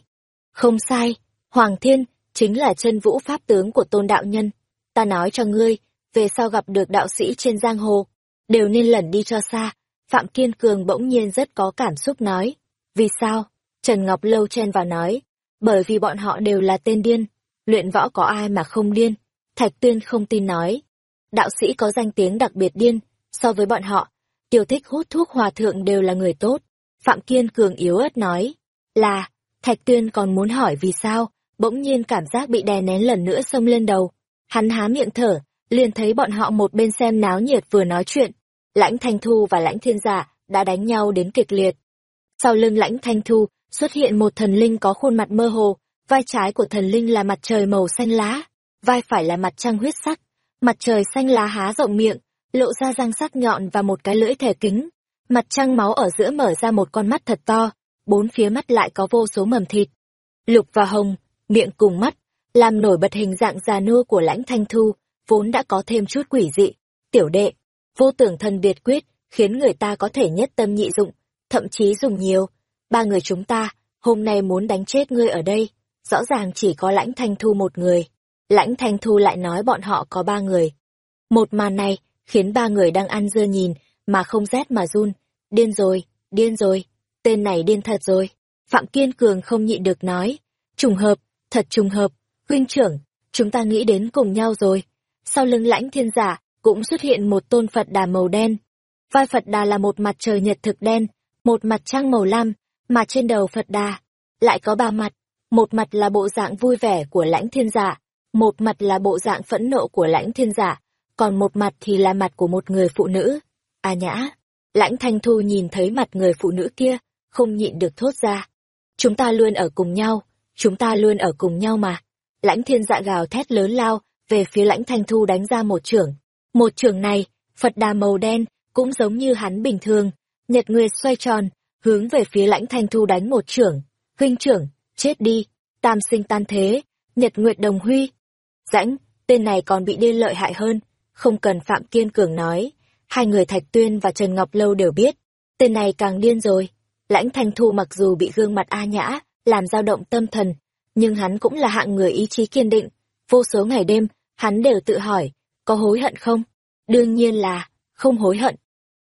Không sai, Hoàng Thiên, chính là chân vũ pháp tướng của tôn đạo nhân. Ta nói cho ngươi, về sau gặp được đạo sĩ trên giang hồ, đều nên lẩn đi cho xa. Phạm Kiên Cường bỗng nhiên rất có cảm xúc nói. Vì sao? Trần Ngọc Lâu chen vào nói. Bởi vì bọn họ đều là tên điên. Luyện võ có ai mà không điên? Thạch Tuyên không tin nói. Đạo sĩ có danh tiếng đặc biệt điên, so với bọn họ, tiểu thích hút thuốc hòa thượng đều là người tốt. Phạm Kiên Cường yếu ớt nói. Là, Thạch Tuyên còn muốn hỏi vì sao, bỗng nhiên cảm giác bị đè nén lần nữa xông lên đầu. Hắn há miệng thở, liền thấy bọn họ một bên xem náo nhiệt vừa nói chuyện. Lãnh Thanh Thu và Lãnh Thiên Giả đã đánh nhau đến kịch liệt. Sau lưng Lãnh Thanh Thu xuất hiện một thần linh có khuôn mặt mơ hồ, vai trái của thần linh là mặt trời màu xanh lá, vai phải là mặt trăng huyết sắc, mặt trời xanh lá há rộng miệng, lộ ra răng sắc nhọn và một cái lưỡi thẻ kính. Mặt trăng máu ở giữa mở ra một con mắt thật to, bốn phía mắt lại có vô số mầm thịt. Lục và hồng, miệng cùng mắt, làm nổi bật hình dạng già nua của lãnh thanh thu, vốn đã có thêm chút quỷ dị. Tiểu đệ, vô tưởng thần biệt quyết, khiến người ta có thể nhất tâm nhị dụng, thậm chí dùng nhiều. Ba người chúng ta, hôm nay muốn đánh chết ngươi ở đây, rõ ràng chỉ có lãnh thanh thu một người. Lãnh thanh thu lại nói bọn họ có ba người. Một màn này, khiến ba người đang ăn dưa nhìn, mà không rét mà run. Điên rồi, điên rồi, tên này điên thật rồi. Phạm Kiên Cường không nhịn được nói. Trùng hợp, thật trùng hợp, huynh trưởng, chúng ta nghĩ đến cùng nhau rồi. Sau lưng lãnh thiên giả, cũng xuất hiện một tôn Phật đà màu đen. Vai Phật đà là một mặt trời nhật thực đen, một mặt trăng màu lam, mà trên đầu Phật đà lại có ba mặt. Một mặt là bộ dạng vui vẻ của lãnh thiên giả, một mặt là bộ dạng phẫn nộ của lãnh thiên giả, còn một mặt thì là mặt của một người phụ nữ. À nhã, lãnh thanh thu nhìn thấy mặt người phụ nữ kia, không nhịn được thốt ra. Chúng ta luôn ở cùng nhau, chúng ta luôn ở cùng nhau mà. Lãnh thiên dạ gào thét lớn lao, về phía lãnh thanh thu đánh ra một trưởng. Một trưởng này, Phật đà màu đen, cũng giống như hắn bình thường. Nhật Nguyệt xoay tròn, hướng về phía lãnh thanh thu đánh một trưởng. Huynh trưởng, chết đi, tam sinh tan thế, Nhật Nguyệt đồng huy. Rãnh, tên này còn bị điên lợi hại hơn, không cần Phạm Kiên Cường nói. Hai người Thạch Tuyên và Trần Ngọc Lâu đều biết, tên này càng điên rồi. Lãnh Thanh Thu mặc dù bị gương mặt A Nhã, làm dao động tâm thần, nhưng hắn cũng là hạng người ý chí kiên định. Vô số ngày đêm, hắn đều tự hỏi, có hối hận không? Đương nhiên là, không hối hận.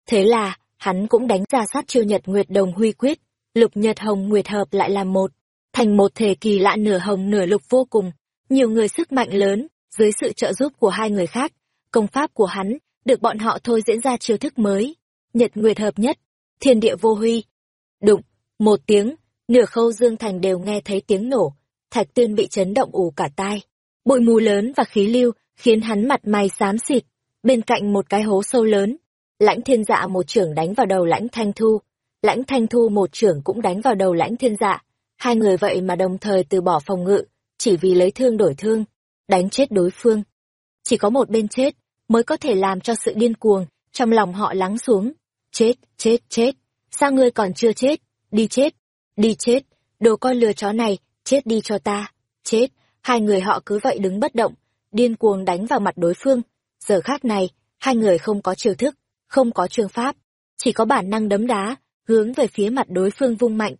Thế là, hắn cũng đánh ra sát chiêu nhật nguyệt đồng huy quyết, lục nhật hồng nguyệt hợp lại làm một, thành một thể kỳ lạ nửa hồng nửa lục vô cùng, nhiều người sức mạnh lớn, dưới sự trợ giúp của hai người khác, công pháp của hắn, được bọn họ thôi diễn ra chiêu thức mới. Nhật nguyệt hợp nhất, thiên địa vô huy. Đụng, một tiếng, nửa khâu dương thành đều nghe thấy tiếng nổ, thạch tuyên bị chấn động ù cả tai. Bụi mù lớn và khí lưu, khiến hắn mặt mày xám xịt, bên cạnh một cái hố sâu lớn. Lãnh thiên dạ một trưởng đánh vào đầu lãnh thanh thu, lãnh thanh thu một trưởng cũng đánh vào đầu lãnh thiên dạ. Hai người vậy mà đồng thời từ bỏ phòng ngự, chỉ vì lấy thương đổi thương, đánh chết đối phương. Chỉ có một bên chết, mới có thể làm cho sự điên cuồng, trong lòng họ lắng xuống. Chết, chết, chết, sao ngươi còn chưa chết, đi chết, đi chết, đồ con lừa chó này, chết đi cho ta, chết, hai người họ cứ vậy đứng bất động, điên cuồng đánh vào mặt đối phương. Giờ khác này, hai người không có chiêu thức, không có trường pháp, chỉ có bản năng đấm đá, hướng về phía mặt đối phương vung mạnh.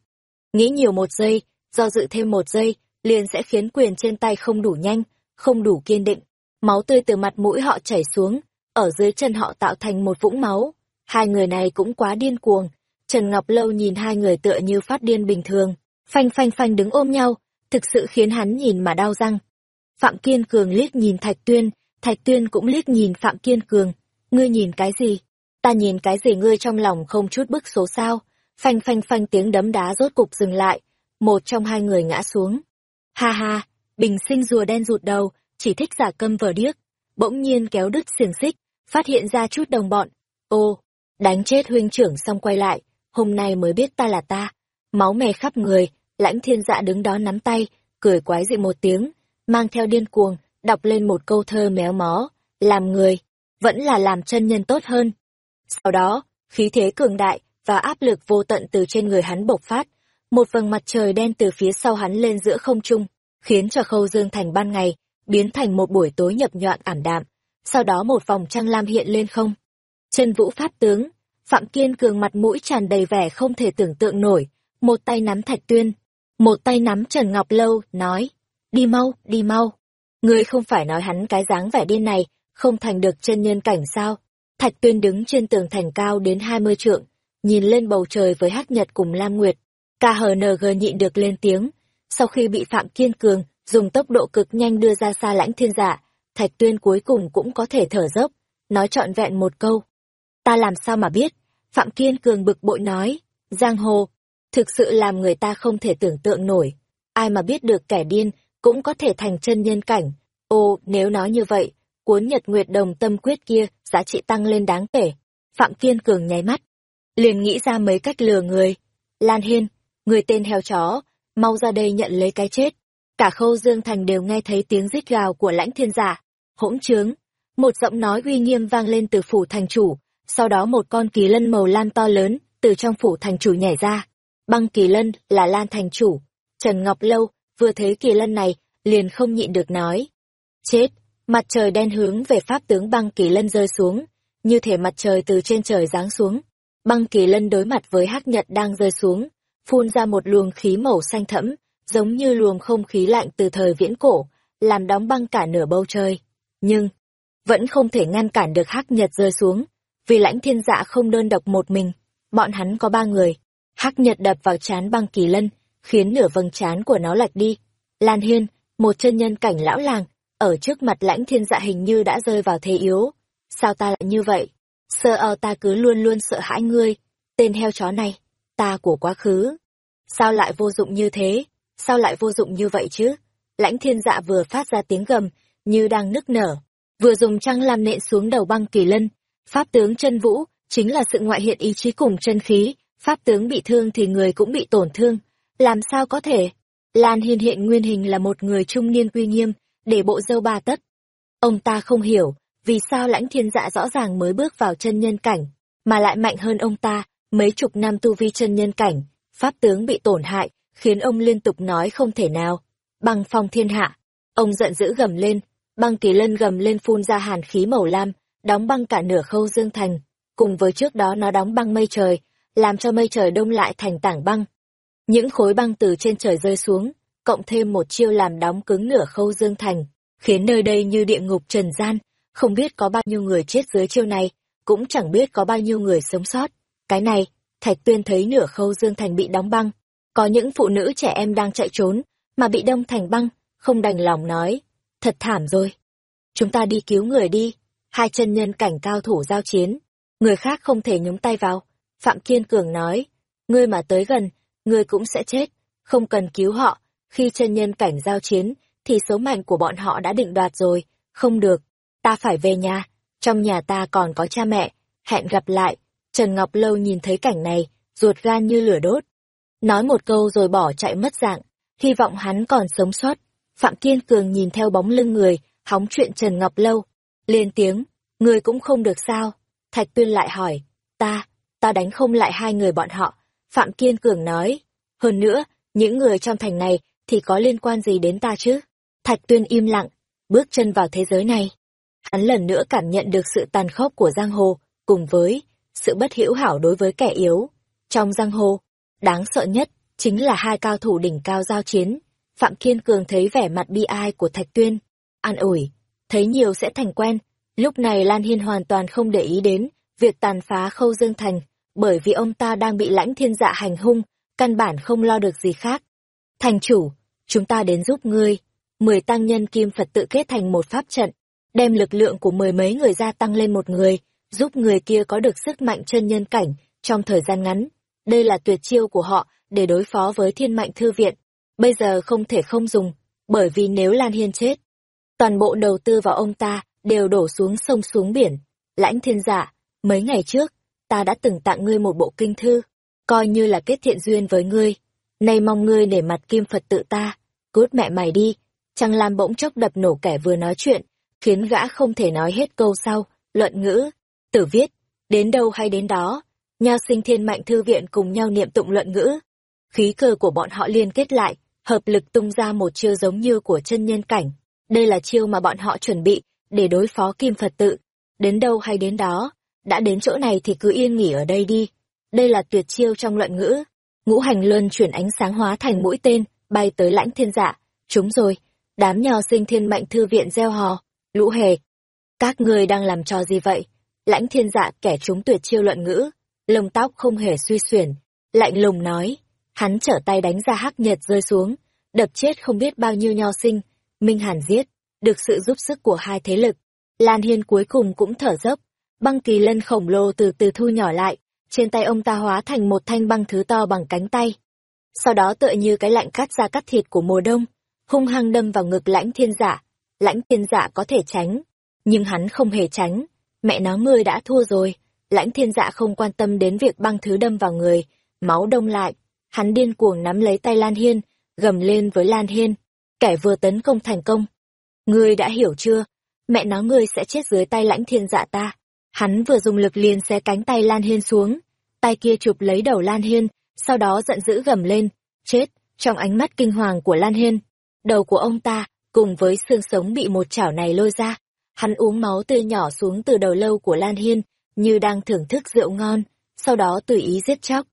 Nghĩ nhiều một giây, do dự thêm một giây, liền sẽ khiến quyền trên tay không đủ nhanh, không đủ kiên định. Máu tươi từ mặt mũi họ chảy xuống, ở dưới chân họ tạo thành một vũng máu. Hai người này cũng quá điên cuồng. Trần Ngọc Lâu nhìn hai người tựa như phát điên bình thường, phanh phanh phanh đứng ôm nhau, thực sự khiến hắn nhìn mà đau răng. Phạm Kiên Cường liếc nhìn Thạch Tuyên, Thạch Tuyên cũng liếc nhìn Phạm Kiên Cường. Ngươi nhìn cái gì? Ta nhìn cái gì ngươi trong lòng không chút bức số sao? Phanh phanh phanh tiếng đấm đá rốt cục dừng lại, một trong hai người ngã xuống. Ha ha, bình sinh rùa đen rụt đầu, chỉ thích giả câm vờ điếc. Bỗng nhiên kéo đứt xiềng xích, phát hiện ra chút đồng bọn. Ô, đánh chết huynh trưởng xong quay lại, hôm nay mới biết ta là ta. Máu mè khắp người, lãnh thiên dạ đứng đó nắm tay, cười quái dị một tiếng, mang theo điên cuồng, đọc lên một câu thơ méo mó, làm người, vẫn là làm chân nhân tốt hơn. Sau đó, khí thế cường đại và áp lực vô tận từ trên người hắn bộc phát, một vầng mặt trời đen từ phía sau hắn lên giữa không trung, khiến cho khâu dương thành ban ngày, biến thành một buổi tối nhập nhọn ảm đạm, sau đó một vòng trăng lam hiện lên không. Chân vũ pháp tướng, Phạm Kiên Cường mặt mũi tràn đầy vẻ không thể tưởng tượng nổi, một tay nắm thạch tuyên, một tay nắm Trần Ngọc Lâu, nói, đi mau, đi mau. Ngươi không phải nói hắn cái dáng vẻ điên này, không thành được chân nhân cảnh sao? Thạch Tuyên đứng trên tường thành cao đến hai mươi trượng, nhìn lên bầu trời với hắc nhật cùng Lam Nguyệt. KHNG nhịn được lên tiếng. Sau khi bị Phạm Kiên Cường dùng tốc độ cực nhanh đưa ra xa lãnh thiên dạ, Thạch Tuyên cuối cùng cũng có thể thở dốc, nói trọn vẹn một câu. Ta làm sao mà biết? Phạm Kiên Cường bực bội nói, Giang Hồ, thực sự làm người ta không thể tưởng tượng nổi. Ai mà biết được kẻ điên cũng có thể thành chân nhân cảnh. Ô, nếu nói như vậy, cuốn Nhật Nguyệt Đồng Tâm Quyết kia giá trị tăng lên đáng kể. Phạm Kiên Cường nháy mắt, liền nghĩ ra mấy cách lừa người. Lan Hiên, người tên heo chó, mau ra đây nhận lấy cái chết. Cả khâu Dương Thành đều nghe thấy tiếng rít gào của lãnh thiên giả. Hỗn trướng! Một giọng nói uy nghiêm vang lên từ phủ thành chủ, sau đó một con kỳ lân màu lam to lớn từ trong phủ thành chủ nhảy ra. Băng kỳ lân là Lan thành chủ. Trần Ngọc Lâu vừa thấy kỳ lân này, liền không nhịn được nói. Chết! Mặt trời đen hướng về pháp tướng băng kỳ lân rơi xuống, như thể mặt trời từ trên trời giáng xuống. Băng kỳ lân đối mặt với hắc nhật đang rơi xuống, phun ra một luồng khí màu xanh thẫm, giống như luồng không khí lạnh từ thời viễn cổ, làm đóng băng cả nửa bầu trời. Nhưng, vẫn không thể ngăn cản được hắc nhật rơi xuống, vì lãnh thiên dạ không đơn độc một mình, bọn hắn có ba người. Hắc nhật đập vào chán băng kỳ lân, khiến nửa vầng trán của nó lệch đi. Lan Hiên, một chân nhân cảnh lão làng, ở trước mặt lãnh thiên dạ hình như đã rơi vào thế yếu. Sao ta lại như vậy? Sơ o ta cứ luôn luôn sợ hãi ngươi, tên heo chó này, ta của quá khứ. Sao lại vô dụng như thế? Sao lại vô dụng như vậy chứ? Lãnh thiên dạ vừa phát ra tiếng gầm, như đang nức nở. Vừa dùng trăng làm nện xuống đầu băng kỳ lân. Pháp tướng chân vũ, chính là sự ngoại hiện ý chí cùng chân khí. Pháp tướng bị thương thì người cũng bị tổn thương. Làm sao có thể? Lan Hiên hiện nguyên hình là một người trung niên uy nghiêm, để bộ dâu ba tất. Ông ta không hiểu, vì sao lãnh thiên dạ rõ ràng mới bước vào chân nhân cảnh, mà lại mạnh hơn ông ta, mấy chục năm tu vi chân nhân cảnh, pháp tướng bị tổn hại, khiến ông liên tục nói không thể nào. Băng phong thiên hạ, ông giận dữ gầm lên, băng kỳ lân gầm lên phun ra hàn khí màu lam, đóng băng cả nửa khâu dương thành, cùng với trước đó nó đóng băng mây trời, làm cho mây trời đông lại thành tảng băng. Những khối băng từ trên trời rơi xuống, cộng thêm một chiêu làm đóng cứng nửa khâu dương thành, khiến nơi đây như địa ngục trần gian, không biết có bao nhiêu người chết dưới chiêu này, cũng chẳng biết có bao nhiêu người sống sót. Cái này, Thạch Tuyên thấy nửa khâu dương thành bị đóng băng, có những phụ nữ trẻ em đang chạy trốn, mà bị đông thành băng, không đành lòng nói, thật thảm rồi. Chúng ta đi cứu người đi, hai chân nhân cảnh cao thủ giao chiến, người khác không thể nhúng tay vào. Phạm Kiên Cường nói, ngươi mà tới gần, ngươi cũng sẽ chết, không cần cứu họ, khi chân nhân cảnh giao chiến, thì số mệnh của bọn họ đã định đoạt rồi, không được, ta phải về nhà, trong nhà ta còn có cha mẹ, hẹn gặp lại. Trần Ngọc Lâu nhìn thấy cảnh này, ruột gan như lửa đốt. Nói một câu rồi bỏ chạy mất dạng, hy vọng hắn còn sống sót. Phạm Kiên Cường nhìn theo bóng lưng người, hóng chuyện Trần Ngọc Lâu. Lên tiếng, người cũng không được sao. Thạch Tuyên lại hỏi, ta, ta đánh không lại hai người bọn họ. Phạm Kiên Cường nói, hơn nữa, những người trong thành này thì có liên quan gì đến ta chứ? Thạch Tuyên im lặng, bước chân vào thế giới này. Hắn lần nữa cảm nhận được sự tàn khốc của giang hồ, cùng với sự bất hữu hảo đối với kẻ yếu. Trong giang hồ, đáng sợ nhất chính là hai cao thủ đỉnh cao giao chiến. Phạm Kiên Cường thấy vẻ mặt bi ai của Thạch Tuyên, an ủi, thấy nhiều sẽ thành quen. Lúc này Lan Hiên hoàn toàn không để ý đến việc tàn phá khâu dương thành, bởi vì ông ta đang bị lãnh thiên dạ hành hung, căn bản không lo được gì khác. Thành chủ, chúng ta đến giúp ngươi. Mười tăng nhân kim Phật tự kết thành một pháp trận, đem lực lượng của mười mấy người gia tăng lên một người, giúp người kia có được sức mạnh chân nhân cảnh trong thời gian ngắn. Đây là tuyệt chiêu của họ để đối phó với thiên mạnh thư viện. Bây giờ không thể không dùng, bởi vì nếu Lan Hiên chết, toàn bộ đầu tư vào ông ta đều đổ xuống sông xuống biển. Lãnh thiên giả, mấy ngày trước, ta đã từng tặng ngươi một bộ kinh thư, coi như là kết thiện duyên với ngươi. Nay mong ngươi để mặt kim Phật tự ta, cút mẹ mày đi. Trăng Lam bỗng chốc đập nổ kẻ vừa nói chuyện, khiến gã không thể nói hết câu sau, luận ngữ, tử viết, đến đâu hay đến đó, nho sinh thiên mạnh thư viện cùng nhau niệm tụng luận ngữ. Khí cơ của bọn họ liên kết lại, hợp lực tung ra một chiêu giống như của chân nhân cảnh. Đây là chiêu mà bọn họ chuẩn bị để đối phó kim Phật tự. Đến đâu hay đến đó, đã đến chỗ này thì cứ yên nghỉ ở đây đi. Đây là tuyệt chiêu trong luận ngữ. Ngũ hành luân chuyển ánh sáng hóa thành mũi tên, bay tới lãnh thiên dạ. Chúng rồi, đám nho sinh thiên mạnh thư viện gieo hò lũ hề các ngươi đang làm trò gì vậy lãnh thiên dạ kẻ chúng tuyệt chiêu luận ngữ lông tóc không hề suy xuyển lạnh lùng nói hắn trở tay đánh ra hắc nhật rơi xuống đập chết không biết bao nhiêu nho sinh minh hàn giết được sự giúp sức của hai thế lực lan hiên cuối cùng cũng thở dốc băng kỳ lân khổng lồ từ từ thu nhỏ lại trên tay ông ta hóa thành một thanh băng thứ to bằng cánh tay sau đó tựa như cái lạnh cắt ra cắt thịt của mùa đông hung hăng đâm vào ngực lãnh thiên dạ lãnh thiên dạ có thể tránh, nhưng hắn không hề tránh. Mẹ nó ngươi đã thua rồi. Lãnh thiên dạ không quan tâm đến việc băng thứ đâm vào người, máu đông lại. Hắn điên cuồng nắm lấy tay Lan Hiên, gầm lên với Lan Hiên kẻ vừa tấn công thành công. Ngươi đã hiểu chưa? Mẹ nó ngươi sẽ chết dưới tay lãnh thiên dạ ta. Hắn vừa dùng lực liền xé cánh tay Lan Hiên xuống, tay kia chụp lấy đầu Lan Hiên, sau đó giận dữ gầm lên, chết, trong ánh mắt kinh hoàng của Lan Hiên. Đầu của ông ta, cùng với xương sống bị một chảo này lôi ra, hắn uống máu tươi nhỏ xuống từ đầu lâu của Lan Hiên, như đang thưởng thức rượu ngon, sau đó tùy ý giết chóc.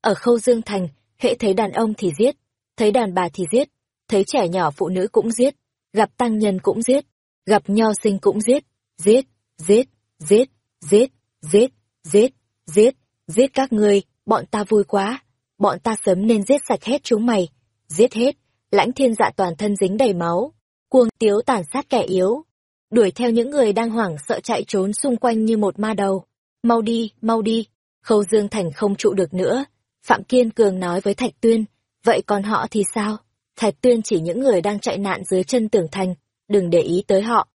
Ở khâu Dương Thành, hệ thấy đàn ông thì giết, thấy đàn bà thì giết, thấy trẻ nhỏ phụ nữ cũng giết, gặp tăng nhân cũng giết, gặp nho sinh cũng giết, giết, giết, giết, giết, giết, giết, giết, giết các ngươi, bọn ta vui quá, bọn ta sớm nên giết sạch hết chúng mày, giết hết, lãnh thiên dạ toàn thân dính đầy máu, cuồng tiếu tàn sát kẻ yếu, đuổi theo những người đang hoảng sợ chạy trốn xung quanh như một ma đầu. Mau đi, mau đi, khâu dương thành không trụ được nữa. Phạm Kiên Cường nói với Thạch Tuyên, vậy còn họ thì sao? Thạch Tuyên chỉ những người đang chạy nạn dưới chân tường thành, đừng để ý tới họ.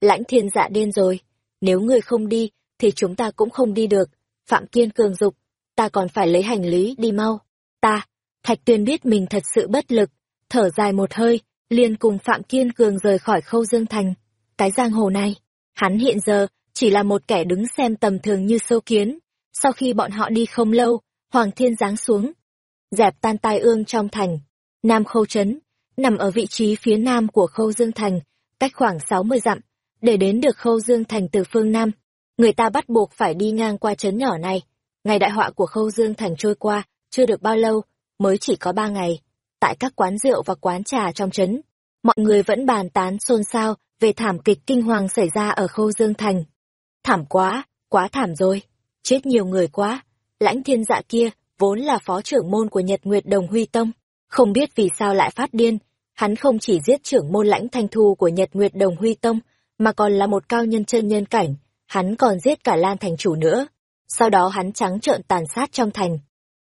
Lãnh thiên dạ điên rồi, nếu người không đi, thì chúng ta cũng không đi được. Phạm Kiên Cường dục, ta còn phải lấy hành lý đi mau. Ta, Thạch Tuyên biết mình thật sự bất lực, thở dài một hơi, liền cùng Phạm Kiên Cường rời khỏi khâu dương thành. Cái giang hồ này, hắn hiện giờ chỉ là một kẻ đứng xem tầm thường như sâu kiến. Sau khi bọn họ đi không lâu, Hoàng Thiên giáng xuống, dẹp tan tai ương trong thành. Nam Khâu Trấn, nằm ở vị trí phía nam của Khâu Dương Thành, cách khoảng 60 dặm, để đến được Khâu Dương Thành từ phương Nam. Người ta bắt buộc phải đi ngang qua trấn nhỏ này. Ngày đại họa của Khâu Dương Thành trôi qua, chưa được bao lâu, mới chỉ có ba ngày. Tại các quán rượu và quán trà trong trấn, mọi người vẫn bàn tán xôn xao về thảm kịch kinh hoàng xảy ra ở Khâu Dương Thành. Thảm quá, quá thảm rồi, chết nhiều người quá. Lãnh thiên dạ kia, vốn là phó trưởng môn của Nhật Nguyệt Đồng Huy Tông, không biết vì sao lại phát điên. Hắn không chỉ giết trưởng môn lãnh thanh thu của Nhật Nguyệt Đồng Huy Tông, mà còn là một cao nhân chân nhân cảnh, hắn còn giết cả Lan thành chủ nữa. Sau đó hắn trắng trợn tàn sát trong thành.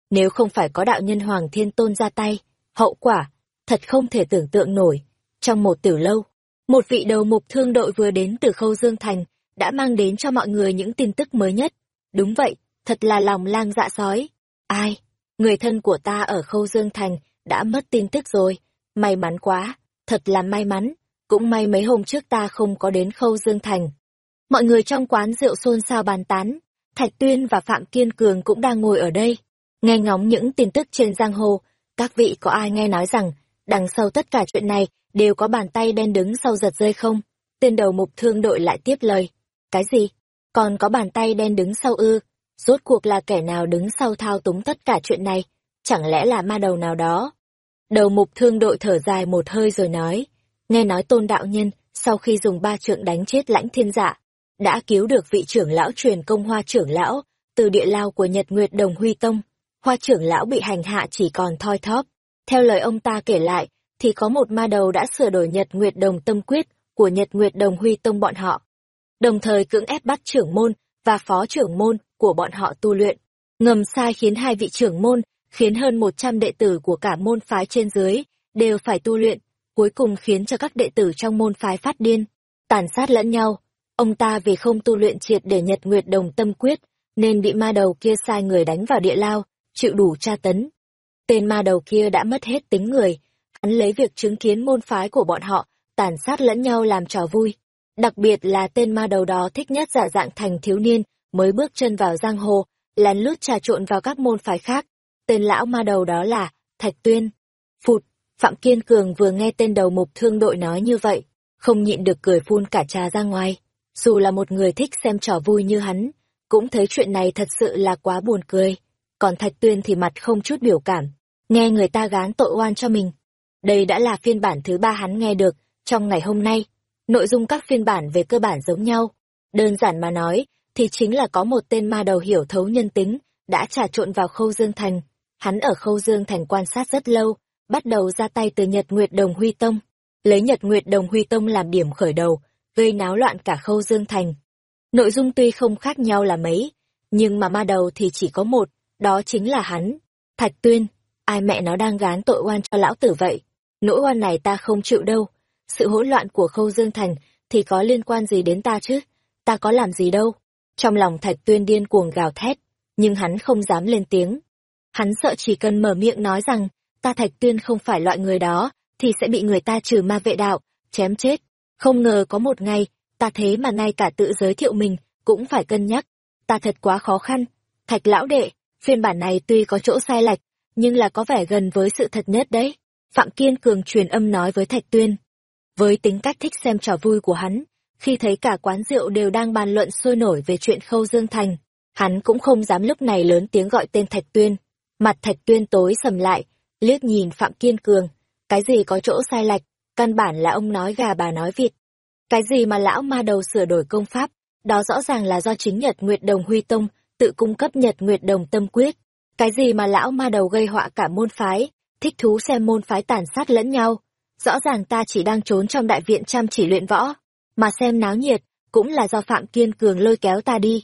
Nếu không phải có đạo nhân Hoàng Thiên Tôn ra tay, hậu quả, thật không thể tưởng tượng nổi. Trong một tiểu lâu, một vị đầu mục thương đội vừa đến từ Khâu Dương Thành, đã mang đến cho mọi người những tin tức mới nhất. Đúng vậy, thật là lòng lang dạ sói. Ai? Người thân của ta ở Khâu Dương Thành đã mất tin tức rồi. May mắn quá, thật là may mắn. Cũng may mấy hôm trước ta không có đến Khâu Dương Thành. Mọi người trong quán rượu xôn xao bàn tán. Thạch Tuyên và Phạm Kiên Cường cũng đang ngồi ở đây. Nghe ngóng những tin tức trên giang hồ, các vị có ai nghe nói rằng, đằng sau tất cả chuyện này đều có bàn tay đen đứng sau giật rơi không? Tên đầu mục thương đội lại tiếp lời. Cái gì? Còn có bàn tay đen đứng sau ư? Rốt cuộc là kẻ nào đứng sau thao túng tất cả chuyện này? Chẳng lẽ là ma đầu nào đó? Đầu mục thương đội thở dài một hơi rồi nói. Nghe nói tôn đạo nhân, sau khi dùng ba trượng đánh chết lãnh thiên dạ, đã cứu được vị trưởng lão truyền công hoa trưởng lão, từ địa lao của Nhật Nguyệt Đồng Huy Tông. Hoa trưởng lão bị hành hạ chỉ còn thoi thóp. Theo lời ông ta kể lại, thì có một ma đầu đã sửa đổi Nhật Nguyệt Đồng Tâm Quyết của Nhật Nguyệt Đồng Huy Tông bọn họ. Đồng thời cưỡng ép bắt trưởng môn và phó trưởng môn của bọn họ tu luyện. Ngầm sai khiến hai vị trưởng môn, khiến hơn 100 đệ tử của cả môn phái trên dưới, đều phải tu luyện, cuối cùng khiến cho các đệ tử trong môn phái phát điên, tàn sát lẫn nhau. Ông ta vì không tu luyện triệt để Nhật Nguyệt Đồng Tâm Quyết, nên bị ma đầu kia sai người đánh vào địa lao, chịu đủ tra tấn. Tên ma đầu kia đã mất hết tính người, hắn lấy việc chứng kiến môn phái của bọn họ, tàn sát lẫn nhau làm trò vui. Đặc biệt là tên ma đầu đó thích nhất giả dạng thành thiếu niên, mới bước chân vào giang hồ, lén lút trà trộn vào các môn phái khác. Tên lão ma đầu đó là Thạch Tuyên. Phụt, Phạm Kiên Cường vừa nghe tên đầu mục thương đội nói như vậy, không nhịn được cười phun cả trà ra ngoài. Dù là một người thích xem trò vui như hắn, cũng thấy chuyện này thật sự là quá buồn cười. Còn Thạch Tuyên thì mặt không chút biểu cảm, nghe người ta gán tội oan cho mình. Đây đã là phiên bản thứ ba hắn nghe được trong ngày hôm nay. Nội dung các phiên bản về cơ bản giống nhau. Đơn giản mà nói, thì chính là có một tên ma đầu hiểu thấu nhân tính, đã trà trộn vào khâu Dương Thành. Hắn ở khâu Dương Thành quan sát rất lâu, bắt đầu ra tay từ Nhật Nguyệt Đồng Huy Tông. Lấy Nhật Nguyệt Đồng Huy Tông làm điểm khởi đầu, gây náo loạn cả khâu Dương Thành. Nội dung tuy không khác nhau là mấy, nhưng mà ma đầu thì chỉ có một, đó chính là hắn. Thạch Tuyên, ai mẹ nó đang gán tội oan cho lão tử vậy? Nỗi oan này ta không chịu đâu. Sự hỗn loạn của khâu Dương Thành thì có liên quan gì đến ta chứ? Ta có làm gì đâu. Trong lòng Thạch Tuyên điên cuồng gào thét, nhưng hắn không dám lên tiếng. Hắn sợ chỉ cần mở miệng nói rằng, ta Thạch Tuyên không phải loại người đó, thì sẽ bị người ta trừ ma vệ đạo, chém chết. Không ngờ có một ngày, ta thế mà ngay cả tự giới thiệu mình, cũng phải cân nhắc. Ta thật quá khó khăn. Thạch lão đệ, phiên bản này tuy có chỗ sai lệch, nhưng là có vẻ gần với sự thật nhất đấy. Phạm Kiên Cường truyền âm nói với Thạch Tuyên. Với tính cách thích xem trò vui của hắn, khi thấy cả quán rượu đều đang bàn luận sôi nổi về chuyện Khâu Dương Thành, hắn cũng không dám lúc này lớn tiếng gọi tên Thạch Tuyên. Mặt Thạch Tuyên tối sầm lại, liếc nhìn Phạm Kiên Cường, cái gì có chỗ sai lệch, căn bản là ông nói gà bà nói vịt. Cái gì mà lão ma đầu sửa đổi công pháp, đó rõ ràng là do chính Nhật Nguyệt Đồng Huy Tông tự cung cấp Nhật Nguyệt Đồng Tâm Quyết. Cái gì mà lão ma đầu gây họa cả môn phái, thích thú xem môn phái tàn sát lẫn nhau. Rõ ràng ta chỉ đang trốn trong đại viện chăm chỉ luyện võ, mà xem náo nhiệt, cũng là do Phạm Kiên Cường lôi kéo ta đi.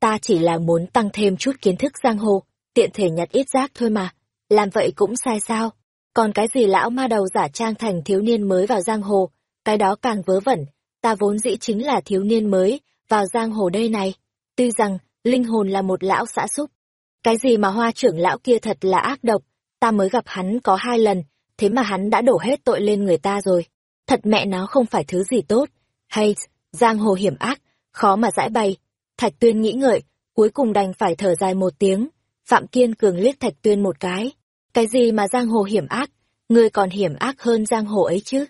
Ta chỉ là muốn tăng thêm chút kiến thức giang hồ, tiện thể nhặt ít rác thôi mà, làm vậy cũng sai sao. Còn cái gì lão ma đầu giả trang thành thiếu niên mới vào giang hồ, cái đó càng vớ vẩn, ta vốn dĩ chính là thiếu niên mới, vào giang hồ đây này. Tuy rằng, linh hồn là một lão xã súc. Cái gì mà hoa trưởng lão kia thật là ác độc, ta mới gặp hắn có hai lần, thế mà hắn đã đổ hết tội lên người ta rồi. Thật mẹ nó không phải thứ gì tốt. Hay, giang hồ hiểm ác, khó mà giải bày. Thạch tuyên nghĩ ngợi, cuối cùng đành phải thở dài một tiếng. Phạm Kiên Cường liếc Thạch tuyên một cái. Cái gì mà giang hồ hiểm ác, ngươi còn hiểm ác hơn giang hồ ấy chứ.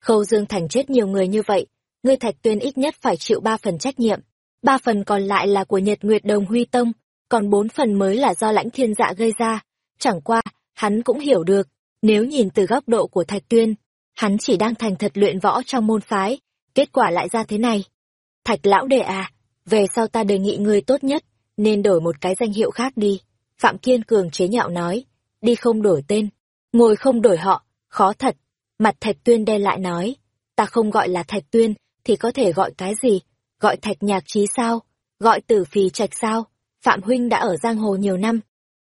Khâu Dương Thành chết nhiều người như vậy, ngươi Thạch tuyên ít nhất phải chịu ba phần trách nhiệm. Ba phần còn lại là của Nhật Nguyệt Đồng Huy Tông, còn bốn phần mới là do lãnh thiên dạ gây ra. Chẳng qua, hắn cũng hiểu được, nếu nhìn từ góc độ của Thạch Tuyên, hắn chỉ đang thành thật luyện võ trong môn phái, kết quả lại ra thế này. Thạch lão đệ à, về sau ta đề nghị ngươi tốt nhất, nên đổi một cái danh hiệu khác đi. Phạm Kiên Cường chế nhạo nói, đi không đổi tên, ngồi không đổi họ, khó thật. Mặt Thạch Tuyên đen lại nói, ta không gọi là Thạch Tuyên, thì có thể gọi cái gì? Gọi Thạch Nhạc Trí sao? Gọi Tử Phì Trạch sao? Phạm Huynh đã ở Giang Hồ nhiều năm.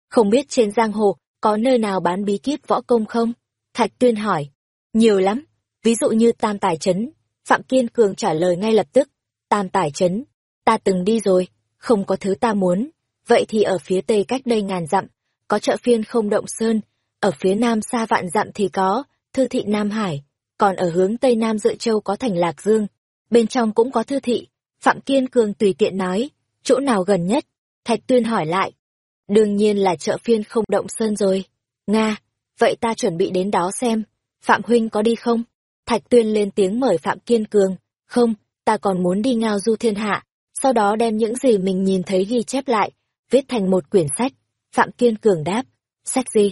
Không biết trên Giang Hồ có nơi nào bán bí kíp võ công không? Thạch Tuyên hỏi. Nhiều lắm, ví dụ như Tam Tài Trấn. Phạm Kiên Cường trả lời ngay lập tức. Tam Tài Trấn, ta từng đi rồi, không có thứ ta muốn. Vậy thì ở phía tây cách đây ngàn dặm, có chợ phiên không động sơn, ở phía nam xa vạn dặm thì có, thư thị Nam Hải, còn ở hướng tây nam dự châu có thành Lạc Dương, bên trong cũng có thư thị. Phạm Kiên Cường tùy tiện nói, chỗ nào gần nhất? Thạch Tuyên hỏi lại, Đương nhiên là chợ phiên không động sơn rồi. Nga, vậy ta chuẩn bị đến đó xem. Phạm Huynh có đi không? Thạch Tuyên lên tiếng mời Phạm Kiên Cường. Không, ta còn muốn đi ngao du thiên hạ. Sau đó đem những gì mình nhìn thấy ghi chép lại, viết thành một quyển sách. Phạm Kiên Cường đáp. Sách gì?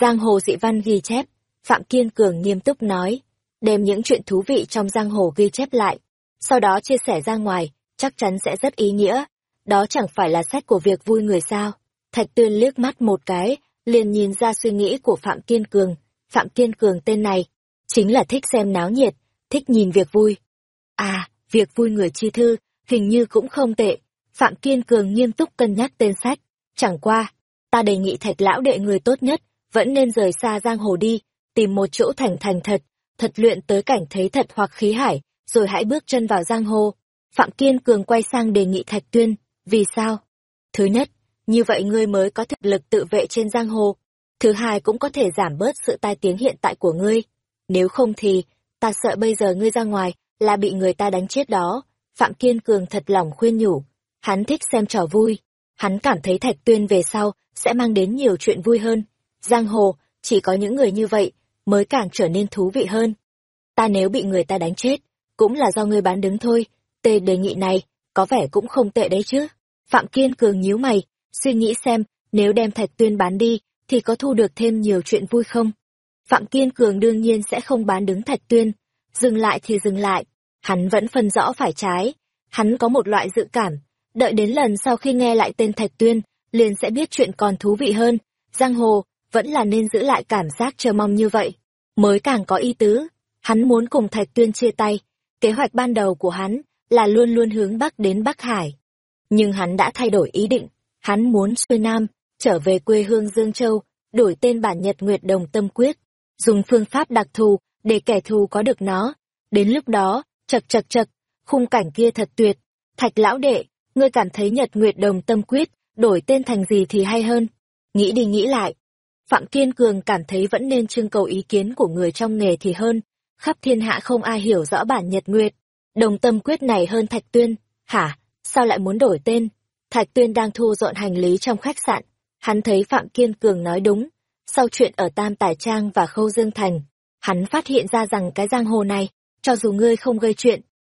Giang hồ dị văn ghi chép. Phạm Kiên Cường nghiêm túc nói. Đem những chuyện thú vị trong giang hồ ghi chép lại. Sau đó chia sẻ ra ngoài, chắc chắn sẽ rất ý nghĩa. Đó chẳng phải là sách của việc vui người sao. Thạch Tuyên liếc mắt một cái, liền nhìn ra suy nghĩ của Phạm Kiên Cường. Phạm Kiên Cường tên này, chính là thích xem náo nhiệt, thích nhìn việc vui. À, việc vui người chi thư, hình như cũng không tệ. Phạm Kiên Cường nghiêm túc cân nhắc tên sách. Chẳng qua, ta đề nghị thạch lão đệ người tốt nhất, vẫn nên rời xa giang hồ đi, tìm một chỗ thành thành thật, thật luyện tới cảnh thấy thật hoặc khí hải, rồi hãy bước chân vào giang hồ. Phạm Kiên Cường quay sang đề nghị Thạch Tuyên, vì sao? Thứ nhất, như vậy ngươi mới có thực lực tự vệ trên giang hồ. Thứ hai cũng có thể giảm bớt sự tai tiếng hiện tại của ngươi. Nếu không thì, ta sợ bây giờ ngươi ra ngoài là bị người ta đánh chết đó. Phạm Kiên Cường thật lòng khuyên nhủ. Hắn thích xem trò vui. Hắn cảm thấy Thạch Tuyên về sau sẽ mang đến nhiều chuyện vui hơn. Giang hồ, chỉ có những người như vậy mới càng trở nên thú vị hơn. Ta nếu bị người ta đánh chết, cũng là do ngươi bán đứng thôi. Tề đề nghị này, có vẻ cũng không tệ đấy chứ. Phạm Kiên Cường nhíu mày, suy nghĩ xem, nếu đem Thạch Tuyên bán đi, thì có thu được thêm nhiều chuyện vui không? Phạm Kiên Cường đương nhiên sẽ không bán đứng Thạch Tuyên, dừng lại thì dừng lại, hắn vẫn phân rõ phải trái, hắn có một loại dự cảm, đợi đến lần sau khi nghe lại tên Thạch Tuyên, liền sẽ biết chuyện còn thú vị hơn, giang hồ, vẫn là nên giữ lại cảm giác chờ mong như vậy, mới càng có ý tứ, hắn muốn cùng Thạch Tuyên chia tay, kế hoạch ban đầu của hắn là luôn luôn hướng Bắc đến Bắc Hải. Nhưng hắn đã thay đổi ý định, Hắn muốn xuôi Nam, trở về quê hương Dương Châu, đổi tên bản Nhật Nguyệt Đồng Tâm Quyết, dùng phương pháp đặc thù để kẻ thù có được nó. Đến lúc đó, chật chật chật, khung cảnh kia thật tuyệt. Thạch lão đệ, ngươi cảm thấy Nhật Nguyệt Đồng Tâm Quyết đổi tên thành gì thì hay hơn. Nghĩ đi nghĩ lại. Phạm Kiên Cường cảm thấy vẫn nên trưng cầu ý kiến của người trong nghề thì hơn, khắp thiên hạ không ai hiểu rõ bản nhật nguyệt. Đồng tâm quyết này hơn Thạch Tuyên, hả, sao lại muốn đổi tên? Thạch Tuyên đang thu dọn hành lý trong khách sạn, hắn thấy Phạm Kiên Cường nói đúng, sau chuyện ở Tam Tài Trang và Khâu Dương Thành, hắn phát hiện ra rằng cái giang hồ này, cho dù ngươi không gây chuyện,